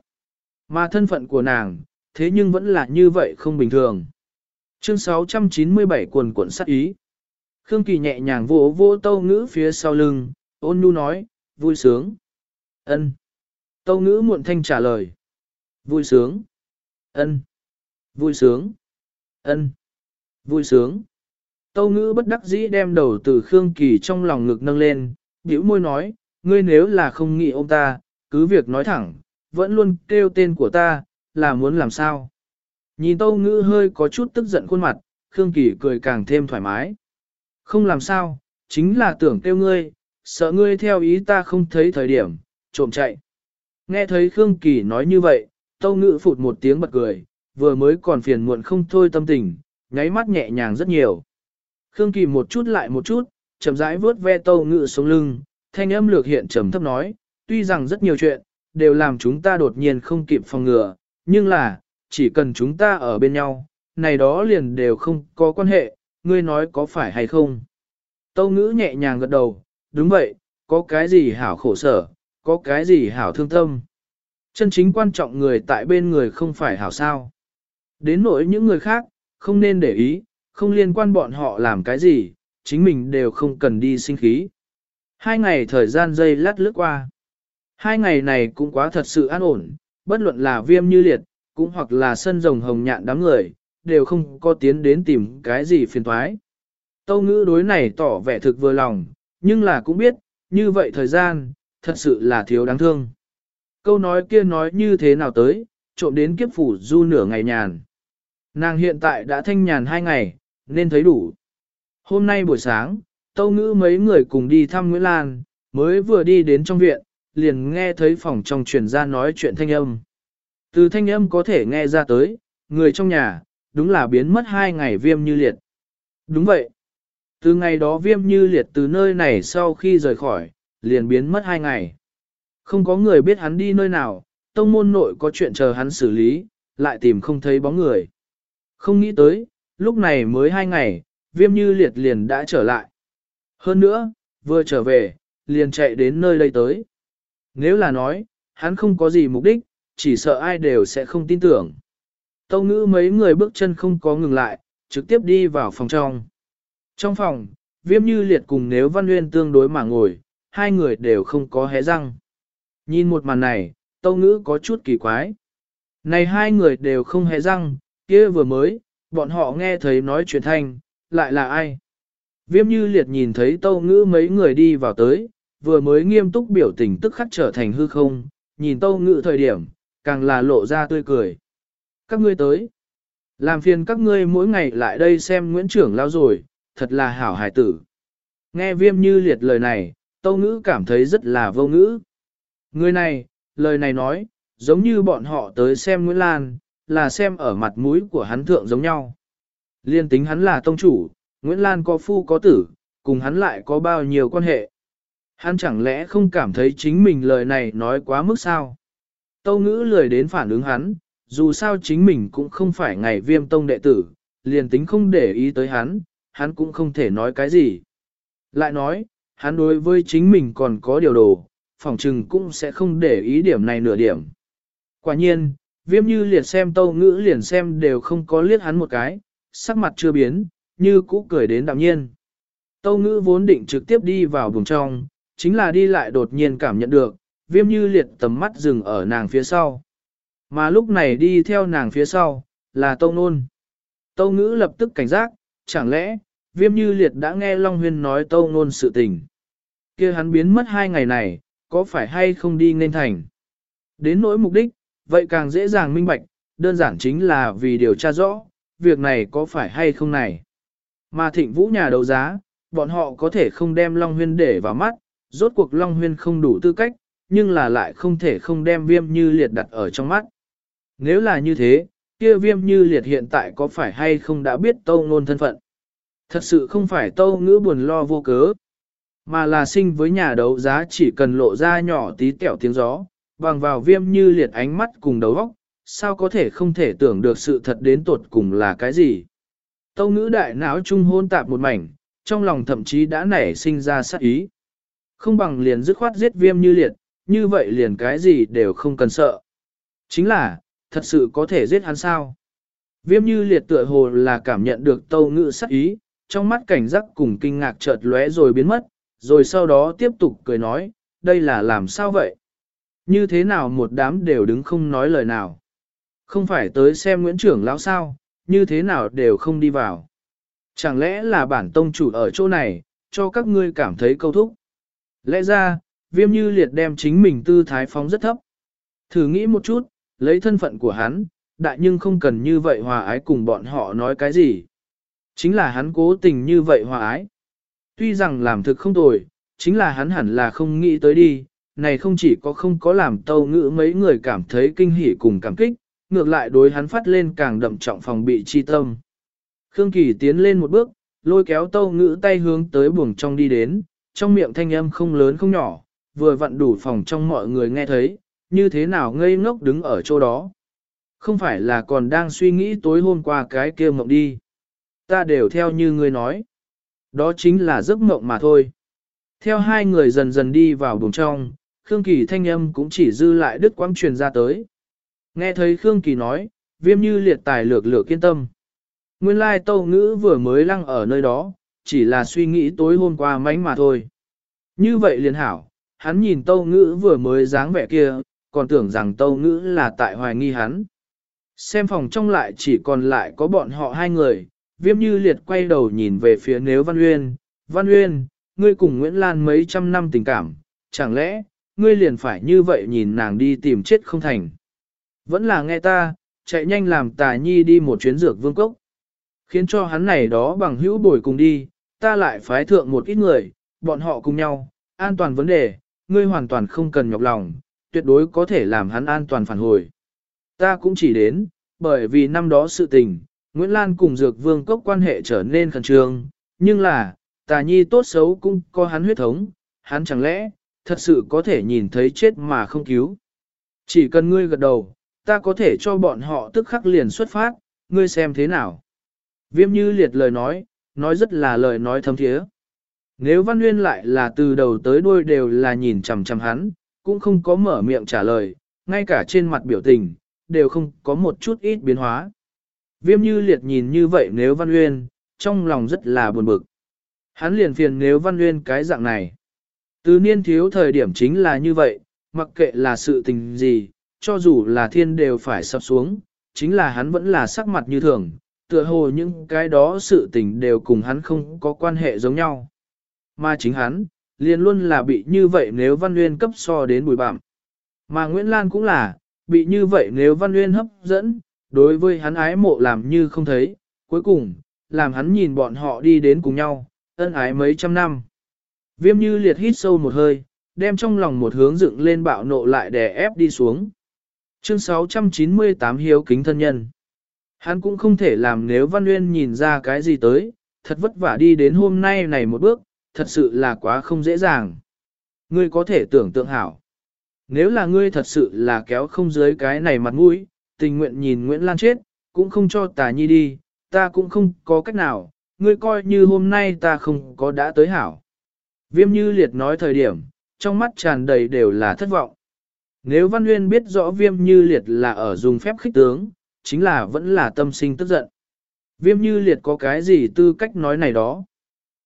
Mà thân phận của nàng, thế nhưng vẫn là như vậy không bình thường. Chương 697 quần cuộn sát ý. Khương Kỳ nhẹ nhàng vỗ vỗ tâu ngữ phía sau lưng, ôn nhu nói, vui sướng. ân Tâu ngữ muộn thanh trả lời. Vui sướng. ân Vui sướng. ân Vui sướng. Tâu ngữ bất đắc dĩ đem đầu từ Khương Kỳ trong lòng ngực nâng lên, biểu môi nói, ngươi nếu là không nghĩ ông ta, cứ việc nói thẳng, vẫn luôn kêu tên của ta, là muốn làm sao. Nhìn tâu ngữ hơi có chút tức giận khuôn mặt, Khương Kỳ cười càng thêm thoải mái. Không làm sao, chính là tưởng kêu ngươi, sợ ngươi theo ý ta không thấy thời điểm, trộm chạy. Nghe thấy Khương Kỳ nói như vậy, tâu ngữ phụt một tiếng bật cười, vừa mới còn phiền muộn không thôi tâm tình, nháy mắt nhẹ nhàng rất nhiều. Khương Kỳ một chút lại một chút, chậm rãi vớt ve tâu ngự sống lưng, thanh âm lược hiện trầm thấp nói, tuy rằng rất nhiều chuyện, đều làm chúng ta đột nhiên không kịp phòng ngừa, nhưng là, chỉ cần chúng ta ở bên nhau, này đó liền đều không có quan hệ, ngươi nói có phải hay không. Tâu ngữ nhẹ nhàng gật đầu, đúng vậy, có cái gì hảo khổ sở, có cái gì hảo thương tâm. Chân chính quan trọng người tại bên người không phải hảo sao. Đến nỗi những người khác, không nên để ý, không liên quan bọn họ làm cái gì, chính mình đều không cần đi sinh khí. Hai ngày thời gian dây lát lướt qua. Hai ngày này cũng quá thật sự an ổn, bất luận là viêm như liệt, cũng hoặc là sân rồng hồng nhạn đám người, đều không có tiến đến tìm cái gì phiền thoái. Tâu ngữ đối này tỏ vẻ thực vừa lòng, nhưng là cũng biết, như vậy thời gian, thật sự là thiếu đáng thương. Câu nói kia nói như thế nào tới, trộm đến kiếp phủ du nửa ngày nhàn. Nàng hiện tại đã thanh nhàn hai ngày, nên thấy đủ. Hôm nay buổi sáng, tâu ngữ mấy người cùng đi thăm Nguyễn Lan, mới vừa đi đến trong viện, liền nghe thấy phòng trong truyền ra nói chuyện thanh âm. Từ thanh âm có thể nghe ra tới, người trong nhà, đúng là biến mất hai ngày viêm như liệt. Đúng vậy. Từ ngày đó viêm như liệt từ nơi này sau khi rời khỏi, liền biến mất hai ngày. Không có người biết hắn đi nơi nào, tông môn nội có chuyện chờ hắn xử lý, lại tìm không thấy bóng người. Không nghĩ tới, lúc này mới hai ngày, viêm như liệt liền đã trở lại. Hơn nữa, vừa trở về, liền chạy đến nơi đây tới. Nếu là nói, hắn không có gì mục đích, chỉ sợ ai đều sẽ không tin tưởng. Tâu ngữ mấy người bước chân không có ngừng lại, trực tiếp đi vào phòng trong. Trong phòng, viêm như liệt cùng nếu văn nguyên tương đối mà ngồi, hai người đều không có hé răng. Nhìn một màn này, tâu ngữ có chút kỳ quái. Này hai người đều không hé răng, kia vừa mới, bọn họ nghe thấy nói chuyện thanh, lại là ai? Viêm như liệt nhìn thấy tâu ngữ mấy người đi vào tới, vừa mới nghiêm túc biểu tình tức khắc trở thành hư không, nhìn tâu ngữ thời điểm, càng là lộ ra tươi cười. Các ngươi tới. Làm phiền các ngươi mỗi ngày lại đây xem Nguyễn Trưởng lao rồi, thật là hảo hài tử. Nghe viêm như liệt lời này, tâu ngữ cảm thấy rất là vô ngữ. Người này, lời này nói, giống như bọn họ tới xem Nguyễn Lan, là xem ở mặt mũi của hắn thượng giống nhau. Liên tính hắn là tông chủ, Nguyễn Lan có phu có tử, cùng hắn lại có bao nhiêu quan hệ. Hắn chẳng lẽ không cảm thấy chính mình lời này nói quá mức sao? Tâu ngữ lười đến phản ứng hắn, dù sao chính mình cũng không phải ngày viêm tông đệ tử, liền tính không để ý tới hắn, hắn cũng không thể nói cái gì. Lại nói, hắn đối với chính mình còn có điều đồ, phỏng trừng cũng sẽ không để ý điểm này nửa điểm. Quả nhiên, viêm như liệt xem tâu ngữ liền xem đều không có liếc hắn một cái, sắc mặt chưa biến, như cũ cười đến đạm nhiên. Tâu ngữ vốn định trực tiếp đi vào vùng trong, chính là đi lại đột nhiên cảm nhận được, viêm như liệt tầm mắt dừng ở nàng phía sau. Mà lúc này đi theo nàng phía sau, là tâu nôn. Tâu ngữ lập tức cảnh giác, chẳng lẽ, viêm như liệt đã nghe Long Huyên nói tâu nôn sự tình. kia hắn biến mất hai ngày này, có phải hay không đi nên thành. Đến nỗi mục đích, vậy càng dễ dàng minh bạch, đơn giản chính là vì điều tra rõ, việc này có phải hay không này. Mà thịnh vũ nhà đấu giá, bọn họ có thể không đem Long Huyên để vào mắt, rốt cuộc Long Huyên không đủ tư cách, nhưng là lại không thể không đem viêm như liệt đặt ở trong mắt. Nếu là như thế, kia viêm như liệt hiện tại có phải hay không đã biết tâu ngôn thân phận. Thật sự không phải tâu ngữ buồn lo vô cớ, mà là sinh với nhà đấu giá chỉ cần lộ ra nhỏ tí tẹo tiếng gió, bằng vào viêm như liệt ánh mắt cùng đầu óc, sao có thể không thể tưởng được sự thật đến tột cùng là cái gì. Tâu ngữ đại não trung hôn tạp một mảnh, trong lòng thậm chí đã nảy sinh ra sát ý. Không bằng liền dứt khoát giết viêm như liệt, như vậy liền cái gì đều không cần sợ. Chính là, thật sự có thể giết hắn sao? Viêm như liệt tựa hồ là cảm nhận được tâu ngữ sát ý, trong mắt cảnh giác cùng kinh ngạc chợt lóe rồi biến mất, rồi sau đó tiếp tục cười nói, đây là làm sao vậy? Như thế nào một đám đều đứng không nói lời nào? Không phải tới xem Nguyễn Trưởng lão sao, như thế nào đều không đi vào. Chẳng lẽ là bản tông chủ ở chỗ này, cho các ngươi cảm thấy câu thúc? Lẽ ra, viêm như liệt đem chính mình tư thái phóng rất thấp. Thử nghĩ một chút, lấy thân phận của hắn, đại nhưng không cần như vậy hòa ái cùng bọn họ nói cái gì. Chính là hắn cố tình như vậy hòa ái. Tuy rằng làm thực không tồi, chính là hắn hẳn là không nghĩ tới đi, này không chỉ có không có làm tâu ngữ mấy người cảm thấy kinh hỉ cùng cảm kích, ngược lại đối hắn phát lên càng đậm trọng phòng bị chi tâm. Khương Kỳ tiến lên một bước, lôi kéo tâu ngữ tay hướng tới buồng trong đi đến, trong miệng thanh âm không lớn không nhỏ, vừa vặn đủ phòng trong mọi người nghe thấy, như thế nào ngây ngốc đứng ở chỗ đó. Không phải là còn đang suy nghĩ tối hôm qua cái kia mộng đi. Ta đều theo như ngươi nói. Đó chính là giấc mộng mà thôi. Theo hai người dần dần đi vào buồng trong, Khương Kỳ thanh âm cũng chỉ dư lại đứt quang truyền ra tới. Nghe thấy Khương Kỳ nói, viêm như liệt tài lược lược kiên tâm. Nguyên lai tâu ngữ vừa mới lăng ở nơi đó, chỉ là suy nghĩ tối hôm qua mánh mà thôi. Như vậy liền hảo, hắn nhìn tâu ngữ vừa mới dáng vẻ kia, còn tưởng rằng tâu ngữ là tại hoài nghi hắn. Xem phòng trong lại chỉ còn lại có bọn họ hai người, viêm như liệt quay đầu nhìn về phía nếu Văn Uyên. Văn Uyên, ngươi cùng Nguyễn Lan mấy trăm năm tình cảm, chẳng lẽ, ngươi liền phải như vậy nhìn nàng đi tìm chết không thành. Vẫn là nghe ta, chạy nhanh làm tà nhi đi một chuyến dược vương cốc. Khiến cho hắn này đó bằng hữu bồi cùng đi, ta lại phái thượng một ít người, bọn họ cùng nhau, an toàn vấn đề, ngươi hoàn toàn không cần nhọc lòng, tuyệt đối có thể làm hắn an toàn phản hồi. Ta cũng chỉ đến, bởi vì năm đó sự tình, Nguyễn Lan cùng Dược Vương Cốc quan hệ trở nên khẩn trương, nhưng là, tà nhi tốt xấu cũng có hắn huyết thống, hắn chẳng lẽ, thật sự có thể nhìn thấy chết mà không cứu. Chỉ cần ngươi gật đầu, ta có thể cho bọn họ tức khắc liền xuất phát, ngươi xem thế nào. Viêm như liệt lời nói, nói rất là lời nói thâm thiế. Nếu Văn Nguyên lại là từ đầu tới đuôi đều là nhìn chằm chằm hắn, cũng không có mở miệng trả lời, ngay cả trên mặt biểu tình, đều không có một chút ít biến hóa. Viêm như liệt nhìn như vậy nếu Văn Nguyên, trong lòng rất là buồn bực. Hắn liền phiền nếu Văn Nguyên cái dạng này. Từ niên thiếu thời điểm chính là như vậy, mặc kệ là sự tình gì, cho dù là thiên đều phải sập xuống, chính là hắn vẫn là sắc mặt như thường, tựa hồ những cái đó sự tình đều cùng hắn không có quan hệ giống nhau. Mà chính hắn, liền luôn là bị như vậy nếu Văn Nguyên cấp so đến bùi bạm. Mà Nguyễn Lan cũng là, bị như vậy nếu Văn Nguyên hấp dẫn, đối với hắn ái mộ làm như không thấy, cuối cùng, làm hắn nhìn bọn họ đi đến cùng nhau, ân ái mấy trăm năm. Viêm như liệt hít sâu một hơi, đem trong lòng một hướng dựng lên bạo nộ lại đè ép đi xuống. Chương 698 Hiếu kính thân nhân. Hắn cũng không thể làm nếu Văn Nguyên nhìn ra cái gì tới, thật vất vả đi đến hôm nay này một bước, thật sự là quá không dễ dàng. Ngươi có thể tưởng tượng hảo. Nếu là ngươi thật sự là kéo không dưới cái này mặt mũi, tình nguyện nhìn Nguyễn Lan chết, cũng không cho tà nhi đi, ta cũng không có cách nào, ngươi coi như hôm nay ta không có đã tới hảo. Viêm như liệt nói thời điểm, trong mắt tràn đầy đều là thất vọng. Nếu Văn Nguyên biết rõ viêm như liệt là ở dùng phép khích tướng, chính là vẫn là tâm sinh tức giận. Viêm như liệt có cái gì tư cách nói này đó.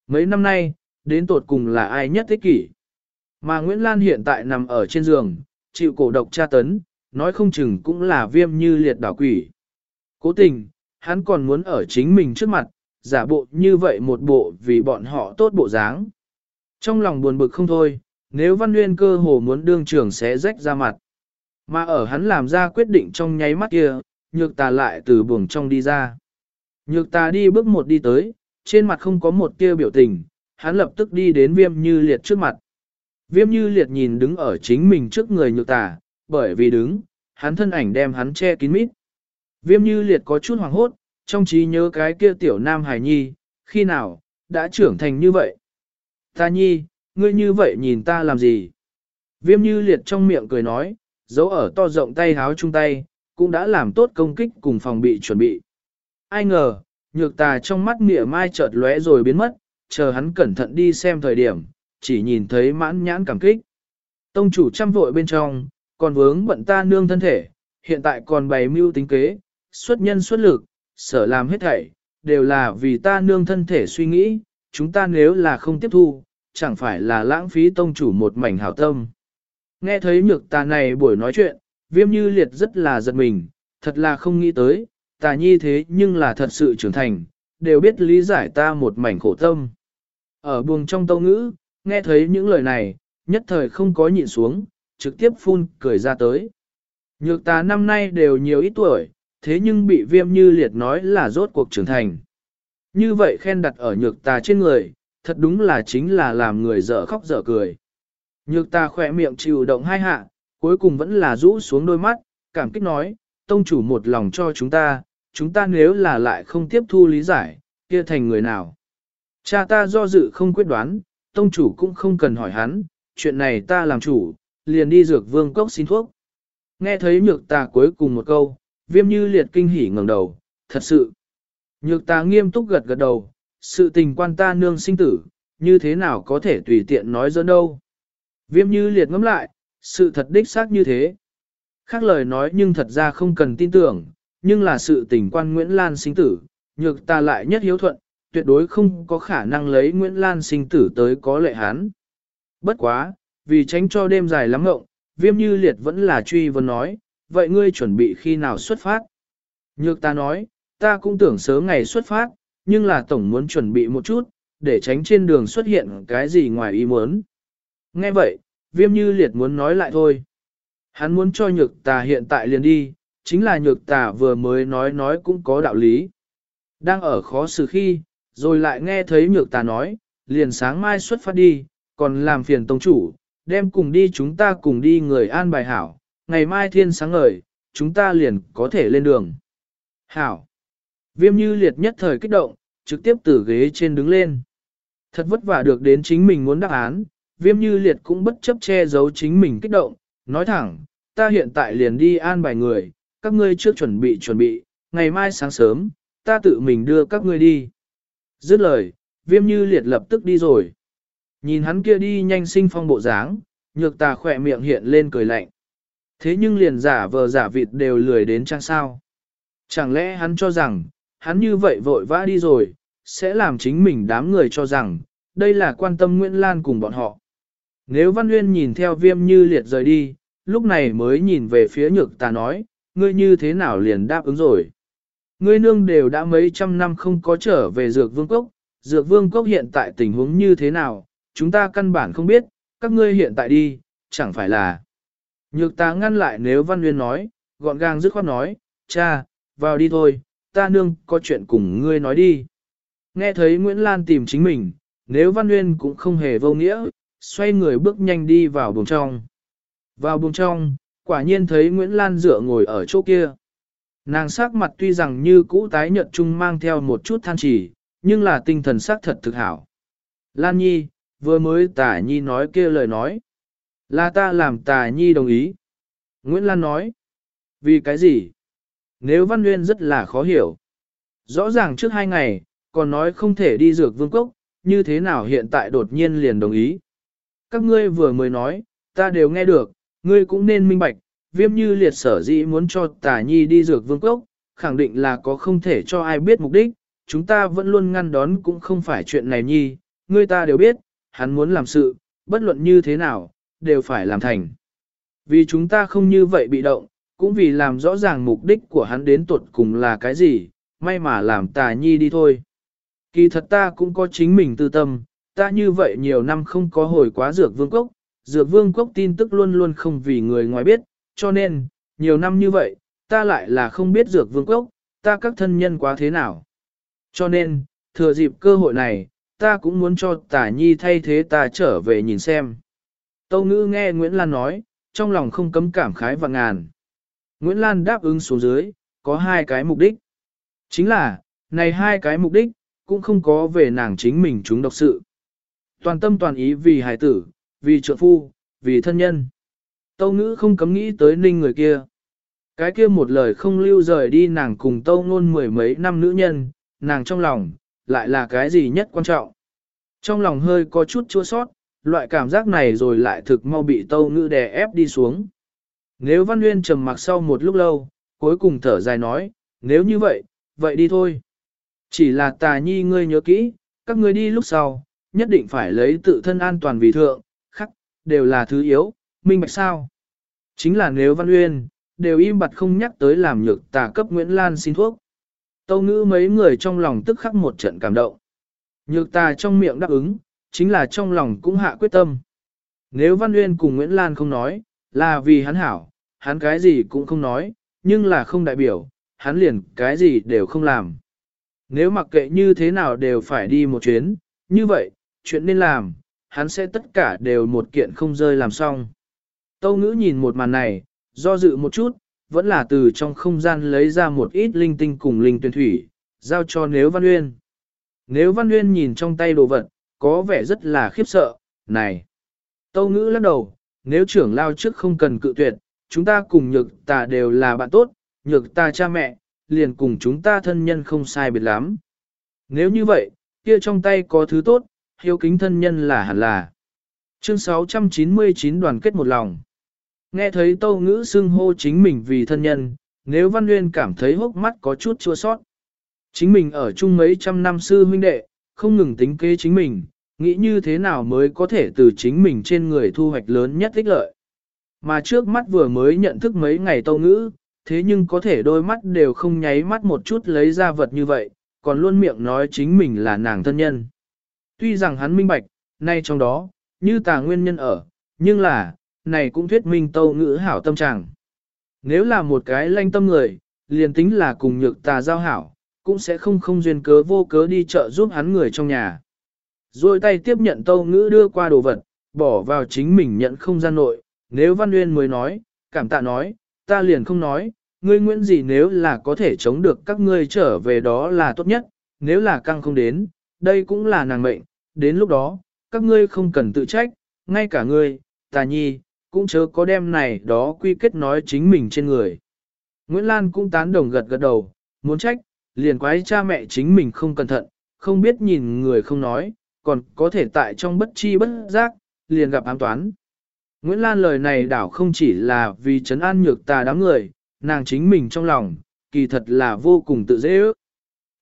Mấy năm nay, đến tột cùng là ai nhất thế kỷ. Mà Nguyễn Lan hiện tại nằm ở trên giường, chịu cổ độc tra tấn, nói không chừng cũng là viêm như liệt đảo quỷ. Cố tình, hắn còn muốn ở chính mình trước mặt, giả bộ như vậy một bộ vì bọn họ tốt bộ dáng. Trong lòng buồn bực không thôi, nếu Văn Nguyên cơ hồ muốn đương trưởng sẽ rách ra mặt. Mà ở hắn làm ra quyết định trong nháy mắt kia, nhược tà lại từ buồng trong đi ra. Nhược tà đi bước một đi tới, trên mặt không có một tia biểu tình, hắn lập tức đi đến viêm như liệt trước mặt. Viêm như liệt nhìn đứng ở chính mình trước người nhược tà, bởi vì đứng, hắn thân ảnh đem hắn che kín mít. Viêm như liệt có chút hoàng hốt, trong trí nhớ cái kia tiểu nam hải nhi, khi nào, đã trưởng thành như vậy. Ta nhi, ngươi như vậy nhìn ta làm gì? Viêm như liệt trong miệng cười nói, giấu ở to rộng tay háo chung tay, cũng đã làm tốt công kích cùng phòng bị chuẩn bị. Ai ngờ, nhược tà trong mắt mỉa mai chợt lóe rồi biến mất, chờ hắn cẩn thận đi xem thời điểm, chỉ nhìn thấy mãn nhãn cảm kích. Tông chủ chăm vội bên trong, còn vướng bận ta nương thân thể, hiện tại còn bày mưu tính kế, xuất nhân xuất lực, sở làm hết thảy, đều là vì ta nương thân thể suy nghĩ, chúng ta nếu là không tiếp thu, chẳng phải là lãng phí tông chủ một mảnh hảo tâm. Nghe thấy nhược tà này buổi nói chuyện, viêm như liệt rất là giật mình, thật là không nghĩ tới, tà nhi thế nhưng là thật sự trưởng thành, đều biết lý giải ta một mảnh khổ tâm. Ở buồng trong tâu ngữ, nghe thấy những lời này, nhất thời không có nhịn xuống, trực tiếp phun cười ra tới. Nhược tà năm nay đều nhiều ít tuổi, thế nhưng bị viêm như liệt nói là rốt cuộc trưởng thành. Như vậy khen đặt ở nhược tà trên người, thật đúng là chính là làm người dở khóc dở cười. Nhược tà khỏe miệng chịu động hai hạ, cuối cùng vẫn là rũ xuống đôi mắt, cảm kích nói, tông chủ một lòng cho chúng ta, chúng ta nếu là lại không tiếp thu lý giải, kia thành người nào. Cha ta do dự không quyết đoán, tông chủ cũng không cần hỏi hắn, chuyện này ta làm chủ, liền đi dược vương cốc xin thuốc. Nghe thấy nhược tà cuối cùng một câu, viêm như liệt kinh hỉ ngẩng đầu, thật sự. Nhược ta nghiêm túc gật gật đầu, sự tình quan ta nương sinh tử, như thế nào có thể tùy tiện nói dẫn đâu. Viêm như liệt ngẫm lại, sự thật đích xác như thế. Khác lời nói nhưng thật ra không cần tin tưởng, nhưng là sự tình quan Nguyễn Lan sinh tử, nhược ta lại nhất hiếu thuận, tuyệt đối không có khả năng lấy Nguyễn Lan sinh tử tới có lệ hán. Bất quá, vì tránh cho đêm dài lắm ngộng, viêm như liệt vẫn là truy vấn nói, vậy ngươi chuẩn bị khi nào xuất phát? Nhược ta nói, ta cũng tưởng sớm ngày xuất phát, nhưng là tổng muốn chuẩn bị một chút, để tránh trên đường xuất hiện cái gì ngoài ý muốn. Nghe vậy, viêm như liệt muốn nói lại thôi. Hắn muốn cho nhược tà hiện tại liền đi, chính là nhược tà vừa mới nói nói cũng có đạo lý. Đang ở khó xử khi, rồi lại nghe thấy nhược tà nói, liền sáng mai xuất phát đi, còn làm phiền tông chủ, đem cùng đi chúng ta cùng đi người an bài hảo, ngày mai thiên sáng ngời, chúng ta liền có thể lên đường. Hảo! Viêm như liệt nhất thời kích động, trực tiếp từ ghế trên đứng lên. Thật vất vả được đến chính mình muốn đáp án, viêm như liệt cũng bất chấp che giấu chính mình kích động, nói thẳng, ta hiện tại liền đi an bài người, các ngươi trước chuẩn bị chuẩn bị, ngày mai sáng sớm, ta tự mình đưa các ngươi đi. Dứt lời, viêm như liệt lập tức đi rồi. Nhìn hắn kia đi nhanh sinh phong bộ dáng, nhược tà khỏe miệng hiện lên cười lạnh. Thế nhưng liền giả vờ giả vịt đều lười đến trang sao. Chẳng lẽ hắn cho rằng, hắn như vậy vội vã đi rồi, sẽ làm chính mình đám người cho rằng, đây là quan tâm Nguyễn Lan cùng bọn họ. Nếu Văn Nguyên nhìn theo viêm như liệt rời đi, lúc này mới nhìn về phía nhược ta nói, ngươi như thế nào liền đáp ứng rồi. Ngươi nương đều đã mấy trăm năm không có trở về dược vương cốc, dược vương cốc hiện tại tình huống như thế nào, chúng ta căn bản không biết, các ngươi hiện tại đi, chẳng phải là. Nhược ta ngăn lại nếu Văn Nguyên nói, gọn gàng dứt khoát nói, cha, vào đi thôi, ta nương có chuyện cùng ngươi nói đi. Nghe thấy Nguyễn Lan tìm chính mình, nếu Văn Nguyên cũng không hề vô nghĩa, xoay người bước nhanh đi vào buồng trong. Vào buồng trong, quả nhiên thấy Nguyễn Lan dựa ngồi ở chỗ kia. Nàng sắc mặt tuy rằng như cũ tái nhợt chung mang theo một chút than chỉ, nhưng là tinh thần sắc thật thực hảo. Lan Nhi, vừa mới tả Nhi nói kia lời nói. Là ta làm tả Nhi đồng ý. Nguyễn Lan nói. Vì cái gì? Nếu Văn Nguyên rất là khó hiểu. Rõ ràng trước hai ngày, còn nói không thể đi dược vương cốc, như thế nào hiện tại đột nhiên liền đồng ý. Các ngươi vừa mới nói, ta đều nghe được, ngươi cũng nên minh bạch, viêm như liệt sở dĩ muốn cho tà nhi đi dược vương cốc, khẳng định là có không thể cho ai biết mục đích, chúng ta vẫn luôn ngăn đón cũng không phải chuyện này nhi, ngươi ta đều biết, hắn muốn làm sự, bất luận như thế nào, đều phải làm thành. Vì chúng ta không như vậy bị động, cũng vì làm rõ ràng mục đích của hắn đến tuột cùng là cái gì, may mà làm tà nhi đi thôi. Kỳ thật ta cũng có chính mình tư tâm, ta như vậy nhiều năm không có hồi quá dược vương cốc, dược vương cốc tin tức luôn luôn không vì người ngoài biết, cho nên, nhiều năm như vậy, ta lại là không biết dược vương cốc, ta các thân nhân quá thế nào. Cho nên, thừa dịp cơ hội này, ta cũng muốn cho tả nhi thay thế ta trở về nhìn xem. Tâu ngữ nghe Nguyễn Lan nói, trong lòng không cấm cảm khái và ngàn. Nguyễn Lan đáp ứng xuống dưới, có hai cái mục đích. Chính là, này hai cái mục đích, cũng không có về nàng chính mình chúng độc sự. Toàn tâm toàn ý vì hài tử, vì trợ phu, vì thân nhân. Tâu ngữ không cấm nghĩ tới ninh người kia. Cái kia một lời không lưu rời đi nàng cùng tâu ngôn mười mấy năm nữ nhân, nàng trong lòng, lại là cái gì nhất quan trọng. Trong lòng hơi có chút chua sót, loại cảm giác này rồi lại thực mau bị tâu ngữ đè ép đi xuống. Nếu Văn Nguyên trầm mặc sau một lúc lâu, cuối cùng thở dài nói, nếu như vậy, vậy đi thôi. Chỉ là tà nhi ngươi nhớ kỹ, các ngươi đi lúc sau, nhất định phải lấy tự thân an toàn vì thượng, khắc, đều là thứ yếu, minh bạch sao. Chính là nếu Văn Uyên, đều im bặt không nhắc tới làm nhược tà cấp Nguyễn Lan xin thuốc. Tâu ngữ mấy người trong lòng tức khắc một trận cảm động. Nhược tà trong miệng đáp ứng, chính là trong lòng cũng hạ quyết tâm. Nếu Văn Uyên cùng Nguyễn Lan không nói, là vì hắn hảo, hắn cái gì cũng không nói, nhưng là không đại biểu, hắn liền cái gì đều không làm. Nếu mặc kệ như thế nào đều phải đi một chuyến, như vậy, chuyện nên làm, hắn sẽ tất cả đều một kiện không rơi làm xong. Tâu ngữ nhìn một màn này, do dự một chút, vẫn là từ trong không gian lấy ra một ít linh tinh cùng linh tuyển thủy, giao cho Nếu Văn Uyên. Nếu Văn Uyên nhìn trong tay đồ vật, có vẻ rất là khiếp sợ, này. Tâu ngữ lắc đầu, nếu trưởng lao trước không cần cự tuyệt, chúng ta cùng nhược tà đều là bạn tốt, nhược ta cha mẹ, liền cùng chúng ta thân nhân không sai biệt lắm. Nếu như vậy, kia trong tay có thứ tốt, hiếu kính thân nhân là hẳn là. Chương 699 đoàn kết một lòng. Nghe thấy tâu ngữ xưng hô chính mình vì thân nhân, nếu Văn Nguyên cảm thấy hốc mắt có chút chua sót. Chính mình ở chung mấy trăm năm sư huynh đệ, không ngừng tính kế chính mình, nghĩ như thế nào mới có thể từ chính mình trên người thu hoạch lớn nhất ích lợi. Mà trước mắt vừa mới nhận thức mấy ngày tâu ngữ, thế nhưng có thể đôi mắt đều không nháy mắt một chút lấy ra vật như vậy, còn luôn miệng nói chính mình là nàng thân nhân. Tuy rằng hắn minh bạch, nay trong đó, như tà nguyên nhân ở, nhưng là, này cũng thuyết minh tâu ngữ hảo tâm trạng. Nếu là một cái lanh tâm người, liền tính là cùng nhược tà giao hảo, cũng sẽ không không duyên cớ vô cớ đi chợ giúp hắn người trong nhà. Rồi tay tiếp nhận tâu ngữ đưa qua đồ vật, bỏ vào chính mình nhận không gian nội, nếu Văn Nguyên mới nói, cảm tạ nói, ta liền không nói, ngươi nguyện gì nếu là có thể chống được các ngươi trở về đó là tốt nhất, nếu là căng không đến, đây cũng là nàng mệnh, đến lúc đó, các ngươi không cần tự trách, ngay cả ngươi, tà nhi, cũng chớ có đem này đó quy kết nói chính mình trên người. Nguyễn Lan cũng tán đồng gật gật đầu, muốn trách, liền quái cha mẹ chính mình không cẩn thận, không biết nhìn người không nói, còn có thể tại trong bất chi bất giác, liền gặp ám toán. Nguyễn Lan lời này đảo không chỉ là vì trấn an nhược tà đám người, nàng chính mình trong lòng, kỳ thật là vô cùng tự dễ ước.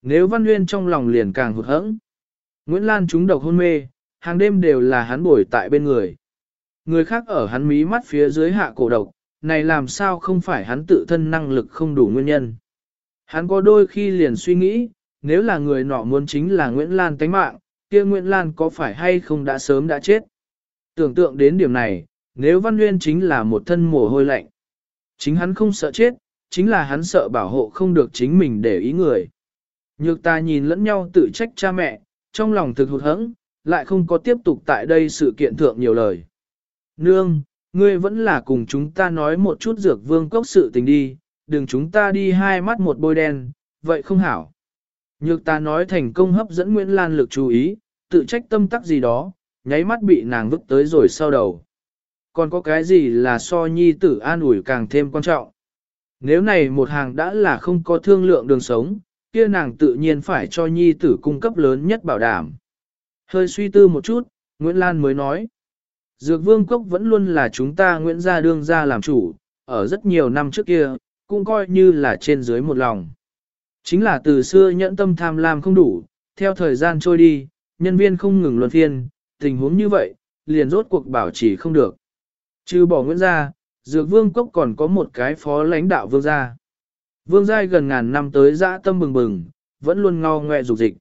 Nếu Văn Nguyên trong lòng liền càng hụt hẫng. Nguyễn Lan trúng độc hôn mê, hàng đêm đều là hắn bồi tại bên người. Người khác ở hắn mí mắt phía dưới hạ cổ độc, này làm sao không phải hắn tự thân năng lực không đủ nguyên nhân. Hắn có đôi khi liền suy nghĩ, nếu là người nọ muốn chính là Nguyễn Lan tánh mạng, kia Nguyễn Lan có phải hay không đã sớm đã chết. Tưởng tượng đến điểm này, nếu Văn Nguyên chính là một thân mồ hôi lạnh, chính hắn không sợ chết, chính là hắn sợ bảo hộ không được chính mình để ý người. Nhược ta nhìn lẫn nhau tự trách cha mẹ, trong lòng thực hụt hẫng, lại không có tiếp tục tại đây sự kiện thượng nhiều lời. Nương, ngươi vẫn là cùng chúng ta nói một chút dược vương cốc sự tình đi, đừng chúng ta đi hai mắt một bôi đen, vậy không hảo. Nhược ta nói thành công hấp dẫn Nguyễn Lan lực chú ý, tự trách tâm tắc gì đó, nháy mắt bị nàng vứt tới rồi sau đầu. Còn có cái gì là so nhi tử an ủi càng thêm quan trọng. Nếu này một hàng đã là không có thương lượng đường sống, kia nàng tự nhiên phải cho nhi tử cung cấp lớn nhất bảo đảm. Hơi suy tư một chút, Nguyễn Lan mới nói. Dược vương cốc vẫn luôn là chúng ta Nguyễn gia đương gia làm chủ, ở rất nhiều năm trước kia, cũng coi như là trên dưới một lòng. Chính là từ xưa nhẫn tâm tham lam không đủ, theo thời gian trôi đi, nhân viên không ngừng luân phiên, tình huống như vậy, liền rốt cuộc bảo trì không được. Trừ bỏ Nguyễn gia, Dược Vương Cốc còn có một cái phó lãnh đạo Vương gia. Vương gia gần ngàn năm tới dã tâm bừng bừng, vẫn luôn ngao ngoe dục dịch.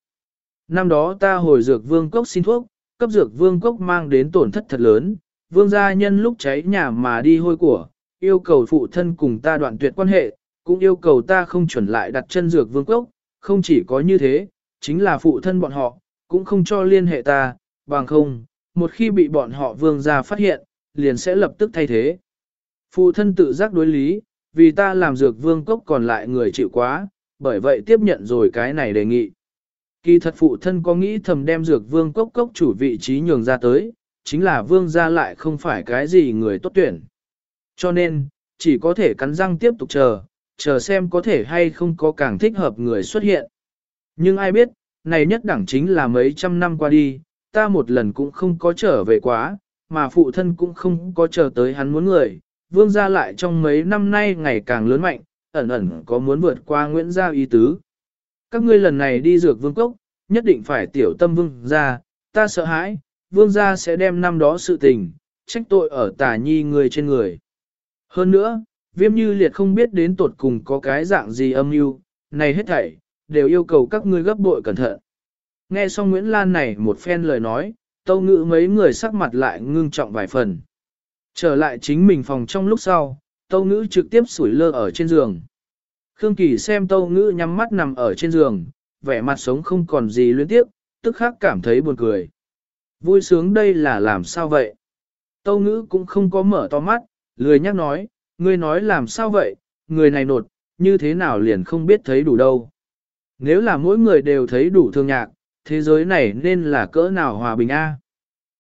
Năm đó ta hồi Dược Vương Cốc xin thuốc, cấp Dược Vương Cốc mang đến tổn thất thật lớn, Vương gia nhân lúc cháy nhà mà đi hôi của, yêu cầu phụ thân cùng ta đoạn tuyệt quan hệ, cũng yêu cầu ta không chuẩn lại đặt chân Dược Vương Cốc, không chỉ có như thế, chính là phụ thân bọn họ, cũng không cho liên hệ ta, bằng không, một khi bị bọn họ vương gia phát hiện, liền sẽ lập tức thay thế. Phụ thân tự giác đối lý, vì ta làm dược vương cốc còn lại người chịu quá, bởi vậy tiếp nhận rồi cái này đề nghị. Kỳ thật phụ thân có nghĩ thầm đem dược vương cốc cốc chủ vị trí nhường ra tới, chính là vương gia lại không phải cái gì người tốt tuyển. Cho nên, chỉ có thể cắn răng tiếp tục chờ, chờ xem có thể hay không có càng thích hợp người xuất hiện. Nhưng ai biết, này nhất đẳng chính là mấy trăm năm qua đi, ta một lần cũng không có trở về quá, mà phụ thân cũng không có chờ tới hắn muốn người, vương gia lại trong mấy năm nay ngày càng lớn mạnh, ẩn ẩn có muốn vượt qua Nguyễn gia ý tứ. Các ngươi lần này đi dược vương cốc, nhất định phải tiểu tâm vương gia, ta sợ hãi, vương gia sẽ đem năm đó sự tình, trách tội ở tà nhi người trên người. Hơn nữa, viêm như liệt không biết đến tột cùng có cái dạng gì âm mưu, này hết thảy, đều yêu cầu các ngươi gấp bội cẩn thận. Nghe xong Nguyễn Lan này một phen lời nói, tâu ngữ mấy người sắc mặt lại ngưng trọng vài phần. Trở lại chính mình phòng trong lúc sau, tâu ngữ trực tiếp sủi lơ ở trên giường. Khương Kỳ xem tâu ngữ nhắm mắt nằm ở trên giường, vẻ mặt sống không còn gì luyến tiếp, tức khắc cảm thấy buồn cười. Vui sướng đây là làm sao vậy? Tâu ngữ cũng không có mở to mắt, lười nhắc nói, ngươi nói làm sao vậy, người này nột, như thế nào liền không biết thấy đủ đâu. Nếu là mỗi người đều thấy đủ thương nhạc, thế giới này nên là cỡ nào hòa bình a? À?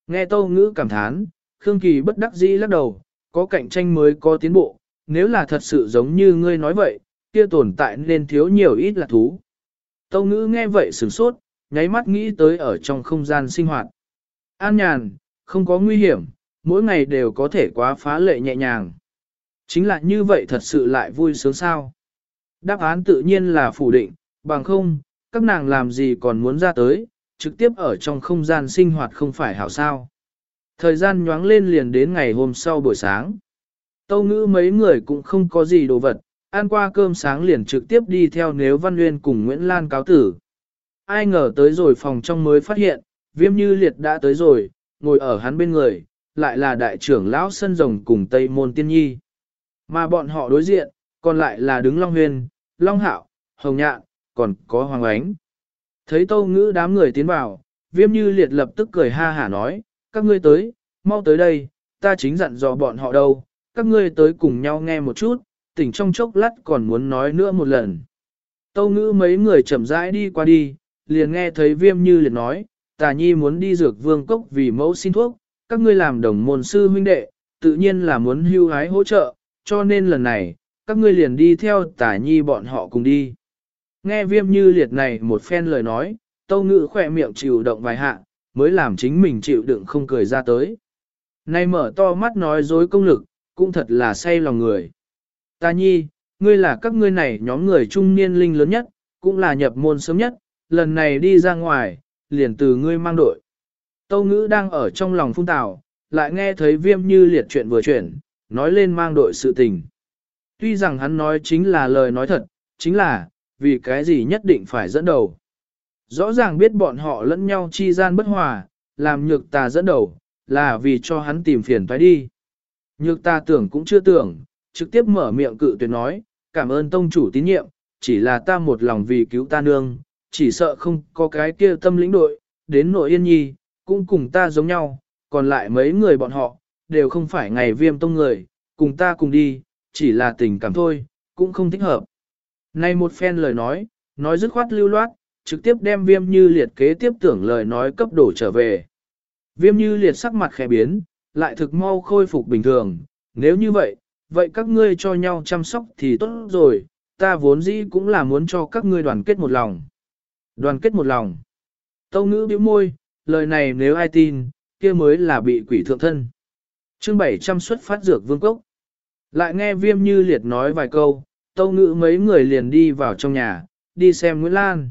Nghe tâu ngữ cảm thán, Khương Kỳ bất đắc dĩ lắc đầu, có cạnh tranh mới có tiến bộ, nếu là thật sự giống như ngươi nói vậy, kia tồn tại nên thiếu nhiều ít là thú. Tâu ngữ nghe vậy sửng sốt, nháy mắt nghĩ tới ở trong không gian sinh hoạt. An nhàn, không có nguy hiểm, mỗi ngày đều có thể quá phá lệ nhẹ nhàng. Chính là như vậy thật sự lại vui sướng sao. Đáp án tự nhiên là phủ định, bằng không, các nàng làm gì còn muốn ra tới, trực tiếp ở trong không gian sinh hoạt không phải hảo sao. Thời gian nhoáng lên liền đến ngày hôm sau buổi sáng. Tâu ngữ mấy người cũng không có gì đồ vật, ăn qua cơm sáng liền trực tiếp đi theo nếu Văn Nguyên cùng Nguyễn Lan cáo tử. Ai ngờ tới rồi phòng trong mới phát hiện, viêm như liệt đã tới rồi, ngồi ở hắn bên người, lại là đại trưởng lão sân rồng cùng Tây Môn Tiên Nhi. Mà bọn họ đối diện, còn lại là đứng Long Huyền, Long Hạo, Hồng Nhạn, còn có Hoàng Ánh. Thấy tâu ngữ đám người tiến vào, viêm như liệt lập tức cười ha hả nói, các ngươi tới, mau tới đây, ta chính dặn dò bọn họ đâu, các ngươi tới cùng nhau nghe một chút, tỉnh trong chốc lát còn muốn nói nữa một lần. Tâu ngữ mấy người chậm rãi đi qua đi, liền nghe thấy viêm như liệt nói, tà nhi muốn đi dược vương cốc vì mẫu xin thuốc, các ngươi làm đồng môn sư huynh đệ, tự nhiên là muốn hưu hái hỗ trợ, cho nên lần này, các ngươi liền đi theo tả nhi bọn họ cùng đi. Nghe viêm như liệt này một phen lời nói, tâu ngự khỏe miệng chịu động vài hạ, mới làm chính mình chịu đựng không cười ra tới. Nay mở to mắt nói dối công lực, cũng thật là say lòng người. Ta nhi, ngươi là các ngươi này nhóm người trung niên linh lớn nhất, cũng là nhập môn sớm nhất, lần này đi ra ngoài, liền từ ngươi mang đội. Tâu ngữ đang ở trong lòng phung tào, lại nghe thấy viêm như liệt chuyện vừa chuyển, nói lên mang đội sự tình. Tuy rằng hắn nói chính là lời nói thật, chính là, vì cái gì nhất định phải dẫn đầu. Rõ ràng biết bọn họ lẫn nhau chi gian bất hòa, làm nhược ta dẫn đầu, là vì cho hắn tìm phiền toái đi. Nhược ta tưởng cũng chưa tưởng, trực tiếp mở miệng cự tuyệt nói, cảm ơn tông chủ tín nhiệm, chỉ là ta một lòng vì cứu ta nương, chỉ sợ không có cái kia tâm lĩnh đội, đến nội yên nhi, cũng cùng ta giống nhau, còn lại mấy người bọn họ, đều không phải ngày viêm tông người, cùng ta cùng đi, chỉ là tình cảm thôi, cũng không thích hợp. Này một phen lời nói, nói dứt khoát lưu loát, trực tiếp đem viêm như liệt kế tiếp tưởng lời nói cấp đổ trở về. Viêm như liệt sắc mặt khẽ biến, lại thực mau khôi phục bình thường, nếu như vậy, vậy các ngươi cho nhau chăm sóc thì tốt rồi, ta vốn dĩ cũng là muốn cho các ngươi đoàn kết một lòng. Đoàn kết một lòng. Tâu ngữ bĩu môi, lời này nếu ai tin, kia mới là bị quỷ thượng thân chương 700 xuất phát dược vương cốc. Lại nghe viêm như liệt nói vài câu, tâu ngữ mấy người liền đi vào trong nhà, đi xem Nguyễn Lan.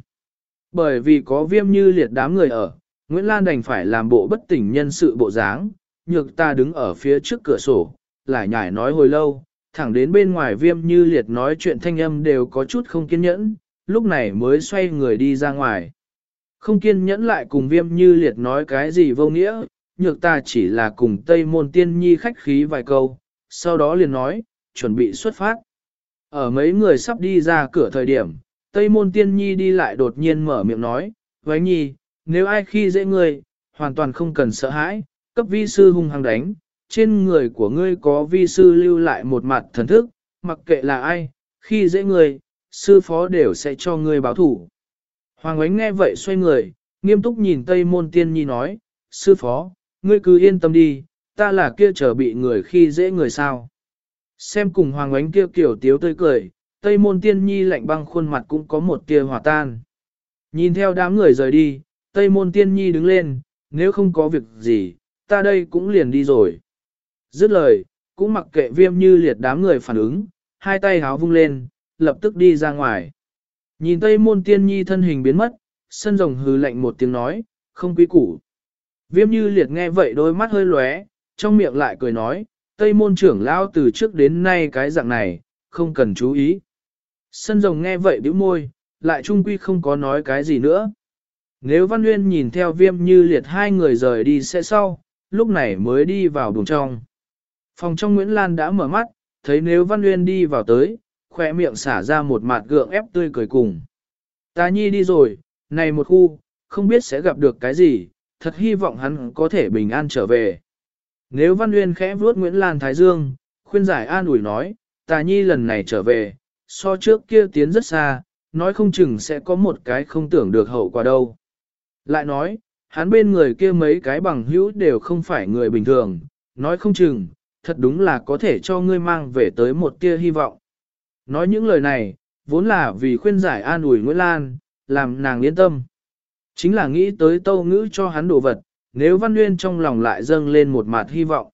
Bởi vì có viêm như liệt đám người ở, Nguyễn Lan đành phải làm bộ bất tỉnh nhân sự bộ dáng, nhược ta đứng ở phía trước cửa sổ, lại nhải nói hồi lâu, thẳng đến bên ngoài viêm như liệt nói chuyện thanh âm đều có chút không kiên nhẫn, lúc này mới xoay người đi ra ngoài. Không kiên nhẫn lại cùng viêm như liệt nói cái gì vô nghĩa, nhược ta chỉ là cùng Tây Môn Tiên Nhi khách khí vài câu, sau đó liền nói, chuẩn bị xuất phát. Ở mấy người sắp đi ra cửa thời điểm, Tây Môn Tiên Nhi đi lại đột nhiên mở miệng nói, Vánh Nhi, nếu ai khi dễ ngươi, hoàn toàn không cần sợ hãi, cấp vi sư hung hăng đánh, trên người của ngươi có vi sư lưu lại một mặt thần thức, mặc kệ là ai, khi dễ ngươi, sư phó đều sẽ cho ngươi báo thủ. Hoàng ánh nghe vậy xoay người, nghiêm túc nhìn Tây Môn Tiên Nhi nói, sư phó, ngươi cứ yên tâm đi, ta là kia trở bị người khi dễ người sao. Xem cùng Hoàng ánh kia kiểu tiếu tươi cười, Tây Môn Tiên Nhi lạnh băng khuôn mặt cũng có một tia hòa tan. Nhìn theo đám người rời đi, Tây Môn Tiên Nhi đứng lên, nếu không có việc gì, ta đây cũng liền đi rồi. Dứt lời, cũng mặc kệ viêm như liệt đám người phản ứng, hai tay háo vung lên, lập tức đi ra ngoài. Nhìn Tây Môn Tiên Nhi thân hình biến mất, sân rồng hừ lạnh một tiếng nói, không quý củ. Viêm như liệt nghe vậy đôi mắt hơi lóe, trong miệng lại cười nói, Tây Môn trưởng lao từ trước đến nay cái dạng này, không cần chú ý. Sân rồng nghe vậy bĩu môi, lại trung quy không có nói cái gì nữa. Nếu Văn Nguyên nhìn theo viêm như liệt hai người rời đi sẽ sau, lúc này mới đi vào buồng trong. Phòng trong Nguyễn Lan đã mở mắt, thấy nếu Văn Nguyên đi vào tới, khỏe miệng xả ra một mặt gượng ép tươi cười cùng. Ta nhi đi rồi, này một khu, không biết sẽ gặp được cái gì, thật hy vọng hắn có thể bình an trở về. Nếu Văn Nguyên khẽ vuốt Nguyễn Lan Thái Dương, khuyên giải an ủi nói, tà nhi lần này trở về, so trước kia tiến rất xa, nói không chừng sẽ có một cái không tưởng được hậu quả đâu. Lại nói, hắn bên người kia mấy cái bằng hữu đều không phải người bình thường, nói không chừng, thật đúng là có thể cho ngươi mang về tới một tia hy vọng. Nói những lời này, vốn là vì khuyên giải an ủi Nguyễn Lan, làm nàng yên tâm. Chính là nghĩ tới tâu ngữ cho hắn đồ vật, nếu Văn Nguyên trong lòng lại dâng lên một mặt hy vọng.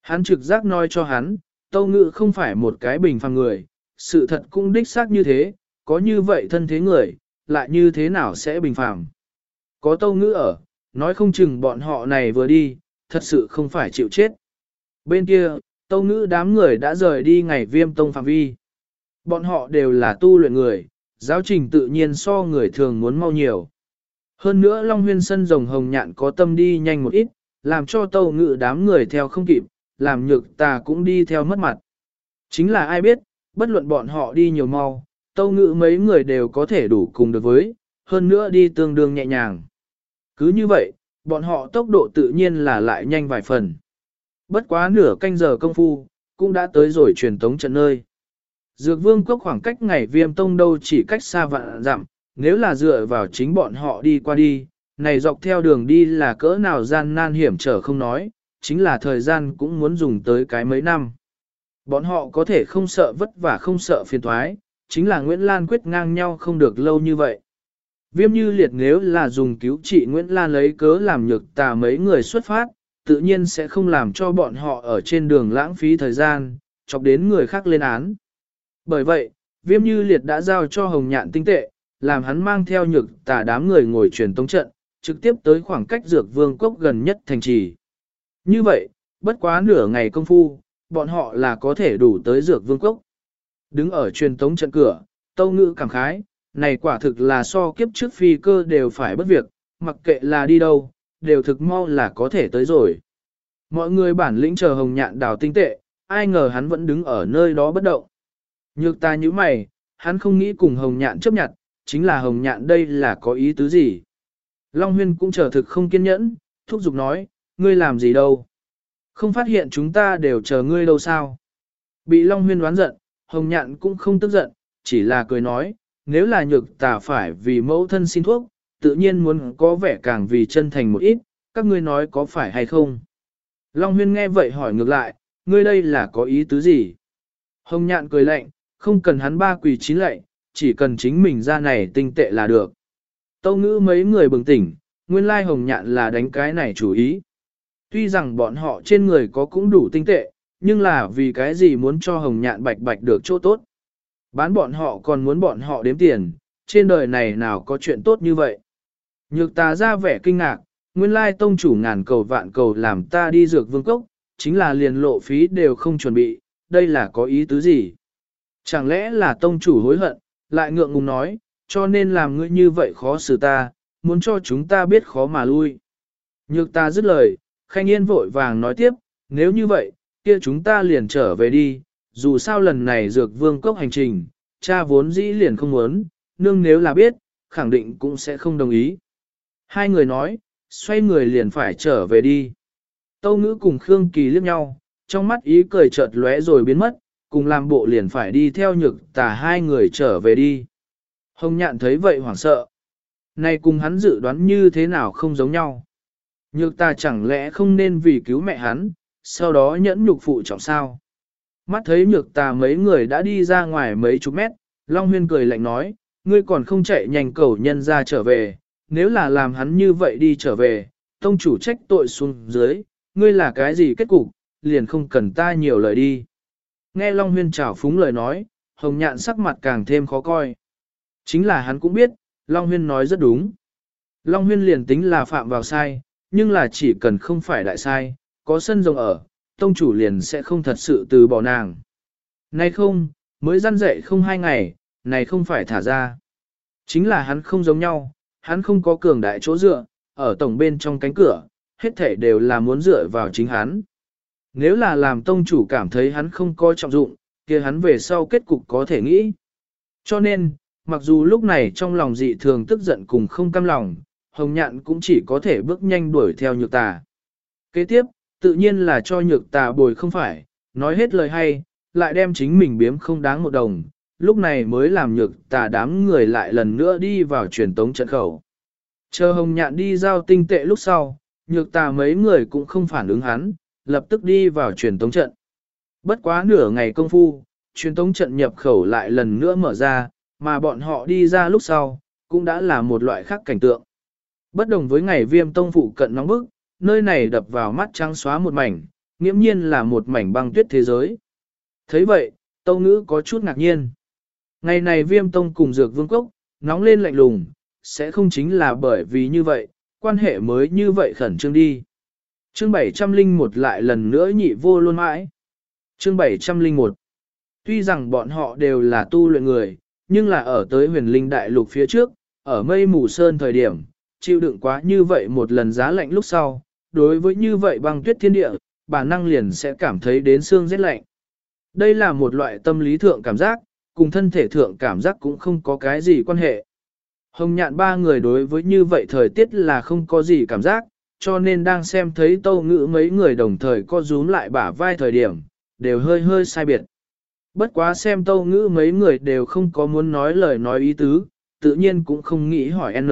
Hắn trực giác nói cho hắn, tâu ngữ không phải một cái bình phàm người, sự thật cũng đích xác như thế, có như vậy thân thế người, lại như thế nào sẽ bình phàm. Có tâu ngữ ở, nói không chừng bọn họ này vừa đi, thật sự không phải chịu chết. Bên kia, tâu ngữ đám người đã rời đi ngày viêm tông phạm vi. Bọn họ đều là tu luyện người, giáo trình tự nhiên so người thường muốn mau nhiều. Hơn nữa Long Huyên Sân rồng hồng nhạn có tâm đi nhanh một ít, làm cho tâu ngự đám người theo không kịp, làm nhược tà cũng đi theo mất mặt. Chính là ai biết, bất luận bọn họ đi nhiều mau, tâu ngự mấy người đều có thể đủ cùng được với, hơn nữa đi tương đương nhẹ nhàng. Cứ như vậy, bọn họ tốc độ tự nhiên là lại nhanh vài phần. Bất quá nửa canh giờ công phu, cũng đã tới rồi truyền tống trận nơi. Dược vương quốc khoảng cách ngày viêm tông đâu chỉ cách xa vạn dặm, nếu là dựa vào chính bọn họ đi qua đi, này dọc theo đường đi là cỡ nào gian nan hiểm trở không nói, chính là thời gian cũng muốn dùng tới cái mấy năm. Bọn họ có thể không sợ vất vả không sợ phiền thoái, chính là Nguyễn Lan quyết ngang nhau không được lâu như vậy. Viêm như liệt nếu là dùng cứu trị Nguyễn Lan lấy cớ làm nhược tà mấy người xuất phát, tự nhiên sẽ không làm cho bọn họ ở trên đường lãng phí thời gian, chọc đến người khác lên án. Bởi vậy, viêm như liệt đã giao cho hồng nhạn tinh tệ, làm hắn mang theo nhược tà đám người ngồi truyền tống trận, trực tiếp tới khoảng cách dược vương quốc gần nhất thành trì. Như vậy, bất quá nửa ngày công phu, bọn họ là có thể đủ tới dược vương quốc. Đứng ở truyền tống trận cửa, tâu ngữ cảm khái, này quả thực là so kiếp trước phi cơ đều phải bất việc, mặc kệ là đi đâu, đều thực mau là có thể tới rồi. Mọi người bản lĩnh chờ hồng nhạn đào tinh tệ, ai ngờ hắn vẫn đứng ở nơi đó bất động. Nhược ta như mày, hắn không nghĩ cùng hồng nhạn chấp nhận, chính là hồng nhạn đây là có ý tứ gì. Long huyên cũng chờ thực không kiên nhẫn, thúc giục nói, ngươi làm gì đâu. Không phát hiện chúng ta đều chờ ngươi đâu sao. Bị Long huyên đoán giận, hồng nhạn cũng không tức giận, chỉ là cười nói, nếu là nhược tà phải vì mẫu thân xin thuốc, tự nhiên muốn có vẻ càng vì chân thành một ít, các ngươi nói có phải hay không. Long huyên nghe vậy hỏi ngược lại, ngươi đây là có ý tứ gì? Hồng nhạn cười lạnh, không cần hắn ba quỳ chín lạy, chỉ cần chính mình ra này tinh tệ là được. Tâu ngữ mấy người bừng tỉnh, nguyên lai hồng nhạn là đánh cái này chủ ý. Tuy rằng bọn họ trên người có cũng đủ tinh tệ, nhưng là vì cái gì muốn cho hồng nhạn bạch bạch được chỗ tốt. Bán bọn họ còn muốn bọn họ đếm tiền, trên đời này nào có chuyện tốt như vậy. Nhược ta ra vẻ kinh ngạc, nguyên lai tông chủ ngàn cầu vạn cầu làm ta đi dược vương cốc, chính là liền lộ phí đều không chuẩn bị, đây là có ý tứ gì? Chẳng lẽ là tông chủ hối hận, lại ngượng ngùng nói, cho nên làm ngươi như vậy khó xử ta, muốn cho chúng ta biết khó mà lui. Nhược ta dứt lời, khanh yên vội vàng nói tiếp, nếu như vậy, kia chúng ta liền trở về đi, dù sao lần này dược vương cốc hành trình, cha vốn dĩ liền không muốn, nương nếu là biết, khẳng định cũng sẽ không đồng ý. Hai người nói, xoay người liền phải trở về đi. Tâu ngữ cùng Khương Kỳ liếc nhau, trong mắt ý cười chợt lóe rồi biến mất, cùng làm bộ liền phải đi theo nhược tà hai người trở về đi. Hồng nhạn thấy vậy hoảng sợ. Này cùng hắn dự đoán như thế nào không giống nhau. Nhược tà chẳng lẽ không nên vì cứu mẹ hắn, sau đó nhẫn nhục phụ trọng sao. Mắt thấy nhược tà mấy người đã đi ra ngoài mấy chục mét, Long Huyên cười lạnh nói, ngươi còn không chạy nhanh cầu nhân ra trở về, nếu là làm hắn như vậy đi trở về, tông chủ trách tội xuống dưới, ngươi là cái gì kết cục, liền không cần ta nhiều lời đi. Nghe Long Huyên trào phúng lời nói, hồng nhạn sắc mặt càng thêm khó coi. Chính là hắn cũng biết, Long Huyên nói rất đúng. Long Huyên liền tính là phạm vào sai, nhưng là chỉ cần không phải đại sai, có sân rồng ở, tông chủ liền sẽ không thật sự từ bỏ nàng. Nay không, mới răn dậy không hai ngày, này không phải thả ra. Chính là hắn không giống nhau, hắn không có cường đại chỗ dựa, ở tổng bên trong cánh cửa, hết thể đều là muốn dựa vào chính hắn. Nếu là làm tông chủ cảm thấy hắn không coi trọng dụng, kia hắn về sau kết cục có thể nghĩ. Cho nên, mặc dù lúc này trong lòng dị thường tức giận cùng không cam lòng, hồng nhạn cũng chỉ có thể bước nhanh đuổi theo nhược tà. Kế tiếp, tự nhiên là cho nhược tà bồi không phải, nói hết lời hay, lại đem chính mình biếm không đáng một đồng, lúc này mới làm nhược tà đám người lại lần nữa đi vào truyền tống trận khẩu. Chờ hồng nhạn đi giao tinh tệ lúc sau, nhược tà mấy người cũng không phản ứng hắn, lập tức đi vào truyền tống trận. Bất quá nửa ngày công phu, truyền tống trận nhập khẩu lại lần nữa mở ra, mà bọn họ đi ra lúc sau, cũng đã là một loại khác cảnh tượng. Bất đồng với ngày viêm tông phụ cận nóng bức, nơi này đập vào mắt trắng xóa một mảnh, nghiễm nhiên là một mảnh băng tuyết thế giới. thấy vậy, tâu ngữ có chút ngạc nhiên. Ngày này viêm tông cùng dược vương cốc, nóng lên lạnh lùng, sẽ không chính là bởi vì như vậy, quan hệ mới như vậy khẩn trương đi. Chương 701 lại lần nữa nhị vô luôn mãi. Chương 701 Tuy rằng bọn họ đều là tu luyện người, nhưng là ở tới huyền linh đại lục phía trước, ở mây mù sơn thời điểm, chịu đựng quá như vậy một lần giá lạnh lúc sau, đối với như vậy băng tuyết thiên địa, bản năng liền sẽ cảm thấy đến xương rét lạnh. Đây là một loại tâm lý thượng cảm giác, cùng thân thể thượng cảm giác cũng không có cái gì quan hệ. Hồng nhạn ba người đối với như vậy thời tiết là không có gì cảm giác, cho nên đang xem thấy tâu ngữ mấy người đồng thời co rúm lại bả vai thời điểm, đều hơi hơi sai biệt. Bất quá xem tâu ngữ mấy người đều không có muốn nói lời nói ý tứ, tự nhiên cũng không nghĩ hỏi N.